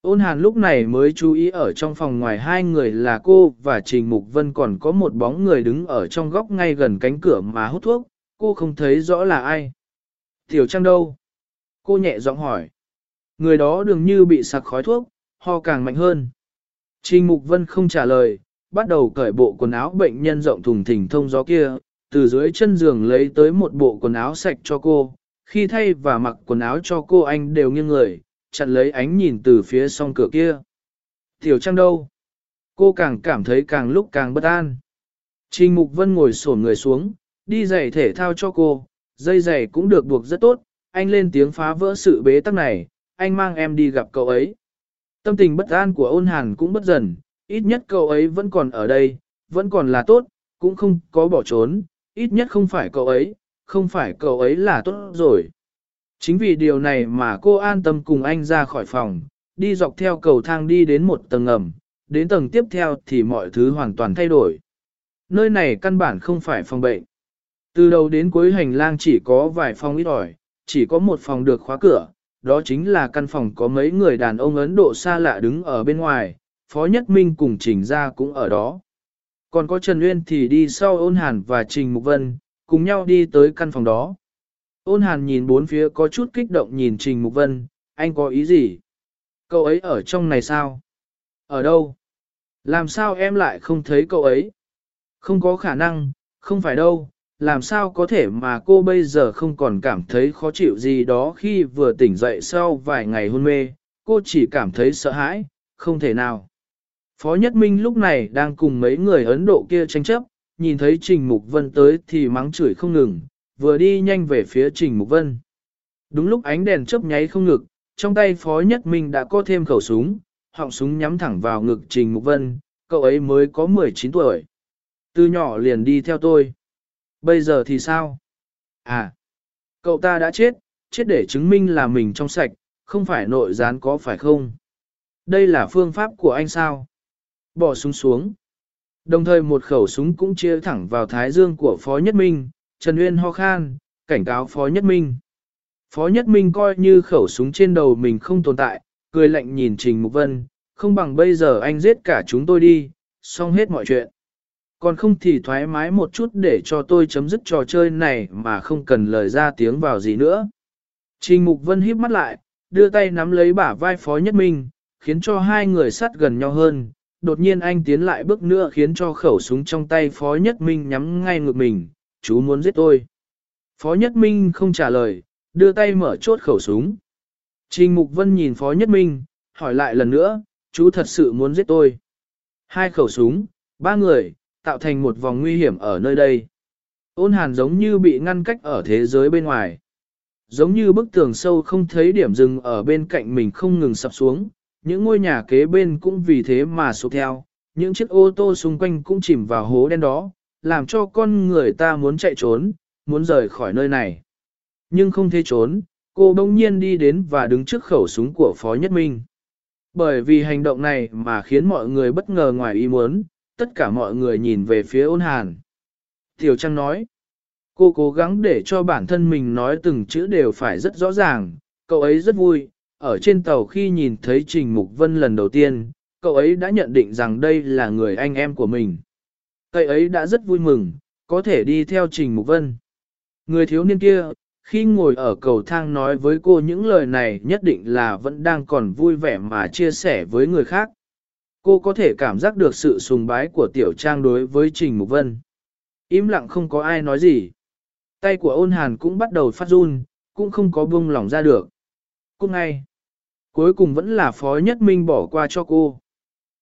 Ôn hàn lúc này mới chú ý ở trong phòng ngoài hai người là cô và Trình Mục Vân còn có một bóng người đứng ở trong góc ngay gần cánh cửa mà hút thuốc, cô không thấy rõ là ai. Tiểu Trang đâu? Cô nhẹ giọng hỏi. Người đó đường như bị sặc khói thuốc, ho càng mạnh hơn. Trình Mục Vân không trả lời, bắt đầu cởi bộ quần áo bệnh nhân rộng thùng thình thông gió kia, từ dưới chân giường lấy tới một bộ quần áo sạch cho cô. Khi thay và mặc quần áo cho cô anh đều nghiêng người, chặn lấy ánh nhìn từ phía song cửa kia. Tiểu Trang đâu? Cô càng cảm thấy càng lúc càng bất an. Trình Mục Vân ngồi xổm người xuống, đi giày thể thao cho cô, dây giày cũng được buộc rất tốt, anh lên tiếng phá vỡ sự bế tắc này, anh mang em đi gặp cậu ấy. Tâm tình bất an của ôn hàn cũng bất dần, ít nhất cậu ấy vẫn còn ở đây, vẫn còn là tốt, cũng không có bỏ trốn, ít nhất không phải cậu ấy, không phải cậu ấy là tốt rồi. Chính vì điều này mà cô an tâm cùng anh ra khỏi phòng, đi dọc theo cầu thang đi đến một tầng ngầm, đến tầng tiếp theo thì mọi thứ hoàn toàn thay đổi. Nơi này căn bản không phải phòng bệnh. Từ đầu đến cuối hành lang chỉ có vài phòng ít ỏi, chỉ có một phòng được khóa cửa, đó chính là căn phòng có mấy người đàn ông Ấn Độ xa lạ đứng ở bên ngoài, Phó Nhất Minh cùng Trình Gia cũng ở đó. Còn có Trần uyên thì đi sau ôn hàn và Trình Mục Vân, cùng nhau đi tới căn phòng đó. Ôn hàn nhìn bốn phía có chút kích động nhìn Trình Mục Vân, anh có ý gì? Cậu ấy ở trong này sao? Ở đâu? Làm sao em lại không thấy cậu ấy? Không có khả năng, không phải đâu, làm sao có thể mà cô bây giờ không còn cảm thấy khó chịu gì đó khi vừa tỉnh dậy sau vài ngày hôn mê, cô chỉ cảm thấy sợ hãi, không thể nào. Phó Nhất Minh lúc này đang cùng mấy người Ấn Độ kia tranh chấp, nhìn thấy Trình Mục Vân tới thì mắng chửi không ngừng, vừa đi nhanh về phía Trình Mục Vân. Đúng lúc ánh đèn chớp nháy không ngực, trong tay Phó Nhất Minh đã có thêm khẩu súng, họng súng nhắm thẳng vào ngực Trình Mục Vân, cậu ấy mới có 19 tuổi. Từ nhỏ liền đi theo tôi. Bây giờ thì sao? À, cậu ta đã chết, chết để chứng minh là mình trong sạch, không phải nội gián có phải không? Đây là phương pháp của anh sao? Bỏ súng xuống. Đồng thời một khẩu súng cũng chia thẳng vào thái dương của Phó Nhất Minh, Trần Uyên ho khan, cảnh cáo Phó Nhất Minh. Phó Nhất Minh coi như khẩu súng trên đầu mình không tồn tại, cười lạnh nhìn Trình Mục Vân, không bằng bây giờ anh giết cả chúng tôi đi, xong hết mọi chuyện. Còn không thì thoải mái một chút để cho tôi chấm dứt trò chơi này mà không cần lời ra tiếng vào gì nữa. Trình Mục Vân híp mắt lại, đưa tay nắm lấy bả vai Phó Nhất Minh, khiến cho hai người sát gần nhau hơn. Đột nhiên anh tiến lại bước nữa khiến cho khẩu súng trong tay Phó Nhất Minh nhắm ngay ngực mình, chú muốn giết tôi. Phó Nhất Minh không trả lời, đưa tay mở chốt khẩu súng. Trình Mục Vân nhìn Phó Nhất Minh, hỏi lại lần nữa, chú thật sự muốn giết tôi. Hai khẩu súng, ba người, tạo thành một vòng nguy hiểm ở nơi đây. Ôn hàn giống như bị ngăn cách ở thế giới bên ngoài. Giống như bức tường sâu không thấy điểm dừng ở bên cạnh mình không ngừng sập xuống, những ngôi nhà kế bên cũng vì thế mà sụp theo, những chiếc ô tô xung quanh cũng chìm vào hố đen đó, làm cho con người ta muốn chạy trốn, muốn rời khỏi nơi này. Nhưng không thể trốn, cô bỗng nhiên đi đến và đứng trước khẩu súng của Phó Nhất Minh. Bởi vì hành động này mà khiến mọi người bất ngờ ngoài ý muốn, tất cả mọi người nhìn về phía ôn hàn. Tiểu Trăng nói, cô cố gắng để cho bản thân mình nói từng chữ đều phải rất rõ ràng, cậu ấy rất vui, ở trên tàu khi nhìn thấy Trình Mục Vân lần đầu tiên, cậu ấy đã nhận định rằng đây là người anh em của mình. Cậu ấy đã rất vui mừng, có thể đi theo Trình Mục Vân. Người thiếu niên kia, khi ngồi ở cầu thang nói với cô những lời này nhất định là vẫn đang còn vui vẻ mà chia sẻ với người khác. Cô có thể cảm giác được sự sùng bái của Tiểu Trang đối với Trình Mục Vân. Im lặng không có ai nói gì. Tay của ôn hàn cũng bắt đầu phát run, cũng không có buông lỏng ra được. Cô ngay. Cuối cùng vẫn là Phó Nhất Minh bỏ qua cho cô.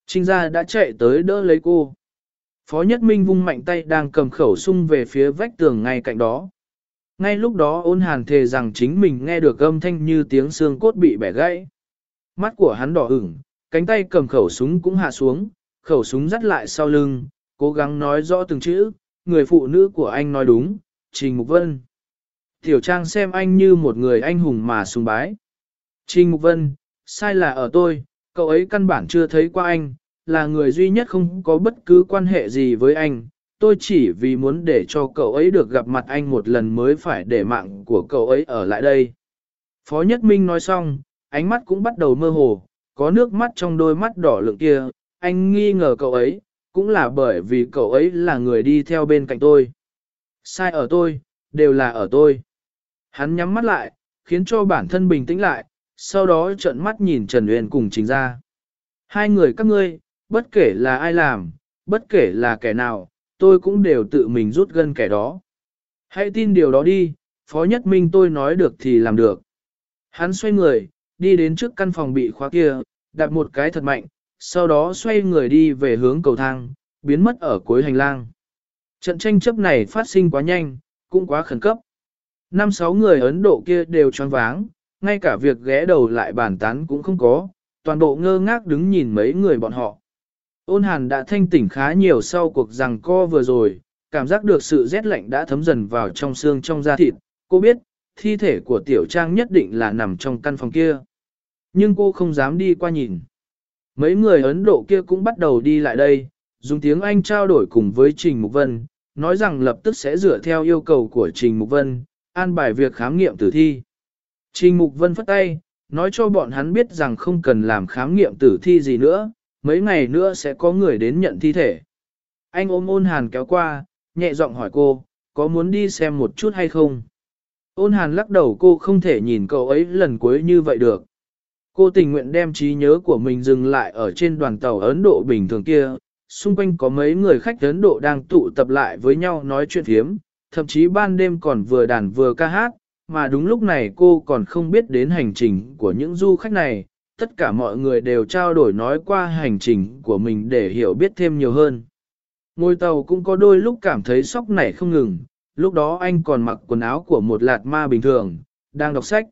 Trinh gia đã chạy tới đỡ lấy cô. Phó Nhất Minh vung mạnh tay đang cầm khẩu sung về phía vách tường ngay cạnh đó. Ngay lúc đó ôn hàn thề rằng chính mình nghe được âm thanh như tiếng xương cốt bị bẻ gãy. Mắt của hắn đỏ ửng, cánh tay cầm khẩu súng cũng hạ xuống, khẩu súng dắt lại sau lưng, cố gắng nói rõ từng chữ, người phụ nữ của anh nói đúng, Trình Mục Vân. Tiểu Trang xem anh như một người anh hùng mà sùng bái. Trình Mục Vân, sai là ở tôi, cậu ấy căn bản chưa thấy qua anh, là người duy nhất không có bất cứ quan hệ gì với anh. Tôi chỉ vì muốn để cho cậu ấy được gặp mặt anh một lần mới phải để mạng của cậu ấy ở lại đây. Phó Nhất Minh nói xong, ánh mắt cũng bắt đầu mơ hồ, có nước mắt trong đôi mắt đỏ lượng kia, anh nghi ngờ cậu ấy, cũng là bởi vì cậu ấy là người đi theo bên cạnh tôi. Sai ở tôi, đều là ở tôi. Hắn nhắm mắt lại, khiến cho bản thân bình tĩnh lại, sau đó trợn mắt nhìn Trần Uyên cùng chính ra. Hai người các ngươi, bất kể là ai làm, bất kể là kẻ nào, tôi cũng đều tự mình rút gân kẻ đó. Hãy tin điều đó đi, Phó Nhất Minh tôi nói được thì làm được. Hắn xoay người, đi đến trước căn phòng bị khóa kia, đạp một cái thật mạnh, sau đó xoay người đi về hướng cầu thang, biến mất ở cuối hành lang. Trận tranh chấp này phát sinh quá nhanh, cũng quá khẩn cấp. Năm sáu người Ấn Độ kia đều choáng váng, ngay cả việc ghé đầu lại bàn tán cũng không có, toàn bộ ngơ ngác đứng nhìn mấy người bọn họ. Ôn hàn đã thanh tỉnh khá nhiều sau cuộc rằng co vừa rồi, cảm giác được sự rét lạnh đã thấm dần vào trong xương trong da thịt, cô biết, thi thể của tiểu trang nhất định là nằm trong căn phòng kia. Nhưng cô không dám đi qua nhìn. Mấy người Ấn Độ kia cũng bắt đầu đi lại đây, dùng tiếng Anh trao đổi cùng với Trình Mục Vân, nói rằng lập tức sẽ dựa theo yêu cầu của Trình Mục Vân, an bài việc khám nghiệm tử thi. Trình Mục Vân phất tay, nói cho bọn hắn biết rằng không cần làm khám nghiệm tử thi gì nữa, mấy ngày nữa sẽ có người đến nhận thi thể. Anh ôm ôn hàn kéo qua, nhẹ giọng hỏi cô, có muốn đi xem một chút hay không? Ôn hàn lắc đầu cô không thể nhìn cậu ấy lần cuối như vậy được. Cô tình nguyện đem trí nhớ của mình dừng lại ở trên đoàn tàu Ấn Độ bình thường kia, xung quanh có mấy người khách Ấn Độ đang tụ tập lại với nhau nói chuyện thiếm, thậm chí ban đêm còn vừa đàn vừa ca hát, mà đúng lúc này cô còn không biết đến hành trình của những du khách này, tất cả mọi người đều trao đổi nói qua hành trình của mình để hiểu biết thêm nhiều hơn. Ngôi tàu cũng có đôi lúc cảm thấy sóc nảy không ngừng, lúc đó anh còn mặc quần áo của một lạt ma bình thường, đang đọc sách.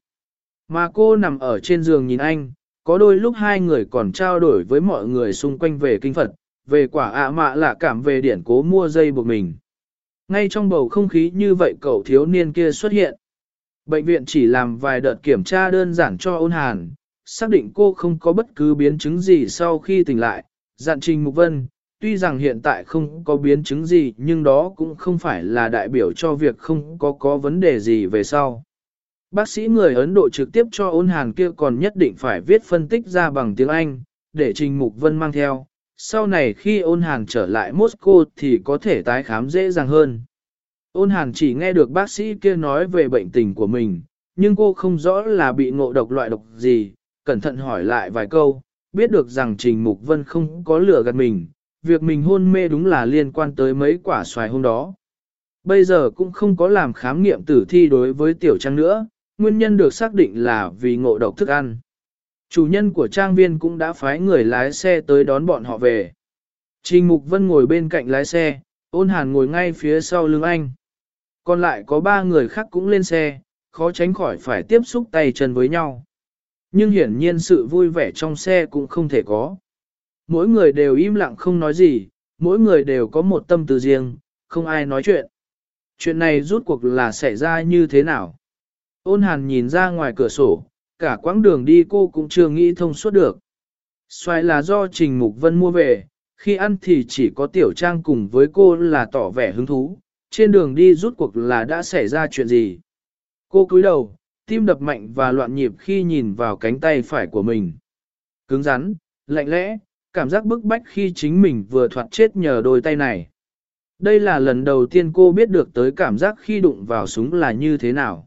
Mà cô nằm ở trên giường nhìn anh, có đôi lúc hai người còn trao đổi với mọi người xung quanh về kinh Phật, về quả ạ mạ lạ cảm về điển cố mua dây buộc mình. Ngay trong bầu không khí như vậy cậu thiếu niên kia xuất hiện. Bệnh viện chỉ làm vài đợt kiểm tra đơn giản cho ôn hàn, xác định cô không có bất cứ biến chứng gì sau khi tỉnh lại. Dặn Trình Mục Vân, tuy rằng hiện tại không có biến chứng gì nhưng đó cũng không phải là đại biểu cho việc không có có vấn đề gì về sau. Bác sĩ người Ấn Độ trực tiếp cho ôn hàn kia còn nhất định phải viết phân tích ra bằng tiếng Anh, để Trình Mục Vân mang theo. Sau này khi ôn hàn trở lại Moscow thì có thể tái khám dễ dàng hơn. Ôn hàn chỉ nghe được bác sĩ kia nói về bệnh tình của mình, nhưng cô không rõ là bị ngộ độc loại độc gì, cẩn thận hỏi lại vài câu, biết được rằng Trình Mục Vân không có lừa gạt mình, việc mình hôn mê đúng là liên quan tới mấy quả xoài hôm đó. Bây giờ cũng không có làm khám nghiệm tử thi đối với tiểu trang nữa, nguyên nhân được xác định là vì ngộ độc thức ăn. Chủ nhân của trang viên cũng đã phái người lái xe tới đón bọn họ về. Trình Mục Vân ngồi bên cạnh lái xe, ôn hàn ngồi ngay phía sau lưng anh. Còn lại có ba người khác cũng lên xe, khó tránh khỏi phải tiếp xúc tay chân với nhau. Nhưng hiển nhiên sự vui vẻ trong xe cũng không thể có. Mỗi người đều im lặng không nói gì, mỗi người đều có một tâm tư riêng, không ai nói chuyện. Chuyện này rút cuộc là xảy ra như thế nào? Ôn hàn nhìn ra ngoài cửa sổ, cả quãng đường đi cô cũng chưa nghĩ thông suốt được. Xoài là do Trình Mục Vân mua về, khi ăn thì chỉ có tiểu trang cùng với cô là tỏ vẻ hứng thú, trên đường đi rút cuộc là đã xảy ra chuyện gì. Cô cúi đầu, tim đập mạnh và loạn nhịp khi nhìn vào cánh tay phải của mình. Cứng rắn, lạnh lẽ, cảm giác bức bách khi chính mình vừa thoát chết nhờ đôi tay này. Đây là lần đầu tiên cô biết được tới cảm giác khi đụng vào súng là như thế nào.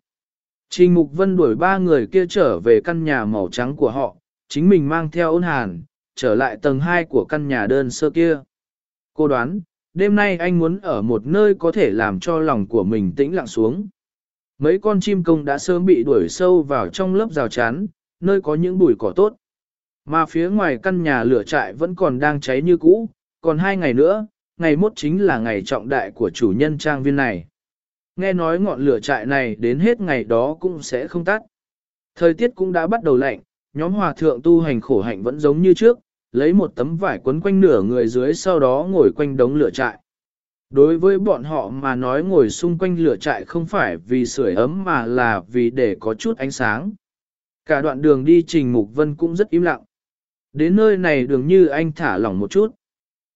Trình Mục Vân đuổi ba người kia trở về căn nhà màu trắng của họ, chính mình mang theo ôn hàn, trở lại tầng 2 của căn nhà đơn sơ kia. Cô đoán, đêm nay anh muốn ở một nơi có thể làm cho lòng của mình tĩnh lặng xuống. Mấy con chim công đã sớm bị đuổi sâu vào trong lớp rào chắn, nơi có những bụi cỏ tốt. Mà phía ngoài căn nhà lửa trại vẫn còn đang cháy như cũ, còn hai ngày nữa, ngày mốt chính là ngày trọng đại của chủ nhân trang viên này. Nghe nói ngọn lửa trại này đến hết ngày đó cũng sẽ không tắt. Thời tiết cũng đã bắt đầu lạnh, nhóm hòa thượng tu hành khổ hạnh vẫn giống như trước, lấy một tấm vải quấn quanh nửa người dưới sau đó ngồi quanh đống lửa trại. Đối với bọn họ mà nói ngồi xung quanh lửa trại không phải vì sưởi ấm mà là vì để có chút ánh sáng. Cả đoạn đường đi Trình Mục Vân cũng rất im lặng. Đến nơi này đường như anh thả lỏng một chút.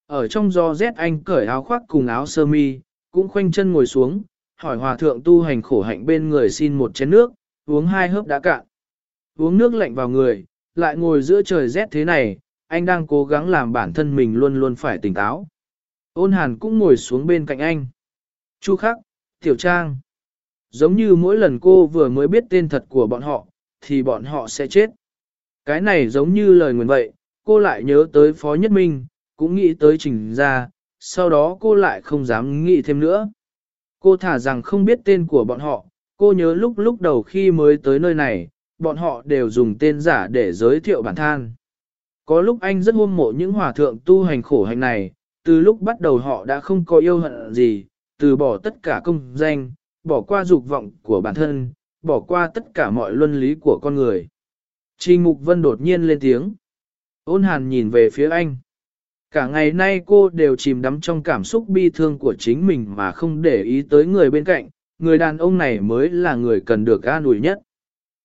Ở trong gió rét anh cởi áo khoác cùng áo sơ mi, cũng khoanh chân ngồi xuống, hỏi hòa thượng tu hành khổ hạnh bên người xin một chén nước, uống hai hớp đã cạn. Uống nước lạnh vào người, lại ngồi giữa trời rét thế này, anh đang cố gắng làm bản thân mình luôn luôn phải tỉnh táo. Ôn hàn cũng ngồi xuống bên cạnh anh. Chu khắc, tiểu trang. Giống như mỗi lần cô vừa mới biết tên thật của bọn họ, thì bọn họ sẽ chết. Cái này giống như lời nguyền vậy, cô lại nhớ tới Phó Nhất Minh, cũng nghĩ tới trình ra, sau đó cô lại không dám nghĩ thêm nữa. Cô thả rằng không biết tên của bọn họ, cô nhớ lúc lúc đầu khi mới tới nơi này, bọn họ đều dùng tên giả để giới thiệu bản thân. Có lúc anh rất hâm mộ những hòa thượng tu hành khổ hành này, từ lúc bắt đầu họ đã không có yêu hận gì, từ bỏ tất cả công danh, bỏ qua dục vọng của bản thân, bỏ qua tất cả mọi luân lý của con người. Trình Mục Vân đột nhiên lên tiếng. Ôn hàn nhìn về phía anh. Cả ngày nay cô đều chìm đắm trong cảm xúc bi thương của chính mình mà không để ý tới người bên cạnh, người đàn ông này mới là người cần được an ủi nhất.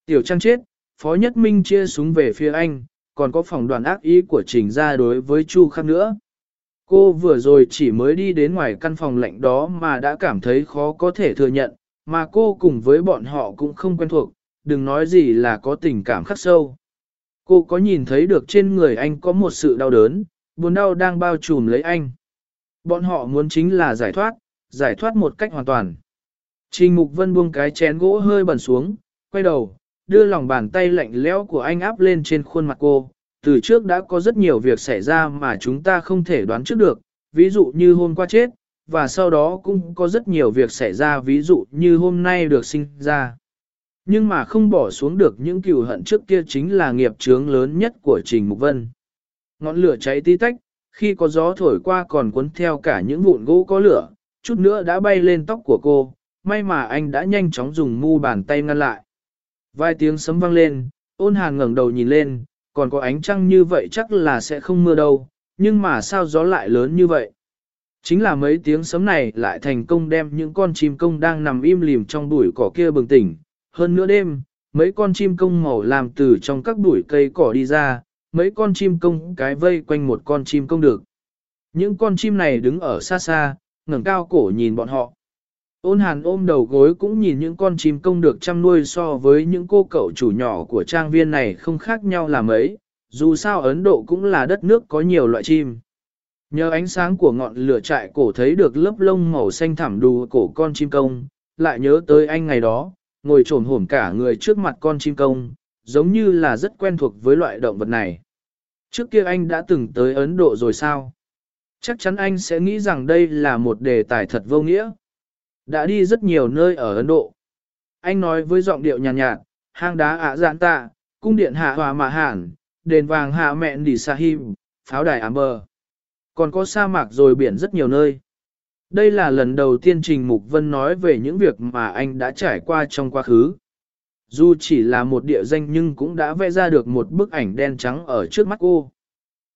Tiểu Trang chết, Phó Nhất Minh chia súng về phía anh, còn có phòng đoàn ác ý của Trình ra đối với Chu Khắc nữa. Cô vừa rồi chỉ mới đi đến ngoài căn phòng lạnh đó mà đã cảm thấy khó có thể thừa nhận, mà cô cùng với bọn họ cũng không quen thuộc, đừng nói gì là có tình cảm khắc sâu. Cô có nhìn thấy được trên người anh có một sự đau đớn, buồn đau đang bao trùm lấy anh. Bọn họ muốn chính là giải thoát, giải thoát một cách hoàn toàn. Trình Mục Vân buông cái chén gỗ hơi bẩn xuống, quay đầu, đưa lòng bàn tay lạnh lẽo của anh áp lên trên khuôn mặt cô. Từ trước đã có rất nhiều việc xảy ra mà chúng ta không thể đoán trước được, ví dụ như hôm qua chết, và sau đó cũng có rất nhiều việc xảy ra ví dụ như hôm nay được sinh ra. Nhưng mà không bỏ xuống được những cừu hận trước kia chính là nghiệp chướng lớn nhất của Trình Mục Vân. Ngọn lửa cháy tí tách, khi có gió thổi qua còn cuốn theo cả những vụn gỗ có lửa, chút nữa đã bay lên tóc của cô, may mà anh đã nhanh chóng dùng mu bàn tay ngăn lại. Vài tiếng sấm vang lên, ôn hàn ngẩng đầu nhìn lên, còn có ánh trăng như vậy chắc là sẽ không mưa đâu, nhưng mà sao gió lại lớn như vậy? Chính là mấy tiếng sấm này lại thành công đem những con chim công đang nằm im lìm trong bụi cỏ kia bừng tỉnh. Hơn nữa đêm, mấy con chim công màu làm từ trong các bụi cây cỏ đi ra, mấy con chim công cái vây quanh một con chim công được. Những con chim này đứng ở xa xa, ngẩng cao cổ nhìn bọn họ. Ôn hàn ôm đầu gối cũng nhìn những con chim công được chăm nuôi so với những cô cậu chủ nhỏ của trang viên này không khác nhau là mấy, dù sao Ấn Độ cũng là đất nước có nhiều loại chim. Nhờ ánh sáng của ngọn lửa trại cổ thấy được lớp lông màu xanh thẳm đù cổ con chim công, lại nhớ tới anh ngày đó, ngồi trồn hổm cả người trước mặt con chim công, giống như là rất quen thuộc với loại động vật này. Trước kia anh đã từng tới Ấn Độ rồi sao? Chắc chắn anh sẽ nghĩ rằng đây là một đề tài thật vô nghĩa. Đã đi rất nhiều nơi ở Ấn Độ. Anh nói với giọng điệu nhàn nhạt, nhạt, hang đá ạ dạn tạ, cung điện hạ hòa mạ hàn, đền vàng hạ mẹn đỉ sahib, pháo đài ám bờ. Còn có sa mạc rồi biển rất nhiều nơi. Đây là lần đầu tiên Trình Mục Vân nói về những việc mà anh đã trải qua trong quá khứ. Dù chỉ là một địa danh nhưng cũng đã vẽ ra được một bức ảnh đen trắng ở trước mắt cô.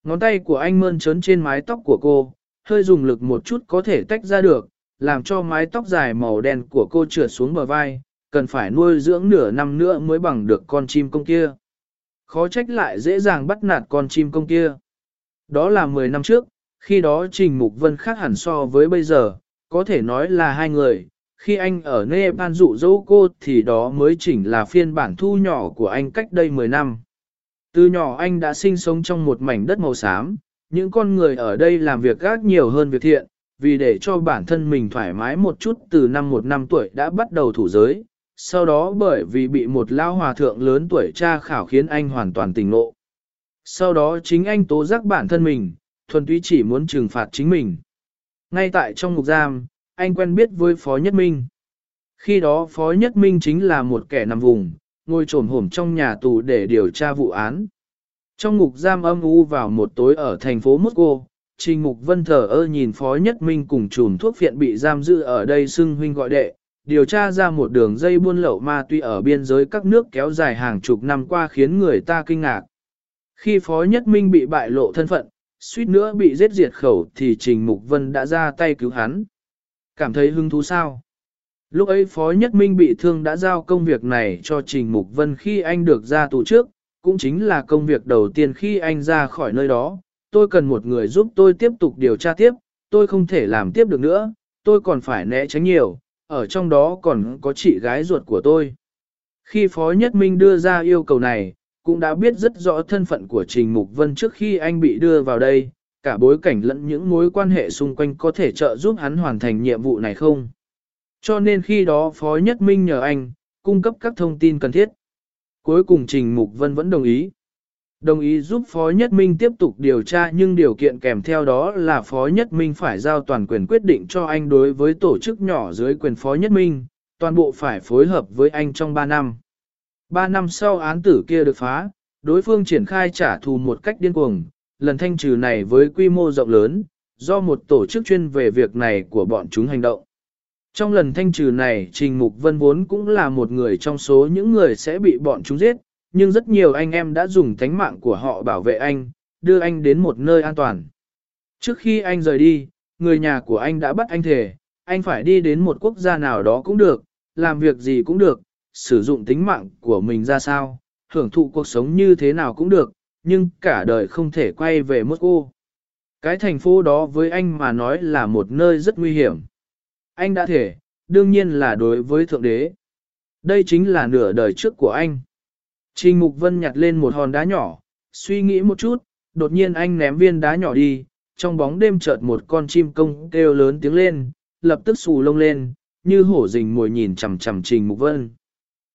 Ngón tay của anh mơn trớn trên mái tóc của cô, hơi dùng lực một chút có thể tách ra được, làm cho mái tóc dài màu đen của cô trượt xuống bờ vai, cần phải nuôi dưỡng nửa năm nữa mới bằng được con chim công kia. Khó trách lại dễ dàng bắt nạt con chim công kia. Đó là 10 năm trước, khi đó Trình Mục Vân khác hẳn so với bây giờ, có thể nói là hai người. Khi anh ở Nepal dụ dỗ cô thì đó mới chỉnh là phiên bản thu nhỏ của anh cách đây 10 năm. Từ nhỏ anh đã sinh sống trong một mảnh đất màu xám, những con người ở đây làm việc gác nhiều hơn việc thiện, vì để cho bản thân mình thoải mái một chút từ năm một năm tuổi đã bắt đầu thủ giới, sau đó bởi vì bị một lao hòa thượng lớn tuổi cha khảo khiến anh hoàn toàn tỉnh ngộ. Sau đó chính anh tố giác bản thân mình, thuần túy chỉ muốn trừng phạt chính mình. Ngay tại trong ngục giam, anh quen biết với Phó Nhất Minh. Khi đó Phó Nhất Minh chính là một kẻ nằm vùng, ngồi trồm hổm trong nhà tù để điều tra vụ án. Trong ngục giam âm u vào một tối ở thành phố Moscow, Trình Mục Vân thờ ơ nhìn Phó Nhất Minh cùng chùm thuốc phiện bị giam giữ ở đây xưng huynh gọi đệ, điều tra ra một đường dây buôn lậu ma túy ở biên giới các nước kéo dài hàng chục năm qua khiến người ta kinh ngạc. Khi Phó Nhất Minh bị bại lộ thân phận, suýt nữa bị giết diệt khẩu thì Trình Mục Vân đã ra tay cứu hắn. Cảm thấy hứng thú sao? Lúc ấy Phó Nhất Minh bị thương đã giao công việc này cho Trình Mục Vân khi anh được ra tù trước, cũng chính là công việc đầu tiên khi anh ra khỏi nơi đó. Tôi cần một người giúp tôi tiếp tục điều tra tiếp, tôi không thể làm tiếp được nữa, tôi còn phải né tránh nhiều, ở trong đó còn có chị gái ruột của tôi. Khi Phó Nhất Minh đưa ra yêu cầu này, cũng đã biết rất rõ thân phận của Trình Mục Vân trước khi anh bị đưa vào đây, cả bối cảnh lẫn những mối quan hệ xung quanh có thể trợ giúp hắn hoàn thành nhiệm vụ này không. Cho nên khi đó Phó Nhất Minh nhờ anh, cung cấp các thông tin cần thiết. Cuối cùng Trình Mục Vân vẫn đồng ý. Đồng ý giúp Phó Nhất Minh tiếp tục điều tra nhưng điều kiện kèm theo đó là Phó Nhất Minh phải giao toàn quyền quyết định cho anh đối với tổ chức nhỏ dưới quyền Phó Nhất Minh, toàn bộ phải phối hợp với anh trong 3 năm. 3 năm sau án tử kia được phá, đối phương triển khai trả thù một cách điên cuồng, lần thanh trừ này với quy mô rộng lớn, do một tổ chức chuyên về việc này của bọn chúng hành động. Trong lần thanh trừ này Trình Mục Vân vốn cũng là một người trong số những người sẽ bị bọn chúng giết, nhưng rất nhiều anh em đã dùng tánh mạng của họ bảo vệ anh, đưa anh đến một nơi an toàn. Trước khi anh rời đi, người nhà của anh đã bắt anh thề, anh phải đi đến một quốc gia nào đó cũng được, làm việc gì cũng được, sử dụng tính mạng của mình ra sao, hưởng thụ cuộc sống như thế nào cũng được, nhưng cả đời không thể quay về Moscow. Cái thành phố đó với anh mà nói là một nơi rất nguy hiểm. Anh đã thể, đương nhiên là đối với Thượng Đế. Đây chính là nửa đời trước của anh. Trình Mục Vân nhặt lên một hòn đá nhỏ, suy nghĩ một chút, đột nhiên anh ném viên đá nhỏ đi, trong bóng đêm chợt một con chim công kêu lớn tiếng lên, lập tức xù lông lên, như hổ rình mồi nhìn chằm chằm Trình Mục Vân.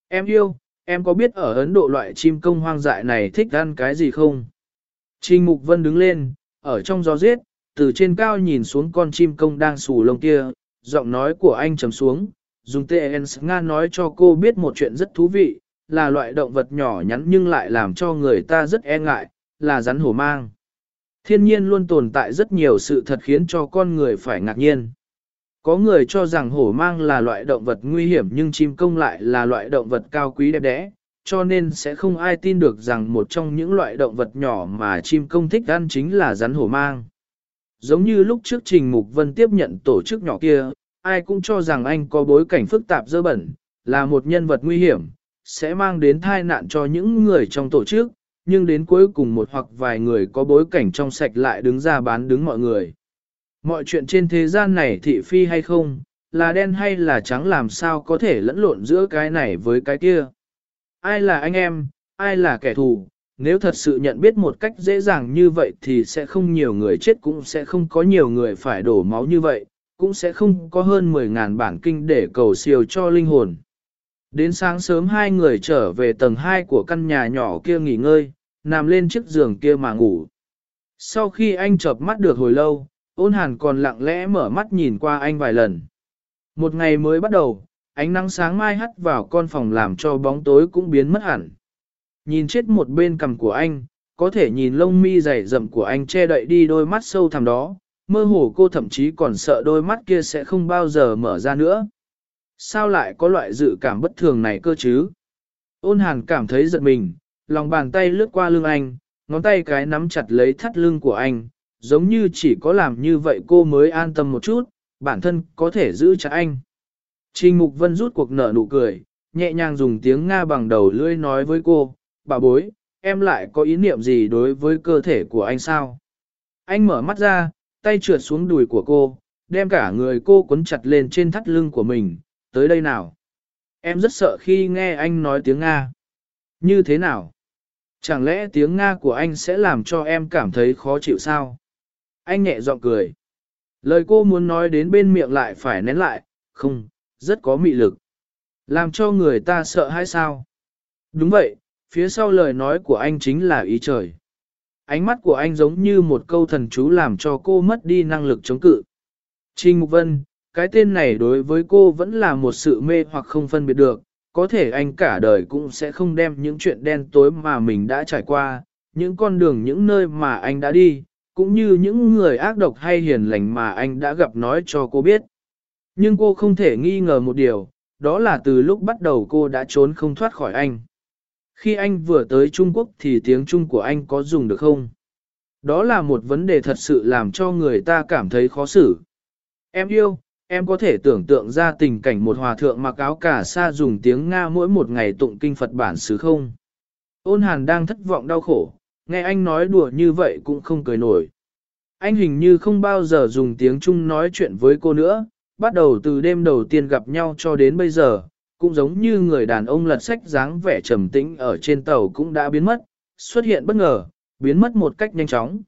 Em yêu, em có biết ở Ấn Độ loại chim công hoang dại này thích ăn cái gì không? Trình Mục Vân đứng lên, ở trong gió giết, từ trên cao nhìn xuống con chim công đang xù lông kia, giọng nói của anh trầm xuống, dùng TN Nga nói cho cô biết một chuyện rất thú vị, là loại động vật nhỏ nhắn nhưng lại làm cho người ta rất e ngại, là rắn hổ mang. Thiên nhiên luôn tồn tại rất nhiều sự thật khiến cho con người phải ngạc nhiên. Có người cho rằng hổ mang là loại động vật nguy hiểm nhưng chim công lại là loại động vật cao quý đẹp đẽ, cho nên sẽ không ai tin được rằng một trong những loại động vật nhỏ mà chim công thích ăn chính là rắn hổ mang. Giống như lúc trước Trình Mục Vân tiếp nhận tổ chức nhỏ kia, ai cũng cho rằng anh có bối cảnh phức tạp dơ bẩn, là một nhân vật nguy hiểm, sẽ mang đến tai nạn cho những người trong tổ chức, nhưng đến cuối cùng một hoặc vài người có bối cảnh trong sạch lại đứng ra bán đứng mọi người. Mọi chuyện trên thế gian này thị phi hay không, là đen hay là trắng làm sao có thể lẫn lộn giữa cái này với cái kia. Ai là anh em, ai là kẻ thù, nếu thật sự nhận biết một cách dễ dàng như vậy thì sẽ không nhiều người chết cũng sẽ không có nhiều người phải đổ máu như vậy, cũng sẽ không có hơn 10.000 bản kinh để cầu siêu cho linh hồn. Đến sáng sớm hai người trở về tầng 2 của căn nhà nhỏ kia nghỉ ngơi, nằm lên chiếc giường kia mà ngủ. Sau khi anh chợp mắt được hồi lâu, ôn hàn còn lặng lẽ mở mắt nhìn qua anh vài lần. Một ngày mới bắt đầu, ánh nắng sáng mai hắt vào con phòng làm cho bóng tối cũng biến mất hẳn. Nhìn chết một bên cằm của anh, có thể nhìn lông mi dày rậm của anh che đậy đi đôi mắt sâu thẳm đó, mơ hồ cô thậm chí còn sợ đôi mắt kia sẽ không bao giờ mở ra nữa. Sao lại có loại dự cảm bất thường này cơ chứ? Ôn hàn cảm thấy giật mình, lòng bàn tay lướt qua lưng anh, ngón tay cái nắm chặt lấy thắt lưng của anh, giống như chỉ có làm như vậy cô mới an tâm một chút, bản thân có thể giữ chặt anh. Trình Mục Vân rút cuộc nở nụ cười, nhẹ nhàng dùng tiếng Nga bằng đầu lưỡi nói với cô, bà bối, em lại có ý niệm gì đối với cơ thể của anh sao? Anh mở mắt ra, tay trượt xuống đùi của cô, đem cả người cô cuốn chặt lên trên thắt lưng của mình, tới đây nào. Em rất sợ khi nghe anh nói tiếng Nga. Như thế nào? Chẳng lẽ tiếng Nga của anh sẽ làm cho em cảm thấy khó chịu sao? Anh nhẹ giọng cười. Lời cô muốn nói đến bên miệng lại phải nén lại, không, rất có mị lực. Làm cho người ta sợ hay sao? Đúng vậy, phía sau lời nói của anh chính là ý trời. Ánh mắt của anh giống như một câu thần chú làm cho cô mất đi năng lực chống cự. Trình Mục Vân, cái tên này đối với cô vẫn là một sự mê hoặc không phân biệt được, có thể anh cả đời cũng sẽ không đem những chuyện đen tối mà mình đã trải qua, những con đường những nơi mà anh đã đi, cũng như những người ác độc hay hiền lành mà anh đã gặp nói cho cô biết. Nhưng cô không thể nghi ngờ một điều, đó là từ lúc bắt đầu cô đã trốn không thoát khỏi anh. Khi anh vừa tới Trung Quốc thì tiếng Trung của anh có dùng được không? Đó là một vấn đề thật sự làm cho người ta cảm thấy khó xử. Em yêu, em có thể tưởng tượng ra tình cảnh một hòa thượng mặc áo cả sa dùng tiếng Nga mỗi một ngày tụng kinh Phật bản xứ không? Ôn hàn đang thất vọng đau khổ, nghe anh nói đùa như vậy cũng không cười nổi. Anh hình như không bao giờ dùng tiếng Trung nói chuyện với cô nữa, bắt đầu từ đêm đầu tiên gặp nhau cho đến bây giờ, cũng giống như người đàn ông lật sách dáng vẻ trầm tĩnh ở trên tàu cũng đã biến mất, xuất hiện bất ngờ, biến mất một cách nhanh chóng.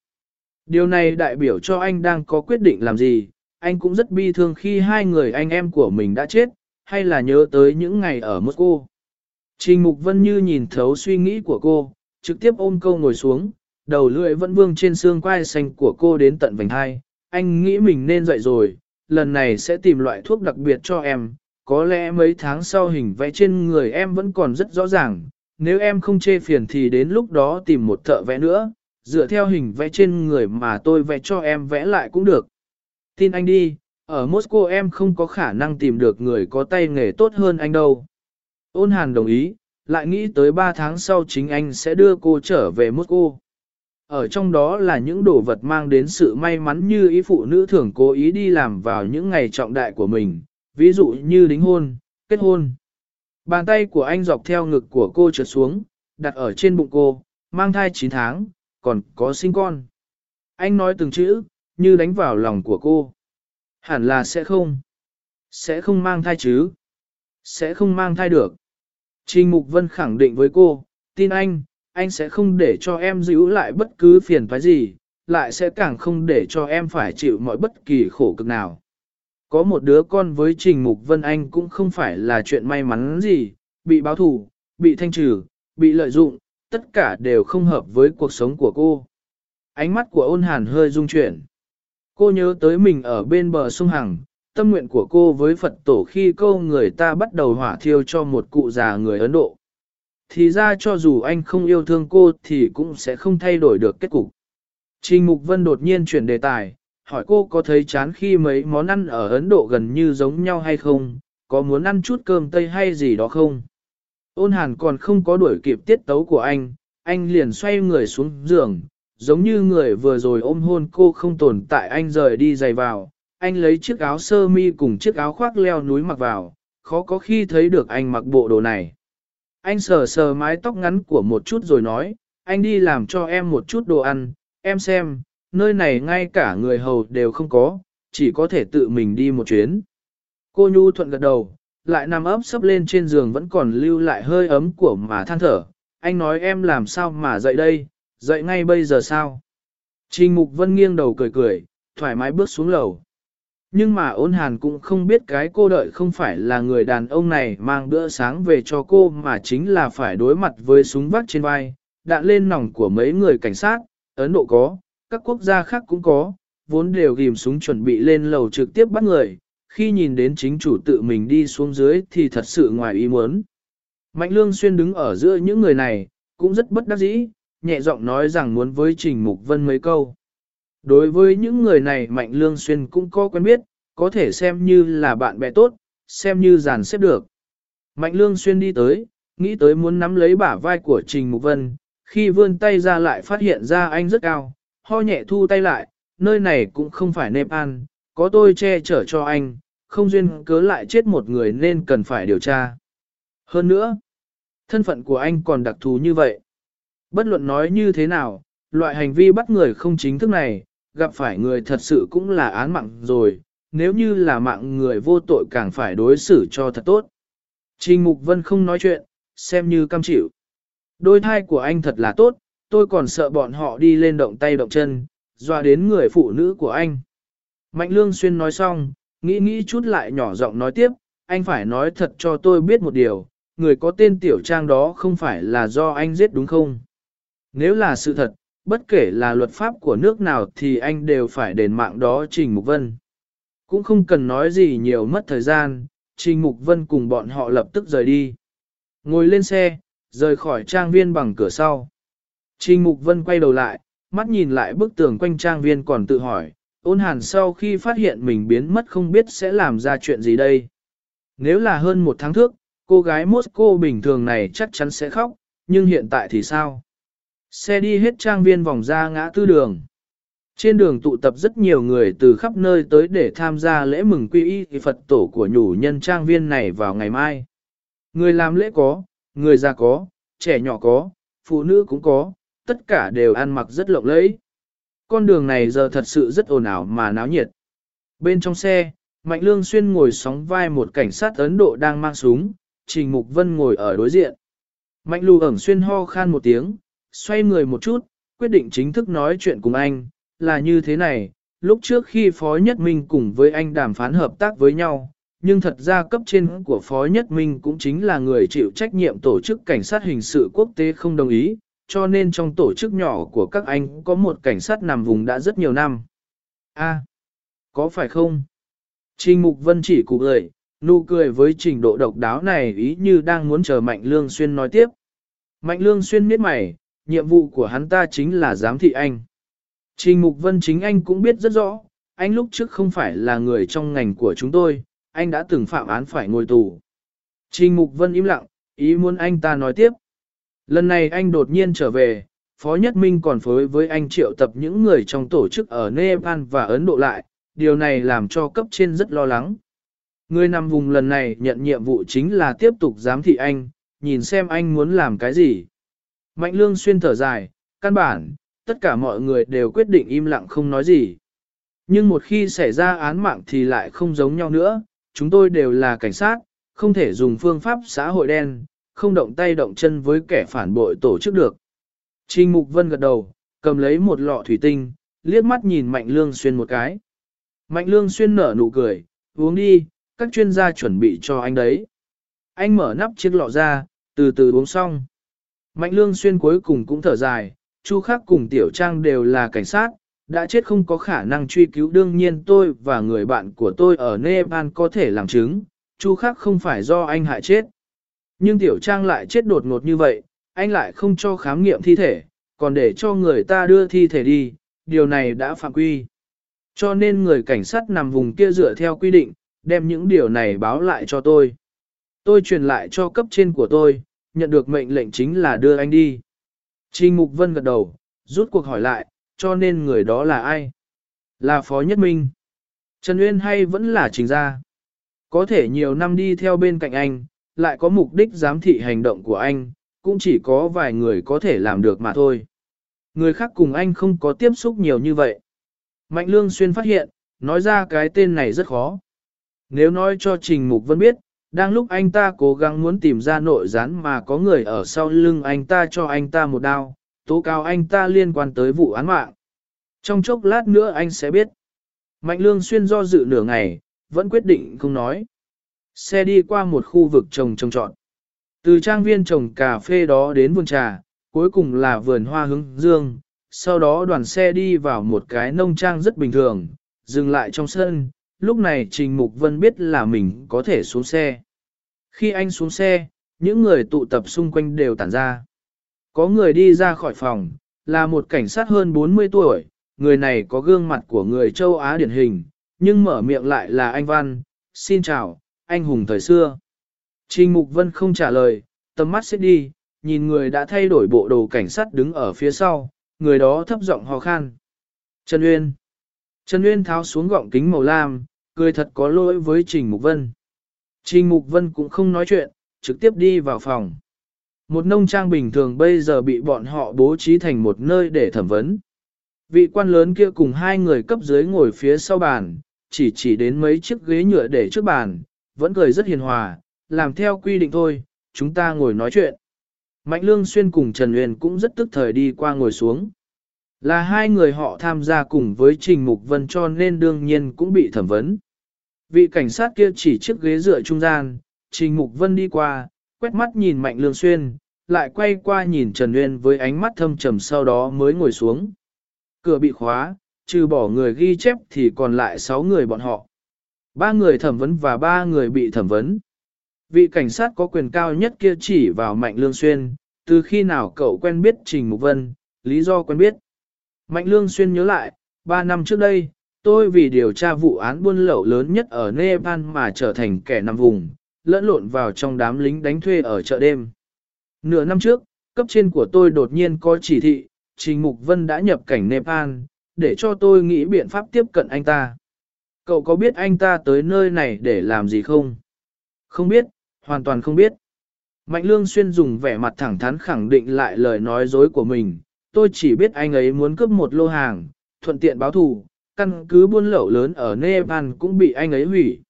Điều này đại biểu cho anh đang có quyết định làm gì, anh cũng rất bi thương khi hai người anh em của mình đã chết, hay là nhớ tới những ngày ở Moscow. Trình Mục Vân như nhìn thấu suy nghĩ của cô, trực tiếp ôm câu ngồi xuống, đầu lưỡi vẫn vương trên xương quai xanh của cô đến tận vành hai. Anh nghĩ mình nên dậy rồi, lần này sẽ tìm loại thuốc đặc biệt cho em, có lẽ mấy tháng sau hình vẽ trên người em vẫn còn rất rõ ràng, nếu em không chê phiền thì đến lúc đó tìm một thợ vẽ nữa, dựa theo hình vẽ trên người mà tôi vẽ cho em vẽ lại cũng được. Tin anh đi, ở Moscow em không có khả năng tìm được người có tay nghề tốt hơn anh đâu. Ôn hàn đồng ý, lại nghĩ tới 3 tháng sau chính anh sẽ đưa cô trở về Moscow. Ở trong đó là những đồ vật mang đến sự may mắn như ý phụ nữ thường cố ý đi làm vào những ngày trọng đại của mình, ví dụ như đính hôn, kết hôn. Bàn tay của anh dọc theo ngực của cô trượt xuống, đặt ở trên bụng cô, mang thai 9 tháng, còn có sinh con. Anh nói từng chữ, như đánh vào lòng của cô. Hẳn là sẽ không. Sẽ không mang thai chứ. Sẽ không mang thai được. Trình Mục Vân khẳng định với cô, tin anh, anh sẽ không để cho em giữ lại bất cứ phiền phái gì, lại sẽ càng không để cho em phải chịu mọi bất kỳ khổ cực nào. Có một đứa con với Trình Mục Vân Anh cũng không phải là chuyện may mắn gì, bị báo thù, bị thanh trừ, bị lợi dụng, tất cả đều không hợp với cuộc sống của cô. Ánh mắt của ôn hàn hơi rung chuyển. Cô nhớ tới mình ở bên bờ sông Hằng, tâm nguyện của cô với Phật tổ khi câu người ta bắt đầu hỏa thiêu cho một cụ già người Ấn Độ. Thì ra cho dù anh không yêu thương cô thì cũng sẽ không thay đổi được kết cục. Trình Mục Vân đột nhiên chuyển đề tài, hỏi cô có thấy chán khi mấy món ăn ở Ấn Độ gần như giống nhau hay không, có muốn ăn chút cơm tây hay gì đó không. Ôn hàn còn không có đuổi kịp tiết tấu của anh, anh liền xoay người xuống giường, giống như người vừa rồi ôm hôn cô không tồn tại anh rời đi giày vào, anh lấy chiếc áo sơ mi cùng chiếc áo khoác leo núi mặc vào, khó có khi thấy được anh mặc bộ đồ này. Anh sờ sờ mái tóc ngắn của một chút rồi nói, anh đi làm cho em một chút đồ ăn, em xem, nơi này ngay cả người hầu đều không có, chỉ có thể tự mình đi một chuyến. Cô Nhu thuận gật đầu, lại nằm ấp sấp lên trên giường vẫn còn lưu lại hơi ấm của mà than thở. Anh nói em làm sao mà dậy đây, dậy ngay bây giờ sao? Trình Mục Vân nghiêng đầu cười cười, thoải mái bước xuống lầu. Nhưng mà ôn hàn cũng không biết cái cô đợi không phải là người đàn ông này mang bữa sáng về cho cô mà chính là phải đối mặt với súng vắt trên vai, đạn lên nòng của mấy người cảnh sát, Ấn Độ có, các quốc gia khác cũng có, vốn đều ghim súng chuẩn bị lên lầu trực tiếp bắt người, khi nhìn đến chính chủ tự mình đi xuống dưới thì thật sự ngoài ý muốn. Mạnh Lương Xuyên đứng ở giữa những người này, cũng rất bất đắc dĩ, nhẹ giọng nói rằng muốn với Trình Mục Vân mấy câu. Đối với những người này Mạnh Lương Xuyên cũng có quen biết, có thể xem như là bạn bè tốt, xem như giàn xếp được. Mạnh Lương Xuyên đi tới, nghĩ tới muốn nắm lấy bả vai của Trình Mục Vân, khi vươn tay ra lại phát hiện ra anh rất cao, ho nhẹ thu tay lại, nơi này cũng không phải Nepal, có tôi che chở cho anh, không duyên cớ lại chết một người nên cần phải điều tra. Hơn nữa, thân phận của anh còn đặc thù như vậy. Bất luận nói như thế nào, loại hành vi bắt người không chính thức này, gặp phải người thật sự cũng là án mạng rồi, nếu như là mạng người vô tội càng phải đối xử cho thật tốt. Trình Mục Vân không nói chuyện, xem như cam chịu. Đôi thai của anh thật là tốt, tôi còn sợ bọn họ đi lên động tay động chân, dọa đến người phụ nữ của anh. Mạnh Lương Xuyên nói xong, nghĩ nghĩ chút lại nhỏ giọng nói tiếp, anh phải nói thật cho tôi biết một điều, người có tên Tiểu Trang đó không phải là do anh giết đúng không? Nếu là sự thật, bất kể là luật pháp của nước nào thì anh đều phải đền mạng đó Trình Mục Vân. Cũng không cần nói gì nhiều mất thời gian, Trình Mục Vân cùng bọn họ lập tức rời đi. Ngồi lên xe, rời khỏi trang viên bằng cửa sau. Trình Mục Vân quay đầu lại, mắt nhìn lại bức tường quanh trang viên còn tự hỏi, ôn hàn sau khi phát hiện mình biến mất không biết sẽ làm ra chuyện gì đây. Nếu là hơn một tháng trước, cô gái Moscow bình thường này chắc chắn sẽ khóc, nhưng hiện tại thì sao? Xe đi hết trang viên vòng ra ngã tư đường. Trên đường tụ tập rất nhiều người từ khắp nơi tới để tham gia lễ mừng quy y Phật tổ của nhủ nhân trang viên này vào ngày mai. Người làm lễ có, người già có, trẻ nhỏ có, phụ nữ cũng có, tất cả đều ăn mặc rất lộng lẫy. Con đường này giờ thật sự rất ồn ào mà náo nhiệt. Bên trong xe, Mạnh Lương Xuyên ngồi sóng vai một cảnh sát Ấn Độ đang mang súng, Trình Mục Vân ngồi ở đối diện. Mạnh Lù ẩn xuyên ho khan một tiếng, xoay người một chút, quyết định chính thức nói chuyện cùng anh, là như thế này, lúc trước khi Phó Nhất Minh cùng với anh đàm phán hợp tác với nhau, nhưng thật ra cấp trên của Phó Nhất Minh cũng chính là người chịu trách nhiệm tổ chức cảnh sát hình sự quốc tế không đồng ý, cho nên trong tổ chức nhỏ của các anh có một cảnh sát nằm vùng đã rất nhiều năm. A, có phải không? Trình Mục Vân chỉ cụ lời, nụ cười với trình độ độc đáo này ý như đang muốn chờ Mạnh Lương Xuyên nói tiếp. Mạnh Lương Xuyên miết mày, nhiệm vụ của hắn ta chính là giám thị anh. Trình Mục Vân chính anh cũng biết rất rõ, anh lúc trước không phải là người trong ngành của chúng tôi, anh đã từng phạm án phải ngồi tù. Trình Mục Vân im lặng, ý muốn anh ta nói tiếp. Lần này anh đột nhiên trở về, Phó Nhất Minh còn phối với anh triệu tập những người trong tổ chức ở Nepal và Ấn Độ lại, điều này làm cho cấp trên rất lo lắng. Người nằm vùng lần này nhận nhiệm vụ chính là tiếp tục giám thị anh, nhìn xem anh muốn làm cái gì. Mạnh lương xuyên thở dài, căn bản, tất cả mọi người đều quyết định im lặng không nói gì. Nhưng một khi xảy ra án mạng thì lại không giống nhau nữa, chúng tôi đều là cảnh sát, không thể dùng phương pháp xã hội đen, không động tay động chân với kẻ phản bội tổ chức được. Trình Mục Vân gật đầu, cầm lấy một lọ thủy tinh, liếc mắt nhìn Mạnh Lương Xuyên một cái. Mạnh Lương Xuyên nở nụ cười, uống đi, các chuyên gia chuẩn bị cho anh đấy. Anh mở nắp chiếc lọ ra, từ từ uống xong. Mạnh Lương Xuyên cuối cùng cũng thở dài, Chu Khắc cùng Tiểu Trang đều là cảnh sát, đã chết không có khả năng truy cứu đương nhiên tôi và người bạn của tôi ở Nepal có thể làm chứng, Chu Khắc không phải do anh hại chết. Nhưng Tiểu Trang lại chết đột ngột như vậy, anh lại không cho khám nghiệm thi thể, còn để cho người ta đưa thi thể đi, điều này đã phạm quy. Cho nên người cảnh sát nằm vùng kia dựa theo quy định, đem những điều này báo lại cho tôi. Tôi truyền lại cho cấp trên của tôi, nhận được mệnh lệnh chính là đưa anh đi. Trình Mục Vân gật đầu, rút cuộc hỏi lại, cho nên người đó là ai? Là Phó Nhất Minh. Trần Uyên hay vẫn là trình gia? Có thể nhiều năm đi theo bên cạnh anh, lại có mục đích giám thị hành động của anh, cũng chỉ có vài người có thể làm được mà thôi. Người khác cùng anh không có tiếp xúc nhiều như vậy. Mạnh Lương Xuyên phát hiện, nói ra cái tên này rất khó. Nếu nói cho Trình Mục Vân biết, đang lúc anh ta cố gắng muốn tìm ra nội gián mà có người ở sau lưng anh ta cho anh ta một đao, tố cáo anh ta liên quan tới vụ án mạng. Trong chốc lát nữa anh sẽ biết. Mạnh Lương Xuyên do dự nửa ngày, vẫn quyết định không nói. Xe đi qua một khu vực trồng trồng trọt. Từ trang viên trồng cà phê đó đến vườn trà, cuối cùng là vườn hoa hướng dương. Sau đó đoàn xe đi vào một cái nông trang rất bình thường, dừng lại trong sân. Lúc này Trình Mục Vân biết là mình có thể xuống xe. Khi anh xuống xe, những người tụ tập xung quanh đều tản ra. Có người đi ra khỏi phòng, là một cảnh sát hơn 40 tuổi, người này có gương mặt của người châu Á điển hình, nhưng mở miệng lại là anh Văn, xin chào, anh hùng thời xưa. Trình Mục Vân không trả lời, tầm mắt sẽ đi, nhìn người đã thay đổi bộ đồ cảnh sát đứng ở phía sau, người đó thấp giọng ho khan. Trần Uyên. Trần Uyên tháo xuống gọng kính màu lam, cười thật có lỗi với Trình Mục Vân. Trình Mục Vân cũng không nói chuyện, trực tiếp đi vào phòng. Một nông trang bình thường bây giờ bị bọn họ bố trí thành một nơi để thẩm vấn. Vị quan lớn kia cùng hai người cấp dưới ngồi phía sau bàn, chỉ chỉ đến mấy chiếc ghế nhựa để trước bàn, vẫn cười rất hiền hòa, làm theo quy định thôi, chúng ta ngồi nói chuyện. Mạnh Lương Xuyên cùng Trần Uyên cũng rất tức thời đi qua ngồi xuống. Là hai người họ tham gia cùng với Trình Mục Vân cho nên đương nhiên cũng bị thẩm vấn. Vị cảnh sát kia chỉ chiếc ghế dựa trung gian, Trình Mục Vân đi qua, quét mắt nhìn Mạnh Lương Xuyên, lại quay qua nhìn Trần Nguyên với ánh mắt thâm trầm sau đó mới ngồi xuống. Cửa bị khóa, trừ bỏ người ghi chép thì còn lại 6 người bọn họ. Ba người thẩm vấn và ba người bị thẩm vấn. Vị cảnh sát có quyền cao nhất kia chỉ vào Mạnh Lương Xuyên, từ khi nào cậu quen biết Trình Mục Vân, lý do quen biết. Mạnh Lương Xuyên nhớ lại, ba năm trước đây, tôi vì điều tra vụ án buôn lậu lớn nhất ở Nepal mà trở thành kẻ nằm vùng, lẫn lộn vào trong đám lính đánh thuê ở chợ đêm. Nửa năm trước, cấp trên của tôi đột nhiên có chỉ thị, Trình Mục Vân đã nhập cảnh Nepal, để cho tôi nghĩ biện pháp tiếp cận anh ta. Cậu có biết anh ta tới nơi này để làm gì không? Không biết, hoàn toàn không biết. Mạnh Lương Xuyên dùng vẻ mặt thẳng thắn khẳng định lại lời nói dối của mình. Tôi chỉ biết anh ấy muốn cướp một lô hàng, thuận tiện báo thù, căn cứ buôn lậu lớn ở Nepal cũng bị anh ấy hủy.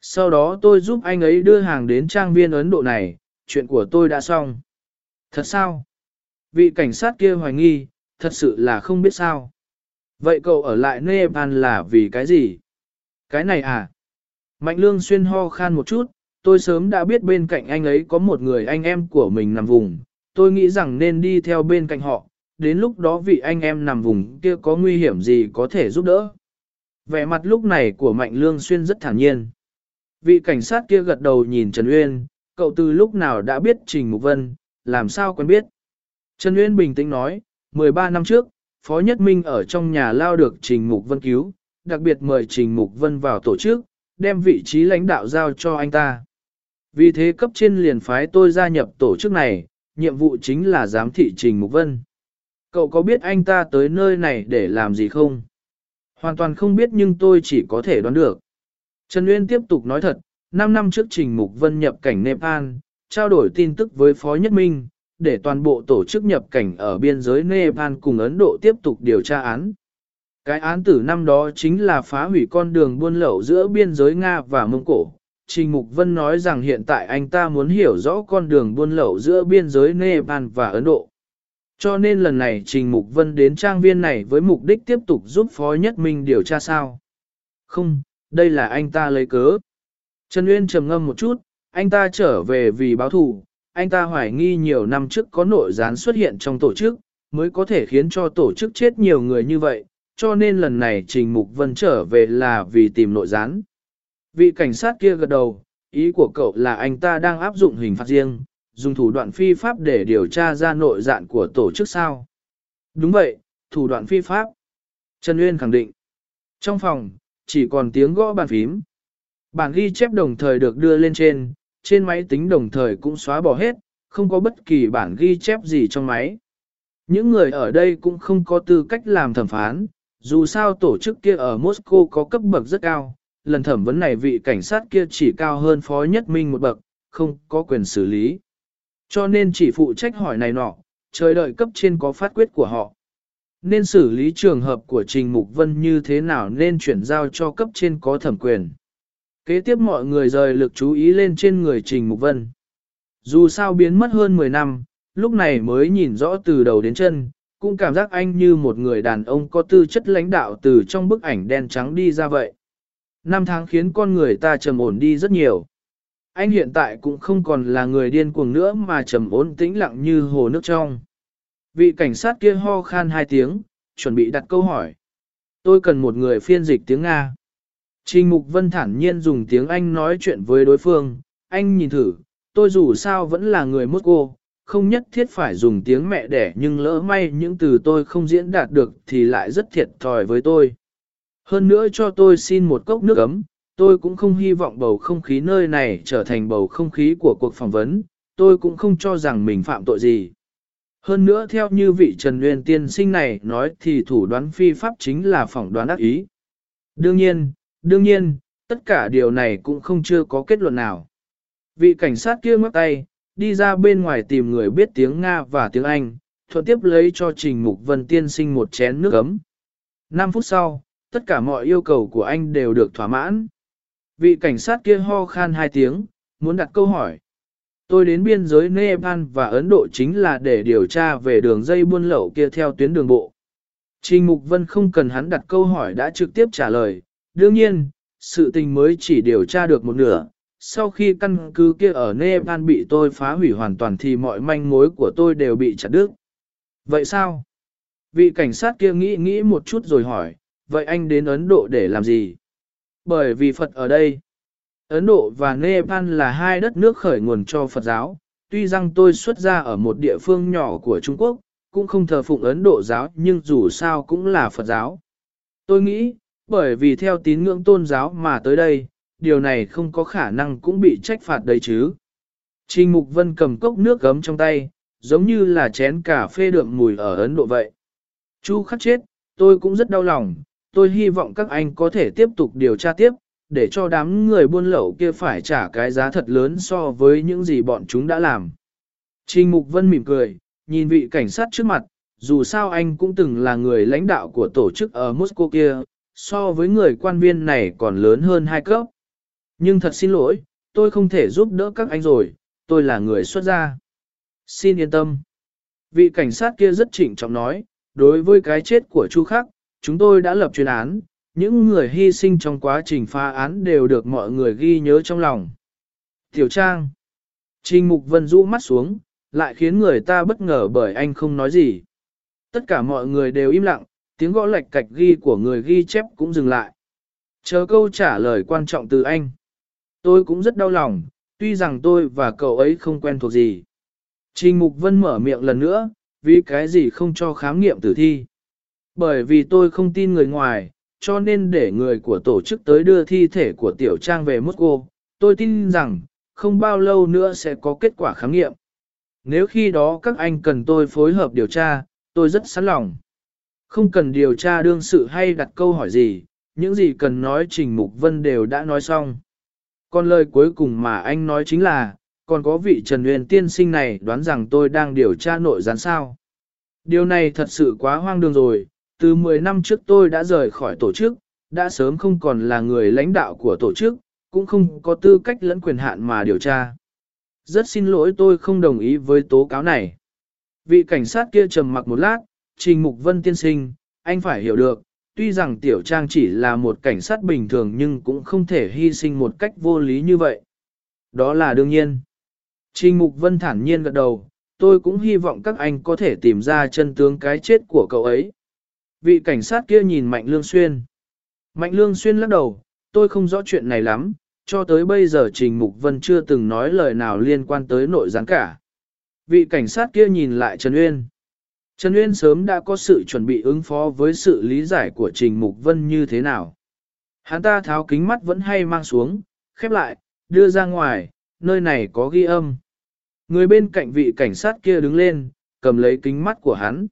Sau đó tôi giúp anh ấy đưa hàng đến trang viên Ấn Độ này, chuyện của tôi đã xong. Thật sao? Vị cảnh sát kia hoài nghi, thật sự là không biết sao. Vậy cậu ở lại Nepal là vì cái gì? Cái này à? Mạnh lương xuyên ho khan một chút, tôi sớm đã biết bên cạnh anh ấy có một người anh em của mình nằm vùng, tôi nghĩ rằng nên đi theo bên cạnh họ, đến lúc đó vị anh em nằm vùng kia có nguy hiểm gì có thể giúp đỡ. Vẻ mặt lúc này của Mạnh Lương Xuyên rất thản nhiên. Vị cảnh sát kia gật đầu nhìn Trần Uyên, cậu từ lúc nào đã biết Trình Mục Vân, làm sao quen biết. Trần Uyên bình tĩnh nói, 13 năm trước, Phó Nhất Minh ở trong nhà lao được Trình Mục Vân cứu, đặc biệt mời Trình Mục Vân vào tổ chức, đem vị trí lãnh đạo giao cho anh ta. Vì thế cấp trên liền phái tôi gia nhập tổ chức này, nhiệm vụ chính là giám thị Trình Mục Vân. Cậu có biết anh ta tới nơi này để làm gì không? Hoàn toàn không biết nhưng tôi chỉ có thể đoán được. Trần Uyên tiếp tục nói thật, 5 năm trước Trình Mục Vân nhập cảnh Nepal, trao đổi tin tức với Phó Nhất Minh, để toàn bộ tổ chức nhập cảnh ở biên giới Nepal cùng Ấn Độ tiếp tục điều tra án. Cái án tử năm đó chính là phá hủy con đường buôn lậu giữa biên giới Nga và Mông Cổ. Trình Mục Vân nói rằng hiện tại anh ta muốn hiểu rõ con đường buôn lậu giữa biên giới Nepal và Ấn Độ. Cho nên lần này Trình Mục Vân đến trang viên này với mục đích tiếp tục giúp Phó Nhất Minh điều tra sao. Không, đây là anh ta lấy cớ. Trần Uyên trầm ngâm một chút, anh ta trở về vì báo thù, anh ta hoài nghi nhiều năm trước có nội gián xuất hiện trong tổ chức, mới có thể khiến cho tổ chức chết nhiều người như vậy, cho nên lần này Trình Mục Vân trở về là vì tìm nội gián. Vị cảnh sát kia gật đầu, ý của cậu là anh ta đang áp dụng hình phạt riêng, dùng thủ đoạn phi pháp để điều tra ra nội dạn của tổ chức sao. Đúng vậy, thủ đoạn phi pháp. Trần Uyên khẳng định. Trong phòng, chỉ còn tiếng gõ bàn phím. Bản ghi chép đồng thời được đưa lên trên, trên máy tính đồng thời cũng xóa bỏ hết, không có bất kỳ bản ghi chép gì trong máy. Những người ở đây cũng không có tư cách làm thẩm phán, dù sao tổ chức kia ở Moscow có cấp bậc rất cao, lần thẩm vấn này vị cảnh sát kia chỉ cao hơn phó nhất minh một bậc, không có quyền xử lý. Cho nên chỉ phụ trách hỏi này nọ, trời đợi cấp trên có phát quyết của họ. Nên xử lý trường hợp của Trình Mục Vân như thế nào nên chuyển giao cho cấp trên có thẩm quyền. Kế tiếp mọi người rời lực chú ý lên trên người Trình Mục Vân. Dù sao biến mất hơn 10 năm, lúc này mới nhìn rõ từ đầu đến chân, cũng cảm giác anh như một người đàn ông có tư chất lãnh đạo từ trong bức ảnh đen trắng đi ra vậy. Năm tháng khiến con người ta trầm ổn đi rất nhiều. Anh hiện tại cũng không còn là người điên cuồng nữa mà trầm ổn tĩnh lặng như hồ nước trong. Vị cảnh sát kia ho khan hai tiếng, chuẩn bị đặt câu hỏi. Tôi cần một người phiên dịch tiếng Nga. Trình Mục Vân thản nhiên dùng tiếng Anh nói chuyện với đối phương. Anh nhìn thử, tôi dù sao vẫn là người Moscow, không nhất thiết phải dùng tiếng mẹ đẻ nhưng lỡ may những từ tôi không diễn đạt được thì lại rất thiệt thòi với tôi. Hơn nữa cho tôi xin một cốc nước ấm, tôi cũng không hy vọng bầu không khí nơi này trở thành bầu không khí của cuộc phỏng vấn, tôi cũng không cho rằng mình phạm tội gì. Hơn nữa theo như vị Trần Nguyên tiên sinh này nói thì thủ đoán phi pháp chính là phỏng đoán ác ý. Đương nhiên, đương nhiên, tất cả điều này cũng không chưa có kết luận nào. Vị cảnh sát kia ngước tay, đi ra bên ngoài tìm người biết tiếng Nga và tiếng Anh, thuận tiếp lấy cho Trình Mục Vân tiên sinh một chén nước ấm. 5 phút sau, tất cả mọi yêu cầu của anh đều được thỏa mãn. Vị cảnh sát kia ho khan hai tiếng, muốn đặt câu hỏi. Tôi đến biên giới Nepal và Ấn Độ chính là để điều tra về đường dây buôn lậu kia theo tuyến đường bộ. Trình Mục Vân không cần hắn đặt câu hỏi đã trực tiếp trả lời. Đương nhiên, sự tình mới chỉ điều tra được một nửa. Sau khi căn cứ kia ở Nepal bị tôi phá hủy hoàn toàn thì mọi manh mối của tôi đều bị chặt đứt. Vậy sao? Vị cảnh sát kia nghĩ nghĩ một chút rồi hỏi, vậy anh đến Ấn Độ để làm gì? Bởi vì Phật ở đây. Ấn Độ và Nepal là hai đất nước khởi nguồn cho Phật giáo, tuy rằng tôi xuất ra ở một địa phương nhỏ của Trung Quốc, cũng không thờ phụng Ấn Độ giáo nhưng dù sao cũng là Phật giáo. Tôi nghĩ, bởi vì theo tín ngưỡng tôn giáo mà tới đây, điều này không có khả năng cũng bị trách phạt đấy chứ. Trình Mục Vân cầm cốc nước gấm trong tay, giống như là chén cà phê đượm mùi ở Ấn Độ vậy. Chu khắc chết, tôi cũng rất đau lòng, tôi hy vọng các anh có thể tiếp tục điều tra tiếp, để cho đám người buôn lậu kia phải trả cái giá thật lớn so với những gì bọn chúng đã làm. Trình Mục Vân mỉm cười, nhìn vị cảnh sát trước mặt, dù sao anh cũng từng là người lãnh đạo của tổ chức ở Moscow kia, so với người quan viên này còn lớn hơn hai cấp. Nhưng thật xin lỗi, tôi không thể giúp đỡ các anh rồi, tôi là người xuất gia. Xin yên tâm. Vị cảnh sát kia rất chỉnh trọng nói, đối với cái chết của Chu Khắc, chúng tôi đã lập chuyên án, những người hy sinh trong quá trình phá án đều được mọi người ghi nhớ trong lòng. Tiểu Trang. Trình Mục Vân rũ mắt xuống, lại khiến người ta bất ngờ bởi anh không nói gì. Tất cả mọi người đều im lặng, tiếng gõ lệch cạch ghi của người ghi chép cũng dừng lại. Chờ câu trả lời quan trọng từ anh. Tôi cũng rất đau lòng, tuy rằng tôi và cậu ấy không quen thuộc gì. Trình Mục Vân mở miệng lần nữa, vì cái gì không cho khám nghiệm tử thi. Bởi vì tôi không tin người ngoài, cho nên để người của tổ chức tới đưa thi thể của Tiểu Trang về Moscow. Tôi tin rằng, không bao lâu nữa sẽ có kết quả khám nghiệm. Nếu khi đó các anh cần tôi phối hợp điều tra, tôi rất sẵn lòng. Không cần điều tra đương sự hay đặt câu hỏi gì, những gì cần nói Trình Mục Vân đều đã nói xong. Còn lời cuối cùng mà anh nói chính là, còn có vị Trần Nguyên tiên sinh này đoán rằng tôi đang điều tra nội gián sao. Điều này thật sự quá hoang đường rồi, từ 10 năm trước tôi đã rời khỏi tổ chức, đã sớm không còn là người lãnh đạo của tổ chức, cũng không có tư cách lẫn quyền hạn mà điều tra. Rất xin lỗi tôi không đồng ý với tố cáo này. Vị cảnh sát kia trầm mặc một lát, Trình Mục Vân tiên sinh, anh phải hiểu được, tuy rằng Tiểu Trang chỉ là một cảnh sát bình thường nhưng cũng không thể hy sinh một cách vô lý như vậy. Đó là đương nhiên. Trình Mục Vân thản nhiên gật đầu, tôi cũng hy vọng các anh có thể tìm ra chân tướng cái chết của cậu ấy. Vị cảnh sát kia nhìn Mạnh Lương Xuyên. Mạnh Lương Xuyên lắc đầu, tôi không rõ chuyện này lắm, cho tới bây giờ Trình Mục Vân chưa từng nói lời nào liên quan tới nội gián cả. Vị cảnh sát kia nhìn lại Trần Uyên. Trần Uyên sớm đã có sự chuẩn bị ứng phó với sự lý giải của Trình Mục Vân như thế nào. Hắn ta tháo kính mắt vẫn hay mang xuống, khép lại, đưa ra ngoài, nơi này có ghi âm. Người bên cạnh vị cảnh sát kia đứng lên, cầm lấy kính mắt của hắn.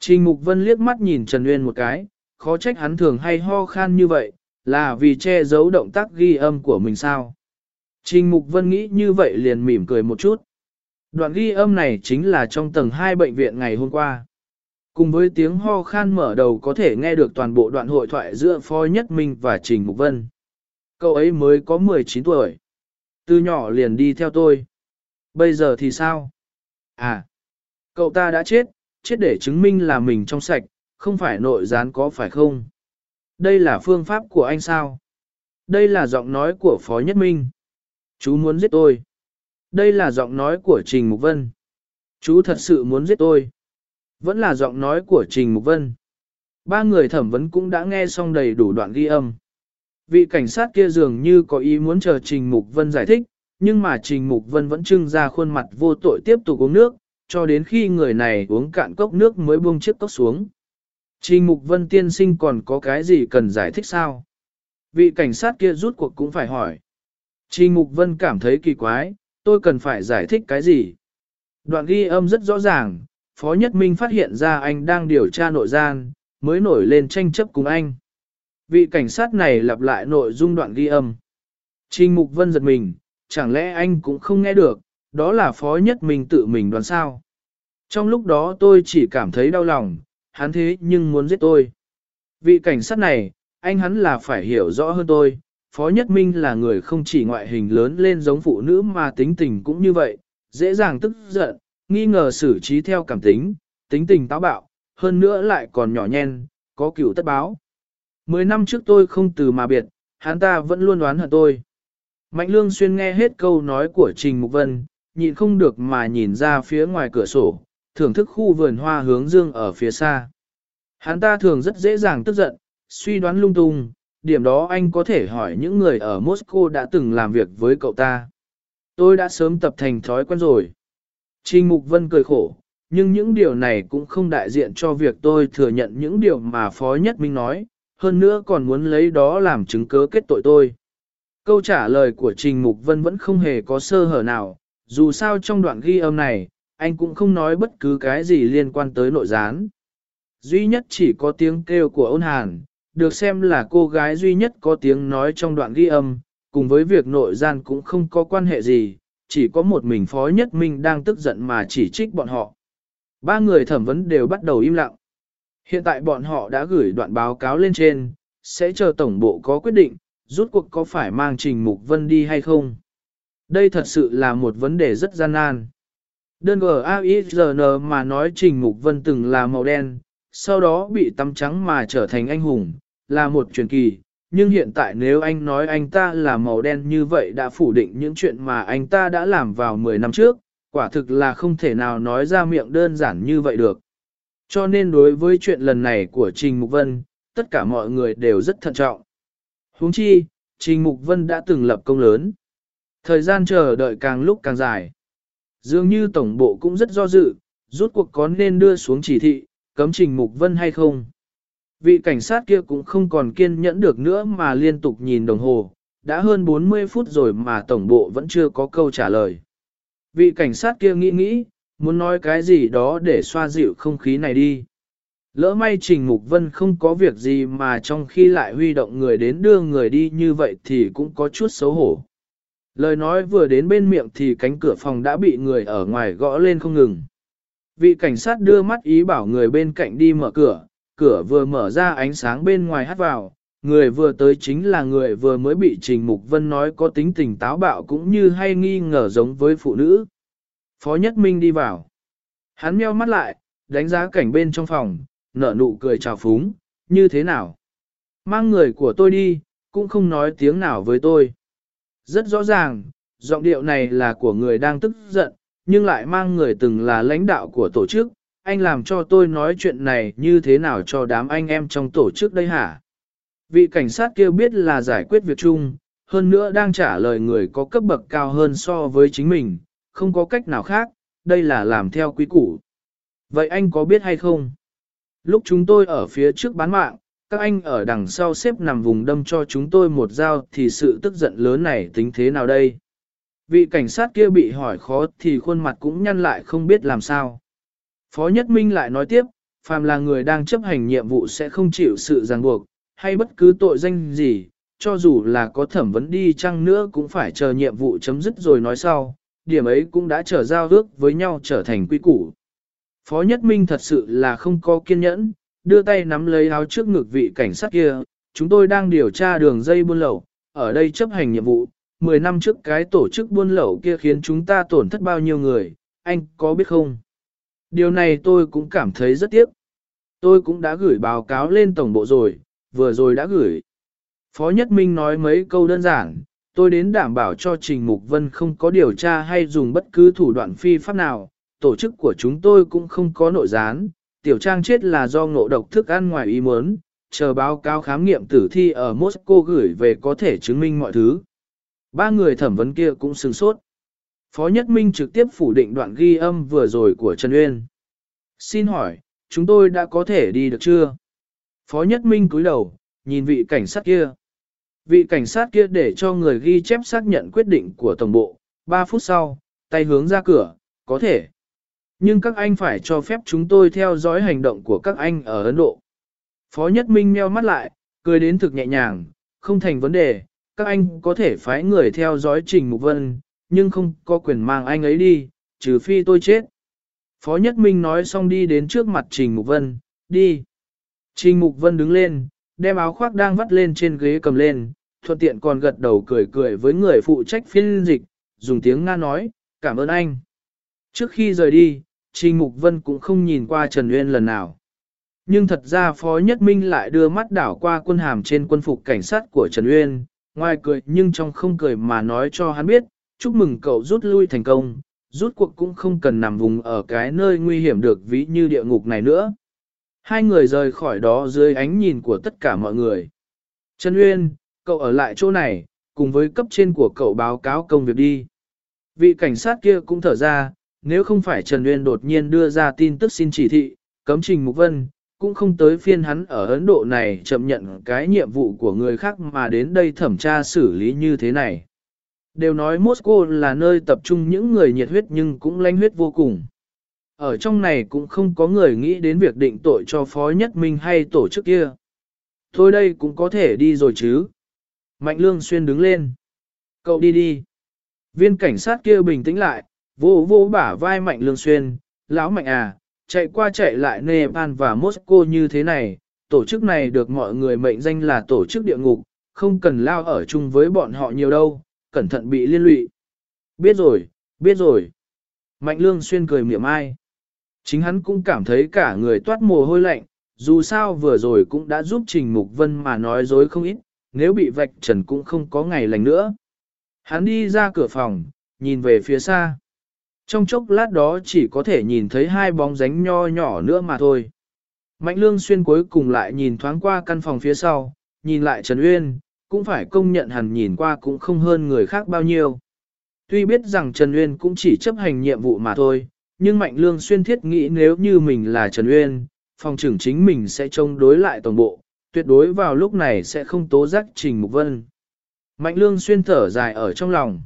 Trình Mục Vân liếc mắt nhìn Trần Uyên một cái, khó trách hắn thường hay ho khan như vậy, là vì che giấu động tác ghi âm của mình sao. Trình Mục Vân nghĩ như vậy liền mỉm cười một chút. Đoạn ghi âm này chính là trong tầng 2 bệnh viện ngày hôm qua. Cùng với tiếng ho khan mở đầu có thể nghe được toàn bộ đoạn hội thoại giữa Phó Nhất Minh và Trình Mục Vân. Cậu ấy mới có 19 tuổi. Từ nhỏ liền đi theo tôi. Bây giờ thì sao? À, cậu ta đã chết, chết để chứng minh là mình trong sạch, không phải nội gián có phải không? Đây là phương pháp của anh sao? Đây là giọng nói của Phó Nhất Minh. Chú muốn giết tôi. Đây là giọng nói của Trình Mục Vân. Chú thật sự muốn giết tôi. Vẫn là giọng nói của Trình Mục Vân. Ba người thẩm vấn cũng đã nghe xong đầy đủ đoạn ghi âm. Vị cảnh sát kia dường như có ý muốn chờ Trình Mục Vân giải thích, nhưng mà Trình Mục Vân vẫn trưng ra khuôn mặt vô tội tiếp tục uống nước, cho đến khi người này uống cạn cốc nước mới buông chiếc cốc xuống. Trình Mục Vân tiên sinh còn có cái gì cần giải thích sao? Vị cảnh sát kia rút cuộc cũng phải hỏi. Trình Mục Vân cảm thấy kỳ quái, tôi cần phải giải thích cái gì? Đoạn ghi âm rất rõ ràng, Phó Nhất Minh phát hiện ra anh đang điều tra nội gian, mới nổi lên tranh chấp cùng anh. Vị cảnh sát này lặp lại nội dung đoạn ghi âm. Trình Mục Vân giật mình, chẳng lẽ anh cũng không nghe được, đó là Phó Nhất Minh tự mình đoán sao. Trong lúc đó tôi chỉ cảm thấy đau lòng, hắn thế nhưng muốn giết tôi. Vị cảnh sát này, anh hắn là phải hiểu rõ hơn tôi, Phó Nhất Minh là người không chỉ ngoại hình lớn lên giống phụ nữ mà tính tình cũng như vậy, dễ dàng tức giận, nghi ngờ xử trí theo cảm tính, tính tình táo bạo, hơn nữa lại còn nhỏ nhen, có cựu tất báo. Mười năm trước tôi không từ mà biệt, hắn ta vẫn luôn đoán hận tôi. Mạnh Lương Xuyên nghe hết câu nói của Trình Mục Vân, nhịn không được mà nhìn ra phía ngoài cửa sổ, thưởng thức khu vườn hoa hướng dương ở phía xa. Hắn ta thường rất dễ dàng tức giận, suy đoán lung tung, điểm đó anh có thể hỏi những người ở Moscow đã từng làm việc với cậu ta. Tôi đã sớm tập thành thói quen rồi. Trình Mục Vân cười khổ, nhưng những điều này cũng không đại diện cho việc tôi thừa nhận những điều mà Phó Nhất Minh nói, hơn nữa còn muốn lấy đó làm chứng cớ kết tội tôi. Câu trả lời của Trình Mục Vân vẫn không hề có sơ hở nào, dù sao trong đoạn ghi âm này, anh cũng không nói bất cứ cái gì liên quan tới nội gián. Duy nhất chỉ có tiếng kêu của ôn hàn, được xem là cô gái duy nhất có tiếng nói trong đoạn ghi âm, cùng với việc nội gian cũng không có quan hệ gì, chỉ có một mình Phó Nhất Minh đang tức giận mà chỉ trích bọn họ. Ba người thẩm vấn đều bắt đầu im lặng. Hiện tại bọn họ đã gửi đoạn báo cáo lên trên, sẽ chờ tổng bộ có quyết định, rút cuộc có phải mang Trình Mục Vân đi hay không. Đây thật sự là một vấn đề rất gian nan. Đơn GAIZN mà nói Trình Mục Vân từng là màu đen, sau đó bị tắm trắng mà trở thành anh hùng, là một truyền kỳ. Nhưng hiện tại nếu anh nói anh ta là màu đen như vậy đã phủ định những chuyện mà anh ta đã làm vào 10 năm trước, quả thực là không thể nào nói ra miệng đơn giản như vậy được. Cho nên đối với chuyện lần này của Trình Mục Vân, tất cả mọi người đều rất thận trọng. huống chi, Trình Mục Vân đã từng lập công lớn. Thời gian chờ đợi càng lúc càng dài. Dường như tổng bộ cũng rất do dự, rút cuộc có nên đưa xuống chỉ thị, cấm Trình Mục Vân hay không. Vị cảnh sát kia cũng không còn kiên nhẫn được nữa mà liên tục nhìn đồng hồ, đã hơn 40 phút rồi mà tổng bộ vẫn chưa có câu trả lời. Vị cảnh sát kia nghĩ nghĩ, muốn nói cái gì đó để xoa dịu không khí này đi. Lỡ may Trình Mục Vân không có việc gì mà trong khi lại huy động người đến đưa người đi như vậy thì cũng có chút xấu hổ. Lời nói vừa đến bên miệng thì cánh cửa phòng đã bị người ở ngoài gõ lên không ngừng. Vị cảnh sát đưa mắt ý bảo người bên cạnh đi mở cửa, cửa vừa mở ra ánh sáng bên ngoài hắt vào, người vừa tới chính là người vừa mới bị Trình Mục Vân nói có tính tình táo bạo cũng như hay nghi ngờ giống với phụ nữ. Phó Nhất Minh đi vào. Hắn meo mắt lại, đánh giá cảnh bên trong phòng, nở nụ cười chào phúng, như thế nào? Mang người của tôi đi, cũng không nói tiếng nào với tôi. Rất rõ ràng, giọng điệu này là của người đang tức giận, nhưng lại mang người từng là lãnh đạo của tổ chức. Anh làm cho tôi nói chuyện này như thế nào cho đám anh em trong tổ chức đây hả? Vị cảnh sát kia biết là giải quyết việc chung, hơn nữa đang trả lời người có cấp bậc cao hơn so với chính mình, không có cách nào khác, đây là làm theo quý củ. Vậy anh có biết hay không? Lúc chúng tôi ở phía trước bán mạng, các anh ở đằng sau xếp nằm vùng đâm cho chúng tôi một dao thì sự tức giận lớn này tính thế nào đây? Vị cảnh sát kia bị hỏi khó thì khuôn mặt cũng nhăn lại không biết làm sao. Phó Nhất Minh lại nói tiếp, phàm là người đang chấp hành nhiệm vụ sẽ không chịu sự ràng buộc, hay bất cứ tội danh gì, cho dù là có thẩm vấn đi chăng nữa cũng phải chờ nhiệm vụ chấm dứt rồi nói sau, điểm ấy cũng đã trở giao ước với nhau trở thành quy củ. Phó Nhất Minh thật sự là không có kiên nhẫn, đưa tay nắm lấy áo trước ngực vị cảnh sát kia, chúng tôi đang điều tra đường dây buôn lậu, ở đây chấp hành nhiệm vụ, 10 năm trước cái tổ chức buôn lậu kia khiến chúng ta tổn thất bao nhiêu người, anh có biết không? Điều này tôi cũng cảm thấy rất tiếc. Tôi cũng đã gửi báo cáo lên tổng bộ rồi, vừa rồi đã gửi. Phó Nhất Minh nói mấy câu đơn giản, tôi đến đảm bảo cho Trình Mục Vân không có điều tra hay dùng bất cứ thủ đoạn phi pháp nào, tổ chức của chúng tôi cũng không có nội gián, tiểu trang chết là do ngộ độc thức ăn ngoài ý muốn, chờ báo cáo khám nghiệm tử thi ở Moscow gửi về có thể chứng minh mọi thứ. Ba người thẩm vấn kia cũng sừng sốt. Phó Nhất Minh trực tiếp phủ định đoạn ghi âm vừa rồi của Trần Uyên. Xin hỏi, chúng tôi đã có thể đi được chưa? Phó Nhất Minh cúi đầu, nhìn vị cảnh sát kia. Vị cảnh sát kia để cho người ghi chép xác nhận quyết định của tổng bộ. 3 phút sau, tay hướng ra cửa, có thể. Nhưng các anh phải cho phép chúng tôi theo dõi hành động của các anh ở Ấn Độ. Phó Nhất Minh meo mắt lại, cười đến thực nhẹ nhàng, không thành vấn đề, các anh có thể phái người theo dõi Trình Mục Vân, nhưng không có quyền mang anh ấy đi, trừ phi tôi chết. Phó Nhất Minh nói xong đi đến trước mặt Trình Mục Vân, đi. Trình Mục Vân đứng lên, đem áo khoác đang vắt lên trên ghế cầm lên, thuận tiện còn gật đầu cười cười với người phụ trách phiên dịch, dùng tiếng Nga nói, cảm ơn anh. Trước khi rời đi, Trình Mục Vân cũng không nhìn qua Trần Uyên lần nào. Nhưng thật ra Phó Nhất Minh lại đưa mắt đảo qua quân hàm trên quân phục cảnh sát của Trần Uyên, ngoài cười nhưng trong không cười mà nói cho hắn biết, chúc mừng cậu rút lui thành công, rút cuộc cũng không cần nằm vùng ở cái nơi nguy hiểm được ví như địa ngục này nữa. Hai người rời khỏi đó dưới ánh nhìn của tất cả mọi người. Trần Uyên, cậu ở lại chỗ này, cùng với cấp trên của cậu báo cáo công việc đi. Vị cảnh sát kia cũng thở ra, nếu không phải Trần Uyên đột nhiên đưa ra tin tức xin chỉ thị, cấm trình Mục Vân, cũng không tới phiên hắn ở Ấn Độ này chậm nhận cái nhiệm vụ của người khác mà đến đây thẩm tra xử lý như thế này. Đều nói Moscow là nơi tập trung những người nhiệt huyết nhưng cũng lanh huyết vô cùng. Ở trong này cũng không có người nghĩ đến việc định tội cho Phó Nhất Minh hay tổ chức kia. Thôi đây cũng có thể đi rồi chứ. Mạnh Lương Xuyên đứng lên. Cậu đi đi. Viên cảnh sát kia bình tĩnh lại, vô vô bả vai Mạnh Lương Xuyên, lão Mạnh à, chạy qua chạy lại Nepal và Moscow như thế này, tổ chức này được mọi người mệnh danh là tổ chức địa ngục, không cần lao ở chung với bọn họ nhiều đâu, cẩn thận bị liên lụy. Biết rồi, biết rồi. Mạnh Lương Xuyên cười miệng ai. Chính hắn cũng cảm thấy cả người toát mồ hôi lạnh, dù sao vừa rồi cũng đã giúp Trình Mục Vân mà nói dối không ít, nếu bị vạch trần cũng không có ngày lành nữa. Hắn đi ra cửa phòng, nhìn về phía xa. Trong chốc lát đó chỉ có thể nhìn thấy hai bóng dánh nho nhỏ nữa mà thôi. Mạnh lương xuyên cuối cùng lại nhìn thoáng qua căn phòng phía sau, nhìn lại Trần Uyên, cũng phải công nhận hẳn nhìn qua cũng không hơn người khác bao nhiêu. Tuy biết rằng Trần Uyên cũng chỉ chấp hành nhiệm vụ mà thôi, nhưng Mạnh Lương Xuyên thiết nghĩ nếu như mình là Trần Uyên, phòng trưởng chính mình sẽ chống đối lại toàn bộ, tuyệt đối vào lúc này sẽ không tố giác Trình Mục Vân. Mạnh Lương Xuyên thở dài ở trong lòng.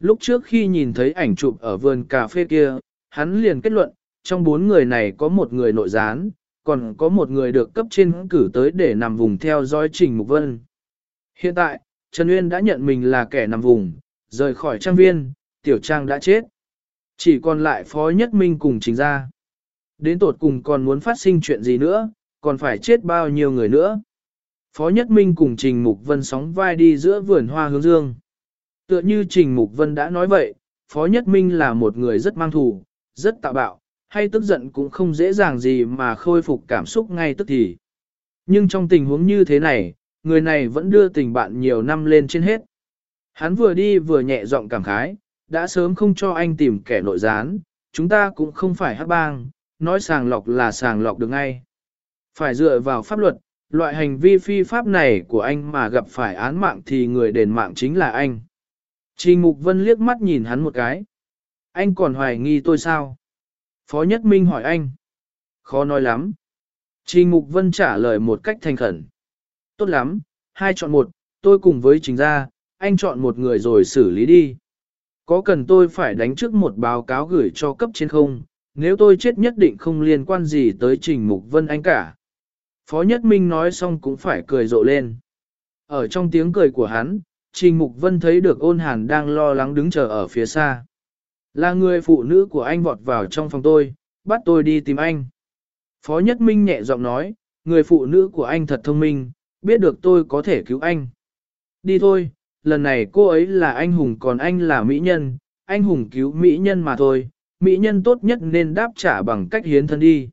Lúc trước khi nhìn thấy ảnh chụp ở vườn cà phê kia, hắn liền kết luận, trong bốn người này có một người nội gián, còn có một người được cấp trên cử tới để nằm vùng theo dõi Trình Mục Vân. Hiện tại, Trần Uyên đã nhận mình là kẻ nằm vùng, rời khỏi trang viên, tiểu trang đã chết. Chỉ còn lại Phó Nhất Minh cùng Trình ra. Đến tột cùng còn muốn phát sinh chuyện gì nữa, còn phải chết bao nhiêu người nữa. Phó Nhất Minh cùng Trình Mục Vân sóng vai đi giữa vườn hoa hướng dương. Tựa như Trình Mục Vân đã nói vậy, Phó Nhất Minh là một người rất mang thù, rất tạo bạo, hay tức giận cũng không dễ dàng gì mà khôi phục cảm xúc ngay tức thì. Nhưng trong tình huống như thế này, người này vẫn đưa tình bạn nhiều năm lên trên hết. Hắn vừa đi vừa nhẹ giọng cảm khái, đã sớm không cho anh tìm kẻ nội gián, chúng ta cũng không phải hát bang, nói sàng lọc là sàng lọc được ngay. Phải dựa vào pháp luật, loại hành vi phi pháp này của anh mà gặp phải án mạng thì người đền mạng chính là anh. Trình Mục Vân liếc mắt nhìn hắn một cái. Anh còn hoài nghi tôi sao? Phó Nhất Minh hỏi anh. Khó nói lắm. Trình Mục Vân trả lời một cách thành khẩn. Tốt lắm, hai chọn một, tôi cùng với Trình gia, anh chọn một người rồi xử lý đi. Có cần tôi phải đánh trước một báo cáo gửi cho cấp trên không? Nếu tôi chết nhất định không liên quan gì tới Trình Mục Vân anh cả. Phó Nhất Minh nói xong cũng phải cười rộ lên. Ở trong tiếng cười của hắn, Trình Mục Vân thấy được ôn hàn đang lo lắng đứng chờ ở phía xa. Là người phụ nữ của anh vọt vào trong phòng tôi, bắt tôi đi tìm anh. Phó Nhất Minh nhẹ giọng nói, người phụ nữ của anh thật thông minh, biết được tôi có thể cứu anh. Đi thôi, lần này cô ấy là anh hùng còn anh là mỹ nhân, anh hùng cứu mỹ nhân mà thôi, mỹ nhân tốt nhất nên đáp trả bằng cách hiến thân đi.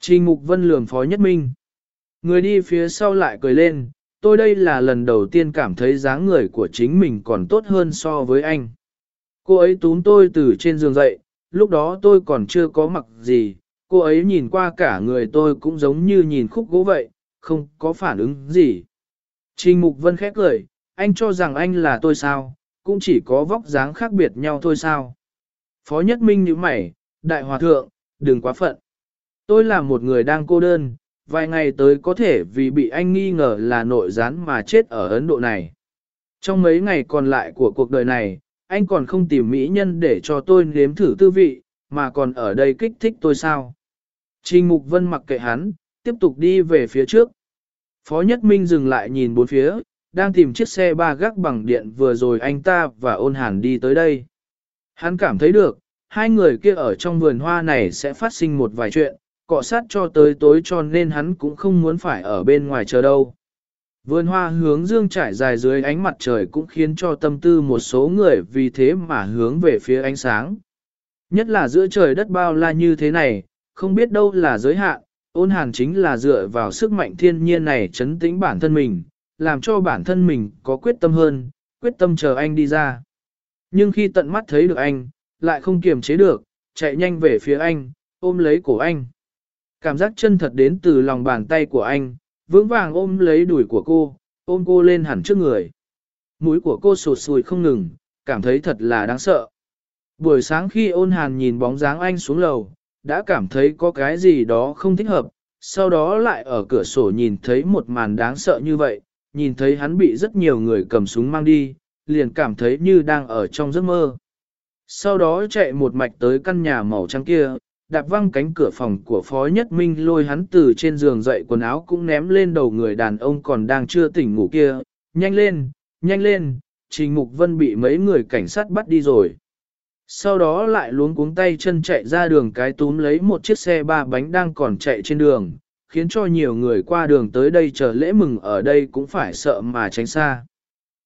Trình Mục Vân lường Phó Nhất Minh. Người đi phía sau lại cười lên, tôi đây là lần đầu tiên cảm thấy dáng người của chính mình còn tốt hơn so với anh. Cô ấy túm tôi từ trên giường dậy, lúc đó tôi còn chưa có mặc gì, cô ấy nhìn qua cả người tôi cũng giống như nhìn khúc gỗ vậy, không có phản ứng gì. Trình Mục Vân khét cười, anh cho rằng anh là tôi sao, cũng chỉ có vóc dáng khác biệt nhau thôi sao. Phó Nhất Minh như mày, đại hòa thượng, đừng quá phận. Tôi là một người đang cô đơn, vài ngày tới có thể vì bị anh nghi ngờ là nội gián mà chết ở Ấn Độ này. Trong mấy ngày còn lại của cuộc đời này, anh còn không tìm mỹ nhân để cho tôi nếm thử tư vị, mà còn ở đây kích thích tôi sao. Trình Mục Vân mặc kệ hắn, tiếp tục đi về phía trước. Phó Nhất Minh dừng lại nhìn bốn phía, đang tìm chiếc xe ba gác bằng điện vừa rồi anh ta và ôn hàn đi tới đây. Hắn cảm thấy được, hai người kia ở trong vườn hoa này sẽ phát sinh một vài chuyện, cọ sát cho tới tối cho nên hắn cũng không muốn phải ở bên ngoài chờ đâu. Vườn hoa hướng dương trải dài dưới ánh mặt trời cũng khiến cho tâm tư một số người vì thế mà hướng về phía ánh sáng. Nhất là giữa trời đất bao la như thế này, không biết đâu là giới hạn, ôn hàn chính là dựa vào sức mạnh thiên nhiên này chấn tĩnh bản thân mình, làm cho bản thân mình có quyết tâm hơn, quyết tâm chờ anh đi ra. Nhưng khi tận mắt thấy được anh, lại không kiềm chế được, chạy nhanh về phía anh, ôm lấy cổ anh. Cảm giác chân thật đến từ lòng bàn tay của anh, vững vàng ôm lấy đùi của cô, ôm cô lên hẳn trước người. Mũi của cô sụt sùi không ngừng, cảm thấy thật là đáng sợ. Buổi sáng khi ôn hàn nhìn bóng dáng anh xuống lầu, đã cảm thấy có cái gì đó không thích hợp, sau đó lại ở cửa sổ nhìn thấy một màn đáng sợ như vậy, nhìn thấy hắn bị rất nhiều người cầm súng mang đi, liền cảm thấy như đang ở trong giấc mơ. Sau đó chạy một mạch tới căn nhà màu trắng kia, đạp văng cánh cửa phòng của Phó Nhất Minh lôi hắn từ trên giường dậy quần áo cũng ném lên đầu người đàn ông còn đang chưa tỉnh ngủ kia. Nhanh lên, nhanh lên, Trình Mục Vân bị mấy người cảnh sát bắt đi rồi. Sau đó lại luống cuống tay chân chạy ra đường cái túm lấy một chiếc xe ba bánh đang còn chạy trên đường, khiến cho nhiều người qua đường tới đây chờ lễ mừng ở đây cũng phải sợ mà tránh xa.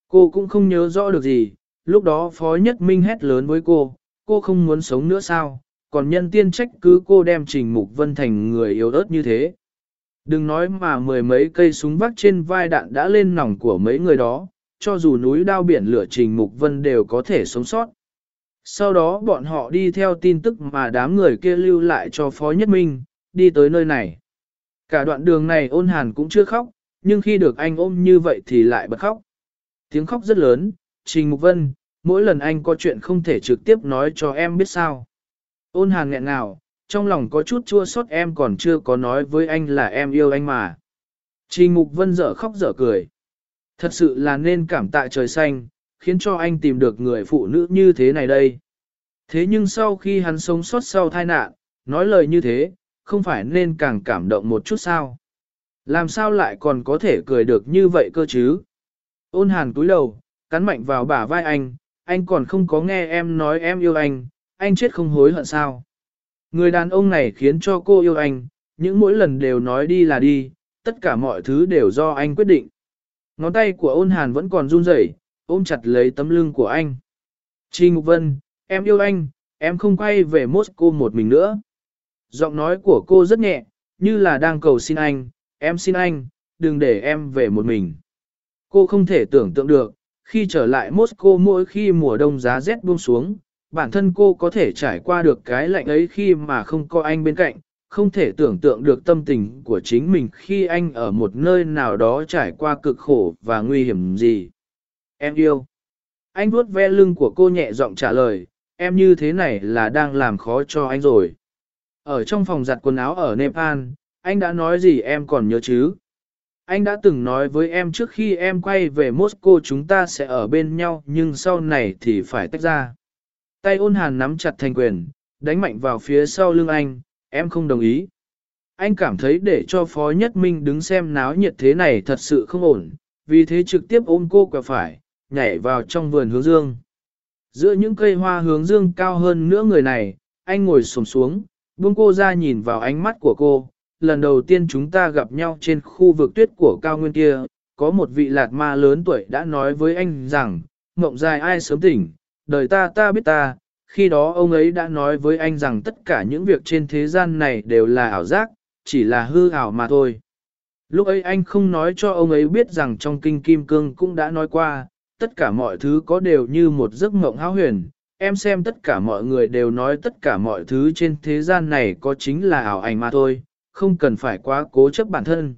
Cô cũng không nhớ rõ được gì, lúc đó Phó Nhất Minh hét lớn với cô, cô không muốn sống nữa sao, còn nhân tiên trách cứ cô đem Trình Mục Vân thành người yếu ớt như thế. Đừng nói mà mười mấy cây súng vác trên vai đạn đã lên nòng của mấy người đó, cho dù núi đao biển lửa Trình Mục Vân đều có thể sống sót. Sau đó bọn họ đi theo tin tức mà đám người kia lưu lại cho Phó Nhất Minh, đi tới nơi này. Cả đoạn đường này ôn hàn cũng chưa khóc, nhưng khi được anh ôm như vậy thì lại bật khóc. Tiếng khóc rất lớn, Trình Mục Vân, mỗi lần anh có chuyện không thể trực tiếp nói cho em biết sao. Ôn hàn nghẹn nào, trong lòng có chút chua xót em còn chưa có nói với anh là em yêu anh mà. Trình Mục Vân dở khóc dở cười. Thật sự là nên cảm tạ trời xanh, khiến cho anh tìm được người phụ nữ như thế này đây. Thế nhưng sau khi hắn sống sót sau tai nạn, nói lời như thế, không phải nên càng cảm động một chút sao? Làm sao lại còn có thể cười được như vậy cơ chứ? Ôn hàn túi đầu, cắn mạnh vào bả vai anh, anh còn không có nghe em nói em yêu anh, anh chết không hối hận sao? Người đàn ông này khiến cho cô yêu anh, những mỗi lần đều nói đi là đi, tất cả mọi thứ đều do anh quyết định. Ngón tay của ôn hàn vẫn còn run rẩy, ôm chặt lấy tấm lưng của anh. Trình Ngục Vân, em yêu anh, em không quay về Moscow một mình nữa. Giọng nói của cô rất nhẹ, như là đang cầu xin anh, em xin anh, đừng để em về một mình. Cô không thể tưởng tượng được, khi trở lại Moscow mỗi khi mùa đông giá rét buông xuống, bản thân cô có thể trải qua được cái lạnh ấy khi mà không có anh bên cạnh, không thể tưởng tượng được tâm tình của chính mình khi anh ở một nơi nào đó trải qua cực khổ và nguy hiểm gì. Em yêu. Anh vuốt ve lưng của cô nhẹ giọng trả lời, em như thế này là đang làm khó cho anh rồi. Ở trong phòng giặt quần áo ở Nepal, anh đã nói gì em còn nhớ chứ? Anh đã từng nói với em trước khi em quay về Moscow chúng ta sẽ ở bên nhau nhưng sau này thì phải tách ra. Tay ôn hàn nắm chặt thành quyền, đánh mạnh vào phía sau lưng anh, em không đồng ý. Anh cảm thấy để cho Phó Nhất Minh đứng xem náo nhiệt thế này thật sự không ổn, vì thế trực tiếp ôm cô quẹo phải, nhảy vào trong vườn hướng dương. Giữa những cây hoa hướng dương cao hơn nữa người này, anh ngồi xổm xuống, buông cô ra nhìn vào ánh mắt của cô. Lần đầu tiên chúng ta gặp nhau trên khu vực tuyết của cao nguyên kia, có một vị lạt ma lớn tuổi đã nói với anh rằng, mộng dài ai sớm tỉnh, đời ta ta biết ta, khi đó ông ấy đã nói với anh rằng tất cả những việc trên thế gian này đều là ảo giác, chỉ là hư ảo mà thôi. Lúc ấy anh không nói cho ông ấy biết rằng trong kinh kim cương cũng đã nói qua, tất cả mọi thứ có đều như một giấc mộng hão huyền. Em xem tất cả mọi người đều nói tất cả mọi thứ trên thế gian này có chính là ảo ảnh mà thôi, không cần phải quá cố chấp bản thân.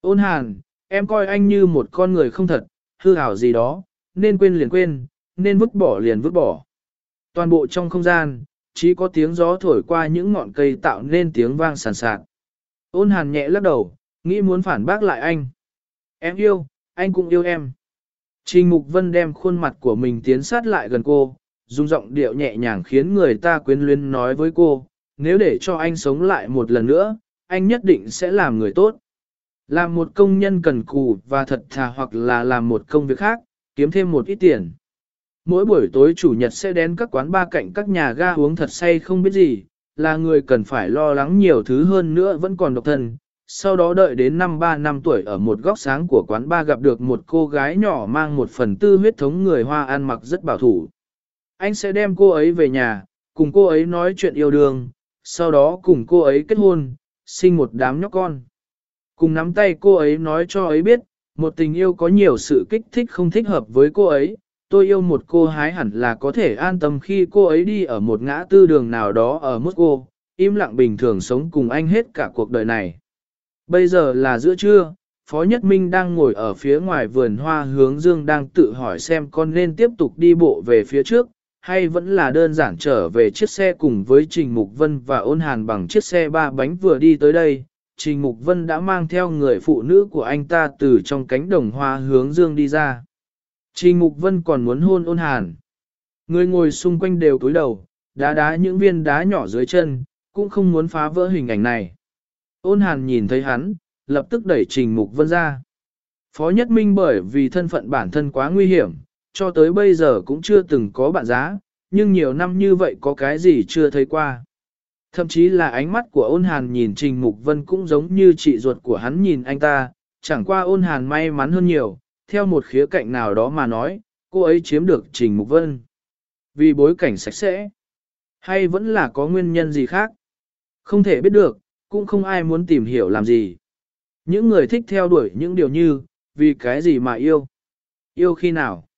Ôn hàn, em coi anh như một con người không thật, hư ảo gì đó, nên quên liền quên, nên vứt bỏ liền vứt bỏ. Toàn bộ trong không gian, chỉ có tiếng gió thổi qua những ngọn cây tạo nên tiếng vang sàn sạt. Ôn hàn nhẹ lắc đầu, nghĩ muốn phản bác lại anh. Em yêu, anh cũng yêu em. Trình Mục Vân đem khuôn mặt của mình tiến sát lại gần cô, dùng giọng điệu nhẹ nhàng khiến người ta quyến luyến nói với cô, nếu để cho anh sống lại một lần nữa, anh nhất định sẽ làm người tốt. Làm một công nhân cần cù và thật thà hoặc là làm một công việc khác, kiếm thêm một ít tiền. Mỗi buổi tối chủ nhật sẽ đến các quán ba cạnh các nhà ga uống thật say không biết gì, là người cần phải lo lắng nhiều thứ hơn nữa vẫn còn độc thân, sau đó đợi đến năm 3 năm tuổi ở một góc sáng của quán ba gặp được một cô gái nhỏ mang một phần tư huyết thống người Hoa ăn mặc rất bảo thủ. Anh sẽ đem cô ấy về nhà, cùng cô ấy nói chuyện yêu đương, sau đó cùng cô ấy kết hôn, sinh một đám nhóc con. Cùng nắm tay cô ấy nói cho ấy biết, một tình yêu có nhiều sự kích thích không thích hợp với cô ấy, tôi yêu một cô hái hẳn là có thể an tâm khi cô ấy đi ở một ngã tư đường nào đó ở Moscow, im lặng bình thường sống cùng anh hết cả cuộc đời này. Bây giờ là giữa trưa, Phó Nhất Minh đang ngồi ở phía ngoài vườn hoa hướng dương đang tự hỏi xem con nên tiếp tục đi bộ về phía trước, hay vẫn là đơn giản trở về chiếc xe cùng với Trình Mục Vân và ôn hàn bằng chiếc xe ba bánh vừa đi tới đây. Trình Mục Vân đã mang theo người phụ nữ của anh ta từ trong cánh đồng hoa hướng dương đi ra. Trình Mục Vân còn muốn hôn ôn hàn. Người ngồi xung quanh đều cúi đầu, đá đá những viên đá nhỏ dưới chân, cũng không muốn phá vỡ hình ảnh này. Ôn hàn nhìn thấy hắn, lập tức đẩy Trình Mục Vân ra. Phó Nhất Minh bởi vì thân phận bản thân quá nguy hiểm, cho tới bây giờ cũng chưa từng có bạn giá, nhưng nhiều năm như vậy có cái gì chưa thấy qua. Thậm chí là ánh mắt của ôn hàn nhìn Trình Mục Vân cũng giống như chị ruột của hắn nhìn anh ta, chẳng qua ôn hàn may mắn hơn nhiều, theo một khía cạnh nào đó mà nói, cô ấy chiếm được Trình Mục Vân. Vì bối cảnh sạch sẽ, hay vẫn là có nguyên nhân gì khác? Không thể biết được, cũng không ai muốn tìm hiểu làm gì. Những người thích theo đuổi những điều như, vì cái gì mà yêu? Yêu khi nào?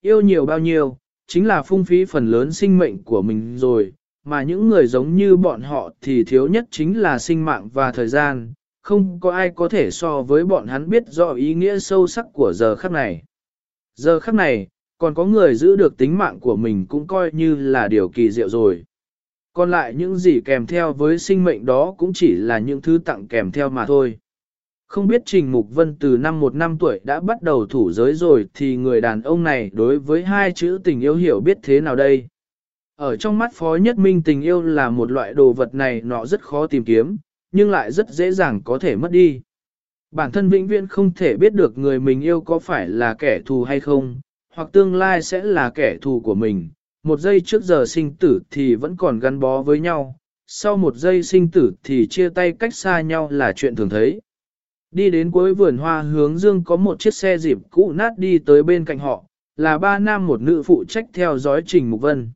Yêu nhiều bao nhiêu, chính là phung phí phần lớn sinh mệnh của mình rồi, mà những người giống như bọn họ thì thiếu nhất chính là sinh mạng và thời gian, không có ai có thể so với bọn hắn biết rõ ý nghĩa sâu sắc của giờ khắc này. Giờ khắc này, còn có người giữ được tính mạng của mình cũng coi như là điều kỳ diệu rồi. Còn lại những gì kèm theo với sinh mệnh đó cũng chỉ là những thứ tặng kèm theo mà thôi. Không biết Trình Mục Vân từ năm một năm tuổi đã bắt đầu thủ giới rồi thì người đàn ông này đối với hai chữ tình yêu hiểu biết thế nào đây? Ở trong mắt Phó Nhất Minh tình yêu là một loại đồ vật này nọ rất khó tìm kiếm, nhưng lại rất dễ dàng có thể mất đi. Bản thân vĩnh viễn không thể biết được người mình yêu có phải là kẻ thù hay không, hoặc tương lai sẽ là kẻ thù của mình. Một giây trước giờ sinh tử thì vẫn còn gắn bó với nhau, sau một giây sinh tử thì chia tay cách xa nhau là chuyện thường thấy. Đi đến cuối vườn hoa hướng dương có một chiếc xe dịp cũ nát đi tới bên cạnh họ, là ba nam một nữ phụ trách theo dõi Trình Mục Vân.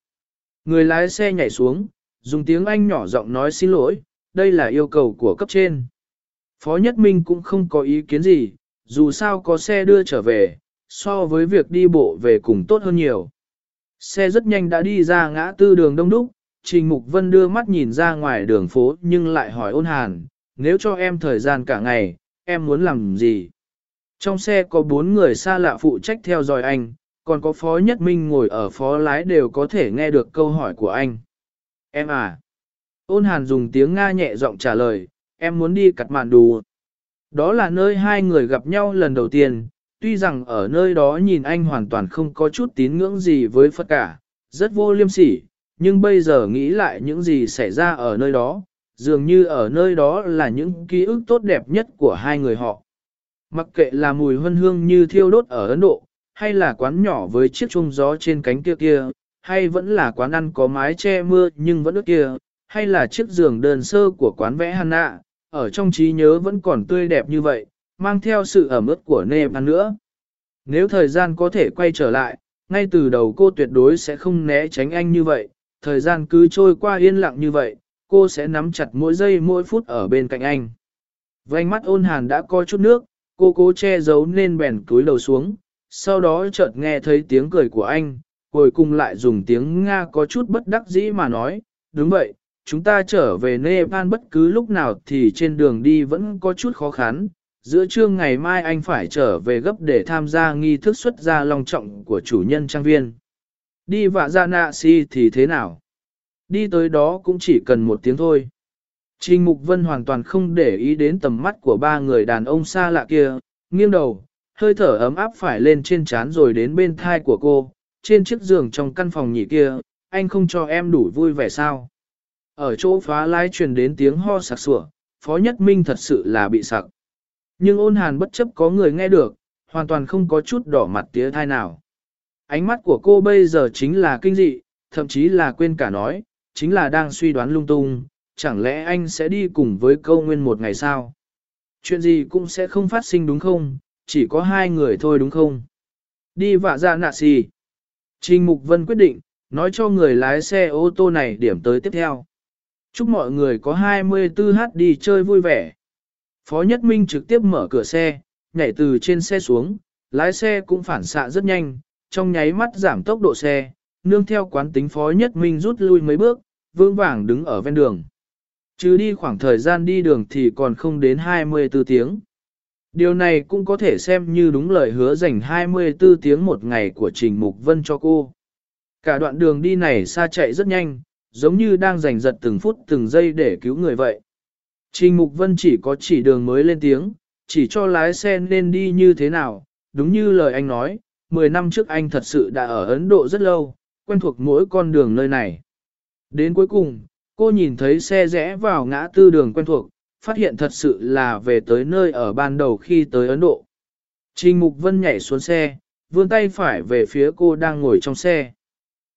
Người lái xe nhảy xuống, dùng tiếng Anh nhỏ giọng nói xin lỗi, đây là yêu cầu của cấp trên. Phó Nhất Minh cũng không có ý kiến gì, dù sao có xe đưa trở về, so với việc đi bộ về cùng tốt hơn nhiều. Xe rất nhanh đã đi ra ngã tư đường đông đúc, Trình Mục Vân đưa mắt nhìn ra ngoài đường phố nhưng lại hỏi ôn hàn, nếu cho em thời gian cả ngày, em muốn làm gì? Trong xe có bốn người xa lạ phụ trách theo dõi anh, còn có Phó Nhất Minh ngồi ở phó lái đều có thể nghe được câu hỏi của anh. Em à? Ôn hàn dùng tiếng Nga nhẹ giọng trả lời, em muốn đi cặt mạn đù. Đó là nơi hai người gặp nhau lần đầu tiên, tuy rằng ở nơi đó nhìn anh hoàn toàn không có chút tín ngưỡng gì với Phật cả, rất vô liêm sỉ, nhưng bây giờ nghĩ lại những gì xảy ra ở nơi đó, dường như ở nơi đó là những ký ức tốt đẹp nhất của hai người họ. Mặc kệ là mùi hương hương như thiêu đốt ở Ấn Độ, hay là quán nhỏ với chiếc chuông gió trên cánh kia kia, hay vẫn là quán ăn có mái che mưa nhưng vẫn ướt kia, hay là chiếc giường đơn sơ của quán vẽ Hanna, ở trong trí nhớ vẫn còn tươi đẹp như vậy, mang theo sự ẩm ướt của Nepal nữa. Nếu thời gian có thể quay trở lại, ngay từ đầu cô tuyệt đối sẽ không né tránh anh như vậy, thời gian cứ trôi qua yên lặng như vậy, cô sẽ nắm chặt mỗi giây mỗi phút ở bên cạnh anh. Vành mắt ôn hàn đã có chút nước, cô cố che giấu nên bèn túi đầu xuống, sau đó chợt nghe thấy tiếng cười của anh, cuối cùng lại dùng tiếng Nga có chút bất đắc dĩ mà nói, đúng vậy, chúng ta trở về Nepal bất cứ lúc nào thì trên đường đi vẫn có chút khó khăn. Giữa trưa ngày mai anh phải trở về gấp để tham gia nghi thức xuất gia long trọng của chủ nhân trang viên. Đi vạ ra nạ si thì thế nào? Đi tới đó cũng chỉ cần một tiếng thôi. Trình Mục Vân hoàn toàn không để ý đến tầm mắt của ba người đàn ông xa lạ kia, nghiêng đầu, hơi thở ấm áp phải lên trên trán rồi đến bên thai của cô, trên chiếc giường trong căn phòng nhỉ kia, anh không cho em đủ vui vẻ sao. Ở chỗ phá lái truyền đến tiếng ho sặc sủa, Phó Nhất Minh thật sự là bị sặc. Nhưng ôn hàn bất chấp có người nghe được, hoàn toàn không có chút đỏ mặt tía thai nào. Ánh mắt của cô bây giờ chính là kinh dị, thậm chí là quên cả nói, chính là đang suy đoán lung tung, chẳng lẽ anh sẽ đi cùng với câu nguyên một ngày sao? Chuyện gì cũng sẽ không phát sinh đúng không, chỉ có hai người thôi đúng không? Đi vạ ra nạ xì. Trình Mục Vân quyết định, nói cho người lái xe ô tô này điểm tới tiếp theo. Chúc mọi người có 24h đi chơi vui vẻ. Phó Nhất Minh trực tiếp mở cửa xe, nhảy từ trên xe xuống, lái xe cũng phản xạ rất nhanh, trong nháy mắt giảm tốc độ xe, nương theo quán tính Phó Nhất Minh rút lui mấy bước, vương vàng đứng ở ven đường. Chứ đi khoảng thời gian đi đường thì còn không đến 24 tiếng. Điều này cũng có thể xem như đúng lời hứa dành 24 tiếng một ngày của Trình Mục Vân cho cô. Cả đoạn đường đi này xa chạy rất nhanh, giống như đang giành giật từng phút từng giây để cứu người vậy. Trình Mục Vân chỉ có chỉ đường mới lên tiếng, chỉ cho lái xe nên đi như thế nào, đúng như lời anh nói, 10 năm trước anh thật sự đã ở Ấn Độ rất lâu, quen thuộc mỗi con đường nơi này. Đến cuối cùng, cô nhìn thấy xe rẽ vào ngã tư đường quen thuộc, phát hiện thật sự là về tới nơi ở ban đầu khi tới Ấn Độ. Trình Mục Vân nhảy xuống xe, vươn tay phải về phía cô đang ngồi trong xe.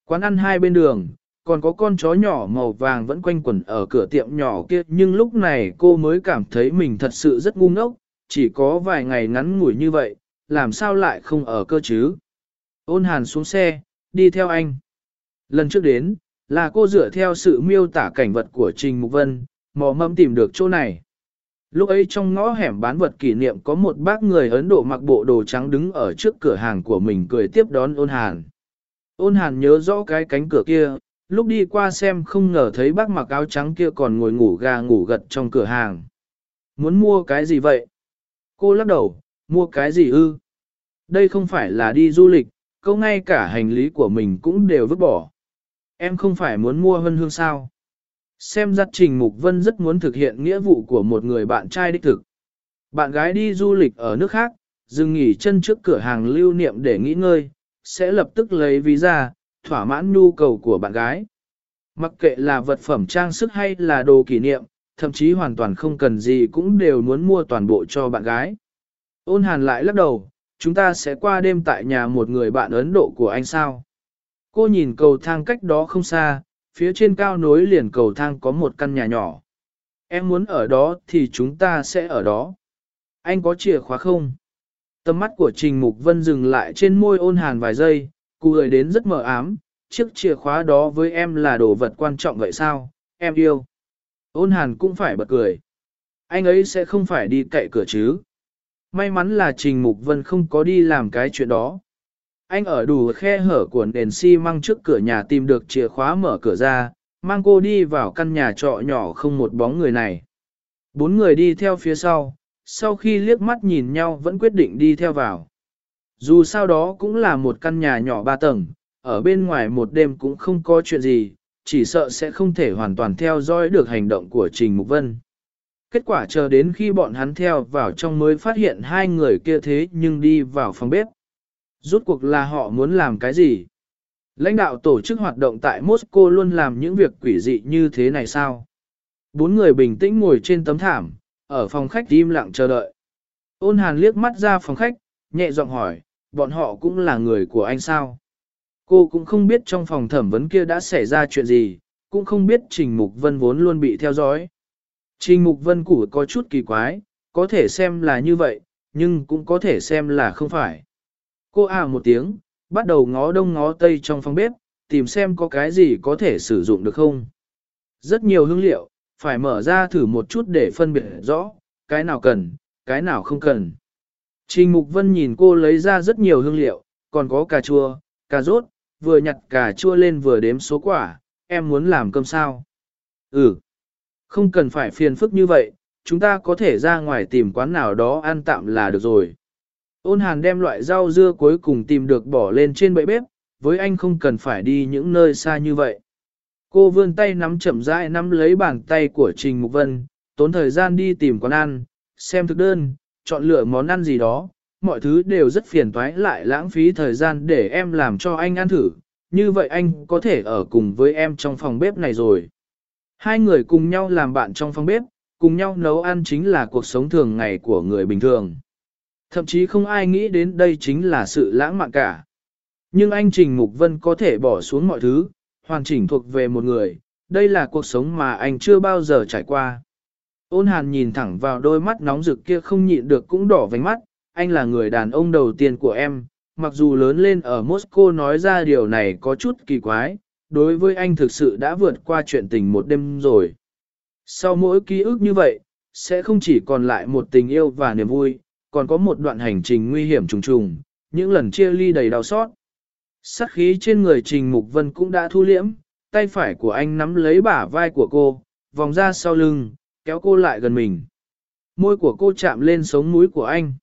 Quán ăn hai bên đường, còn có con chó nhỏ màu vàng vẫn quanh quẩn ở cửa tiệm nhỏ kia nhưng lúc này cô mới cảm thấy mình thật sự rất ngu ngốc, chỉ có vài ngày ngắn ngủi như vậy, làm sao lại không ở cơ chứ. Ôn hàn xuống xe, đi theo anh. Lần trước đến, là cô dựa theo sự miêu tả cảnh vật của Trình Mục Vân, mò mẫm tìm được chỗ này. Lúc ấy trong ngõ hẻm bán vật kỷ niệm có một bác người Ấn Độ mặc bộ đồ trắng đứng ở trước cửa hàng của mình cười tiếp đón ôn hàn. Ôn hàn nhớ rõ cái cánh cửa kia, lúc đi qua xem không ngờ thấy bác mặc áo trắng kia còn ngồi ngủ gà ngủ gật trong cửa hàng. Muốn mua cái gì vậy? Cô lắc đầu, mua cái gì ư? Đây không phải là đi du lịch, câu ngay cả hành lý của mình cũng đều vứt bỏ. Em không phải muốn mua hân hương sao? Xem giặt Trình Mục Vân rất muốn thực hiện nghĩa vụ của một người bạn trai đích thực. Bạn gái đi du lịch ở nước khác, dừng nghỉ chân trước cửa hàng lưu niệm để nghỉ ngơi, sẽ lập tức lấy visa, thỏa mãn nhu cầu của bạn gái. Mặc kệ là vật phẩm trang sức hay là đồ kỷ niệm, thậm chí hoàn toàn không cần gì cũng đều muốn mua toàn bộ cho bạn gái. Ôn hàn lại lắc đầu, chúng ta sẽ qua đêm tại nhà một người bạn Ấn Độ của anh sao. Cô nhìn cầu thang cách đó không xa, phía trên cao nối liền cầu thang có một căn nhà nhỏ. Em muốn ở đó thì chúng ta sẽ ở đó. Anh có chìa khóa không? Tầm mắt của Trình Mục Vân dừng lại trên môi ôn hàn vài giây, cười đến rất mờ ám, chiếc chìa khóa đó với em là đồ vật quan trọng vậy sao, em yêu. Ôn hàn cũng phải bật cười. Anh ấy sẽ không phải đi cậy cửa chứ. May mắn là Trình Mục Vân không có đi làm cái chuyện đó. Anh ở đủ khe hở của nền xi măng trước cửa nhà tìm được chìa khóa mở cửa ra, mang cô đi vào căn nhà trọ nhỏ không một bóng người này. Bốn người đi theo phía sau, sau khi liếc mắt nhìn nhau vẫn quyết định đi theo vào. Dù sao đó cũng là một căn nhà nhỏ ba tầng, ở bên ngoài một đêm cũng không có chuyện gì, chỉ sợ sẽ không thể hoàn toàn theo dõi được hành động của Trình Mục Vân. Kết quả chờ đến khi bọn hắn theo vào trong mới phát hiện hai người kia thế nhưng đi vào phòng bếp. Rốt cuộc là họ muốn làm cái gì? Lãnh đạo tổ chức hoạt động tại Moscow luôn làm những việc quỷ dị như thế này sao? Bốn người bình tĩnh ngồi trên tấm thảm, ở phòng khách im lặng chờ đợi. Ôn hàn liếc mắt ra phòng khách, nhẹ giọng hỏi, bọn họ cũng là người của anh sao? Cô cũng không biết trong phòng thẩm vấn kia đã xảy ra chuyện gì, cũng không biết Trình Mục Vân vốn luôn bị theo dõi. Trình Mục Vân củ có chút kỳ quái, có thể xem là như vậy, nhưng cũng có thể xem là không phải. Cô à một tiếng, bắt đầu ngó đông ngó tây trong phòng bếp, tìm xem có cái gì có thể sử dụng được không. Rất nhiều hương liệu, phải mở ra thử một chút để phân biệt rõ, cái nào cần, cái nào không cần. Trình Mục Vân nhìn cô lấy ra rất nhiều hương liệu, còn có cà chua, cà rốt, vừa nhặt cà chua lên vừa đếm số quả, em muốn làm cơm sao? Ừ, không cần phải phiền phức như vậy, chúng ta có thể ra ngoài tìm quán nào đó ăn tạm là được rồi. Ôn hàn đem loại rau dưa cuối cùng tìm được bỏ lên trên bệ bếp, với anh không cần phải đi những nơi xa như vậy. Cô vươn tay nắm chậm rãi nắm lấy bàn tay của Trình Mục Vân, tốn thời gian đi tìm quán ăn, xem thực đơn, chọn lựa món ăn gì đó, mọi thứ đều rất phiền toái lại lãng phí thời gian để em làm cho anh ăn thử, như vậy anh có thể ở cùng với em trong phòng bếp này rồi. Hai người cùng nhau làm bạn trong phòng bếp, cùng nhau nấu ăn chính là cuộc sống thường ngày của người bình thường. Thậm chí không ai nghĩ đến đây chính là sự lãng mạn cả. Nhưng anh Trình Mục Vân có thể bỏ xuống mọi thứ, hoàn chỉnh thuộc về một người, đây là cuộc sống mà anh chưa bao giờ trải qua. Ôn hàn nhìn thẳng vào đôi mắt nóng rực kia không nhịn được cũng đỏ vành mắt, anh là người đàn ông đầu tiên của em, mặc dù lớn lên ở Moscow nói ra điều này có chút kỳ quái, đối với anh thực sự đã vượt qua chuyện tình một đêm rồi. Sau mỗi ký ức như vậy, sẽ không chỉ còn lại một tình yêu và niềm vui, còn có một đoạn hành trình nguy hiểm trùng trùng, những lần chia ly đầy đau xót. Sát khí trên người Trình Mục Vân cũng đã thu liễm, tay phải của anh nắm lấy bả vai của cô, vòng ra sau lưng, kéo cô lại gần mình. Môi của cô chạm lên sống mũi của anh.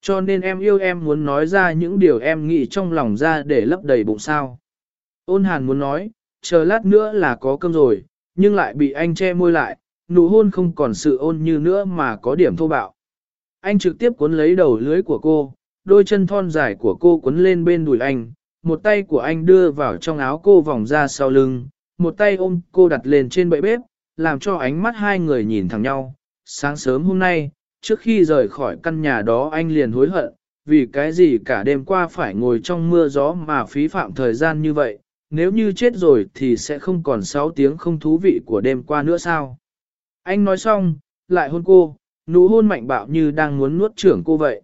Cho nên em yêu em muốn nói ra những điều em nghĩ trong lòng ra để lấp đầy bụng sao. Ôn hàn muốn nói, chờ lát nữa là có cơm rồi, nhưng lại bị anh che môi lại, nụ hôn không còn sự ôn như nữa mà có điểm thô bạo. Anh trực tiếp cuốn lấy đầu lưới của cô, đôi chân thon dài của cô cuốn lên bên đùi anh, một tay của anh đưa vào trong áo cô vòng ra sau lưng, một tay ôm cô đặt lên trên bệ bếp, làm cho ánh mắt hai người nhìn thẳng nhau. Sáng sớm hôm nay, trước khi rời khỏi căn nhà đó anh liền hối hận, vì cái gì cả đêm qua phải ngồi trong mưa gió mà phí phạm thời gian như vậy, nếu như chết rồi thì sẽ không còn 6 tiếng không thú vị của đêm qua nữa sao. Anh nói xong, lại hôn cô, nụ hôn mạnh bạo như đang muốn nuốt trưởng cô vậy.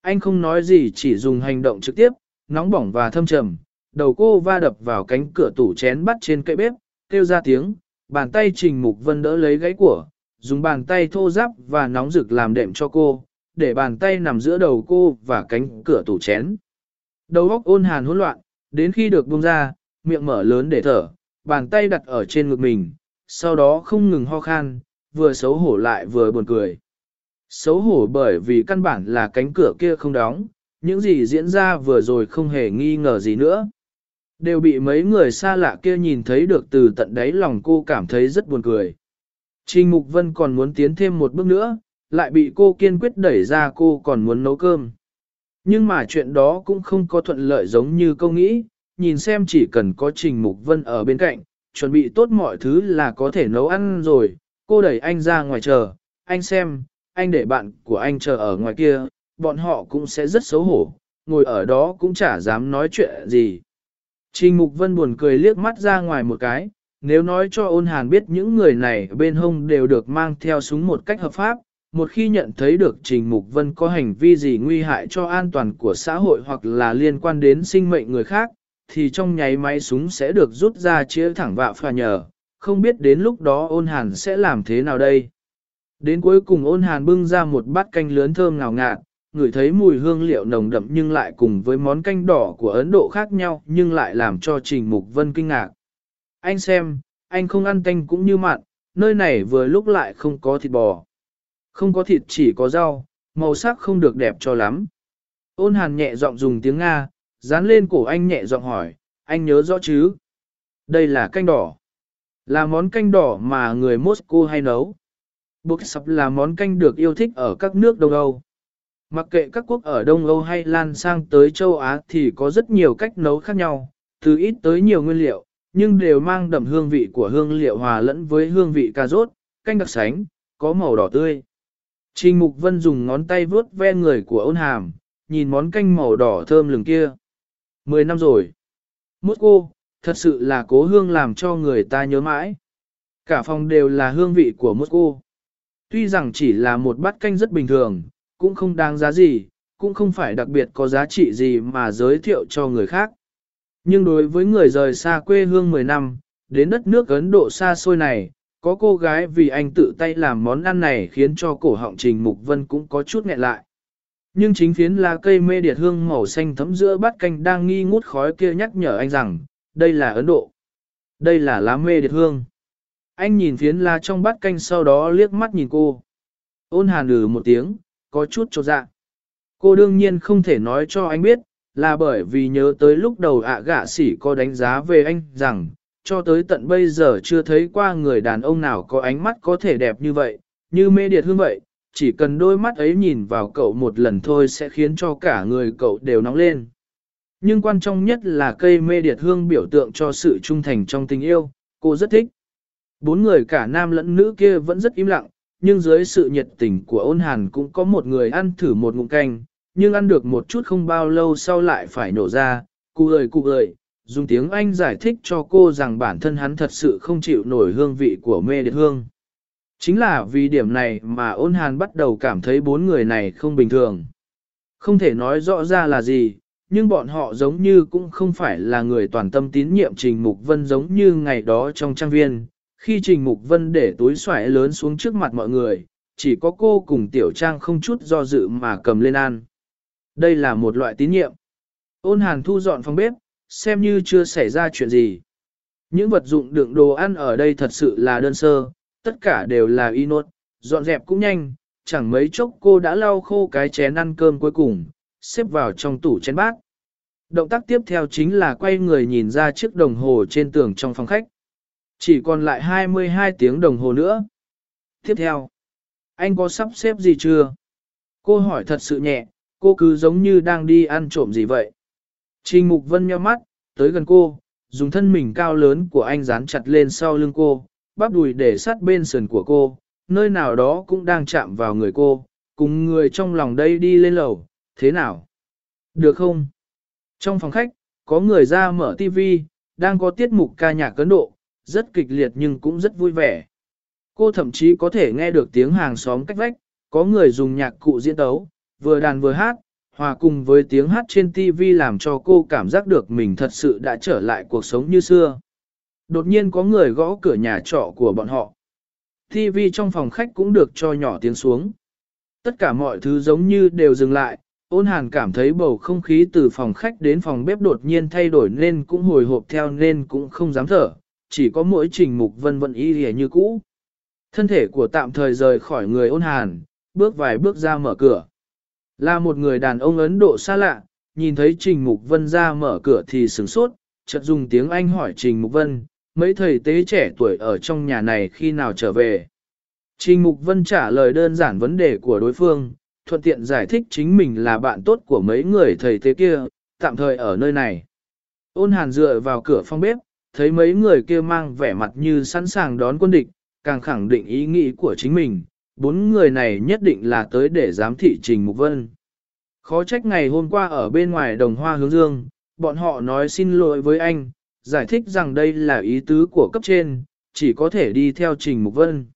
Anh không nói gì chỉ dùng hành động trực tiếp, nóng bỏng và thâm trầm, đầu cô va đập vào cánh cửa tủ chén bắt trên cây bếp, kêu ra tiếng, bàn tay Trình Mục Vân đỡ lấy gáy của, dùng bàn tay thô ráp và nóng rực làm đệm cho cô, để bàn tay nằm giữa đầu cô và cánh cửa tủ chén. Đầu óc ôn hàn hỗn loạn, đến khi được buông ra, miệng mở lớn để thở, bàn tay đặt ở trên ngực mình, sau đó không ngừng ho khan, vừa xấu hổ lại vừa buồn cười. Xấu hổ bởi vì căn bản là cánh cửa kia không đóng, những gì diễn ra vừa rồi không hề nghi ngờ gì nữa. Đều bị mấy người xa lạ kia nhìn thấy được từ tận đáy lòng cô cảm thấy rất buồn cười. Trình Mục Vân còn muốn tiến thêm một bước nữa, lại bị cô kiên quyết đẩy ra cô còn muốn nấu cơm. Nhưng mà chuyện đó cũng không có thuận lợi giống như câu nghĩ, nhìn xem chỉ cần có Trình Mục Vân ở bên cạnh, chuẩn bị tốt mọi thứ là có thể nấu ăn rồi, cô đẩy anh ra ngoài chờ, anh xem, anh để bạn của anh chờ ở ngoài kia, bọn họ cũng sẽ rất xấu hổ, ngồi ở đó cũng chả dám nói chuyện gì. Trình Mục Vân buồn cười liếc mắt ra ngoài một cái, nếu nói cho ôn hàn biết những người này bên hông đều được mang theo súng một cách hợp pháp, một khi nhận thấy được Trình Mục Vân có hành vi gì nguy hại cho an toàn của xã hội hoặc là liên quan đến sinh mệnh người khác, thì trong nháy máy súng sẽ được rút ra chĩa thẳng vạ phà nhờ, không biết đến lúc đó ôn hàn sẽ làm thế nào đây. Đến cuối cùng ôn hàn bưng ra một bát canh lớn thơm ngào ngạt, ngửi thấy mùi hương liệu nồng đậm nhưng lại cùng với món canh đỏ của Ấn Độ khác nhau nhưng lại làm cho Trình Mục Vân kinh ngạc. Anh xem, anh không ăn canh cũng như mặn, nơi này vừa lúc lại không có thịt bò. Không có thịt chỉ có rau, màu sắc không được đẹp cho lắm. Ôn hàn nhẹ giọng dùng tiếng Nga, dán lên cổ anh nhẹ giọng hỏi, anh nhớ rõ chứ? Đây là canh đỏ. Là món canh đỏ mà người Moscow hay nấu. Bốc sập là món canh được yêu thích ở các nước Đông Âu. Mặc kệ các quốc ở Đông Âu hay lan sang tới châu Á thì có rất nhiều cách nấu khác nhau, từ ít tới nhiều nguyên liệu, nhưng đều mang đậm hương vị của hương liệu hòa lẫn với hương vị cà rốt, canh đặc sánh, có màu đỏ tươi. Trình Mục Vân dùng ngón tay vướt ve người của ôn hàm, nhìn món canh màu đỏ thơm lừng kia. Mười năm rồi. Mốt cô, thật sự là cố hương làm cho người ta nhớ mãi. Cả phòng đều là hương vị của mốt cô. Tuy rằng chỉ là một bát canh rất bình thường, cũng không đáng giá gì, cũng không phải đặc biệt có giá trị gì mà giới thiệu cho người khác. Nhưng đối với người rời xa quê hương 10 năm, đến đất nước Ấn Độ xa xôi này, có cô gái vì anh tự tay làm món ăn này khiến cho cổ họng Trình Mục Vân cũng có chút nghẹn lại. Nhưng chính phiến lá cây mê điệt hương màu xanh thấm giữa bát canh đang nghi ngút khói kia nhắc nhở anh rằng, đây là Ấn Độ. Đây là lá mê điệt hương. Anh nhìn phiến lá trong bát canh sau đó liếc mắt nhìn cô. Ôn hàn lử một tiếng, có chút cho dạ. Cô đương nhiên không thể nói cho anh biết, là bởi vì nhớ tới lúc đầu ạ gạ sỉ có đánh giá về anh rằng, cho tới tận bây giờ chưa thấy qua người đàn ông nào có ánh mắt có thể đẹp như vậy, như mê điệt hương vậy, chỉ cần đôi mắt ấy nhìn vào cậu một lần thôi sẽ khiến cho cả người cậu đều nóng lên. Nhưng quan trọng nhất là cây mê điệt hương biểu tượng cho sự trung thành trong tình yêu, cô rất thích. Bốn người cả nam lẫn nữ kia vẫn rất im lặng, nhưng dưới sự nhiệt tình của ôn hàn cũng có một người ăn thử một ngụm canh, nhưng ăn được một chút không bao lâu sau lại phải nổ ra, cụ ơi cụ ơi, dùng tiếng Anh giải thích cho cô rằng bản thân hắn thật sự không chịu nổi hương vị của mê điệt hương. Chính là vì điểm này mà ôn hàn bắt đầu cảm thấy bốn người này không bình thường. Không thể nói rõ ra là gì, nhưng bọn họ giống như cũng không phải là người toàn tâm tín nhiệm Trình Mục Vân giống như ngày đó trong trang viên, khi Trình Mục Vân để túi xoài lớn xuống trước mặt mọi người, chỉ có cô cùng Tiểu Trang không chút do dự mà cầm lên ăn. Đây là một loại tín nhiệm. Ôn hàn thu dọn phòng bếp, xem như chưa xảy ra chuyện gì. Những vật dụng đựng đồ ăn ở đây thật sự là đơn sơ, tất cả đều là inốt, dọn dẹp cũng nhanh, chẳng mấy chốc cô đã lau khô cái chén ăn cơm cuối cùng, xếp vào trong tủ chén bát. Động tác tiếp theo chính là quay người nhìn ra chiếc đồng hồ trên tường trong phòng khách. Chỉ còn lại 22 tiếng đồng hồ nữa. Tiếp theo, anh có sắp xếp gì chưa? Cô hỏi thật sự nhẹ, cô cứ giống như đang đi ăn trộm gì vậy. Trình Mục Vân nheo mắt, tới gần cô, dùng thân mình cao lớn của anh dán chặt lên sau lưng cô, bắp đùi để sát bên sườn của cô, nơi nào đó cũng đang chạm vào người cô, cùng người trong lòng đây đi lên lầu, thế nào? Được không? Trong phòng khách, có người ra mở tivi, đang có tiết mục ca nhạc cấn độ, rất kịch liệt nhưng cũng rất vui vẻ. Cô thậm chí có thể nghe được tiếng hàng xóm cách vách, có người dùng nhạc cụ diễn tấu, vừa đàn vừa hát, hòa cùng với tiếng hát trên TV làm cho cô cảm giác được mình thật sự đã trở lại cuộc sống như xưa. Đột nhiên có người gõ cửa nhà trọ của bọn họ. TV trong phòng khách cũng được cho nhỏ tiếng xuống. Tất cả mọi thứ giống như đều dừng lại, ôn hàn cảm thấy bầu không khí từ phòng khách đến phòng bếp đột nhiên thay đổi nên cũng hồi hộp theo nên cũng không dám thở, chỉ có mỗi trình mục vân vân y lìa như cũ. Thân thể của tạm thời rời khỏi người ôn hàn, bước vài bước ra mở cửa. Là một người đàn ông Ấn Độ xa lạ, nhìn thấy Trình Mục Vân ra mở cửa thì sửng sốt, chợt dùng tiếng Anh hỏi Trình Mục Vân, mấy thầy tế trẻ tuổi ở trong nhà này khi nào trở về. Trình Mục Vân trả lời đơn giản vấn đề của đối phương, thuận tiện giải thích chính mình là bạn tốt của mấy người thầy tế kia, tạm thời ở nơi này. Ôn hàn dựa vào cửa phòng bếp, thấy mấy người kia mang vẻ mặt như sẵn sàng đón quân địch, càng khẳng định ý nghĩ của chính mình, bốn người này nhất định là tới để giám thị Trình Mục Vân. Khó trách ngày hôm qua ở bên ngoài đồng hoa hướng dương, bọn họ nói xin lỗi với anh, giải thích rằng đây là ý tứ của cấp trên, chỉ có thể đi theo Trình Mục Vân.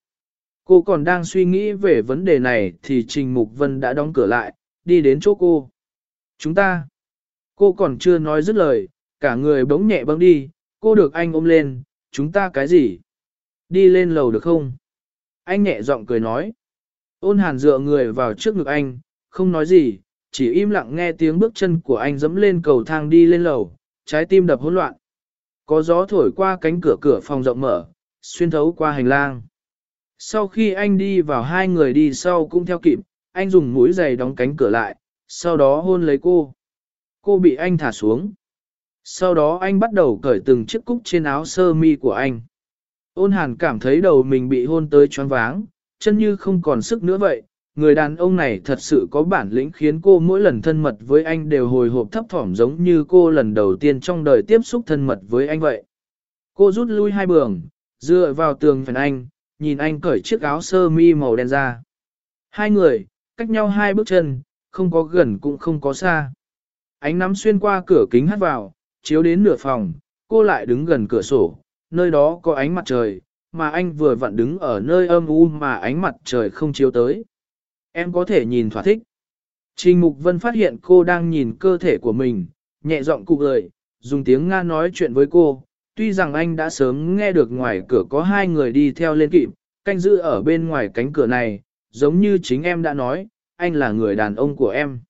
Cô còn đang suy nghĩ về vấn đề này thì Trình Mục Vân đã đóng cửa lại, đi đến chỗ cô. Chúng ta. Cô còn chưa nói dứt lời, cả người bỗng nhẹ bâng đi, cô được anh ôm lên, chúng ta cái gì? Đi lên lầu được không? Anh nhẹ giọng cười nói. Ôn hàn dựa người vào trước ngực anh, không nói gì, chỉ im lặng nghe tiếng bước chân của anh dẫm lên cầu thang đi lên lầu, trái tim đập hỗn loạn. Có gió thổi qua cánh cửa cửa phòng rộng mở, xuyên thấu qua hành lang. Sau khi anh đi vào hai người đi sau cũng theo kịp, anh dùng mũi giày đóng cánh cửa lại, sau đó hôn lấy cô. Cô bị anh thả xuống. Sau đó anh bắt đầu cởi từng chiếc cúc trên áo sơ mi của anh. Ôn hàn cảm thấy đầu mình bị hôn tới choáng váng, chân như không còn sức nữa vậy. Người đàn ông này thật sự có bản lĩnh khiến cô mỗi lần thân mật với anh đều hồi hộp thấp thỏm giống như cô lần đầu tiên trong đời tiếp xúc thân mật với anh vậy. Cô rút lui hai bường, dựa vào tường phần anh, nhìn anh cởi chiếc áo sơ mi màu đen ra. Hai người, cách nhau hai bước chân, không có gần cũng không có xa. Ánh nắm xuyên qua cửa kính hắt vào, chiếu đến nửa phòng, cô lại đứng gần cửa sổ, nơi đó có ánh mặt trời, mà anh vừa vặn đứng ở nơi âm u mà ánh mặt trời không chiếu tới. Em có thể nhìn thỏa thích. Trình Mục Vân phát hiện cô đang nhìn cơ thể của mình, nhẹ giọng cụ gợi, dùng tiếng Nga nói chuyện với cô. Tuy rằng anh đã sớm nghe được ngoài cửa có hai người đi theo lên kịp, canh giữ ở bên ngoài cánh cửa này, giống như chính em đã nói, anh là người đàn ông của em.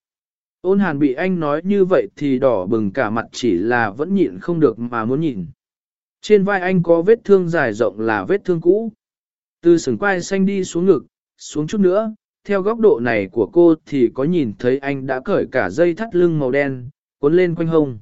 Ôn hàn bị anh nói như vậy thì đỏ bừng cả mặt chỉ là vẫn nhịn không được mà muốn nhìn. Trên vai anh có vết thương dài rộng là vết thương cũ. Từ sừng quai xanh đi xuống ngực, xuống chút nữa, theo góc độ này của cô thì có nhìn thấy anh đã cởi cả dây thắt lưng màu đen, cuốn lên quanh hông.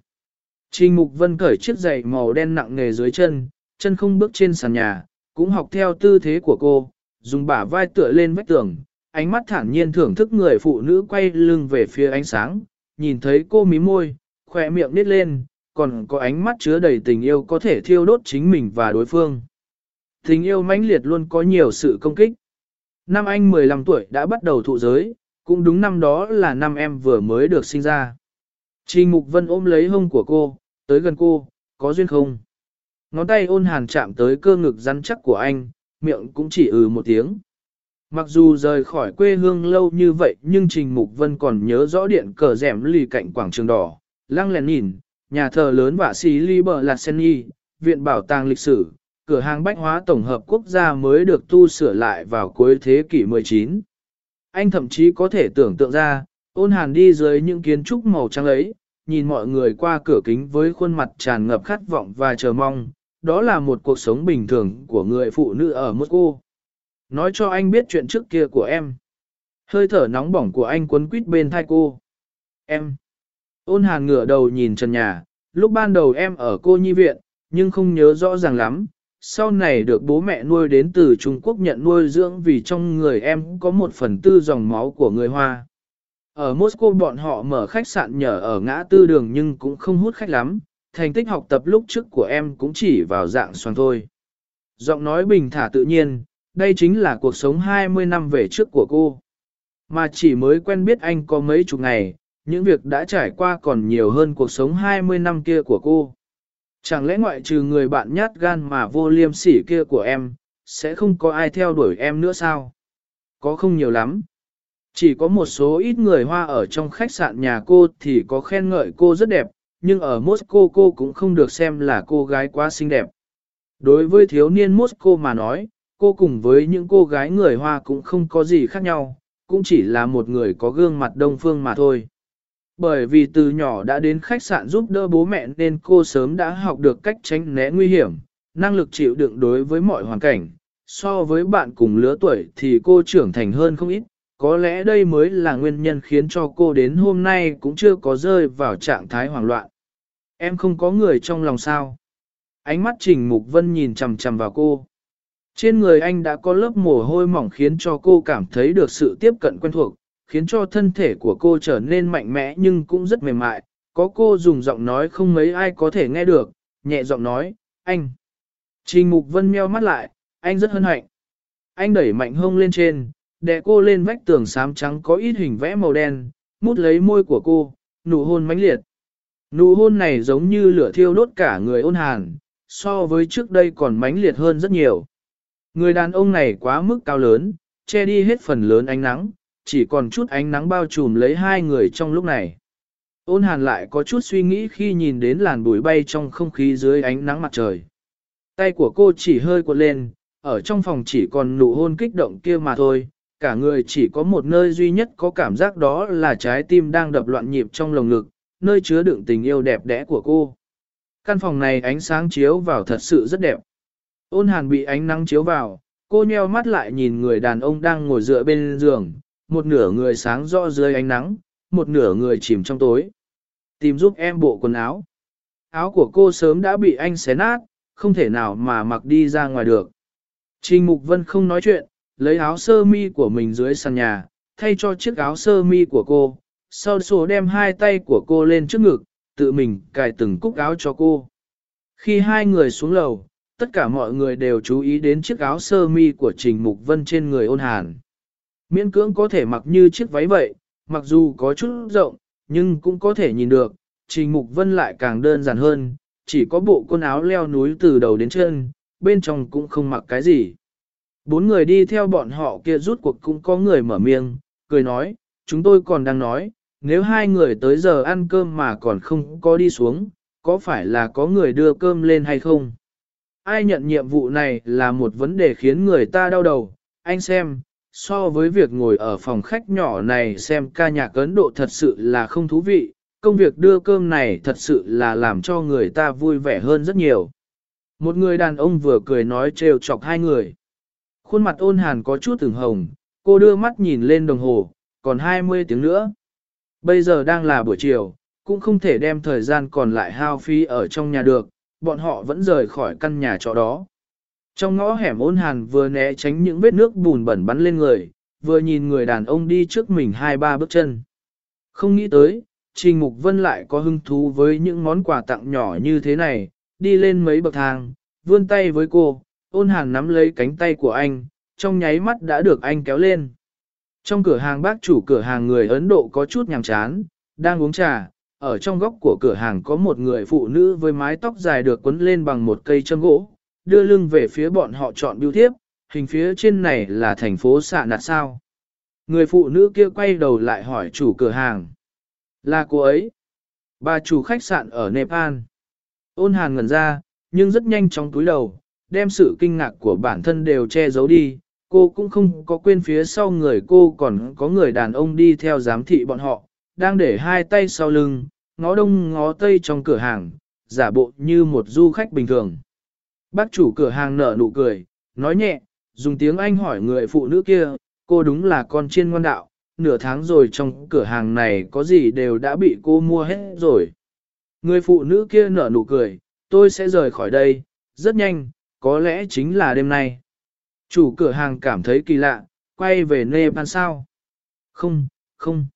Trình Mục Vân cởi chiếc giày màu đen nặng nề dưới chân, chân không bước trên sàn nhà, cũng học theo tư thế của cô, dùng bả vai tựa lên vách tường, ánh mắt thản nhiên thưởng thức người phụ nữ quay lưng về phía ánh sáng, nhìn thấy cô mí môi, khỏe miệng nít lên, còn có ánh mắt chứa đầy tình yêu có thể thiêu đốt chính mình và đối phương. Tình yêu mãnh liệt luôn có nhiều sự công kích. Năm anh 15 tuổi đã bắt đầu thụ giới, cũng đúng năm đó là năm em vừa mới được sinh ra. Trình Mục Vân ôm lấy hông của cô, tới gần cô, có duyên không? Ngón tay ôn hàn chạm tới cơ ngực rắn chắc của anh, miệng cũng chỉ ừ một tiếng. Mặc dù rời khỏi quê hương lâu như vậy nhưng Trình Mục Vân còn nhớ rõ điện cờ rẻm lì cạnh quảng trường đỏ, lăng lèn nhìn, nhà thờ lớn và xí li bờ là sen viện bảo tàng lịch sử, cửa hàng bách hóa tổng hợp quốc gia mới được tu sửa lại vào cuối thế kỷ 19. Anh thậm chí có thể tưởng tượng ra, ôn hàn đi dưới những kiến trúc màu trắng ấy, nhìn mọi người qua cửa kính với khuôn mặt tràn ngập khát vọng và chờ mong, đó là một cuộc sống bình thường của người phụ nữ ở Moscow. Nói cho anh biết chuyện trước kia của em. Hơi thở nóng bỏng của anh quấn quýt bên thai cô. Em. Ôn hàn ngửa đầu nhìn trần nhà, lúc ban đầu em ở cô nhi viện, nhưng không nhớ rõ ràng lắm. Sau này được bố mẹ nuôi đến từ Trung Quốc nhận nuôi dưỡng vì trong người em có một phần tư dòng máu của người Hoa. Ở Moscow bọn họ mở khách sạn nhờ ở ngã tư đường nhưng cũng không hút khách lắm, thành tích học tập lúc trước của em cũng chỉ vào dạng xoàng thôi. Giọng nói bình thả tự nhiên, đây chính là cuộc sống 20 năm về trước của cô. Mà chỉ mới quen biết anh có mấy chục ngày, những việc đã trải qua còn nhiều hơn cuộc sống 20 năm kia của cô. Chẳng lẽ ngoại trừ người bạn nhát gan mà vô liêm sỉ kia của em, sẽ không có ai theo đuổi em nữa sao? Có không nhiều lắm. Chỉ có một số ít người Hoa ở trong khách sạn nhà cô thì có khen ngợi cô rất đẹp, nhưng ở Moscow cô cũng không được xem là cô gái quá xinh đẹp. Đối với thiếu niên Moscow mà nói, cô cùng với những cô gái người Hoa cũng không có gì khác nhau, cũng chỉ là một người có gương mặt đông phương mà thôi. Bởi vì từ nhỏ đã đến khách sạn giúp đỡ bố mẹ nên cô sớm đã học được cách tránh né nguy hiểm, năng lực chịu đựng đối với mọi hoàn cảnh. So với bạn cùng lứa tuổi thì cô trưởng thành hơn không ít, có lẽ đây mới là nguyên nhân khiến cho cô đến hôm nay cũng chưa có rơi vào trạng thái hoảng loạn. Em không có người trong lòng sao. Ánh mắt Trình Mục Vân nhìn chằm chằm vào cô. Trên người anh đã có lớp mồ hôi mỏng khiến cho cô cảm thấy được sự tiếp cận quen thuộc, khiến cho thân thể của cô trở nên mạnh mẽ nhưng cũng rất mềm mại. Có cô dùng giọng nói không mấy ai có thể nghe được, nhẹ giọng nói, anh. Trình Mục Vân meo mắt lại, anh rất hân hạnh. Anh đẩy mạnh hông lên trên, đè cô lên vách tường xám trắng có ít hình vẽ màu đen, mút lấy môi của cô, nụ hôn mãnh liệt. Nụ hôn này giống như lửa thiêu đốt cả người ôn hàn, so với trước đây còn mãnh liệt hơn rất nhiều. Người đàn ông này quá mức cao lớn, che đi hết phần lớn ánh nắng, chỉ còn chút ánh nắng bao trùm lấy hai người trong lúc này. Ôn hàn lại có chút suy nghĩ khi nhìn đến làn bụi bay trong không khí dưới ánh nắng mặt trời. Tay của cô chỉ hơi cuộn lên, ở trong phòng chỉ còn nụ hôn kích động kia mà thôi, cả người chỉ có một nơi duy nhất có cảm giác đó là trái tim đang đập loạn nhịp trong lồng ngực, nơi chứa đựng tình yêu đẹp đẽ của cô. Căn phòng này ánh sáng chiếu vào thật sự rất đẹp. Ôn hàn bị ánh nắng chiếu vào, cô nheo mắt lại nhìn người đàn ông đang ngồi dựa bên giường, một nửa người sáng rõ dưới ánh nắng, một nửa người chìm trong tối. Tìm giúp em bộ quần áo. Áo của cô sớm đã bị anh xé nát, không thể nào mà mặc đi ra ngoài được. Trình Mục Vân không nói chuyện, lấy áo sơ mi của mình dưới sàn nhà, thay cho chiếc áo sơ mi của cô, sau số đem hai tay của cô lên trước ngực, tự mình cài từng cúc áo cho cô. Khi hai người xuống lầu, tất cả mọi người đều chú ý đến chiếc áo sơ mi của Trình Mục Vân trên người ôn hàn. Miễn cưỡng có thể mặc như chiếc váy vậy, mặc dù có chút rộng, nhưng cũng có thể nhìn được, Trình Mục Vân lại càng đơn giản hơn, chỉ có bộ quần áo leo núi từ đầu đến chân, bên trong cũng không mặc cái gì. Bốn người đi theo bọn họ kia rút cuộc cũng có người mở miệng, cười nói, chúng tôi còn đang nói, nếu hai người tới giờ ăn cơm mà còn không có đi xuống, có phải là có người đưa cơm lên hay không? Ai nhận nhiệm vụ này là một vấn đề khiến người ta đau đầu, anh xem, so với việc ngồi ở phòng khách nhỏ này xem ca nhạc Ấn Độ thật sự là không thú vị, công việc đưa cơm này thật sự là làm cho người ta vui vẻ hơn rất nhiều. Một người đàn ông vừa cười nói trêu chọc hai người. Khuôn mặt ôn hàn có chút từng hồng, cô đưa mắt nhìn lên đồng hồ, còn 20 tiếng nữa. Bây giờ đang là buổi chiều, cũng không thể đem thời gian còn lại hao phí ở trong nhà được, bọn họ vẫn rời khỏi căn nhà trọ đó. Trong ngõ hẻm ôn hàn vừa né tránh những vết nước bùn bẩn bắn lên người, vừa nhìn người đàn ông đi trước mình hai ba bước chân. Không nghĩ tới, Trình Mục Vân lại có hứng thú với những món quà tặng nhỏ như thế này, đi lên mấy bậc thang, vươn tay với cô, ôn hàn nắm lấy cánh tay của anh, trong nháy mắt đã được anh kéo lên. Trong cửa hàng bác chủ cửa hàng người Ấn Độ có chút nhàm chán, đang uống trà, ở trong góc của cửa hàng có một người phụ nữ với mái tóc dài được quấn lên bằng một cây châm gỗ, đưa lưng về phía bọn họ chọn biêu thiếp, hình phía trên này là thành phố xạ nạt sao. Người phụ nữ kia quay đầu lại hỏi chủ cửa hàng. Là cô ấy. Bà chủ khách sạn ở Nepal. Ôn hàn ngẩn ra, nhưng rất nhanh chóng túi đầu, đem sự kinh ngạc của bản thân đều che giấu đi, cô cũng không có quên phía sau người cô còn có người đàn ông đi theo giám thị bọn họ, đang để hai tay sau lưng, ngó đông ngó tây trong cửa hàng, giả bộ như một du khách bình thường. Bác chủ cửa hàng nở nụ cười, nói nhẹ, dùng tiếng Anh hỏi người phụ nữ kia, cô đúng là con chiên ngoan đạo, nửa tháng rồi trong cửa hàng này có gì đều đã bị cô mua hết rồi. Người phụ nữ kia nở nụ cười, tôi sẽ rời khỏi đây, rất nhanh, có lẽ chính là đêm nay. Chủ cửa hàng cảm thấy kỳ lạ, quay về Nepal sao? Không, không.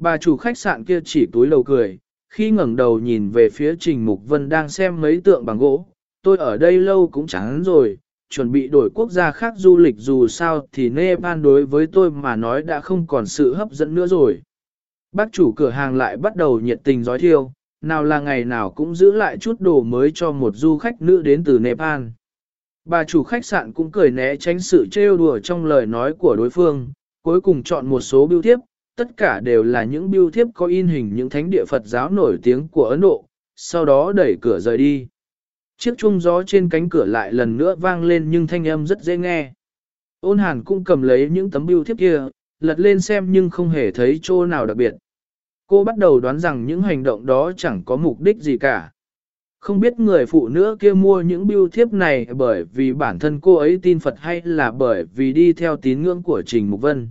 Bà chủ khách sạn kia chỉ túi lầu cười, khi ngẩng đầu nhìn về phía Trình Mục Vân đang xem mấy tượng bằng gỗ. Tôi ở đây lâu cũng chán rồi, chuẩn bị đổi quốc gia khác du lịch dù sao thì Nepal đối với tôi mà nói đã không còn sự hấp dẫn nữa rồi. Bác chủ cửa hàng lại bắt đầu nhiệt tình giói thiêu, nào là ngày nào cũng giữ lại chút đồ mới cho một du khách nữ đến từ Nepal. Bà chủ khách sạn cũng cười né tránh sự trêu đùa trong lời nói của đối phương, cuối cùng chọn một số biêu thiếp, tất cả đều là những biêu thiếp có in hình những thánh địa Phật giáo nổi tiếng của Ấn Độ, sau đó đẩy cửa rời đi. Chiếc chuông gió trên cánh cửa lại lần nữa vang lên nhưng thanh âm rất dễ nghe. Ôn hàn cũng cầm lấy những tấm biêu thiếp kia, lật lên xem nhưng không hề thấy chỗ nào đặc biệt. Cô bắt đầu đoán rằng những hành động đó chẳng có mục đích gì cả. Không biết người phụ nữ kia mua những biêu thiếp này bởi vì bản thân cô ấy tin Phật hay là bởi vì đi theo tín ngưỡng của Trình Mục Vân.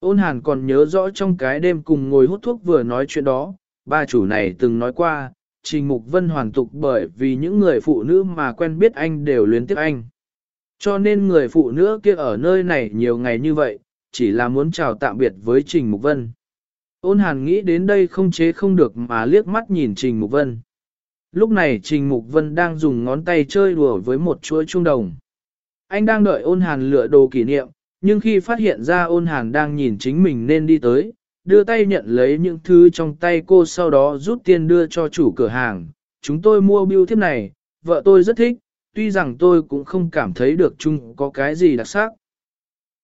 Ôn hàn còn nhớ rõ trong cái đêm cùng ngồi hút thuốc vừa nói chuyện đó, ba chủ này từng nói qua, Trình Mục Vân hoàn tục bởi vì những người phụ nữ mà quen biết anh đều luyến tiếc anh. Cho nên người phụ nữ kia ở nơi này nhiều ngày như vậy, chỉ là muốn chào tạm biệt với Trình Mục Vân. Ôn hàn nghĩ đến đây không chế không được mà liếc mắt nhìn Trình Mục Vân. Lúc này Trình Mục Vân đang dùng ngón tay chơi đùa với một chuỗi trung đồng. Anh đang đợi ôn hàn lựa đồ kỷ niệm, nhưng khi phát hiện ra ôn hàn đang nhìn chính mình nên đi tới, đưa tay nhận lấy những thứ trong tay cô sau đó rút tiền đưa cho chủ cửa hàng. Chúng tôi mua biêu thiếp này, vợ tôi rất thích, tuy rằng tôi cũng không cảm thấy được chung có cái gì đặc sắc.